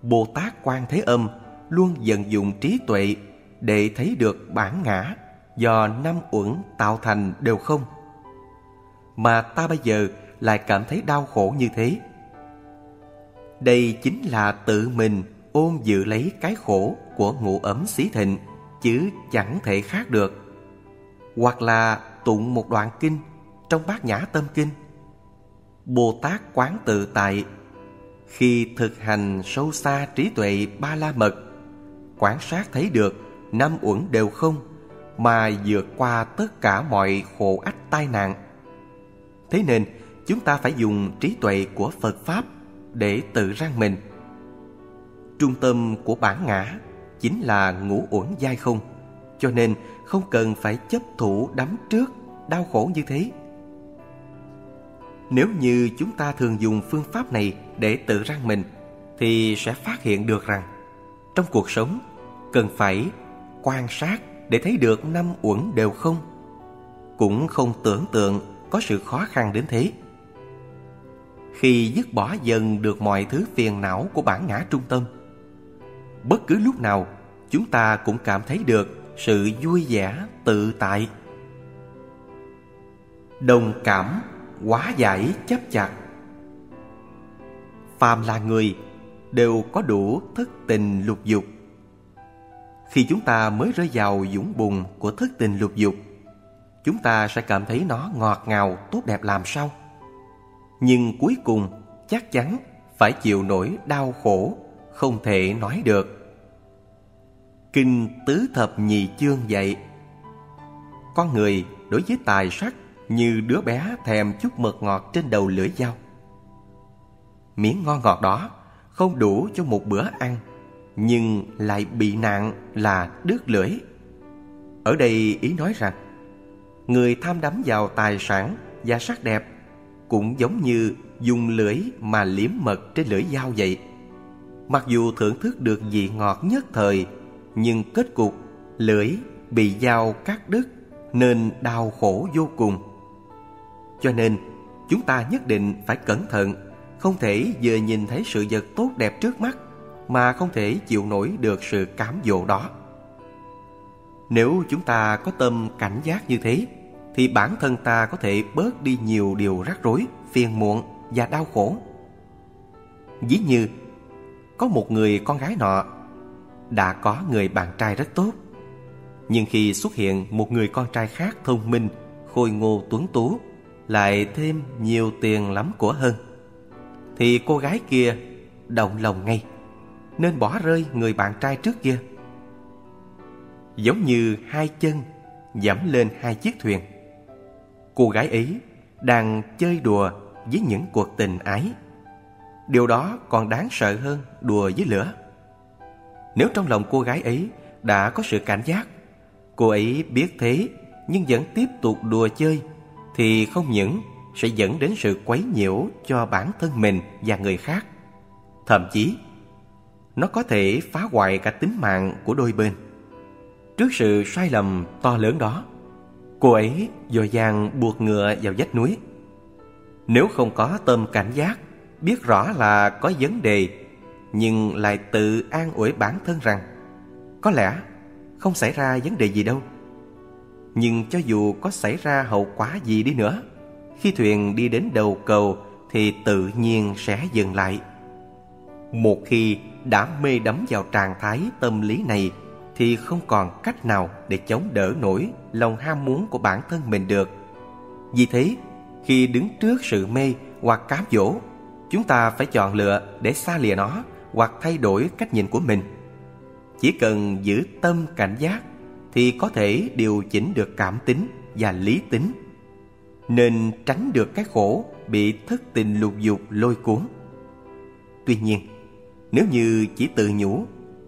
Bồ Tát Quan Thế Âm luôn vận dụng trí tuệ để thấy được bản ngã do năm uẩn tạo thành đều không. Mà ta bây giờ lại cảm thấy đau khổ như thế. Đây chính là tự mình ôm dự lấy cái khổ của ngủ ấm xí thịnh, chứ chẳng thể khác được. Hoặc là tụng một đoạn kinh trong bát nhã tâm kinh. Bồ Tát quán tự tại khi thực hành sâu xa trí tuệ ba la mật, quan sát thấy được năm uẩn đều không mà vượt qua tất cả mọi khổ ách tai nạn. Thế nên, chúng ta phải dùng trí tuệ của Phật Pháp để tự răng mình. Trung tâm của bản ngã chính là ngũ uẩn giai không, cho nên không cần phải chấp thủ đắm trước đau khổ như thế. Nếu như chúng ta thường dùng phương pháp này để tự răng mình thì sẽ phát hiện được rằng trong cuộc sống cần phải quan sát để thấy được năm uẩn đều không. Cũng không tưởng tượng có sự khó khăn đến thế. Khi dứt bỏ dần được mọi thứ phiền não của bản ngã trung tâm, bất cứ lúc nào chúng ta cũng cảm thấy được sự vui vẻ tự tại. Đồng cảm, quá giải chấp chặt. Phàm là người đều có đủ thất tình lục dục. Khi chúng ta mới rơi vào dũng bùn của thất tình lục dục, chúng ta sẽ cảm thấy nó ngọt ngào, tốt đẹp làm sao. Nhưng cuối cùng chắc chắn phải chịu nổi đau khổ, không thể nói được. Kinh Tứ Thập Nhị Chương dạy Con người đối với tài sắc như đứa bé thèm chút mật ngọt trên đầu lưỡi dao. Miếng ngon ngọt đó không đủ cho một bữa ăn, nhưng lại bị nạn là đứt lưỡi. Ở đây ý nói rằng người tham đắm vào tài sản và sắc đẹp cũng giống như dùng lưỡi mà liếm mật trên lưỡi dao vậy. Mặc dù thưởng thức được vị ngọt nhất thời, nhưng kết cục lưỡi bị dao cắt đứt nên đau khổ vô cùng. Cho nên, chúng ta nhất định phải cẩn thận, không thể vừa nhìn thấy sự vật tốt đẹp trước mắt mà không thể chịu nổi được sự cám dỗ đó. Nếu chúng ta có tâm cảnh giác như thế, thì bản thân ta có thể bớt đi nhiều điều rắc rối, phiền muộn và đau khổ. Ví như có một người con gái nọ đã có người bạn trai rất tốt, nhưng khi xuất hiện một người con trai khác thông minh, khôi ngô tuấn tú, lại thêm nhiều tiền lắm của hơn, thì cô gái kia động lòng ngay, nên bỏ rơi người bạn trai trước kia. Giống như hai chân dẫm lên hai chiếc thuyền cô gái ấy đang chơi đùa với những cuộc tình ái. Điều đó còn đáng sợ hơn đùa với lửa. Nếu trong lòng cô gái ấy đã có sự cảnh giác, cô ấy biết thế nhưng vẫn tiếp tục đùa chơi thì không những sẽ dẫn đến sự quấy nhiễu cho bản thân mình và người khác. Thậm chí, nó có thể phá hoại cả tính mạng của đôi bên. Trước sự sai lầm to lớn đó, Cô ấy dội dàng buộc ngựa vào vách núi. Nếu không có tâm cảnh giác, Biết rõ là có vấn đề, Nhưng lại tự an ủi bản thân rằng, Có lẽ không xảy ra vấn đề gì đâu. Nhưng cho dù có xảy ra hậu quả gì đi nữa, Khi thuyền đi đến đầu cầu Thì tự nhiên sẽ dừng lại. Một khi đã mê đắm vào trạng thái tâm lý này thì không còn cách nào để chống đỡ nổi lòng ham muốn của bản thân mình được. Vì thế, khi đứng trước sự mê hoặc cám dỗ, chúng ta phải chọn lựa để xa lìa nó hoặc thay đổi cách nhìn của mình. Chỉ cần giữ tâm cảnh giác thì có thể điều chỉnh được cảm tính và lý tính, nên tránh được cái khổ bị thất tình lục dục lôi cuốn. Tuy nhiên, nếu như chỉ tự nhủ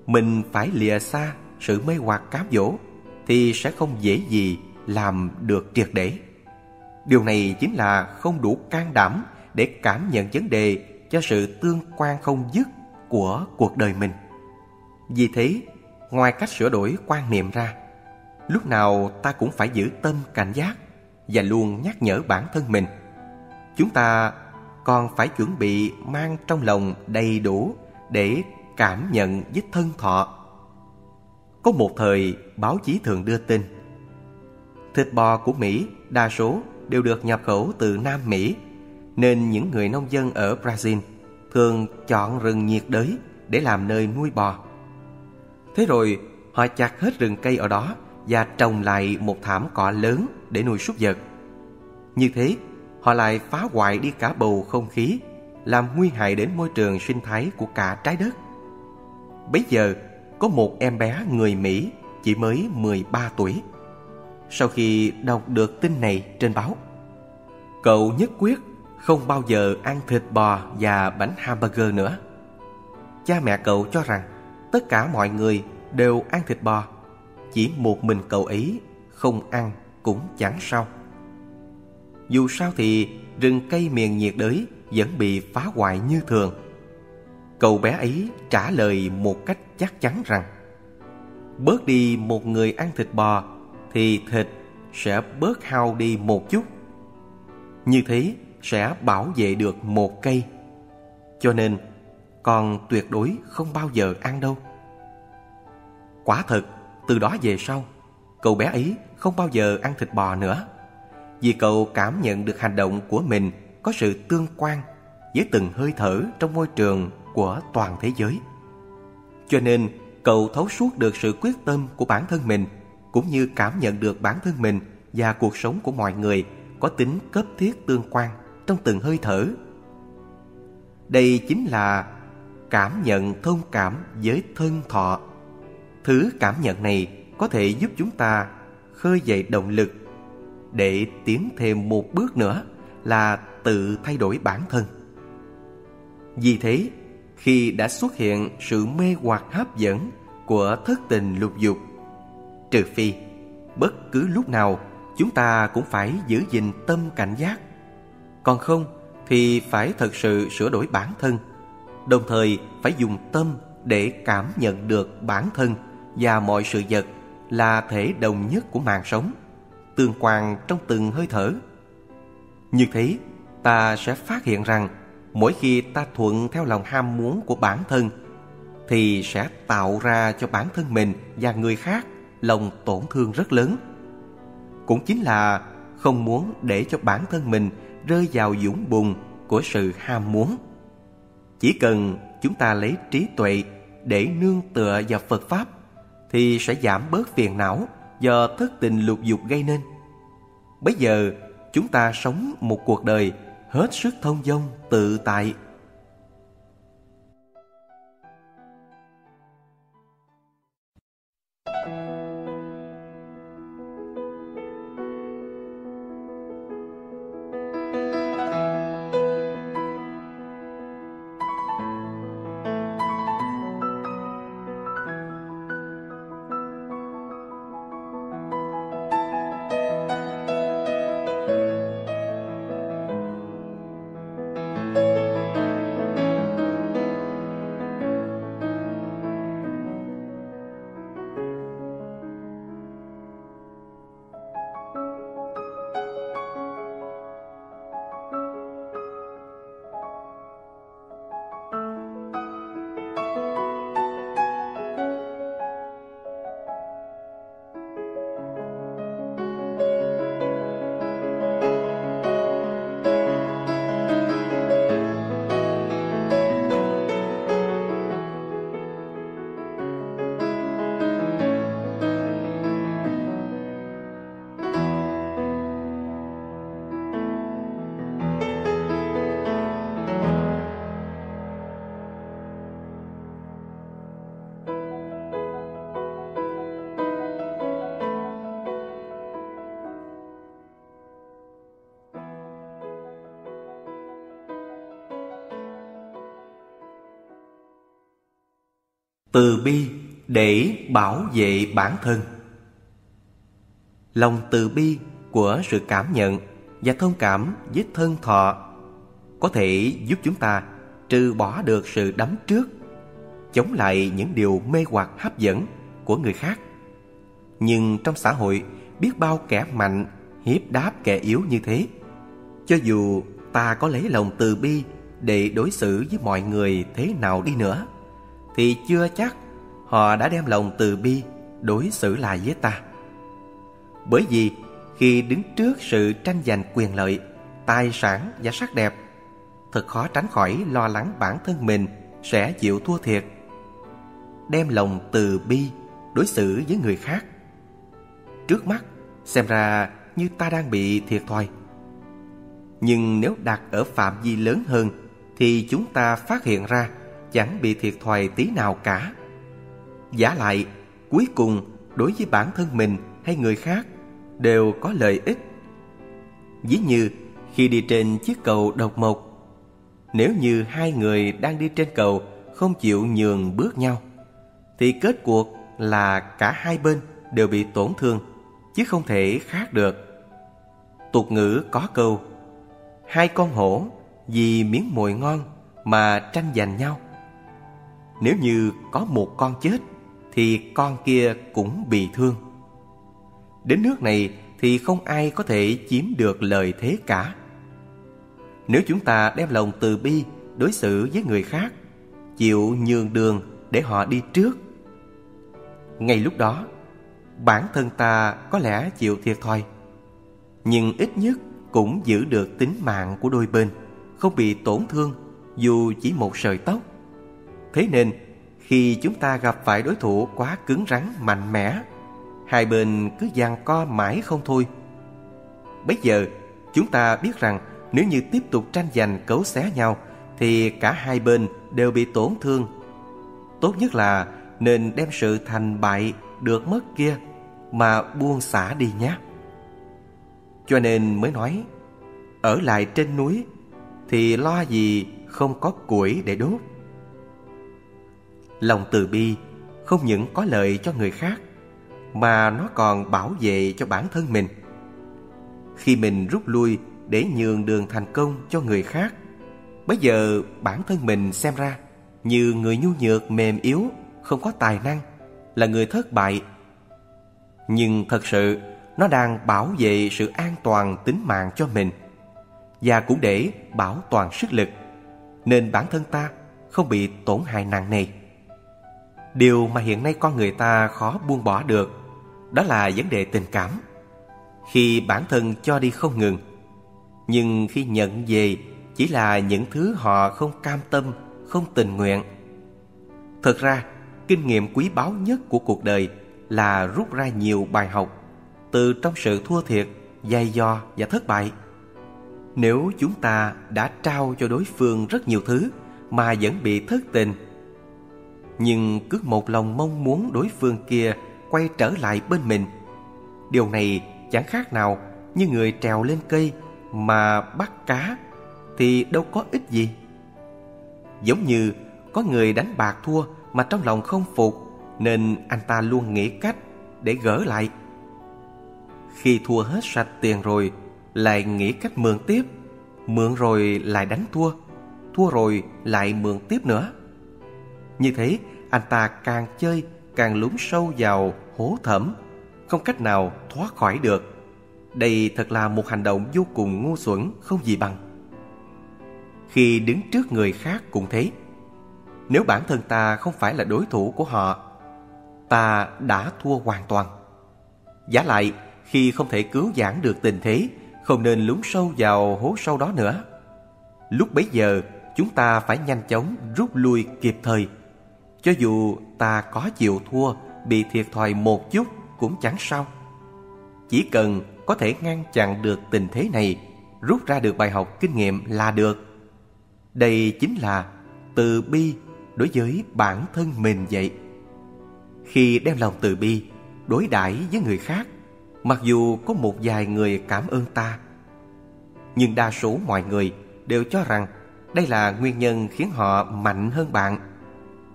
mình phải lìa xa sự mê hoặc cám dỗ thì sẽ không dễ gì làm được triệt để. Điều này chính là không đủ can đảm để cảm nhận vấn đề cho sự tương quan không dứt của cuộc đời mình. Vì thế, ngoài cách sửa đổi quan niệm ra, lúc nào ta cũng phải giữ tâm cảnh giác và luôn nhắc nhở bản thân mình. Chúng ta còn phải chuẩn bị mang trong lòng đầy đủ để cảm nhận với thân thọ. Có một thời báo chí thường đưa tin Thịt bò của Mỹ đa số đều được nhập khẩu từ Nam Mỹ Nên những người nông dân ở Brazil thường chọn rừng nhiệt đới để làm nơi nuôi bò Thế rồi họ chặt hết rừng cây ở đó và trồng lại một thảm cỏ lớn để nuôi súc vật Như thế họ lại phá hoại đi cả bầu không khí làm nguy hại đến môi trường sinh thái của cả trái đất. Bây giờ, có một em bé người Mỹ chỉ mới 13 tuổi. Sau khi đọc được tin này trên báo, cậu nhất quyết không bao giờ ăn thịt bò và bánh hamburger nữa. Cha mẹ cậu cho rằng tất cả mọi người đều ăn thịt bò, chỉ một mình cậu ấy không ăn cũng chẳng sao. Dù sao thì rừng cây miền nhiệt đới vẫn bị phá hoại như thường. Cậu bé ấy trả lời một cách chắc chắn rằng Bớt đi một người ăn thịt bò Thì thịt sẽ bớt hao đi một chút. Như thế sẽ bảo vệ được một cây. Cho nên con tuyệt đối không bao giờ ăn đâu. Quả thật, từ đó về sau Cậu bé ấy không bao giờ ăn thịt bò nữa. Vì cậu cảm nhận được hành động của mình có sự tương quan với từng hơi thở trong môi trường của toàn thế giới. Cho nên, cậu thấu suốt được sự quyết tâm của bản thân mình cũng như cảm nhận được bản thân mình và cuộc sống của mọi người có tính cấp thiết tương quan trong từng hơi thở. Đây chính là cảm nhận thông cảm với thân thọ. Thứ cảm nhận này có thể giúp chúng ta khơi dậy động lực để tiến thêm một bước nữa là tự thay đổi bản thân. Vì thế, khi đã xuất hiện sự mê hoặc hấp dẫn của thất tình lục dục, trừ phi bất cứ lúc nào chúng ta cũng phải giữ gìn tâm cảnh giác. Còn không thì phải thật sự sửa đổi bản thân, đồng thời phải dùng tâm để cảm nhận được bản thân và mọi sự vật là thể đồng nhất của mạng sống, tương quan trong từng hơi thở. Như thế, ta sẽ phát hiện rằng mỗi khi ta thuận theo lòng ham muốn của bản thân, thì sẽ tạo ra cho bản thân mình và người khác lòng tổn thương rất lớn. Cũng chính là không muốn để cho bản thân mình rơi vào dũng bùn của sự ham muốn. Chỉ cần chúng ta lấy trí tuệ để nương tựa vào Phật Pháp, thì sẽ giảm bớt phiền não do thất tình lục dục gây nên. Bây giờ, chúng ta sống một cuộc đời hết sức thông dong tự tại Từ bi để bảo vệ bản thân. Lòng từ bi của sự cảm nhận và thông cảm với thân thọ có thể giúp chúng ta trừ bỏ được sự đắm trước, chống lại những điều mê hoặc hấp dẫn của người khác. Nhưng trong xã hội, biết bao kẻ mạnh hiếp đáp kẻ yếu như thế, cho dù ta có lấy lòng từ bi để đối xử với mọi người thế nào đi nữa thì chưa chắc, họ đã đem lòng từ bi đối xử lại với ta. Bởi vì khi đứng trước sự tranh giành quyền lợi, tài sản và sắc đẹp, thật khó tránh khỏi lo lắng bản thân mình sẽ chịu thua thiệt. Đem lòng từ bi đối xử với người khác. Trước mắt, xem ra như ta đang bị thiệt thòi. Nhưng nếu đặt ở phạm vi lớn hơn, thì chúng ta phát hiện ra chẳng bị thiệt thòi tí nào cả. Giả lại, cuối cùng, đối với bản thân mình hay người khác đều có lợi ích. Ví như, khi đi trên chiếc cầu độc mộc, nếu như hai người đang đi trên cầu không chịu nhường bước nhau, thì kết cuộc là cả hai bên đều bị tổn thương, chứ không thể khác được. Tục ngữ có câu, hai con hổ vì miếng mồi ngon mà tranh giành nhau nếu như có một con chết, thì con kia cũng bị thương. Đến nước này thì không ai có thể chiếm được lợi thế cả. Nếu chúng ta đem lòng từ bi đối xử với người khác, chịu nhường đường để họ đi trước, ngay lúc đó, bản thân ta có lẽ chịu thiệt thòi, nhưng ít nhất cũng giữ được tính mạng của đôi bên, không bị tổn thương dù chỉ một sợi tóc thế nên, khi chúng ta gặp phải đối thủ quá cứng rắn, mạnh mẽ, hai bên cứ giằng co mãi không thôi. Bây giờ, chúng ta biết rằng nếu như tiếp tục tranh giành cấu xé nhau, thì cả hai bên đều bị tổn thương. Tốt nhất là nên đem sự thành bại được mất kia mà buông xả đi nhé. Cho nên mới nói, ở lại trên núi thì lo gì không có củi để đốt lòng từ bi, không những có lợi cho người khác, mà nó còn bảo vệ cho bản thân mình. Khi mình rút lui để nhường đường thành công cho người khác, bây giờ bản thân mình xem ra như người nhu nhược, mềm yếu, không có tài năng, là người thất bại. Nhưng thật sự, nó đang bảo vệ sự an toàn tính mạng cho mình và cũng để bảo toàn sức lực, nên bản thân ta không bị tổn hại nặng nề điều mà hiện nay con người ta khó buông bỏ được, đó là vấn đề tình cảm. Khi bản thân cho đi không ngừng, nhưng khi nhận về chỉ là những thứ họ không cam tâm, không tình nguyện. Thật ra, kinh nghiệm quý báu nhất của cuộc đời là rút ra nhiều bài học từ trong sự thua thiệt, dày dò và thất bại. Nếu chúng ta đã trao cho đối phương rất nhiều thứ mà vẫn bị thất tình nhưng cứ một lòng mong muốn đối phương kia quay trở lại bên mình. Điều này chẳng khác nào như người trèo lên cây mà bắt cá, thì đâu có ích gì. Giống như có người đánh bạc thua mà trong lòng không phục, nên anh ta luôn nghĩ cách để gỡ lại. Khi thua hết sạch tiền rồi, lại nghĩ cách mượn tiếp. Mượn rồi lại đánh thua thua rồi lại mượn tiếp nữa. Như thế anh ta càng chơi càng lún sâu vào hố thẳm không cách nào thoát khỏi được. Đây thật là một hành động vô cùng ngu xuẩn, không gì bằng. Khi đứng trước người khác cũng thế. Nếu bản thân ta không phải là đối thủ của họ, ta đã thua hoàn toàn. Giả lại, khi không thể cứu vãn được tình thế, không nên lún sâu vào hố sâu đó nữa. Lúc bấy giờ, chúng ta phải nhanh chóng rút lui kịp thời cho dù ta có chịu thua, bị thiệt thòi một chút cũng chẳng sao. Chỉ cần có thể ngăn chặn được tình thế này, rút ra được bài học kinh nghiệm là được. Đây chính là từ bi đối với bản thân mình vậy. Khi đem lòng từ bi đối đãi với người khác, mặc dù có một vài người cảm ơn ta, nhưng đa số mọi người đều cho rằng đây là nguyên nhân khiến họ mạnh hơn bạn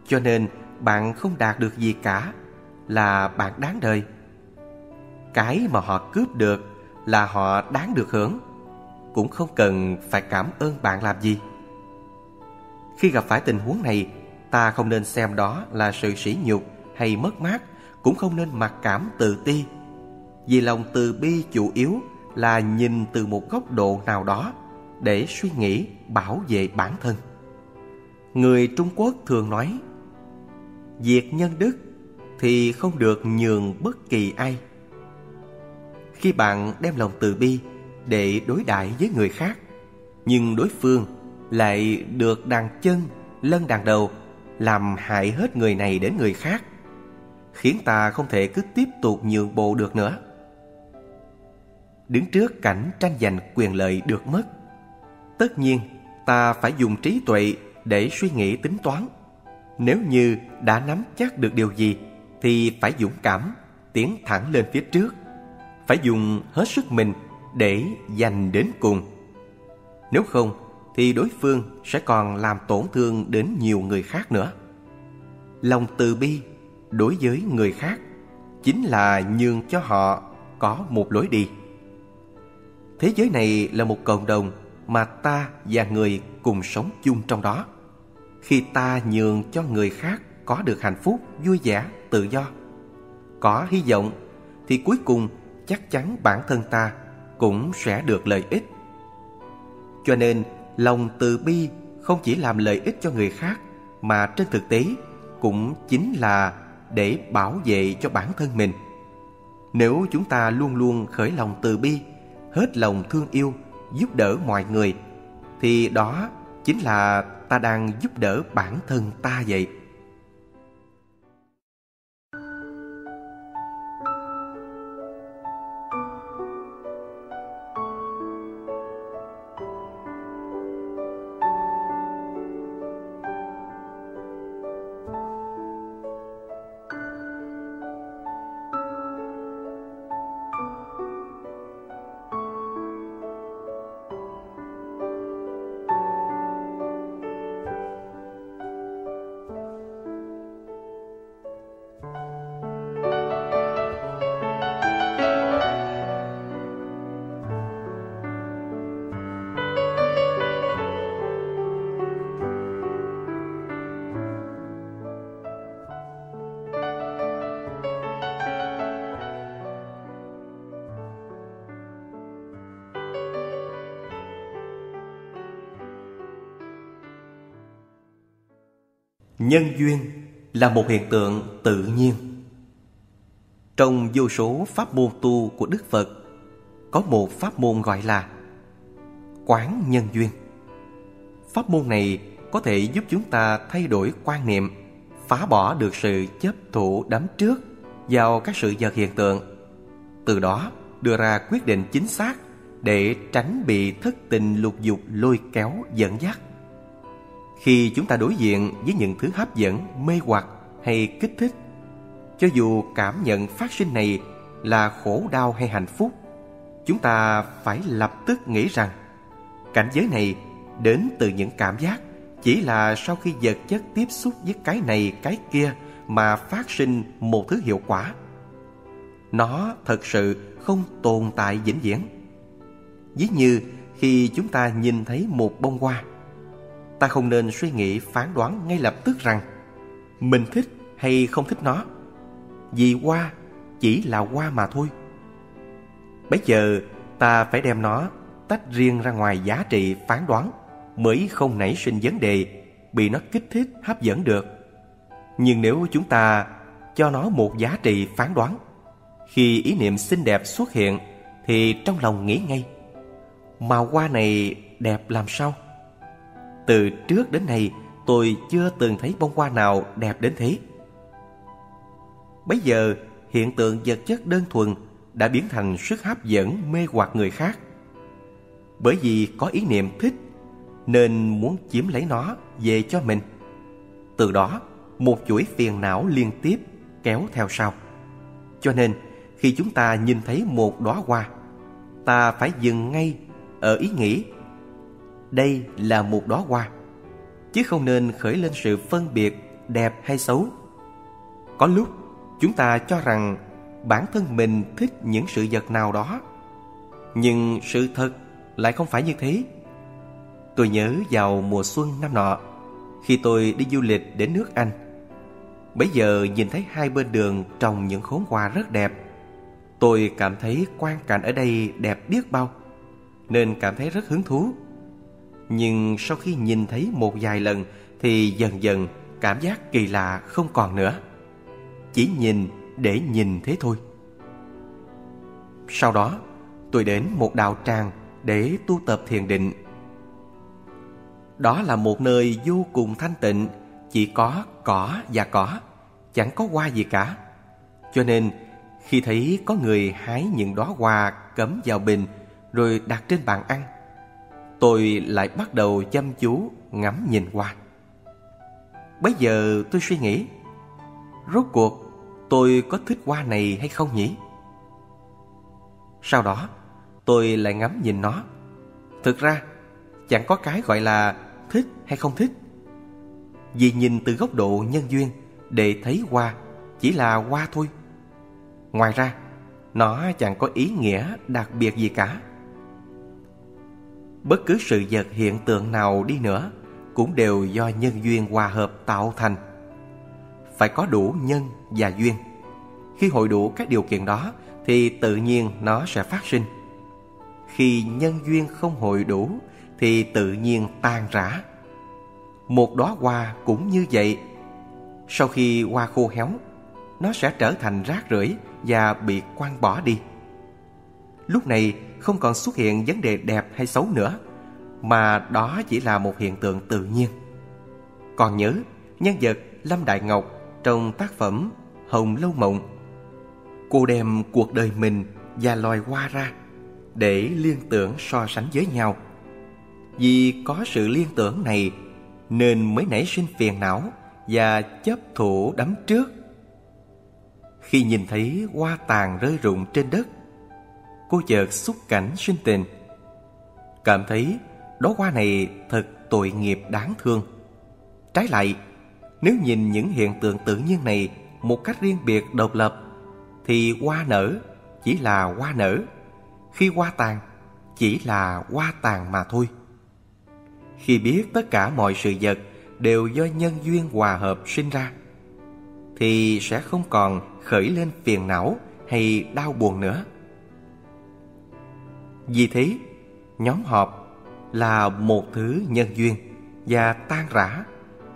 cho nên bạn không đạt được gì cả, là bạn đáng đời. Cái mà họ cướp được là họ đáng được hưởng, cũng không cần phải cảm ơn bạn làm gì. Khi gặp phải tình huống này, ta không nên xem đó là sự sỉ nhục hay mất mát, cũng không nên mặc cảm tự ti. Vì lòng từ bi chủ yếu là nhìn từ một góc độ nào đó để suy nghĩ, bảo vệ bản thân. Người trung quốc thường nói việc nhân đức thì không được nhường bất kỳ ai. Khi bạn đem lòng từ bi để đối đãi với người khác, nhưng đối phương lại được đàn chân lân đàn đầu làm hại hết người này đến người khác, khiến ta không thể cứ tiếp tục nhượng bộ được nữa. Đứng trước cảnh tranh giành quyền lợi được mất, tất nhiên ta phải dùng trí tuệ để suy nghĩ tính toán nếu như đã nắm chắc được điều gì, thì phải dũng cảm, tiến thẳng lên phía trước. Phải dùng hết sức mình để giành đến cùng. Nếu không, thì đối phương sẽ còn làm tổn thương đến nhiều người khác nữa. Lòng từ bi đối với người khác chính là nhường cho họ có một lối đi. Thế giới này là một cộng đồng mà ta và người cùng sống chung trong đó khi ta nhường cho người khác có được hạnh phúc, vui vẻ, tự do. Có hy vọng thì cuối cùng chắc chắn bản thân ta cũng sẽ được lợi ích. Cho nên, lòng từ bi không chỉ làm lợi ích cho người khác, mà trên thực tế cũng chính là để bảo vệ cho bản thân mình. Nếu chúng ta luôn luôn khởi lòng từ bi, hết lòng thương yêu, giúp đỡ mọi người, thì đó chính là ta đang giúp đỡ bản thân ta vậy. Nhân duyên là một hiện tượng tự nhiên. Trong vô số pháp môn tu của đức phật, có một pháp môn gọi là quán nhân duyên. Pháp môn này có thể giúp chúng ta thay đổi quan niệm, phá bỏ được sự chấp thủ đắm trước vào các sự vật hiện tượng, từ đó đưa ra quyết định chính xác để tránh bị thất tình lục dục lôi kéo dẫn dắt khi chúng ta đối diện với những thứ hấp dẫn, mê hoặc hay kích thích, cho dù cảm nhận phát sinh này là khổ đau hay hạnh phúc, chúng ta phải lập tức nghĩ rằng cảnh giới này đến từ những cảm giác chỉ là sau khi vật chất tiếp xúc với cái này cái kia mà phát sinh một thứ hiệu quả. Nó thật sự không tồn tại vĩnh viễn. Ví như khi chúng ta nhìn thấy một bông hoa ta không nên suy nghĩ phán đoán ngay lập tức rằng mình thích hay không thích nó. Vì hoa chỉ là hoa mà thôi. Bây giờ, ta phải đem nó tách riêng ra ngoài giá trị phán đoán mới không nảy sinh vấn đề, bị nó kích thích, hấp dẫn được. Nhưng nếu chúng ta cho nó một giá trị phán đoán, khi ý niệm xinh đẹp xuất hiện thì trong lòng nghĩ ngay màu hoa này đẹp làm sao? Từ trước đến nay tôi chưa từng thấy bông hoa nào đẹp đến thế. Bây giờ hiện tượng vật chất đơn thuần đã biến thành sức hấp dẫn mê hoặc người khác. Bởi vì có ý niệm thích nên muốn chiếm lấy nó về cho mình. Từ đó một chuỗi phiền não liên tiếp kéo theo sau. Cho nên khi chúng ta nhìn thấy một đóa hoa, ta phải dừng ngay ở ý nghĩ đây là một đóa hoa, chứ không nên khởi lên sự phân biệt đẹp hay xấu. Có lúc chúng ta cho rằng bản thân mình thích những sự vật nào đó, Nhưng sự thật lại không phải như thế. Tôi nhớ vào mùa xuân năm nọ, Khi tôi đi du lịch đến nước Anh, Bấy giờ nhìn thấy hai bên đường trồng những khóm hoa rất đẹp. Tôi cảm thấy quang cảnh ở đây đẹp biết bao, Nên cảm thấy rất hứng thú. Nhưng sau khi nhìn thấy một vài lần Thì dần dần cảm giác kỳ lạ không còn nữa. Chỉ nhìn để nhìn thế thôi. Sau đó tôi đến một đạo tràng để tu tập thiền định. Đó là một nơi vô cùng thanh tịnh Chỉ có cỏ và cỏ Chẳng có hoa gì cả. Cho nên khi thấy có người hái những đóa hoa cấm vào bình rồi đặt trên bàn ăn, tôi lại bắt đầu chăm chú ngắm nhìn qua. Bây giờ tôi suy nghĩ, rốt cuộc tôi có thích hoa này hay không nhỉ? Sau đó, tôi lại ngắm nhìn nó. Thực ra, chẳng có cái gọi là thích hay không thích. Vì nhìn từ góc độ nhân duyên để thấy hoa chỉ là hoa thôi. Ngoài ra, nó chẳng có ý nghĩa đặc biệt gì cả. Bất cứ sự vật hiện tượng nào đi nữa cũng đều do nhân duyên hòa hợp tạo thành. Phải có đủ nhân và duyên. Khi hội đủ các điều kiện đó thì tự nhiên nó sẽ phát sinh. Khi nhân duyên không hội đủ thì tự nhiên tan rã. Một đóa hoa cũng như vậy. Sau khi hoa khô héo, nó sẽ trở thành rác rưởi và bị quăng bỏ đi. Lúc này không còn xuất hiện vấn đề đẹp hay xấu nữa, mà đó chỉ là một hiện tượng tự nhiên. Còn nhớ nhân vật Lâm Đại Ngọc trong tác phẩm Hồng Lâu Mộng. Cô đem cuộc đời mình và loài hoa ra để liên tưởng so sánh với nhau. Vì có sự liên tưởng này nên mới nảy sinh phiền não và chấp thủ đắm trước khi nhìn thấy hoa tàn rơi rụng trên đất Cô chợt xúc cảnh sinh tình. Cảm thấy đó hoa này thật tội nghiệp đáng thương. Trái lại, Nếu nhìn những hiện tượng tự nhiên này Một cách riêng biệt độc lập, Thì hoa nở chỉ là hoa nở. Khi hoa tàn, chỉ là hoa tàn mà thôi. Khi biết tất cả mọi sự vật Đều do nhân duyên hòa hợp sinh ra, Thì sẽ không còn khởi lên phiền não hay đau buồn nữa. Vì thế, nhóm họp là một thứ nhân duyên và tan rã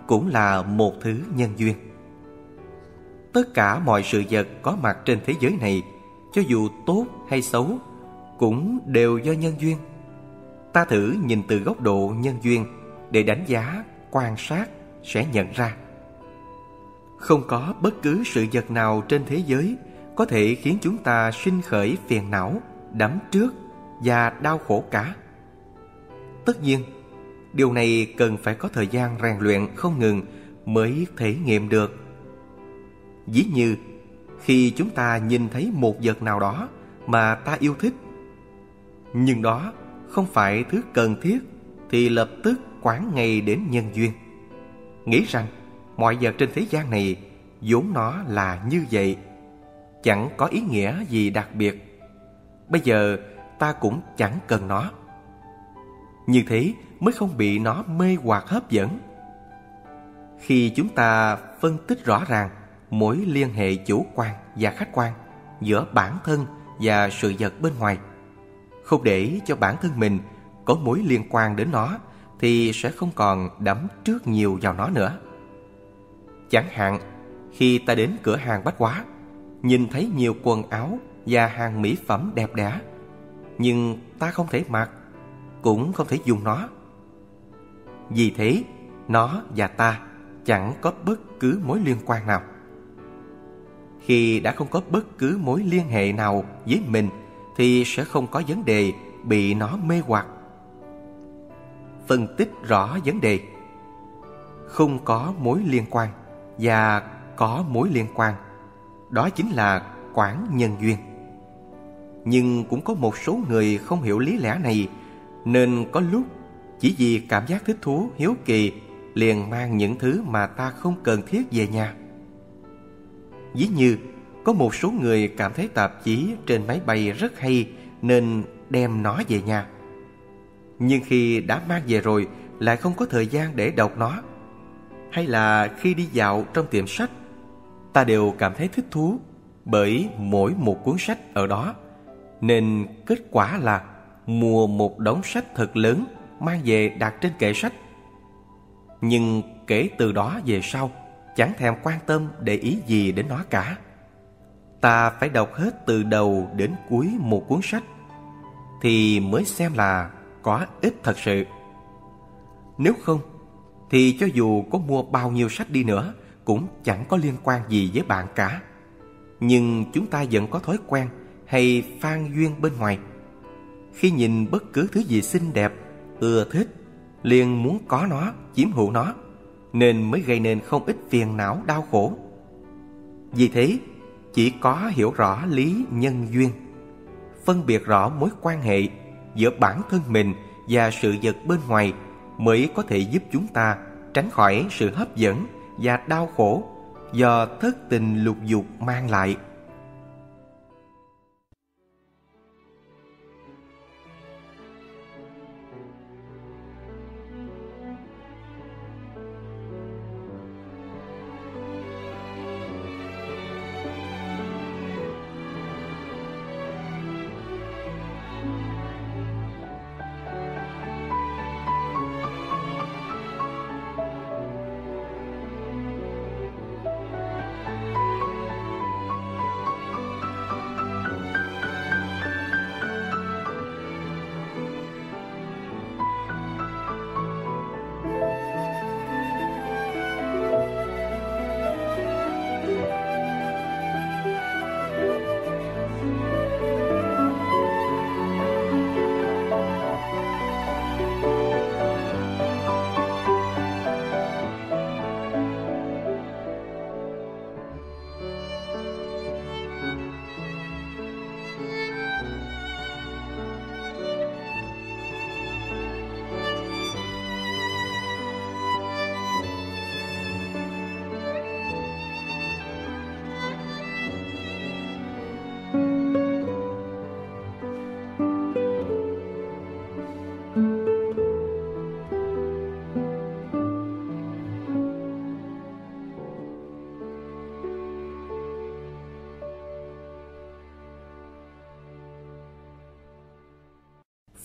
cũng là một thứ nhân duyên. Tất cả mọi sự vật có mặt trên thế giới này, cho dù tốt hay xấu, cũng đều do nhân duyên. Ta thử nhìn từ góc độ nhân duyên để đánh giá, quan sát sẽ nhận ra không có bất cứ sự vật nào trên thế giới có thể khiến chúng ta sinh khởi phiền não, đắm trước và đau khổ cả. Tất nhiên, điều này cần phải có thời gian rèn luyện không ngừng mới thể nghiệm được. Ví như khi chúng ta nhìn thấy một vật nào đó mà ta yêu thích, nhưng đó không phải thứ cần thiết thì lập tức quán ngay đến nhân duyên. Nghĩ rằng mọi vật trên thế gian này vốn nó là như vậy chẳng có ý nghĩa gì đặc biệt bây giờ ta cũng chẳng cần nó. Như thế mới không bị nó mê hoặc hấp dẫn. Khi chúng ta phân tích rõ ràng mối liên hệ chủ quan và khách quan giữa bản thân và sự vật bên ngoài không để cho bản thân mình có mối liên quan đến nó thì sẽ không còn đắm trước nhiều vào nó nữa. Chẳng hạn, khi ta đến cửa hàng bách hóa, nhìn thấy nhiều quần áo và hàng mỹ phẩm đẹp đẽ, nhưng ta không thể mặc, cũng không thể dùng nó. Vì thế, nó và ta chẳng có bất cứ mối liên quan nào. Khi đã không có bất cứ mối liên hệ nào với mình thì sẽ không có vấn đề bị nó mê hoặc. Phân tích rõ vấn đề Không có mối liên quan và có mối liên quan. Đó chính là quán nhân duyên. Nhưng cũng có một số người không hiểu lý lẽ này nên có lúc chỉ vì cảm giác thích thú, hiếu kỳ liền mang những thứ mà ta không cần thiết về nhà. Ví như có một số người cảm thấy tạp chí trên máy bay rất hay nên đem nó về nhà. Nhưng khi đã mang về rồi lại không có thời gian để đọc nó. Hay là khi đi dạo trong tiệm sách, ta đều cảm thấy thích thú bởi mỗi một cuốn sách ở đó. Nên kết quả là mua một đống sách thật lớn mang về đặt trên kệ sách. Nhưng kể từ đó về sau, chẳng thèm quan tâm để ý gì đến nó cả. Ta phải đọc hết từ đầu đến cuối một cuốn sách thì mới xem là có ích thật sự. Nếu không, thì cho dù có mua bao nhiêu sách đi nữa cũng chẳng có liên quan gì với bạn cả. Nhưng chúng ta vẫn có thói quen hay phan duyên bên ngoài. Khi nhìn bất cứ thứ gì xinh đẹp, ưa thích, liền muốn có nó, chiếm hữu nó, nên mới gây nên không ít phiền não đau khổ. Vì thế, chỉ có hiểu rõ lý nhân duyên, phân biệt rõ mối quan hệ giữa bản thân mình và sự vật bên ngoài mới có thể giúp chúng ta tránh khỏi sự hấp dẫn và đau khổ do thất tình lục dục mang lại.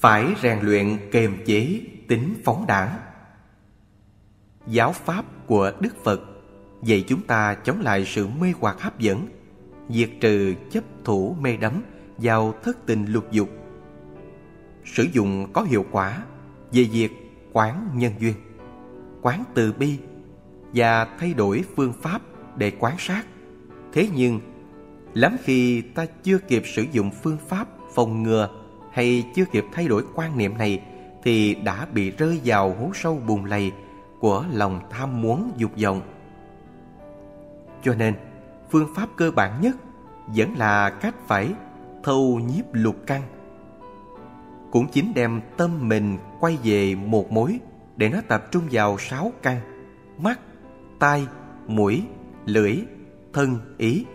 Phải rèn luyện kềm chế tính phóng đảng. Giáo pháp của Đức Phật dạy chúng ta chống lại sự mê hoặc hấp dẫn, diệt trừ chấp thủ mê đắm vào thất tình lục dục. Sử dụng có hiệu quả về việc quán nhân duyên, quán từ bi và thay đổi phương pháp để quán sát. Thế nhưng, lắm khi ta chưa kịp sử dụng phương pháp phòng ngừa hay chưa kịp thay đổi quan niệm này thì đã bị rơi vào hố sâu bùn lầy của lòng tham muốn dục vọng. Cho nên, phương pháp cơ bản nhất vẫn là cách phải thâu nhiếp lục căn. Cũng chính đem tâm mình quay về một mối để nó tập trung vào sáu căn: mắt, tai, mũi, lưỡi, thân, ý,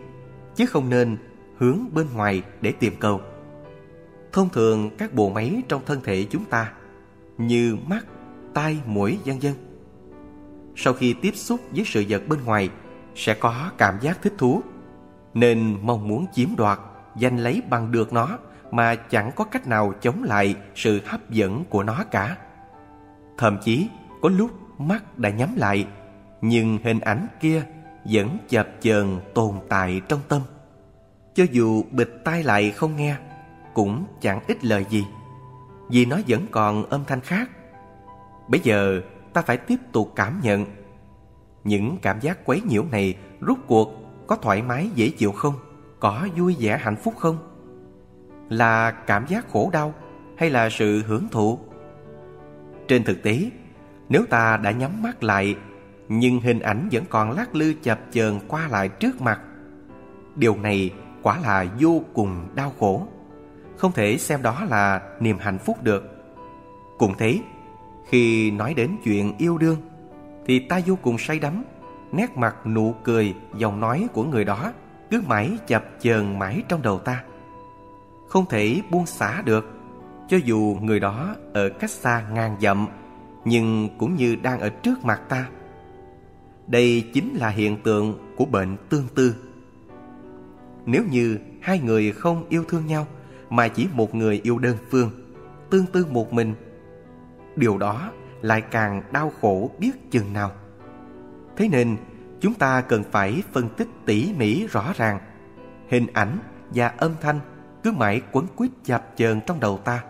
chứ không nên hướng bên ngoài để tìm cầu. Thông thường các bộ máy trong thân thể chúng ta như mắt, tai, mũi vân vân. Sau khi tiếp xúc với sự vật bên ngoài sẽ có cảm giác thích thú nên mong muốn chiếm đoạt, giành lấy bằng được nó mà chẳng có cách nào chống lại sự hấp dẫn của nó cả. Thậm chí có lúc mắt đã nhắm lại nhưng hình ảnh kia vẫn chập chờn tồn tại trong tâm. Cho dù bịt tai lại không nghe cũng chẳng ít lời gì. Vì nó vẫn còn âm thanh khác. Bây giờ ta phải tiếp tục cảm nhận. Những cảm giác quấy nhiễu này rút cuộc có thoải mái, dễ chịu không? Có vui vẻ, hạnh phúc không? Là cảm giác khổ đau hay là sự hưởng thụ? Trên thực tế, nếu ta đã nhắm mắt lại, nhưng hình ảnh vẫn còn lắc lư chập chờn qua lại trước mặt, điều này quả là vô cùng đau khổ không thể xem đó là niềm hạnh phúc được. Cũng thế, khi nói đến chuyện yêu đương, thì ta vô cùng say đắm, nét mặt nụ cười giọng nói của người đó cứ mãi chập chờn mãi trong đầu ta. Không thể buông xả được cho dù người đó ở cách xa ngàn dặm nhưng cũng như đang ở trước mặt ta. Đây chính là hiện tượng của bệnh tương tư. Nếu như hai người không yêu thương nhau mà chỉ một người yêu đơn phương, tương tư một mình. Điều đó lại càng đau khổ biết chừng nào. Thế nên, chúng ta cần phải phân tích tỉ mỉ rõ ràng. Hình ảnh và âm thanh cứ mãi quấn quýt chập chờn trong đầu ta.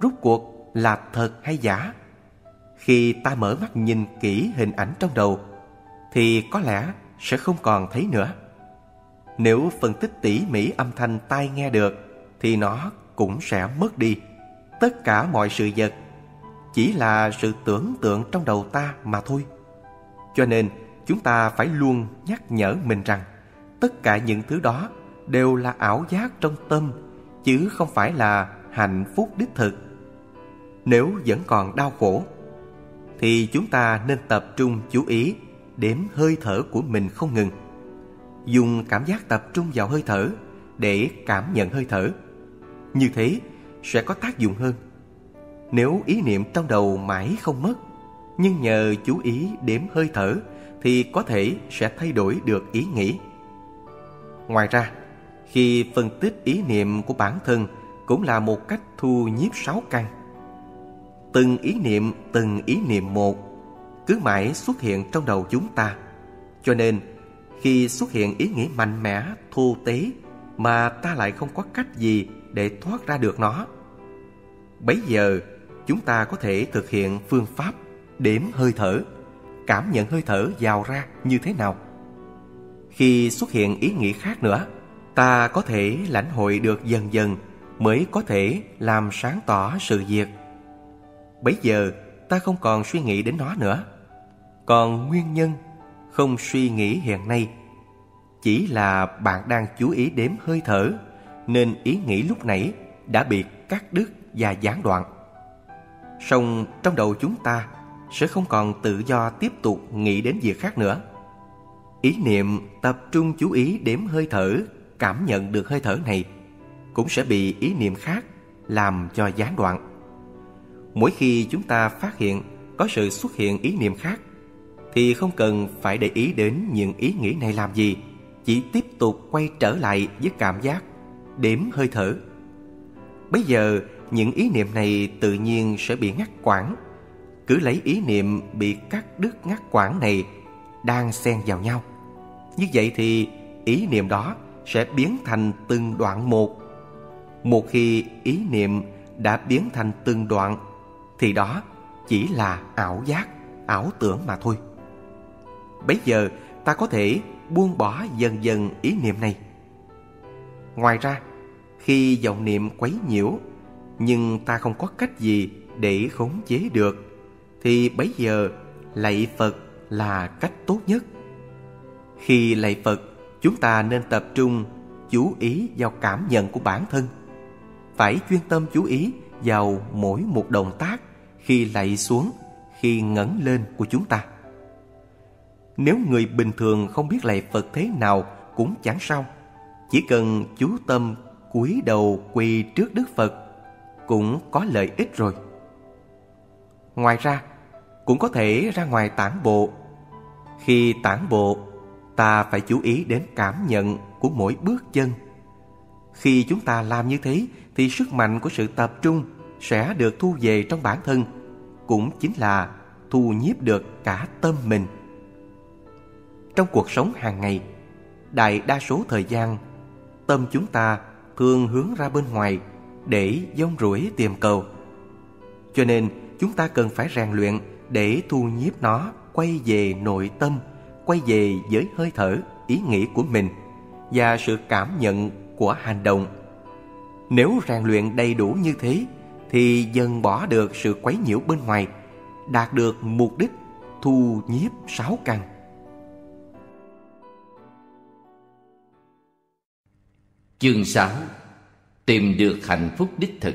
Rút cuộc là thật hay giả? Khi ta mở mắt nhìn kỹ hình ảnh trong đầu, thì có lẽ sẽ không còn thấy nữa. Nếu phân tích tỉ mỉ âm thanh tai nghe được thì nó cũng sẽ mất đi tất cả mọi sự vật. Chỉ là sự tưởng tượng trong đầu ta mà thôi. Cho nên, chúng ta phải luôn nhắc nhở mình rằng tất cả những thứ đó đều là ảo giác trong tâm, chứ không phải là hạnh phúc đích thực. Nếu vẫn còn đau khổ, thì chúng ta nên tập trung chú ý đếm hơi thở của mình không ngừng. Dùng cảm giác tập trung vào hơi thở để cảm nhận hơi thở như thế sẽ có tác dụng hơn. Nếu ý niệm trong đầu mãi không mất, nhưng nhờ chú ý đếm hơi thở thì có thể sẽ thay đổi được ý nghĩ. Ngoài ra, khi phân tích ý niệm của bản thân cũng là một cách thu nhiếp sáu căn. Từng ý niệm, từng ý niệm một cứ mãi xuất hiện trong đầu chúng ta. Cho nên, khi xuất hiện ý nghĩ mạnh mẽ, thô tế mà ta lại không có cách gì để thoát ra được nó. Bấy giờ, chúng ta có thể thực hiện phương pháp đếm hơi thở, cảm nhận hơi thở vào ra như thế nào. Khi xuất hiện ý nghĩ khác nữa, ta có thể lãnh hội được dần dần mới có thể làm sáng tỏ sự việc. Bấy giờ, ta không còn suy nghĩ đến nó nữa. Còn nguyên nhân không suy nghĩ hiện nay chỉ là bạn đang chú ý đếm hơi thở nên ý nghĩ lúc nãy đã bị cắt đứt và gián đoạn. Song trong đầu chúng ta sẽ không còn tự do tiếp tục nghĩ đến việc khác nữa. Ý niệm tập trung chú ý đếm hơi thở, cảm nhận được hơi thở này cũng sẽ bị ý niệm khác làm cho gián đoạn. Mỗi khi chúng ta phát hiện có sự xuất hiện ý niệm khác, thì không cần phải để ý đến những ý nghĩ này làm gì, chỉ tiếp tục quay trở lại với cảm giác đếm hơi thở. Bây giờ, những ý niệm này tự nhiên sẽ bị ngắt quãng. Cứ lấy ý niệm bị cắt đứt ngắt quãng này đang xen vào nhau. Như vậy thì ý niệm đó sẽ biến thành từng đoạn một. Một khi ý niệm đã biến thành từng đoạn, thì đó chỉ là ảo giác, ảo tưởng mà thôi. Bấy giờ, ta có thể buông bỏ dần dần ý niệm này. Ngoài ra khi vọng niệm quấy nhiễu, nhưng ta không có cách gì để khống chế được, thì bấy giờ lạy phật là cách tốt nhất. Khi lạy phật, chúng ta nên tập trung chú ý vào cảm nhận của bản thân, phải chuyên tâm chú ý vào mỗi một động tác khi lạy xuống, khi ngẩng lên của chúng ta. Nếu người bình thường không biết lạy phật thế nào cũng chẳng sao, chỉ cần chú tâm cúi đầu quỳ trước đức phật cũng có lợi ích rồi. Ngoài ra, cũng có thể ra ngoài tản bộ. Khi tản bộ, ta phải chú ý đến cảm nhận của mỗi bước chân. Khi chúng ta làm như thế, thì sức mạnh của sự tập trung sẽ được thu về trong bản thân, cũng chính là thu nhiếp được cả tâm mình. Trong cuộc sống hàng ngày, đại đa số thời gian, tâm chúng ta thường hướng ra bên ngoài để dông rủi tìm cầu. Cho nên, chúng ta cần phải rèn luyện để thu nhiếp nó quay về nội tâm, quay về với hơi thở, ý nghĩ của mình và sự cảm nhận của hành động. Nếu rèn luyện đầy đủ như thế, thì dần bỏ được sự quấy nhiễu bên ngoài, đạt được mục đích thu nhiếp sáu căn. Chương sáu tìm được hạnh phúc đích thực.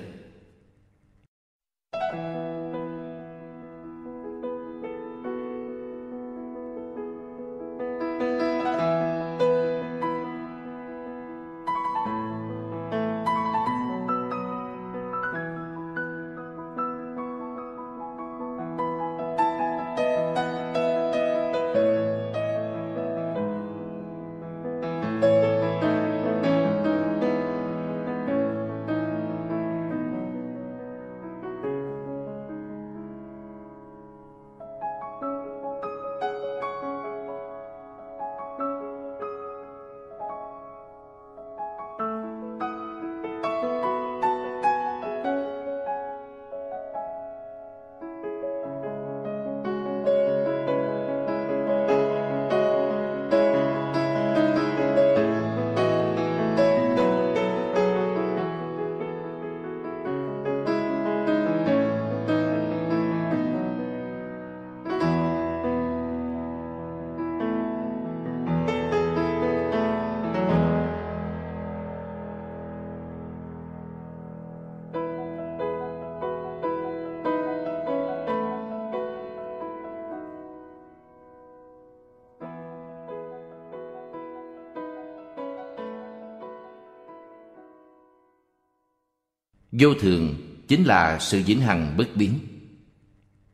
Vô thường chính là sự vĩnh hằng bất biến.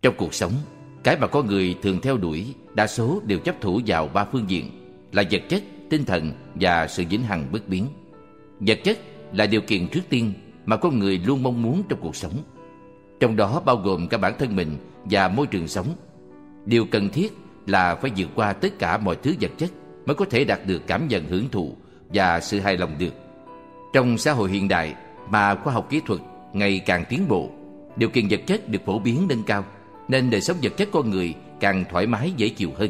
Trong cuộc sống, cái mà con người thường theo đuổi đa số đều chấp thủ vào ba phương diện là vật chất, tinh thần và sự vĩnh hằng bất biến. Vật chất là điều kiện trước tiên mà con người luôn mong muốn trong cuộc sống. Trong đó bao gồm cả bản thân mình và môi trường sống. Điều cần thiết là phải vượt qua tất cả mọi thứ vật chất mới có thể đạt được cảm nhận hưởng thụ và sự hài lòng được. Trong xã hội hiện đại mà khoa học kỹ thuật ngày càng tiến bộ, điều kiện vật chất được phổ biến nâng cao, nên đời sống vật chất con người càng thoải mái dễ chịu hơn.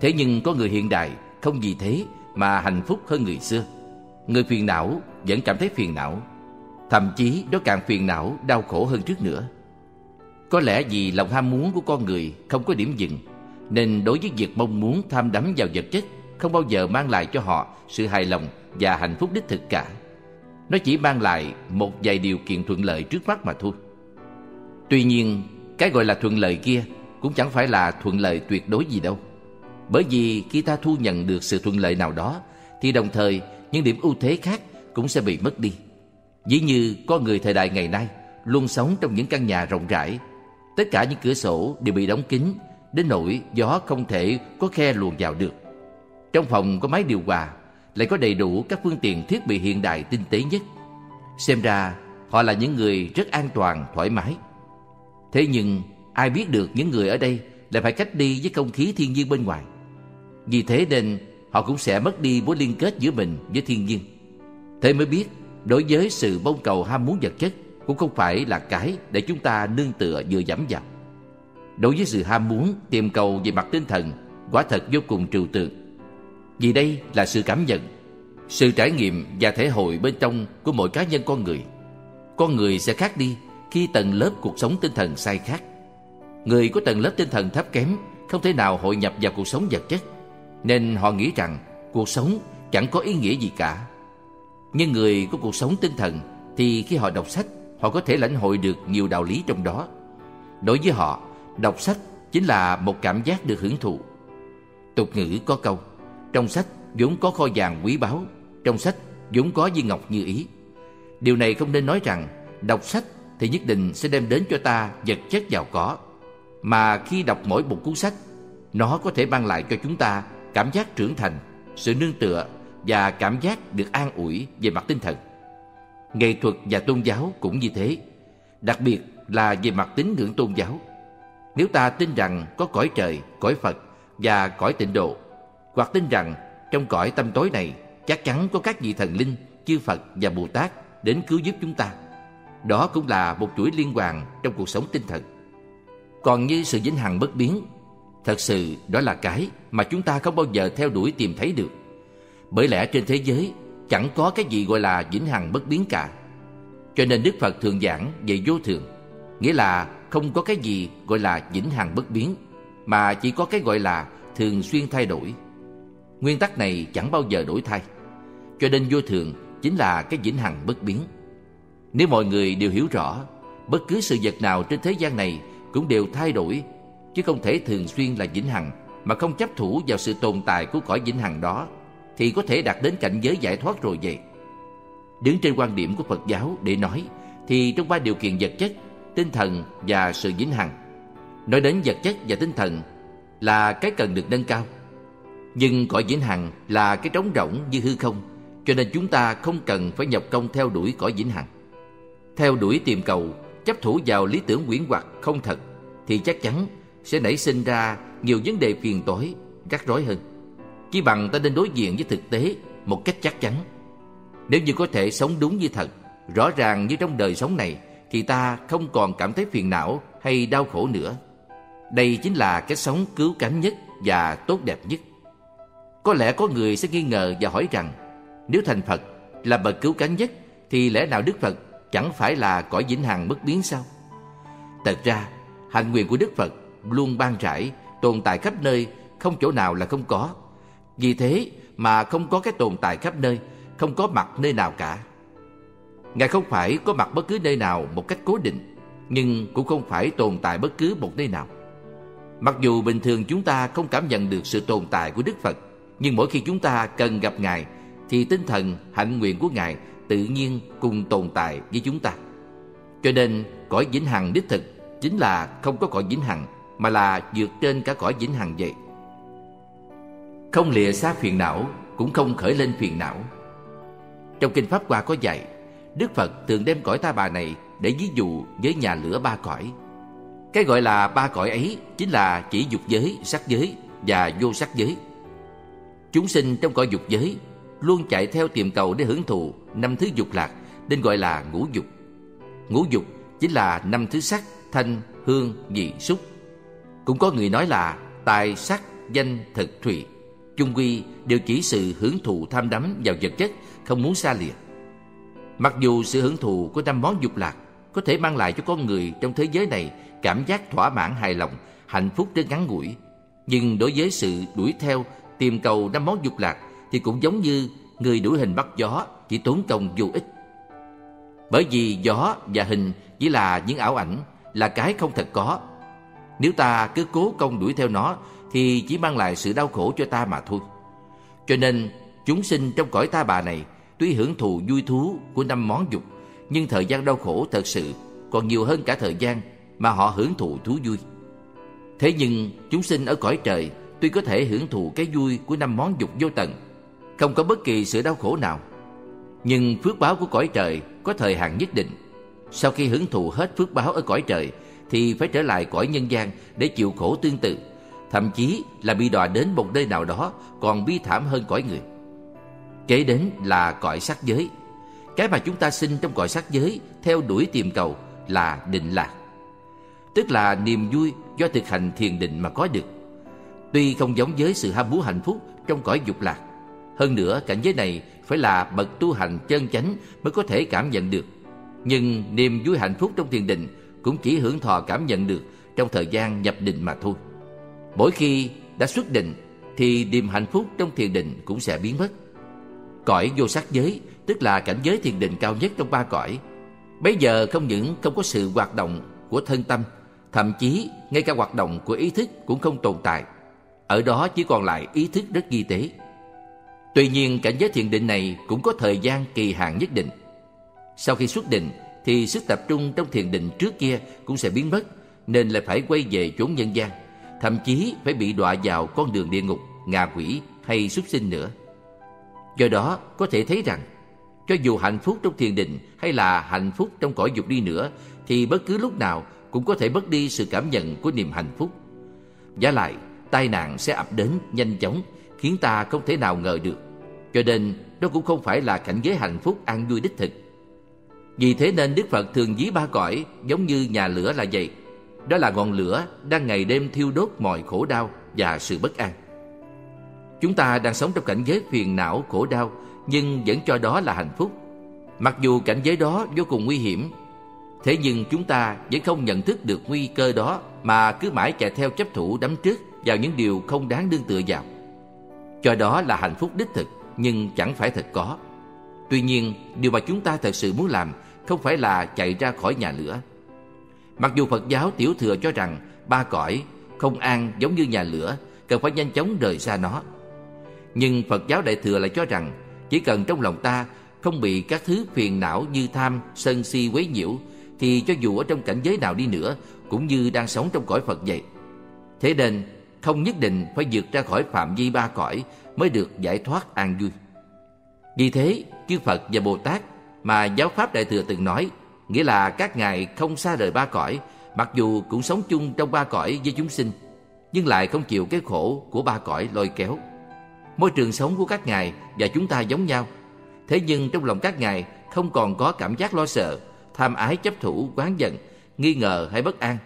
Thế nhưng có người hiện đại không vì thế mà hạnh phúc hơn người xưa. Người phiền não vẫn cảm thấy phiền não, thậm chí nó càng phiền não, đau khổ hơn trước nữa. Có lẽ vì lòng ham muốn của con người không có điểm dừng, nên đối với việc mong muốn tham đắm vào vật chất không bao giờ mang lại cho họ sự hài lòng và hạnh phúc đích thực cả. Nó chỉ mang lại một vài điều kiện thuận lợi trước mắt mà thôi. Tuy nhiên, cái gọi là thuận lợi kia cũng chẳng phải là thuận lợi tuyệt đối gì đâu. Bởi vì khi ta thu nhận được sự thuận lợi nào đó, thì đồng thời những điểm ưu thế khác cũng sẽ bị mất đi. Dĩ như có người thời đại ngày nay luôn sống trong những căn nhà rộng rãi, tất cả những cửa sổ đều bị đóng kín, đến nỗi gió không thể có khe luồn vào được. Trong phòng có máy điều hòa, lại có đầy đủ các phương tiện thiết bị hiện đại tinh tế nhất. Xem ra họ là những người rất an toàn, thoải mái. Thế nhưng ai biết được những người ở đây lại phải cách đi với không khí thiên nhiên bên ngoài. Vì thế nên họ cũng sẽ mất đi mối liên kết giữa mình với thiên nhiên. Thế mới biết đối với sự mong cầu ham muốn vật chất cũng không phải là cái để chúng ta nương tựa vừa dẫm vào. Đối với sự ham muốn tìm cầu về mặt tinh thần quả thật vô cùng trừu tượng. Vì đây là sự cảm nhận, sự trải nghiệm và thể hội bên trong của mỗi cá nhân con người. Con người sẽ khác đi khi tầng lớp cuộc sống tinh thần sai khác. Người có tầng lớp tinh thần thấp kém không thể nào hội nhập vào cuộc sống vật chất, nên họ nghĩ rằng cuộc sống chẳng có ý nghĩa gì cả. Nhưng người có cuộc sống tinh thần thì khi họ đọc sách, họ có thể lãnh hội được nhiều đạo lý trong đó. Đối với họ, đọc sách chính là một cảm giác được hưởng thụ. Tục ngữ có câu, trong sách vốn có kho vàng quý báu, trong sách vốn có viên ngọc như ý. Điều này không nên nói rằng đọc sách thì nhất định sẽ đem đến cho ta vật chất giàu có. Mà khi đọc mỗi một cuốn sách, nó có thể mang lại cho chúng ta cảm giác trưởng thành, sự nương tựa và cảm giác được an ủi về mặt tinh thần. Nghệ thuật và tôn giáo cũng như thế, đặc biệt là về mặt tín ngưỡng tôn giáo. Nếu ta tin rằng có cõi trời, cõi Phật và cõi tịnh độ, hoặc tin rằng trong cõi tâm tối này chắc chắn có các vị thần linh, chư Phật và Bồ Tát đến cứu giúp chúng ta. Đó cũng là một chuỗi liên hoàn trong cuộc sống tinh thần. Còn như sự vĩnh hằng bất biến, thật sự đó là cái mà chúng ta không bao giờ theo đuổi tìm thấy được. Bởi lẽ trên thế giới chẳng có cái gì gọi là vĩnh hằng bất biến cả. Cho nên Đức Phật thường giảng về vô thường, nghĩa là không có cái gì gọi là vĩnh hằng bất biến, mà chỉ có cái gọi là thường xuyên thay đổi. Nguyên tắc này chẳng bao giờ đổi thay. Cho nên vô thường chính là cái vĩnh hằng bất biến. Nếu mọi người đều hiểu rõ, bất cứ sự vật nào trên thế gian này cũng đều thay đổi, chứ không thể thường xuyên là vĩnh hằng mà không chấp thủ vào sự tồn tại của cõi vĩnh hằng đó thì có thể đạt đến cảnh giới giải thoát rồi vậy. Đứng trên quan điểm của Phật giáo để nói thì trong ba điều kiện vật chất, tinh thần và sự vĩnh hằng. Nói đến vật chất và tinh thần là cái cần được nâng cao. Nhưng cõi vĩnh hằng là cái trống rỗng như hư không, cho nên chúng ta không cần phải nhập công theo đuổi cõi vĩnh hằng. Theo đuổi tìm cầu, chấp thủ vào lý tưởng quyển hoặc không thật thì chắc chắn sẽ nảy sinh ra nhiều vấn đề phiền toái, rắc rối hơn. Chỉ bằng ta nên đối diện với thực tế một cách chắc chắn. Nếu như có thể sống đúng như thật, rõ ràng như trong đời sống này, thì ta không còn cảm thấy phiền não hay đau khổ nữa. Đây chính là cái sống cứu cánh nhất và tốt đẹp nhất. Có lẽ có người sẽ nghi ngờ và hỏi rằng, nếu thành Phật là bậc cứu cánh nhất, thì lẽ nào Đức Phật chẳng phải là cõi vĩnh hằng bất biến sao? Thật ra, hạnh nguyện của Đức Phật luôn ban rải, tồn tại khắp nơi, không chỗ nào là không có. Vì thế mà không có cái tồn tại khắp nơi, không có mặt nơi nào cả. Ngài không phải có mặt bất cứ nơi nào một cách cố định, nhưng cũng không phải tồn tại bất cứ một nơi nào. Mặc dù bình thường chúng ta không cảm nhận được sự tồn tại của Đức Phật, nhưng mỗi khi chúng ta cần gặp Ngài, thì tinh thần hạnh nguyện của Ngài tự nhiên cùng tồn tại với chúng ta. Cho nên cõi vĩnh hằng đích thực chính là không có cõi vĩnh hằng mà là vượt trên cả cõi vĩnh hằng vậy. Không lìa xa phiền não cũng không khởi lên phiền não. Trong kinh Pháp Hoa có dạy, Đức Phật thường đem cõi ta bà này để ví dụ với nhà lửa ba cõi. Cái gọi là ba cõi ấy chính là chỉ dục giới, sắc giới và vô sắc giới. Chúng sinh trong cõi dục giới luôn chạy theo tìm cầu để hưởng thụ năm thứ dục lạc nên gọi là ngũ dục. Ngũ dục chính là năm thứ sắc, thanh, hương, vị, xúc. Cũng có người nói là tài, sắc, danh, thực, thủy. Chung quy đều chỉ sự hưởng thụ tham đắm vào vật chất, không muốn xa lìa. Mặc dù sự hưởng thụ của năm món dục lạc có thể mang lại cho con người trong thế giới này cảm giác thỏa mãn hài lòng, hạnh phúc đến ngắn ngủi. Nhưng đối với sự đuổi theo, tìm cầu năm món dục lạc thì cũng giống như người đuổi hình bắt gió chỉ tốn công vô ích. Bởi vì gió và hình chỉ là những ảo ảnh, là cái không thật có. Nếu ta cứ cố công đuổi theo nó thì chỉ mang lại sự đau khổ cho ta mà thôi. Cho nên, chúng sinh trong cõi ta bà này tuy hưởng thụ vui thú của năm món dục, nhưng thời gian đau khổ thật sự còn nhiều hơn cả thời gian mà họ hưởng thụ thú vui. Thế nhưng, chúng sinh ở cõi trời tuy có thể hưởng thụ cái vui của năm món dục vô tận, không có bất kỳ sự đau khổ nào. Nhưng phước báo của cõi trời có thời hạn nhất định. Sau khi hưởng thụ hết phước báo ở cõi trời thì phải trở lại cõi nhân gian để chịu khổ tương tự, thậm chí là bị đọa đến một nơi nào đó còn bi thảm hơn cõi người. Kế đến là cõi sắc giới. Cái mà chúng ta sinh trong cõi sắc giới theo đuổi tìm cầu là định lạc. Tức là niềm vui do thực hành thiền định mà có được. Tuy không giống với sự ham muốn hạnh phúc trong cõi dục lạc, hơn nữa cảnh giới này phải là bậc tu hành chân chánh mới có thể cảm nhận được. Nhưng niềm vui hạnh phúc trong thiền định cũng chỉ hưởng thọ cảm nhận được trong thời gian nhập định mà thôi. Mỗi khi đã xuất định thì niềm hạnh phúc trong thiền định cũng sẽ biến mất. Cõi vô sắc giới tức là cảnh giới thiền định cao nhất trong ba cõi. Bây giờ không những không có sự hoạt động của thân tâm, thậm chí ngay cả hoạt động của ý thức cũng không tồn tại. Ở đó chỉ còn lại ý thức rất vi tế. Tuy nhiên cảnh giới thiền định này cũng có thời gian kỳ hạn nhất định. Sau khi xuất định thì sức tập trung trong thiền định trước kia cũng sẽ biến mất nên lại phải quay về chốn nhân gian, thậm chí phải bị đọa vào con đường địa ngục, ngạ quỷ hay súc sinh nữa. Do đó có thể thấy rằng cho dù hạnh phúc trong thiền định hay là hạnh phúc trong cõi dục đi nữa thì bất cứ lúc nào cũng có thể mất đi sự cảm nhận của niềm hạnh phúc. Giá lại, tai nạn sẽ ập đến nhanh chóng khiến ta không thể nào ngờ được. Cho nên đó cũng không phải là cảnh giới hạnh phúc an vui đích thực. Vì thế nên Đức Phật thường ví ba cõi giống như nhà lửa là vậy. Đó là ngọn lửa đang ngày đêm thiêu đốt mọi khổ đau và sự bất an. Chúng ta đang sống trong cảnh giới phiền não, khổ đau nhưng vẫn cho đó là hạnh phúc. Mặc dù cảnh giới đó vô cùng nguy hiểm, thế nhưng chúng ta vẫn không nhận thức được nguy cơ đó mà cứ mãi chạy theo chấp thủ đắm trước vào những điều không đáng đương tựa vào. Cho đó là hạnh phúc đích thực nhưng chẳng phải thật có. Tuy nhiên, điều mà chúng ta thật sự muốn làm không phải là chạy ra khỏi nhà lửa. Mặc dù Phật giáo tiểu thừa cho rằng ba cõi không an giống như nhà lửa, cần phải nhanh chóng rời xa nó. Nhưng Phật giáo đại thừa lại cho rằng chỉ cần trong lòng ta không bị các thứ phiền não như tham, sân si quấy nhiễu thì cho dù ở trong cảnh giới nào đi nữa cũng như đang sống trong cõi Phật vậy. Thế nên không nhất định phải vượt ra khỏi phạm vi ba cõi mới được giải thoát an vui. Vì thế, chư Phật và Bồ Tát mà giáo pháp đại thừa từng nói, nghĩa là các ngài không xa rời ba cõi, mặc dù cũng sống chung trong ba cõi với chúng sinh, nhưng lại không chịu cái khổ của ba cõi lôi kéo. Môi trường sống của các ngài và chúng ta giống nhau, thế nhưng trong lòng các ngài không còn có cảm giác lo sợ, tham ái chấp thủ, quán giận, nghi ngờ hay bất an.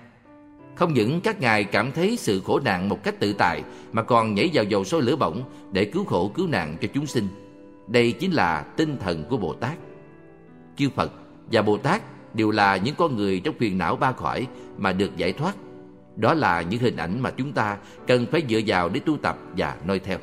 Không những các ngài cảm thấy sự khổ nạn một cách tự tại, mà còn nhảy vào dầu sôi lửa bỏng để cứu khổ cứu nạn cho chúng sinh. Đây chính là tinh thần của Bồ Tát. Chư Phật và Bồ Tát đều là những con người trong phiền não ba khỏi mà được giải thoát. Đó là những hình ảnh mà chúng ta cần phải dựa vào để tu tập và noi theo.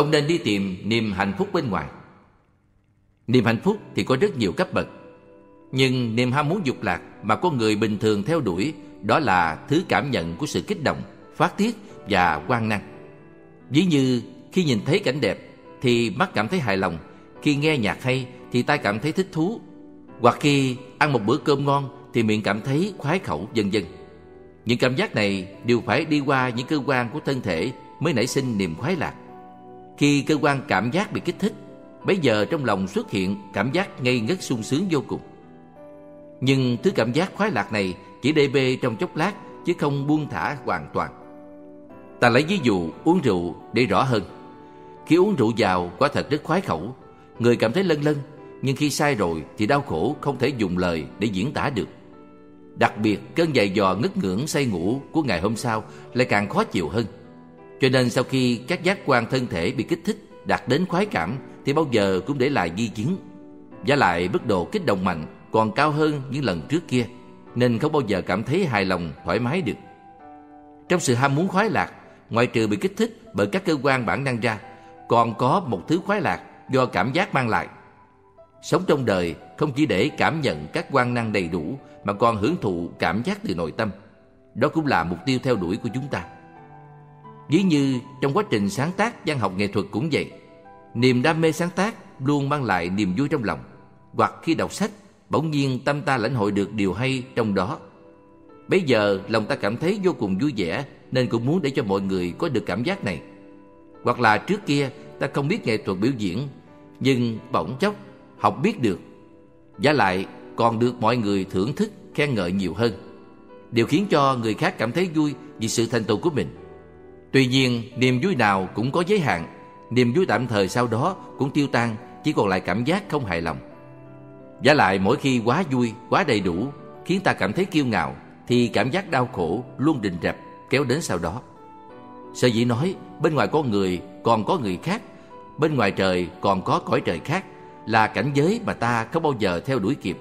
Không nên đi tìm niềm hạnh phúc bên ngoài. Niềm hạnh phúc thì có rất nhiều cấp bậc Nhưng niềm ham muốn dục lạc mà con người bình thường theo đuổi Đó là thứ cảm nhận của sự kích động, phát tiết và quan năng. Ví như khi nhìn thấy cảnh đẹp thì mắt cảm thấy hài lòng Khi nghe nhạc hay thì tai cảm thấy thích thú Hoặc khi ăn một bữa cơm ngon thì miệng cảm thấy khoái khẩu vân vân. Những cảm giác này đều phải đi qua những cơ quan của thân thể mới nảy sinh niềm khoái lạc. Khi cơ quan cảm giác bị kích thích, bấy giờ trong lòng xuất hiện cảm giác ngây ngất sung sướng vô cùng. Nhưng thứ cảm giác khoái lạc này chỉ đê bê trong chốc lát chứ không buông thả hoàn toàn. Ta lấy ví dụ uống rượu để rõ hơn. Khi uống rượu vào quả thật rất khoái khẩu, người cảm thấy lân lân, nhưng khi sai rồi thì đau khổ không thể dùng lời để diễn tả được. Đặc biệt cơn dày dò ngất ngưỡng say ngủ của ngày hôm sau lại càng khó chịu hơn. Cho nên sau khi các giác quan thân thể bị kích thích đạt đến khoái cảm thì bao giờ cũng để lại di chứng. giá lại mức độ kích động mạnh còn cao hơn những lần trước kia nên không bao giờ cảm thấy hài lòng thoải mái được. Trong sự ham muốn khoái lạc, ngoại trừ bị kích thích bởi các cơ quan bản năng ra, còn có một thứ khoái lạc do cảm giác mang lại. Sống trong đời không chỉ để cảm nhận các quan năng đầy đủ mà còn hưởng thụ cảm giác từ nội tâm. Đó cũng là mục tiêu theo đuổi của chúng ta. Ví như trong quá trình sáng tác văn học nghệ thuật cũng vậy. Niềm đam mê sáng tác luôn mang lại niềm vui trong lòng. Hoặc khi đọc sách, bỗng nhiên tâm ta lãnh hội được điều hay trong đó. Bây giờ lòng ta cảm thấy vô cùng vui vẻ nên cũng muốn để cho mọi người có được cảm giác này. Hoặc là trước kia ta không biết nghệ thuật biểu diễn nhưng bỗng chốc học biết được. Giả lại còn được mọi người thưởng thức, khen ngợi nhiều hơn. Điều khiến cho người khác cảm thấy vui vì sự thành tựu của mình. Tuy nhiên, niềm vui nào cũng có giới hạn, niềm vui tạm thời sau đó cũng tiêu tan, chỉ còn lại cảm giác không hài lòng. Giả lại mỗi khi quá vui, quá đầy đủ, khiến ta cảm thấy kiêu ngạo, thì cảm giác đau khổ luôn đình rập kéo đến sau đó. Sở dĩ nói, bên ngoài có người còn có người khác, bên ngoài trời còn có cõi trời khác, là cảnh giới mà ta không bao giờ theo đuổi kịp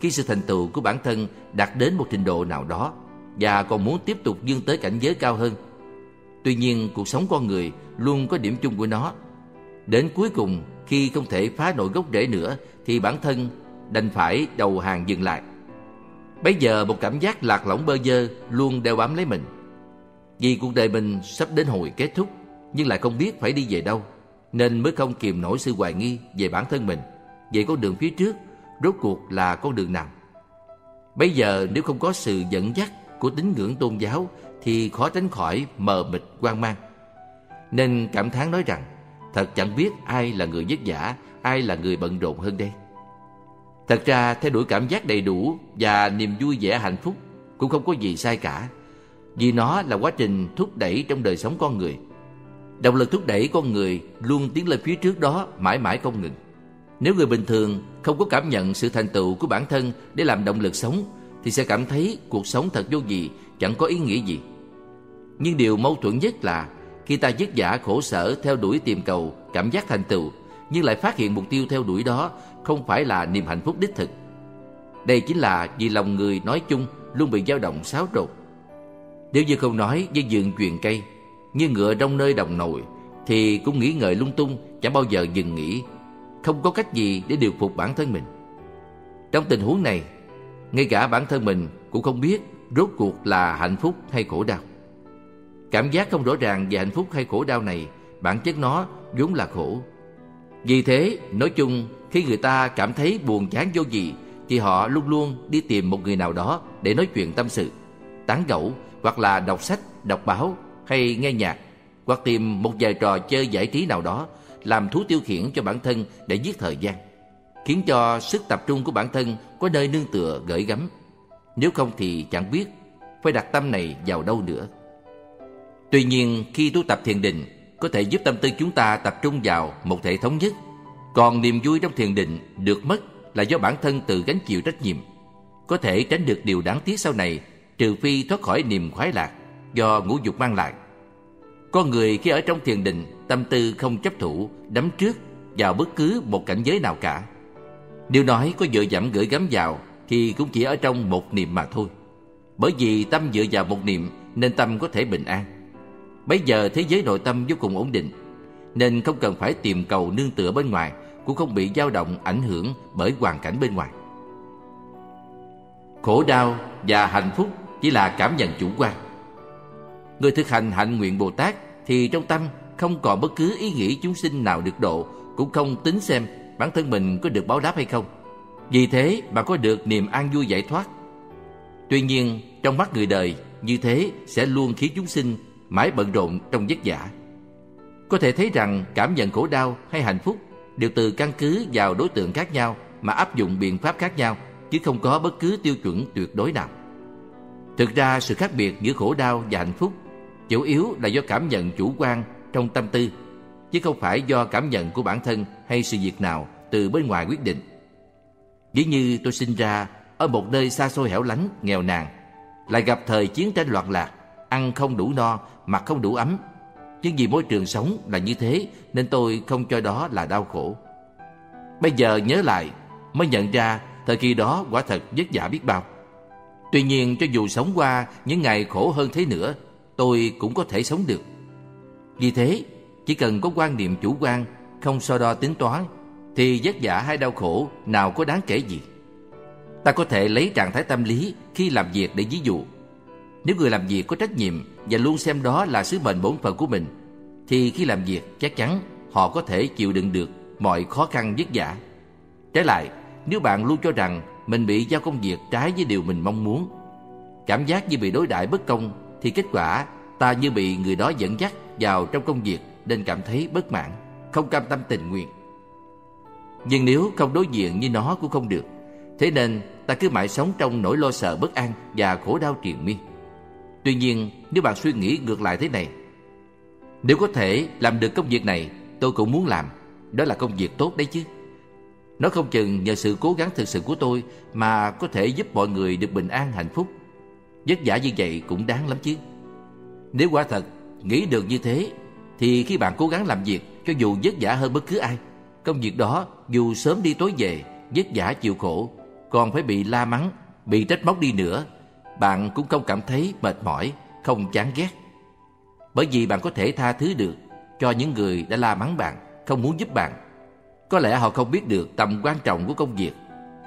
khi sự thành tựu của bản thân đạt đến một trình độ nào đó và còn muốn tiếp tục vươn tới cảnh giới cao hơn. Tuy nhiên, cuộc sống con người luôn có điểm chung của nó. Đến cuối cùng, khi không thể phá nổi gốc rễ nữa thì bản thân đành phải đầu hàng dừng lại. Bây giờ một cảm giác lạc lõng bơ vơ luôn đeo bám lấy mình. Vì cuộc đời mình sắp đến hồi kết thúc nhưng lại không biết phải đi về đâu nên mới không kìm nổi sự hoài nghi về bản thân mình, về con đường phía trước rốt cuộc là con đường nào. Bây giờ nếu không có sự dẫn dắt của tín ngưỡng tôn giáo thì khó tránh khỏi mờ mịt quan mang. Nên cảm thán nói rằng thật chẳng biết ai là người vất vả, ai là người bận rộn hơn đây. Thật ra theo đuổi cảm giác đầy đủ và niềm vui vẻ hạnh phúc cũng không có gì sai cả. Vì nó là quá trình thúc đẩy trong đời sống con người. Động lực thúc đẩy con người luôn tiến lên phía trước đó mãi mãi không ngừng. Nếu người bình thường không có cảm nhận sự thành tựu của bản thân để làm động lực sống thì sẽ cảm thấy cuộc sống thật vô vị, chẳng có ý nghĩa gì. Nhưng điều mâu thuẫn nhất là khi ta vất vả khổ sở theo đuổi tìm cầu cảm giác thành tựu nhưng lại phát hiện mục tiêu theo đuổi đó không phải là niềm hạnh phúc đích thực. Đây chính là vì lòng người nói chung luôn bị dao động xáo trộn. Nếu như không nói với dường chuyện cây, như ngựa trong nơi đồng nồi, thì cũng nghĩ ngợi lung tung, chẳng bao giờ dừng nghỉ, không có cách gì để điều phục bản thân mình. Trong tình huống này, ngay cả bản thân mình cũng không biết rốt cuộc là hạnh phúc hay khổ đau. Cảm giác không rõ ràng về hạnh phúc hay khổ đau này, bản chất nó vốn là khổ. Vì thế, nói chung, khi người ta cảm thấy buồn chán vô gì, thì họ luôn luôn đi tìm một người nào đó để nói chuyện tâm sự, tán gẫu hoặc là đọc sách, đọc báo hay nghe nhạc, hoặc tìm một vài trò chơi giải trí nào đó làm thú tiêu khiển cho bản thân để giết thời gian, khiến cho sức tập trung của bản thân có nơi nương tựa gửi gắm. Nếu không thì chẳng biết phải đặt tâm này vào đâu nữa. Tuy nhiên, khi tu tập thiền định có thể giúp tâm tư chúng ta tập trung vào một hệ thống nhất, còn niềm vui trong thiền định được mất là do bản thân tự gánh chịu trách nhiệm. Có thể tránh được điều đáng tiếc sau này, trừ phi thoát khỏi niềm khoái lạc do ngũ dục mang lại. Con người khi ở trong thiền định, tâm tư không chấp thủ, đắm trước vào bất cứ một cảnh giới nào cả. điều nói có dựa dẫm gửi gắm vào thì cũng chỉ ở trong một niệm mà thôi. Bởi vì tâm dựa vào một niệm nên tâm có thể bình an. Bây giờ thế giới nội tâm vô cùng ổn định. nên không cần phải tìm cầu nương tựa bên ngoài, cũng không bị dao động ảnh hưởng bởi hoàn cảnh bên ngoài. Khổ đau và hạnh phúc chỉ là cảm nhận chủ quan. Người thực hành hạnh nguyện Bồ Tát thì trong tâm không còn bất cứ ý nghĩ chúng sinh nào được độ, cũng không tính xem bản thân mình có được báo đáp hay không. Vì thế mà có được niềm an vui giải thoát. Tuy nhiên, trong mắt người đời, như thế sẽ luôn khiến chúng sinh mãi bận rộn trong vất vả. Có thể thấy rằng cảm nhận khổ đau hay hạnh phúc đều từ căn cứ vào đối tượng khác nhau mà áp dụng biện pháp khác nhau, chứ không có bất cứ tiêu chuẩn tuyệt đối nào. Thực ra sự khác biệt giữa khổ đau và hạnh phúc chủ yếu là do cảm nhận chủ quan trong tâm tư, chứ không phải do cảm nhận của bản thân hay sự việc nào từ bên ngoài quyết định. Ví như tôi sinh ra ở một nơi xa xôi hẻo lánh, nghèo nàn, lại gặp thời chiến tranh loạn lạc, ăn không đủ no, mà không đủ ấm. Nhưng vì môi trường sống là như thế nên tôi không cho đó là đau khổ. Bây giờ nhớ lại mới nhận ra thời kỳ đó quả thật vất vả biết bao. Tuy nhiên cho dù sống qua những ngày khổ hơn thế nữa, tôi cũng có thể sống được. Vì thế, chỉ cần có quan niệm chủ quan, không so đo tính toán, thì vất vả hay đau khổ nào có đáng kể gì. Ta có thể lấy trạng thái tâm lý khi làm việc để ví dụ. Nếu người làm việc có trách nhiệm và luôn xem đó là sứ mệnh bổn phận của mình, thì khi làm việc chắc chắn họ có thể chịu đựng được mọi khó khăn vất vả. Trái lại, nếu bạn luôn cho rằng mình bị giao công việc trái với điều mình mong muốn, cảm giác như bị đối đãi bất công, thì kết quả ta như bị người đó dẫn dắt vào trong công việc nên cảm thấy bất mãn, không cam tâm tình nguyện. Nhưng nếu không đối diện như nó cũng không được. Thế nên ta cứ mãi sống trong nỗi lo sợ bất an và khổ đau triền miên. Tuy nhiên, nếu bạn suy nghĩ ngược lại thế này, nếu có thể làm được công việc này, tôi cũng muốn làm. Đó là công việc tốt đấy chứ. Nó không chừng nhờ sự cố gắng thực sự của tôi mà có thể giúp mọi người được bình an hạnh phúc. Vất vả như vậy cũng đáng lắm chứ. Nếu quả thật nghĩ được như thế, thì khi bạn cố gắng làm việc, cho dù vất vả hơn bất cứ ai, công việc đó dù sớm đi tối về, vất vả chịu khổ, còn phải bị la mắng, bị trách móc đi nữa, bạn cũng không cảm thấy mệt mỏi, không chán ghét. Bởi vì bạn có thể tha thứ được cho những người đã la mắng bạn, không muốn giúp bạn. Có lẽ họ không biết được tầm quan trọng của công việc,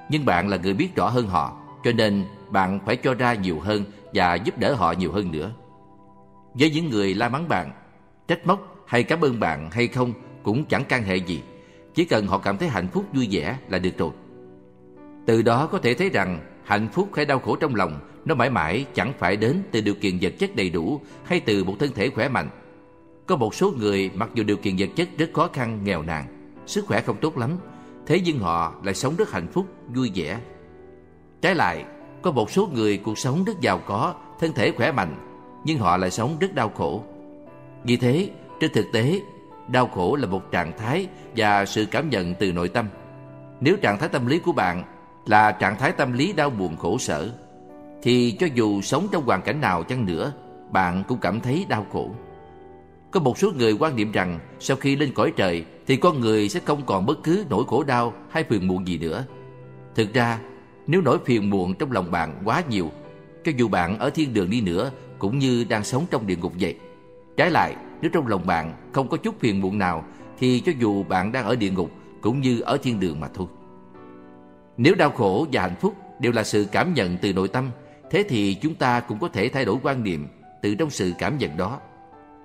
nhưng bạn là người biết rõ hơn họ, cho nên bạn phải cho ra nhiều hơn và giúp đỡ họ nhiều hơn nữa. Với những người la mắng bạn, trách móc hay cảm ơn bạn hay không cũng chẳng can hệ gì. Chỉ cần họ cảm thấy hạnh phúc vui vẻ là được rồi. Từ đó có thể thấy rằng hạnh phúc hay đau khổ trong lòng nó mãi mãi chẳng phải đến từ điều kiện vật chất đầy đủ hay từ một thân thể khỏe mạnh. Có một số người mặc dù điều kiện vật chất rất khó khăn, nghèo nàn, sức khỏe không tốt lắm, thế nhưng họ lại sống rất hạnh phúc, vui vẻ. Trái lại, có một số người cuộc sống rất giàu có, thân thể khỏe mạnh, nhưng họ lại sống rất đau khổ. Vì thế, trên thực tế, đau khổ là một trạng thái và sự cảm nhận từ nội tâm. Nếu trạng thái tâm lý của bạn là trạng thái tâm lý đau buồn khổ sở, thì cho dù sống trong hoàn cảnh nào chăng nữa, bạn cũng cảm thấy đau khổ. Có một số người quan niệm rằng sau khi lên cõi trời thì con người sẽ không còn bất cứ nỗi khổ đau hay phiền muộn gì nữa. Thực ra, nếu nỗi phiền muộn trong lòng bạn quá nhiều, cho dù bạn ở thiên đường đi nữa cũng như đang sống trong địa ngục vậy. Trái lại, nếu trong lòng bạn không có chút phiền muộn nào thì cho dù bạn đang ở địa ngục cũng như ở thiên đường mà thôi. Nếu đau khổ và hạnh phúc đều là sự cảm nhận từ nội tâm, thế thì chúng ta cũng có thể thay đổi quan niệm từ trong sự cảm nhận đó.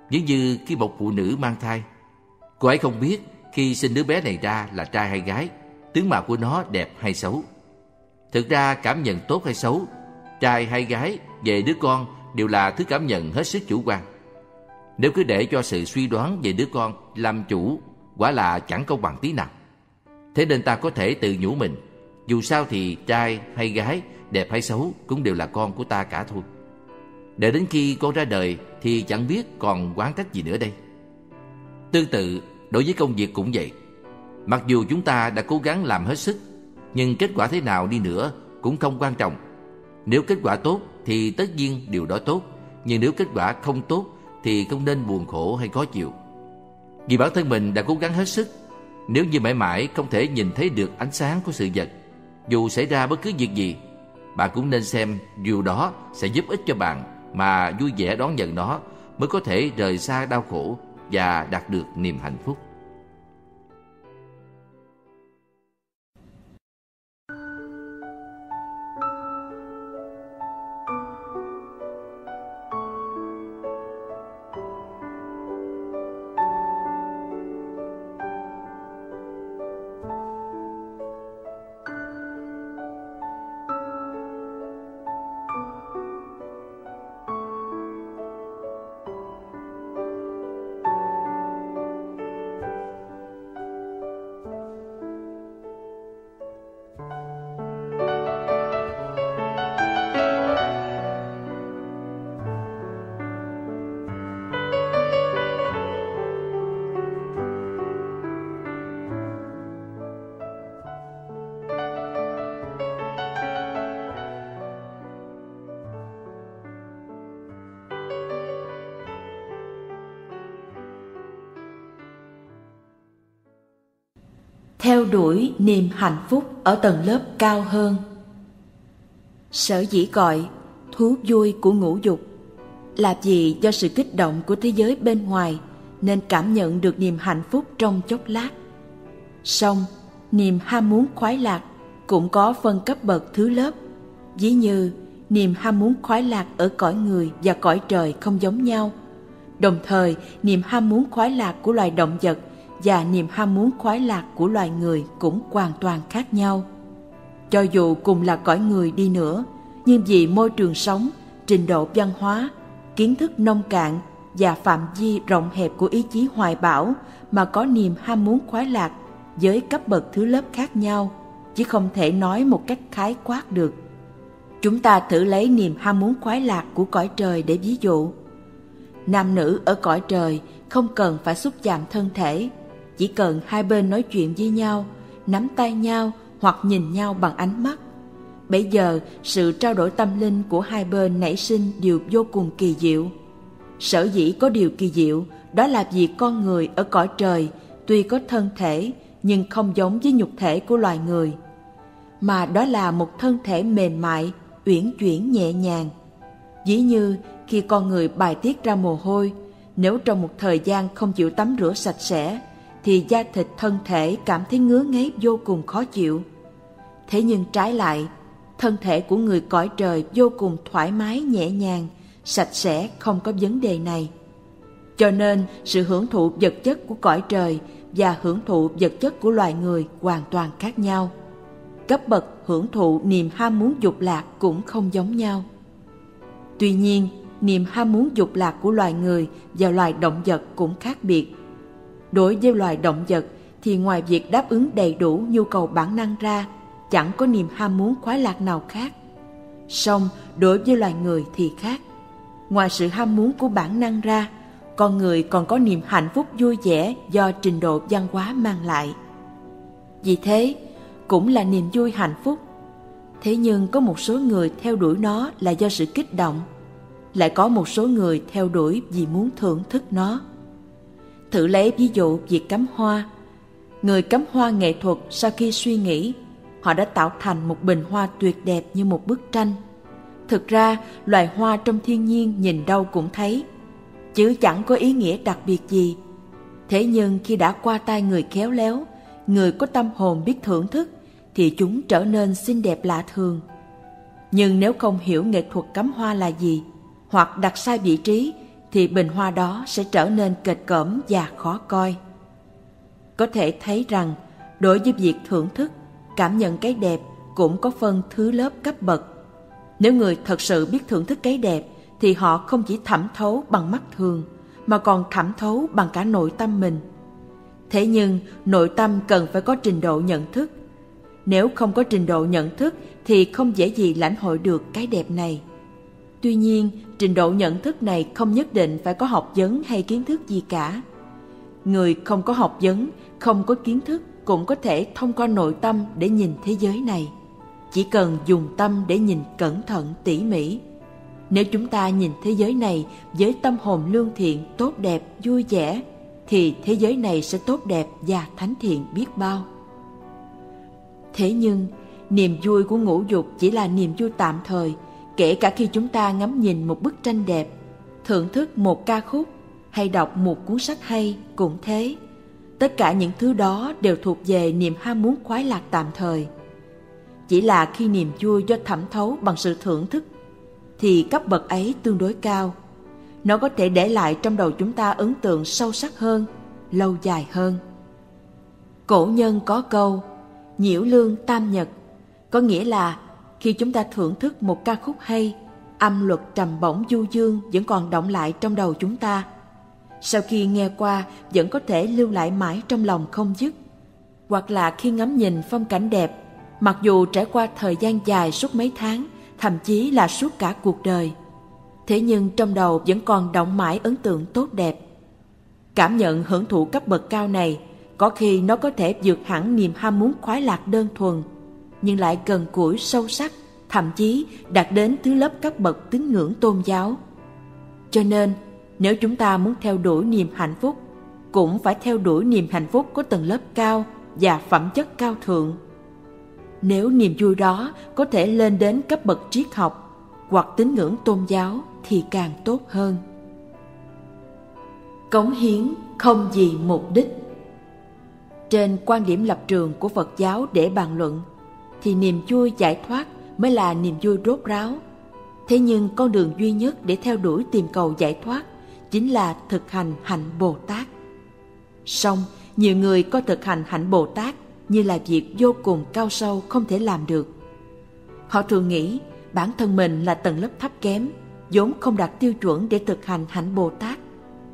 Giống như khi một phụ nữ mang thai, cô ấy không biết khi sinh đứa bé này ra là trai hay gái, tướng mạo của nó đẹp hay xấu. Thực ra cảm nhận tốt hay xấu, trai hay gái về đứa con đều là thứ cảm nhận hết sức chủ quan. Nếu cứ để cho sự suy đoán về đứa con làm chủ, quả là chẳng công bằng tí nào. Thế nên ta có thể tự nhủ mình, dù sao thì trai hay gái, đẹp hay xấu cũng đều là con của ta cả thôi. Để đến khi con ra đời thì chẳng biết còn quán trách gì nữa đây. Tương tự, đối với công việc cũng vậy. Mặc dù chúng ta đã cố gắng làm hết sức, nhưng kết quả thế nào đi nữa cũng không quan trọng. Nếu kết quả tốt thì tất nhiên điều đó tốt, nhưng nếu kết quả không tốt thì không nên buồn khổ hay khó chịu. Vì bản thân mình đã cố gắng hết sức, nếu như mãi mãi không thể nhìn thấy được ánh sáng của sự vật, dù xảy ra bất cứ việc gì, bạn cũng nên xem điều đó sẽ giúp ích cho bạn mà vui vẻ đón nhận nó mới có thể rời xa đau khổ và đạt được niềm hạnh phúc. Đuổi niềm hạnh phúc ở tầng lớp cao hơn. Sở dĩ gọi thú vui của ngũ dục là vì do sự kích động của thế giới bên ngoài nên cảm nhận được niềm hạnh phúc trong chốc lát. Song, niềm ham muốn khoái lạc cũng có phân cấp bậc thứ lớp, ví như niềm ham muốn khoái lạc ở cõi người và cõi trời không giống nhau. Đồng thời, niềm ham muốn khoái lạc của loài động vật và niềm ham muốn khoái lạc của loài người cũng hoàn toàn khác nhau. Cho dù cùng là cõi người đi nữa, nhưng vì môi trường sống, trình độ văn hóa, kiến thức nông cạn và phạm vi rộng hẹp của ý chí hoài bão mà có niềm ham muốn khoái lạc với cấp bậc thứ lớp khác nhau, chứ không thể nói một cách khái quát được. Chúng ta thử lấy niềm ham muốn khoái lạc của cõi trời để ví dụ. Nam nữ ở cõi trời không cần phải xúc chạm thân thể, chỉ cần hai bên nói chuyện với nhau, nắm tay nhau hoặc nhìn nhau bằng ánh mắt. Bây giờ, sự trao đổi tâm linh của hai bên nảy sinh điều vô cùng kỳ diệu. Sở dĩ có điều kỳ diệu, đó là vì con người ở cõi trời tuy có thân thể nhưng không giống với nhục thể của loài người, mà đó là một thân thể mềm mại, uyển chuyển nhẹ nhàng. Dĩ như khi con người bài tiết ra mồ hôi, nếu trong một thời gian không chịu tắm rửa sạch sẽ thì da thịt thân thể cảm thấy ngứa ngáy vô cùng khó chịu. Thế nhưng trái lại, thân thể của người cõi trời vô cùng thoải mái nhẹ nhàng, sạch sẽ không có vấn đề này. Cho nên sự hưởng thụ vật chất của cõi trời và hưởng thụ vật chất của loài người hoàn toàn khác nhau. Cấp bậc hưởng thụ niềm ham muốn dục lạc cũng không giống nhau. Tuy nhiên, niềm ham muốn dục lạc của loài người và loài động vật cũng khác biệt Đối với loài động vật thì ngoài việc đáp ứng đầy đủ nhu cầu bản năng ra, chẳng có niềm ham muốn khoái lạc nào khác. Song đối với loài người thì khác. Ngoài sự ham muốn của bản năng ra, con người còn có niềm hạnh phúc vui vẻ do trình độ văn hóa mang lại. Vì thế, cũng là niềm vui hạnh phúc. Thế nhưng có một số người theo đuổi nó là do sự kích động, lại có một số người theo đuổi vì muốn thưởng thức nó. Thử lấy ví dụ việc cắm hoa. Người cắm hoa nghệ thuật sau khi suy nghĩ, họ đã tạo thành một bình hoa tuyệt đẹp như một bức tranh. Thực ra, loài hoa trong thiên nhiên nhìn đâu cũng thấy, chứ chẳng có ý nghĩa đặc biệt gì. Thế nhưng khi đã qua tay người khéo léo, người có tâm hồn biết thưởng thức, thì chúng trở nên xinh đẹp lạ thường. Nhưng nếu không hiểu nghệ thuật cắm hoa là gì, hoặc đặt sai vị trí thì bình hoa đó sẽ trở nên kịch cỡm và khó coi. Có thể thấy rằng, đối với việc thưởng thức, cảm nhận cái đẹp cũng có phân thứ lớp cấp bậc. Nếu người thật sự biết thưởng thức cái đẹp, thì họ không chỉ thẩm thấu bằng mắt thường, mà còn thẩm thấu bằng cả nội tâm mình. Thế nhưng, nội tâm cần phải có trình độ nhận thức. Nếu không có trình độ nhận thức thì không dễ gì lãnh hội được cái đẹp này. Tuy nhiên, trình độ nhận thức này không nhất định phải có học vấn hay kiến thức gì cả. Người không có học vấn, không có kiến thức cũng có thể thông qua nội tâm để nhìn thế giới này. Chỉ cần dùng tâm để nhìn cẩn thận tỉ mỉ. Nếu chúng ta nhìn thế giới này với tâm hồn lương thiện, tốt đẹp, vui vẻ, thì thế giới này sẽ tốt đẹp và thánh thiện biết bao. Thế nhưng, niềm vui của ngũ dục chỉ là niềm vui tạm thời, kể cả khi chúng ta ngắm nhìn một bức tranh đẹp thưởng thức một ca khúc hay đọc một cuốn sách hay cũng thế. Tất cả những thứ đó đều thuộc về niềm ham muốn khoái lạc tạm thời. Chỉ là khi niềm vui do thẩm thấu bằng sự thưởng thức thì cấp bậc ấy tương đối cao. Nó có thể để lại trong đầu chúng ta ấn tượng sâu sắc hơn, lâu dài hơn. Cổ nhân có câu nhiễu lương tam nhật, có nghĩa là khi chúng ta thưởng thức một ca khúc hay, âm luật trầm bổng du dương vẫn còn động lại trong đầu chúng ta. Sau khi nghe qua vẫn có thể lưu lại mãi trong lòng không dứt. Hoặc là khi ngắm nhìn phong cảnh đẹp, mặc dù trải qua thời gian dài suốt mấy tháng, thậm chí là suốt cả cuộc đời. Thế nhưng trong đầu vẫn còn động mãi ấn tượng tốt đẹp. Cảm nhận hưởng thụ cấp bậc cao này có khi nó có thể vượt hẳn niềm ham muốn khoái lạc đơn thuần, nhưng lại gần gũi sâu sắc, thậm chí đạt đến thứ lớp cấp bậc tín ngưỡng tôn giáo. Cho nên, nếu chúng ta muốn theo đuổi niềm hạnh phúc, cũng phải theo đuổi niềm hạnh phúc có tầng lớp cao và phẩm chất cao thượng. Nếu niềm vui đó có thể lên đến cấp bậc triết học hoặc tín ngưỡng tôn giáo thì càng tốt hơn. Cống hiến không vì mục đích trên quan điểm lập trường của Phật giáo để bàn luận, thì niềm vui giải thoát mới là niềm vui rốt ráo. Thế nhưng con đường duy nhất để theo đuổi tìm cầu giải thoát chính là thực hành hạnh Bồ Tát. Song, nhiều người coi thực hành hạnh Bồ Tát như là việc vô cùng cao sâu không thể làm được. Họ thường nghĩ bản thân mình là tầng lớp thấp kém, vốn không đạt tiêu chuẩn để thực hành hạnh Bồ Tát.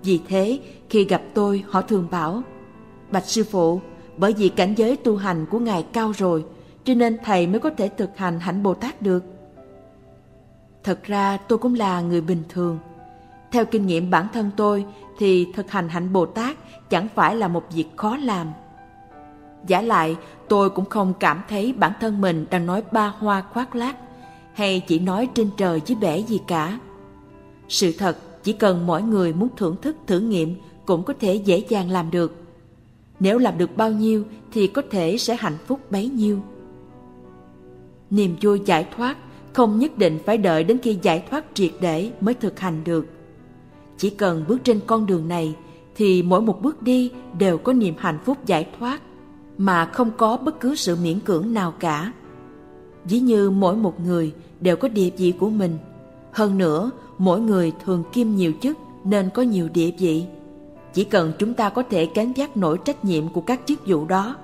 Vì thế, khi gặp tôi, họ thường bảo, Bạch Sư Phụ, bởi vì cảnh giới tu hành của Ngài cao rồi, cho nên Thầy mới có thể thực hành hạnh Bồ Tát được. Thật ra tôi cũng là người bình thường. Theo kinh nghiệm bản thân tôi thì thực hành hạnh Bồ Tát chẳng phải là một việc khó làm. Giả lại, tôi cũng không cảm thấy bản thân mình đang nói ba hoa khoác lác hay chỉ nói trên trời dưới bể gì cả. Sự thật, chỉ cần mỗi người muốn thưởng thức thử nghiệm cũng có thể dễ dàng làm được. Nếu làm được bao nhiêu thì có thể sẽ hạnh phúc bấy nhiêu. Niềm vui giải thoát không nhất định phải đợi đến khi giải thoát triệt để mới thực hành được. Chỉ cần bước trên con đường này thì mỗi một bước đi đều có niềm hạnh phúc giải thoát mà không có bất cứ sự miễn cưỡng nào cả. Ví như mỗi một người đều có địa vị của mình. Hơn nữa, mỗi người thường kiêm nhiều chức nên có nhiều địa vị. Chỉ cần chúng ta có thể gánh vác nổi trách nhiệm của các chức vụ đó,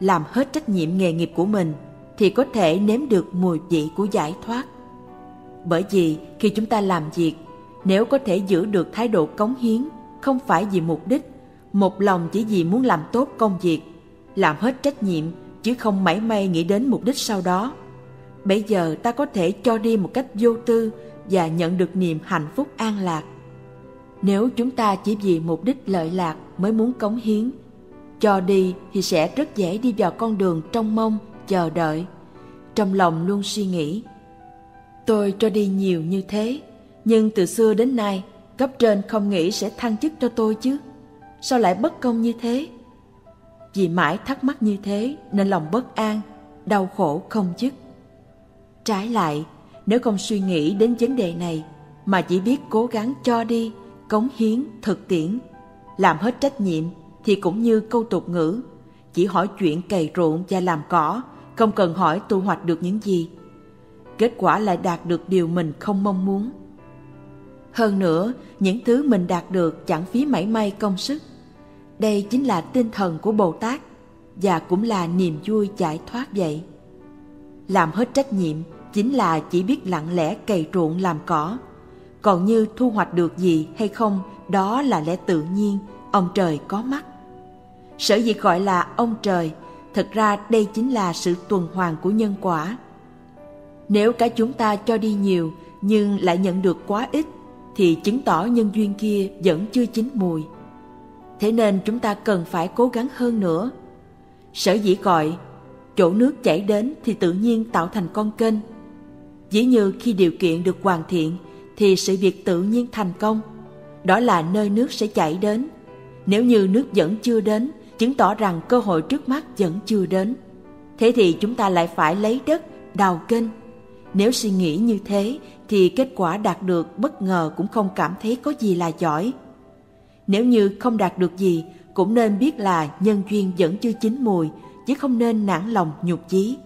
làm hết trách nhiệm nghề nghiệp của mình, thì có thể nếm được mùi vị của giải thoát. Bởi vì khi chúng ta làm việc, nếu có thể giữ được thái độ cống hiến, không phải vì mục đích, một lòng chỉ vì muốn làm tốt công việc, làm hết trách nhiệm chứ không mảy may nghĩ đến mục đích sau đó. Bây giờ ta có thể cho đi một cách vô tư và nhận được niềm hạnh phúc an lạc. Nếu chúng ta chỉ vì mục đích lợi lạc mới muốn cống hiến, cho đi thì sẽ rất dễ đi vào con đường trong mong, chờ đợi. Trong lòng luôn suy nghĩ, tôi cho đi nhiều như thế, nhưng từ xưa đến nay, cấp trên không nghĩ sẽ thăng chức cho tôi chứ. Sao lại bất công như thế? Vì mãi thắc mắc như thế nên lòng bất an, đau khổ không dứt. Trái lại, nếu không suy nghĩ đến vấn đề này mà chỉ biết cố gắng cho đi cống hiến, thực tiễn. Làm hết trách nhiệm thì cũng như câu tục ngữ, chỉ hỏi chuyện cày ruộng và làm cỏ, không cần hỏi tu hoạch được những gì. Kết quả lại đạt được điều mình không mong muốn. Hơn nữa, những thứ mình đạt được chẳng phí mảy may công sức. Đây chính là tinh thần của Bồ Tát và cũng là niềm vui giải thoát vậy. Làm hết trách nhiệm chính là chỉ biết lặng lẽ cày ruộng làm cỏ, còn như thu hoạch được gì hay không đó là lẽ tự nhiên ông trời có mắt sở dĩ gọi là ông trời thật ra đây chính là sự tuần hoàn của nhân quả nếu cả chúng ta cho đi nhiều nhưng lại nhận được quá ít thì chứng tỏ nhân duyên kia vẫn chưa chín mùi thế nên chúng ta cần phải cố gắng hơn nữa sở dĩ gọi chỗ nước chảy đến thì tự nhiên tạo thành con kênh dĩ như khi điều kiện được hoàn thiện thì sự việc tự nhiên thành công. Đó là nơi nước sẽ chảy đến. Nếu như nước vẫn chưa đến, chứng tỏ rằng cơ hội trước mắt vẫn chưa đến. Thế thì chúng ta lại phải lấy đất, đào kênh. Nếu suy nghĩ như thế thì kết quả đạt được bất ngờ cũng không cảm thấy có gì là giỏi. Nếu như không đạt được gì, cũng nên biết là nhân duyên vẫn chưa chín mùi, chứ không nên nản lòng nhục chí.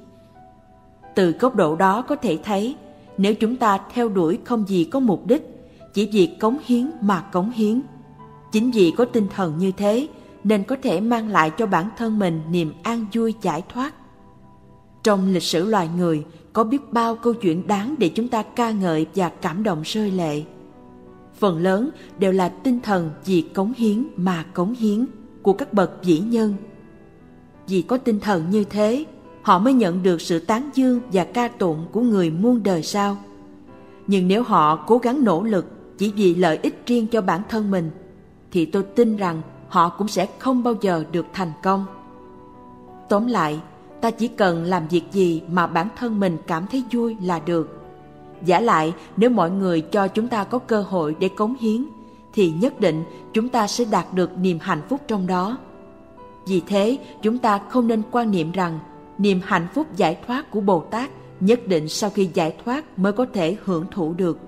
Từ góc độ đó có thể thấy, nếu chúng ta theo đuổi không gì có mục đích, chỉ vì cống hiến mà cống hiến. Chính vì có tinh thần như thế, nên có thể mang lại cho bản thân mình niềm an vui giải thoát. Trong lịch sử loài người, có biết bao câu chuyện đáng để chúng ta ca ngợi và cảm động rơi lệ. Phần lớn đều là tinh thần vì cống hiến mà cống hiến của các bậc vĩ nhân. Vì có tinh thần như thế, họ mới nhận được sự tán dương và ca tụng của người muôn đời sau. Nhưng nếu họ cố gắng nỗ lực chỉ vì lợi ích riêng cho bản thân mình, thì tôi tin rằng họ cũng sẽ không bao giờ được thành công. Tóm lại, ta chỉ cần làm việc gì mà bản thân mình cảm thấy vui là được. Giả lại, nếu mọi người cho chúng ta có cơ hội để cống hiến, thì nhất định chúng ta sẽ đạt được niềm hạnh phúc trong đó. Vì thế, chúng ta không nên quan niệm rằng niềm hạnh phúc giải thoát của Bồ Tát nhất định sau khi giải thoát mới có thể hưởng thụ được.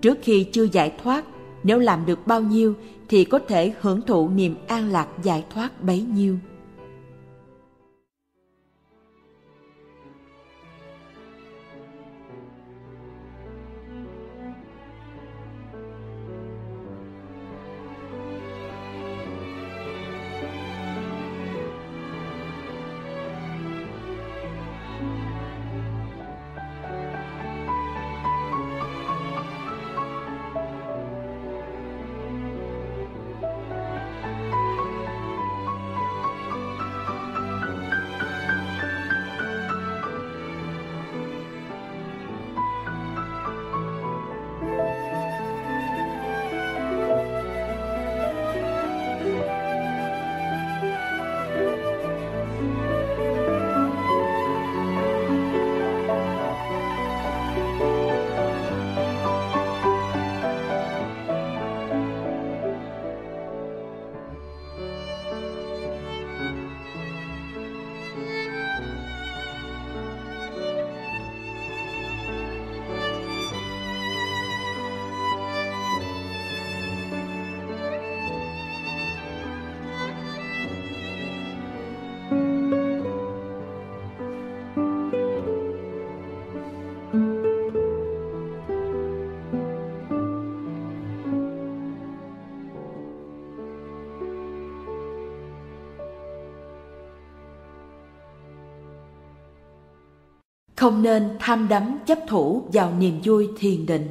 Trước khi chưa giải thoát, nếu làm được bao nhiêu thì có thể hưởng thụ niềm an lạc giải thoát bấy nhiêu. Không nên tham đắm chấp thủ vào niềm vui thiền định.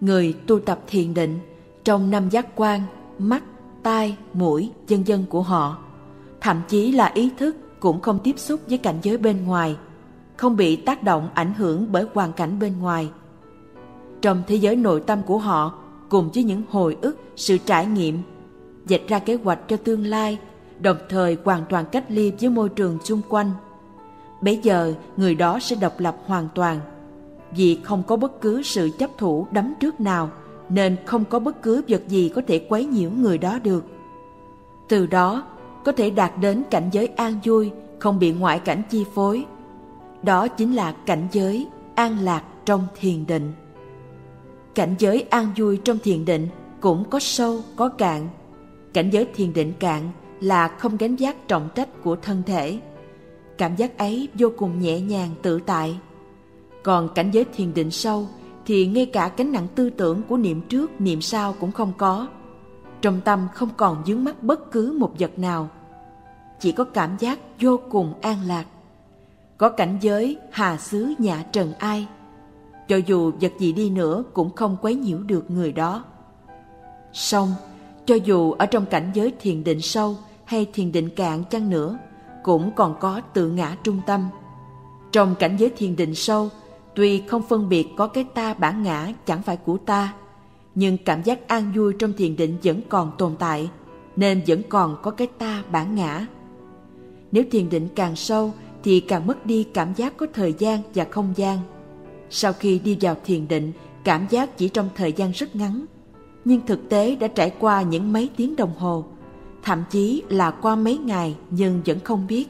Người tu tập thiền định trong năm giác quan, mắt, tai, mũi, vân vân của họ, thậm chí là ý thức cũng không tiếp xúc với cảnh giới bên ngoài, không bị tác động ảnh hưởng bởi hoàn cảnh bên ngoài. Trong thế giới nội tâm của họ, cùng với những hồi ức, sự trải nghiệm, dệt ra kế hoạch cho tương lai, đồng thời hoàn toàn cách ly với môi trường xung quanh Bây giờ người đó sẽ độc lập hoàn toàn. Vì không có bất cứ sự chấp thủ đấm trước nào Nên không có bất cứ vật gì có thể quấy nhiễu người đó được. Từ đó có thể đạt đến cảnh giới an vui Không bị ngoại cảnh chi phối. Đó chính là cảnh giới an lạc trong thiền định. Cảnh giới an vui trong thiền định cũng có sâu, có cạn. Cảnh giới thiền định cạn là không gánh vác trọng trách của thân thể cảm giác ấy vô cùng nhẹ nhàng, tự tại. Còn cảnh giới thiền định sâu thì ngay cả cánh nặng tư tưởng của niệm trước, niệm sau cũng không có. Trong tâm không còn dướng mắt bất cứ một vật nào. Chỉ có cảm giác vô cùng an lạc. Có cảnh giới hà xứ nhã trần ai. Cho dù vật gì đi nữa cũng không quấy nhiễu được người đó. Song cho dù ở trong cảnh giới thiền định sâu hay thiền định cạn chăng nữa cũng còn có tự ngã trung tâm. Trong cảnh giới thiền định sâu, tuy không phân biệt có cái ta bản ngã chẳng phải của ta, nhưng cảm giác an vui trong thiền định vẫn còn tồn tại, nên vẫn còn có cái ta bản ngã. Nếu thiền định càng sâu thì càng mất đi cảm giác có thời gian và không gian. Sau khi đi vào thiền định, cảm giác chỉ trong thời gian rất ngắn, nhưng thực tế đã trải qua những mấy tiếng đồng hồ thậm chí là qua mấy ngày nhưng vẫn không biết.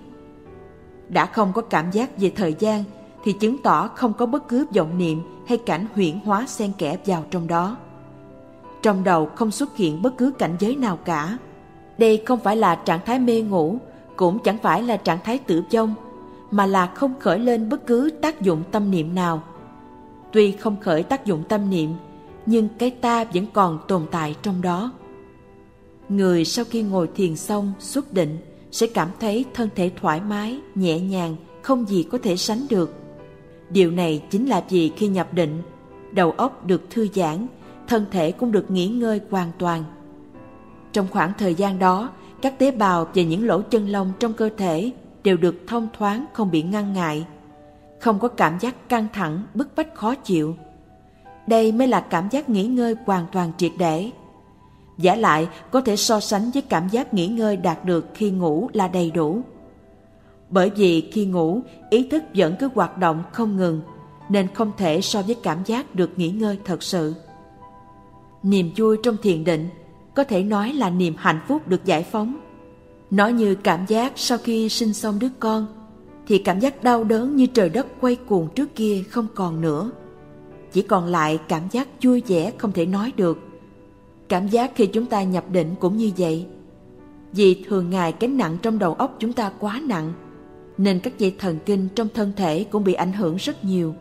Đã không có cảm giác về thời gian thì chứng tỏ không có bất cứ vọng niệm hay cảnh huyễn hóa xen kẽ vào trong đó. trong đầu không xuất hiện bất cứ cảnh giới nào cả. Đây không phải là trạng thái mê ngủ, cũng chẳng phải là trạng thái tử vong, mà là không khởi lên bất cứ tác dụng tâm niệm nào. Tuy không khởi tác dụng tâm niệm, nhưng cái ta vẫn còn tồn tại trong đó. Người sau khi ngồi thiền xong xuất định sẽ cảm thấy thân thể thoải mái, nhẹ nhàng, không gì có thể sánh được. Điều này chính là vì khi nhập định, đầu óc được thư giãn, thân thể cũng được nghỉ ngơi hoàn toàn. Trong khoảng thời gian đó, các tế bào và những lỗ chân lông trong cơ thể đều được thông thoáng không bị ngăn ngại, không có cảm giác căng thẳng, bức bách khó chịu. Đây mới là cảm giác nghỉ ngơi hoàn toàn triệt để. Giả lại có thể so sánh với cảm giác nghỉ ngơi đạt được khi ngủ là đầy đủ. Bởi vì khi ngủ, ý thức vẫn cứ hoạt động không ngừng, nên không thể so với cảm giác được nghỉ ngơi thật sự. Niềm vui trong thiền định có thể nói là niềm hạnh phúc được giải phóng. Nó như cảm giác sau khi sinh xong đứa con, thì cảm giác đau đớn như trời đất quay cuồng trước kia không còn nữa. Chỉ còn lại cảm giác vui vẻ không thể nói được. Cảm giác khi chúng ta nhập định cũng như vậy. Vì thường ngày cái nặng trong đầu óc chúng ta quá nặng, nên các dây thần kinh trong thân thể cũng bị ảnh hưởng rất nhiều.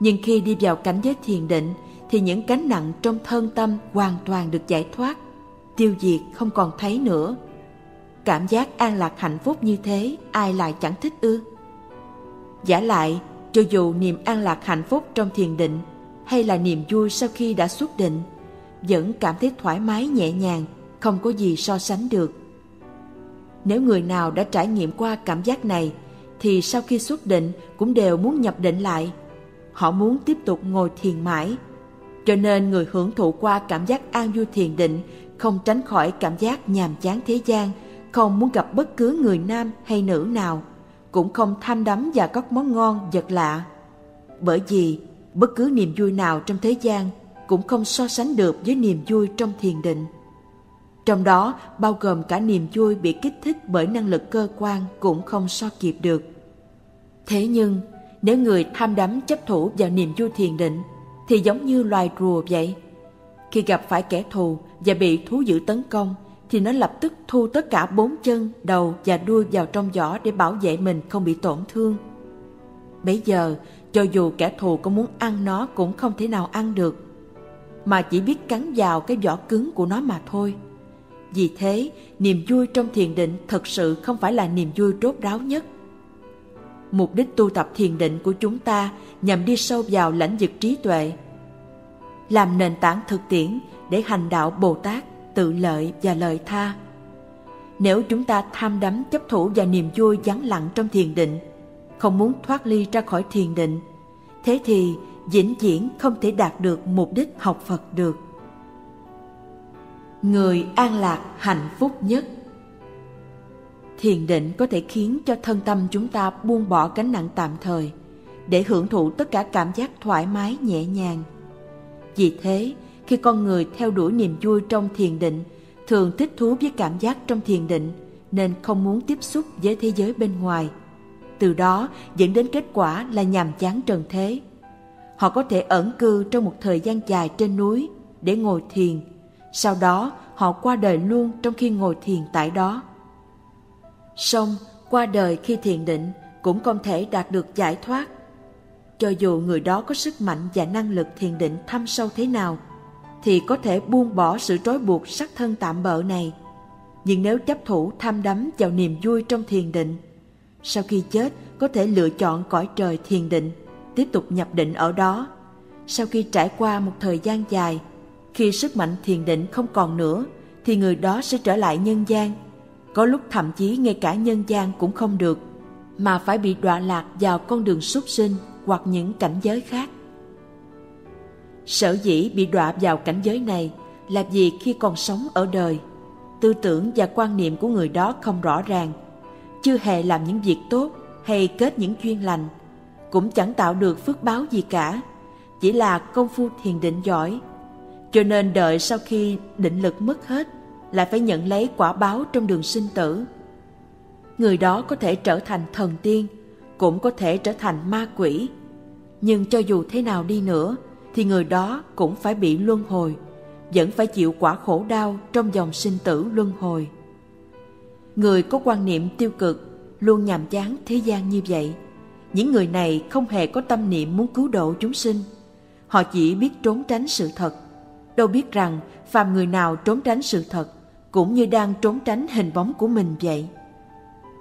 Nhưng khi đi vào cảnh giới thiền định thì những cánh nặng trong thân tâm hoàn toàn được giải thoát, tiêu diệt không còn thấy nữa. Cảm giác an lạc hạnh phúc như thế ai lại chẳng thích ư? Giả lại, cho dù niềm an lạc hạnh phúc trong thiền định hay là niềm vui sau khi đã xuất định, vẫn cảm thấy thoải mái nhẹ nhàng, không có gì so sánh được. Nếu người nào đã trải nghiệm qua cảm giác này, thì sau khi xuất định cũng đều muốn nhập định lại. Họ muốn tiếp tục ngồi thiền mãi, cho nên người hưởng thụ qua cảm giác an vui thiền định không tránh khỏi cảm giác nhàm chán thế gian, không muốn gặp bất cứ người nam hay nữ nào, cũng không tham đắm vào các món ngon vật lạ. Bởi vì bất cứ niềm vui nào trong thế gian cũng không so sánh được với niềm vui trong thiền định. Trong đó bao gồm cả niềm vui bị kích thích bởi năng lực cơ quan cũng không so kịp được. Thế nhưng, nếu người tham đắm chấp thủ vào niềm vui thiền định thì giống như loài rùa vậy. Khi gặp phải kẻ thù và bị thú dữ tấn công, thì nó lập tức thu tất cả bốn chân, đầu và đuôi vào trong giỏ để bảo vệ mình không bị tổn thương. Bây giờ, cho dù kẻ thù có muốn ăn nó cũng không thể nào ăn được, mà chỉ biết cắn vào cái vỏ cứng của nó mà thôi. Vì thế, niềm vui trong thiền định thật sự không phải là niềm vui rốt ráo nhất. Mục đích tu tập thiền định của chúng ta nhằm đi sâu vào lãnh vực trí tuệ, làm nền tảng thực tiễn để hành đạo Bồ Tát, tự lợi và lợi tha. Nếu chúng ta tham đắm chấp thủ và niềm vui vắng lặng trong thiền định, không muốn thoát ly ra khỏi thiền định, thế thì vĩnh viễn không thể đạt được mục đích học Phật được. Người an lạc hạnh phúc nhất Thiền định có thể khiến cho thân tâm chúng ta buông bỏ gánh nặng tạm thời để hưởng thụ tất cả cảm giác thoải mái nhẹ nhàng. Vì thế, khi con người theo đuổi niềm vui trong thiền định, thường thích thú với cảm giác trong thiền định nên không muốn tiếp xúc với thế giới bên ngoài. Từ đó dẫn đến kết quả là nhàm chán trần thế. Họ có thể ẩn cư trong một thời gian dài trên núi để ngồi thiền, sau đó họ qua đời luôn trong khi ngồi thiền tại đó. Xong, qua đời khi thiền định cũng không thể đạt được giải thoát. Cho dù người đó có sức mạnh và năng lực thiền định thâm sâu thế nào, thì có thể buông bỏ sự trói buộc sắc thân tạm bợ này. Nhưng nếu chấp thủ tham đắm vào niềm vui trong thiền định, sau khi chết có thể lựa chọn cõi trời thiền định, tiếp tục nhập định ở đó. Sau khi trải qua một thời gian dài, khi sức mạnh thiền định không còn nữa, thì người đó sẽ trở lại nhân gian có lúc thậm chí ngay cả nhân gian cũng không được, mà phải bị đọa lạc vào con đường súc sinh hoặc những cảnh giới khác. Sở dĩ bị đọa vào cảnh giới này là vì khi còn sống ở đời, tư tưởng và quan niệm của người đó không rõ ràng, chưa hề làm những việc tốt hay kết những duyên lành, cũng chẳng tạo được phước báo gì cả, chỉ là công phu thiền định giỏi. Cho nên đợi sau khi định lực mất hết lại phải nhận lấy quả báo trong đường sinh tử. Người đó có thể trở thành thần tiên, cũng có thể trở thành ma quỷ. Nhưng cho dù thế nào đi nữa, thì người đó cũng phải bị luân hồi, vẫn phải chịu quả khổ đau trong dòng sinh tử luân hồi. Người có quan niệm tiêu cực luôn nhàm chán thế gian như vậy. Những người này không hề có tâm niệm muốn cứu độ chúng sinh. Họ chỉ biết trốn tránh sự thật. Đâu biết rằng phàm người nào trốn tránh sự thật cũng như đang trốn tránh hình bóng của mình vậy.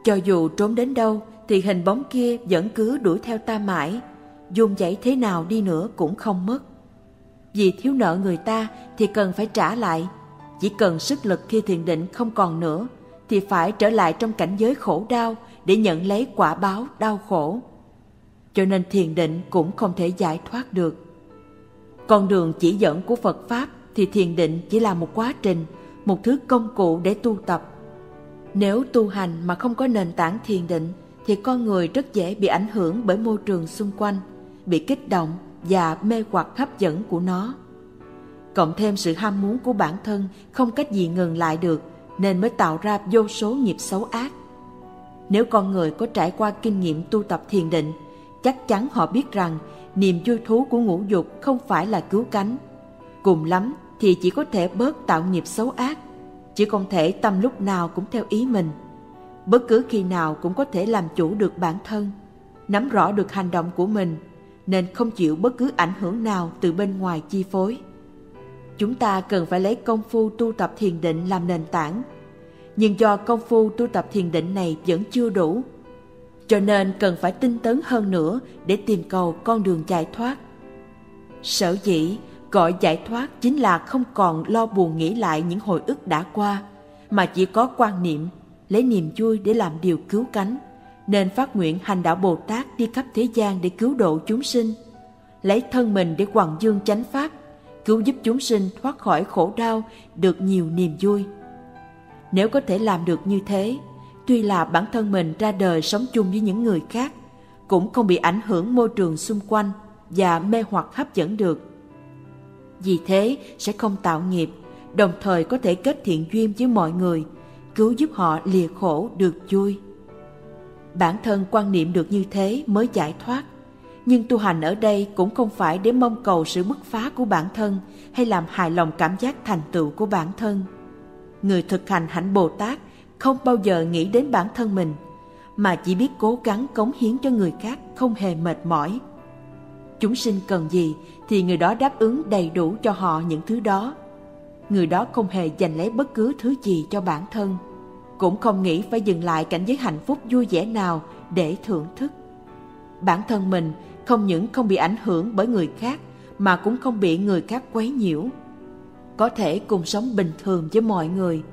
Cho dù trốn đến đâu thì hình bóng kia vẫn cứ đuổi theo ta mãi, dùng dãy thế nào đi nữa cũng không mất. Vì thiếu nợ người ta thì cần phải trả lại, chỉ cần sức lực khi thiền định không còn nữa thì phải trở lại trong cảnh giới khổ đau để nhận lấy quả báo đau khổ. Cho nên thiền định cũng không thể giải thoát được. Con đường chỉ dẫn của Phật Pháp thì thiền định chỉ là một quá trình, một thứ công cụ để tu tập. Nếu tu hành mà không có nền tảng thiền định thì con người rất dễ bị ảnh hưởng bởi môi trường xung quanh, bị kích động và mê hoặc hấp dẫn của nó. Cộng thêm sự ham muốn của bản thân không cách gì ngừng lại được nên mới tạo ra vô số nghiệp xấu ác. Nếu con người có trải qua kinh nghiệm tu tập thiền định, chắc chắn họ biết rằng niềm vui thú của ngũ dục không phải là cứu cánh. Cùng lắm thì chỉ có thể bớt tạo nghiệp xấu ác, chỉ không thể tâm lúc nào cũng theo ý mình. Bất cứ khi nào cũng có thể làm chủ được bản thân, nắm rõ được hành động của mình, nên không chịu bất cứ ảnh hưởng nào từ bên ngoài chi phối. Chúng ta cần phải lấy công phu tu tập thiền định làm nền tảng, nhưng do công phu tu tập thiền định này vẫn chưa đủ, cho nên cần phải tinh tấn hơn nữa để tìm cầu con đường giải thoát. Sở dĩ gọi giải thoát chính là không còn lo buồn nghĩ lại những hồi ức đã qua, mà chỉ có quan niệm, lấy niềm vui để làm điều cứu cánh, nên phát nguyện hành đạo Bồ Tát đi khắp thế gian để cứu độ chúng sinh, lấy thân mình để quảng dương chánh pháp, cứu giúp chúng sinh thoát khỏi khổ đau, được nhiều niềm vui. Nếu có thể làm được như thế, tuy là bản thân mình ra đời sống chung với những người khác, cũng không bị ảnh hưởng môi trường xung quanh và mê hoặc hấp dẫn được. Vì thế sẽ không tạo nghiệp, đồng thời có thể kết thiện duyên với mọi người, cứu giúp họ lìa khổ được vui. Bản thân quan niệm được như thế mới giải thoát, nhưng tu hành ở đây cũng không phải để mong cầu sự bứt phá của bản thân hay làm hài lòng cảm giác thành tựu của bản thân. Người thực hành hạnh Bồ Tát không bao giờ nghĩ đến bản thân mình, mà chỉ biết cố gắng cống hiến cho người khác không hề mệt mỏi. Chúng sinh cần gì thì người đó đáp ứng đầy đủ cho họ những thứ đó. Người đó không hề dành lấy bất cứ thứ gì cho bản thân, cũng không nghĩ phải dừng lại cảnh giới hạnh phúc vui vẻ nào để thưởng thức. Bản thân mình không những không bị ảnh hưởng bởi người khác mà cũng không bị người khác quấy nhiễu. Có thể cùng sống bình thường với mọi người,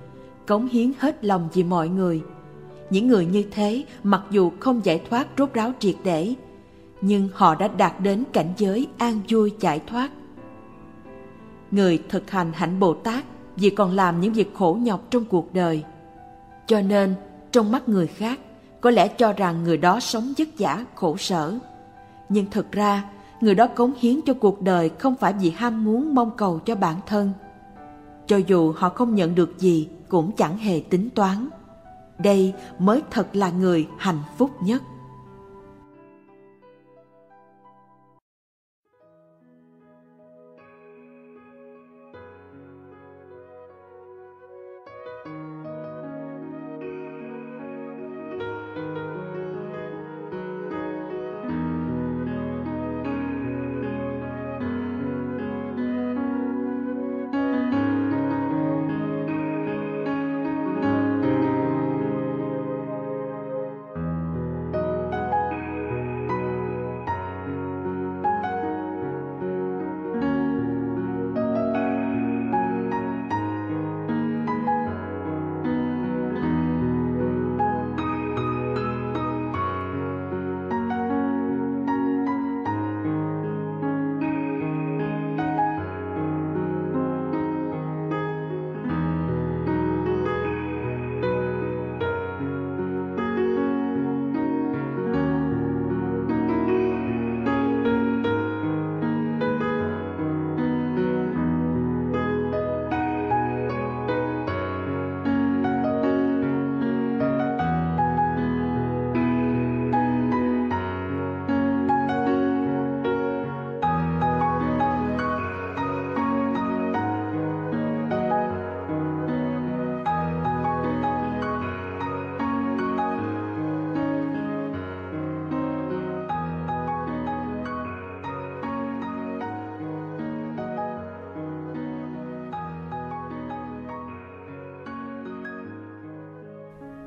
cống hiến hết lòng vì mọi người. Những người như thế mặc dù không giải thoát rốt ráo triệt để, nhưng họ đã đạt đến cảnh giới an vui giải thoát. Người thực hành hạnh Bồ Tát vì còn làm những việc khổ nhọc trong cuộc đời. Cho nên, trong mắt người khác, có lẽ cho rằng người đó sống vất vả, khổ sở. Nhưng thực ra, người đó cống hiến cho cuộc đời không phải vì ham muốn mong cầu cho bản thân. Cho dù họ không nhận được gì cũng chẳng hề tính toán. Đây mới thật là người hạnh phúc nhất.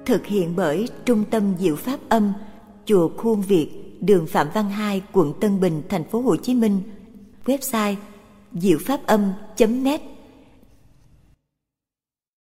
Thực hiện bởi Trung tâm Diệu Pháp Âm, Chùa Khuôn Việt, đường Phạm Văn Hai, quận Tân Bình, thành phố Hồ Chí Minh. Website diệu pháp âm.net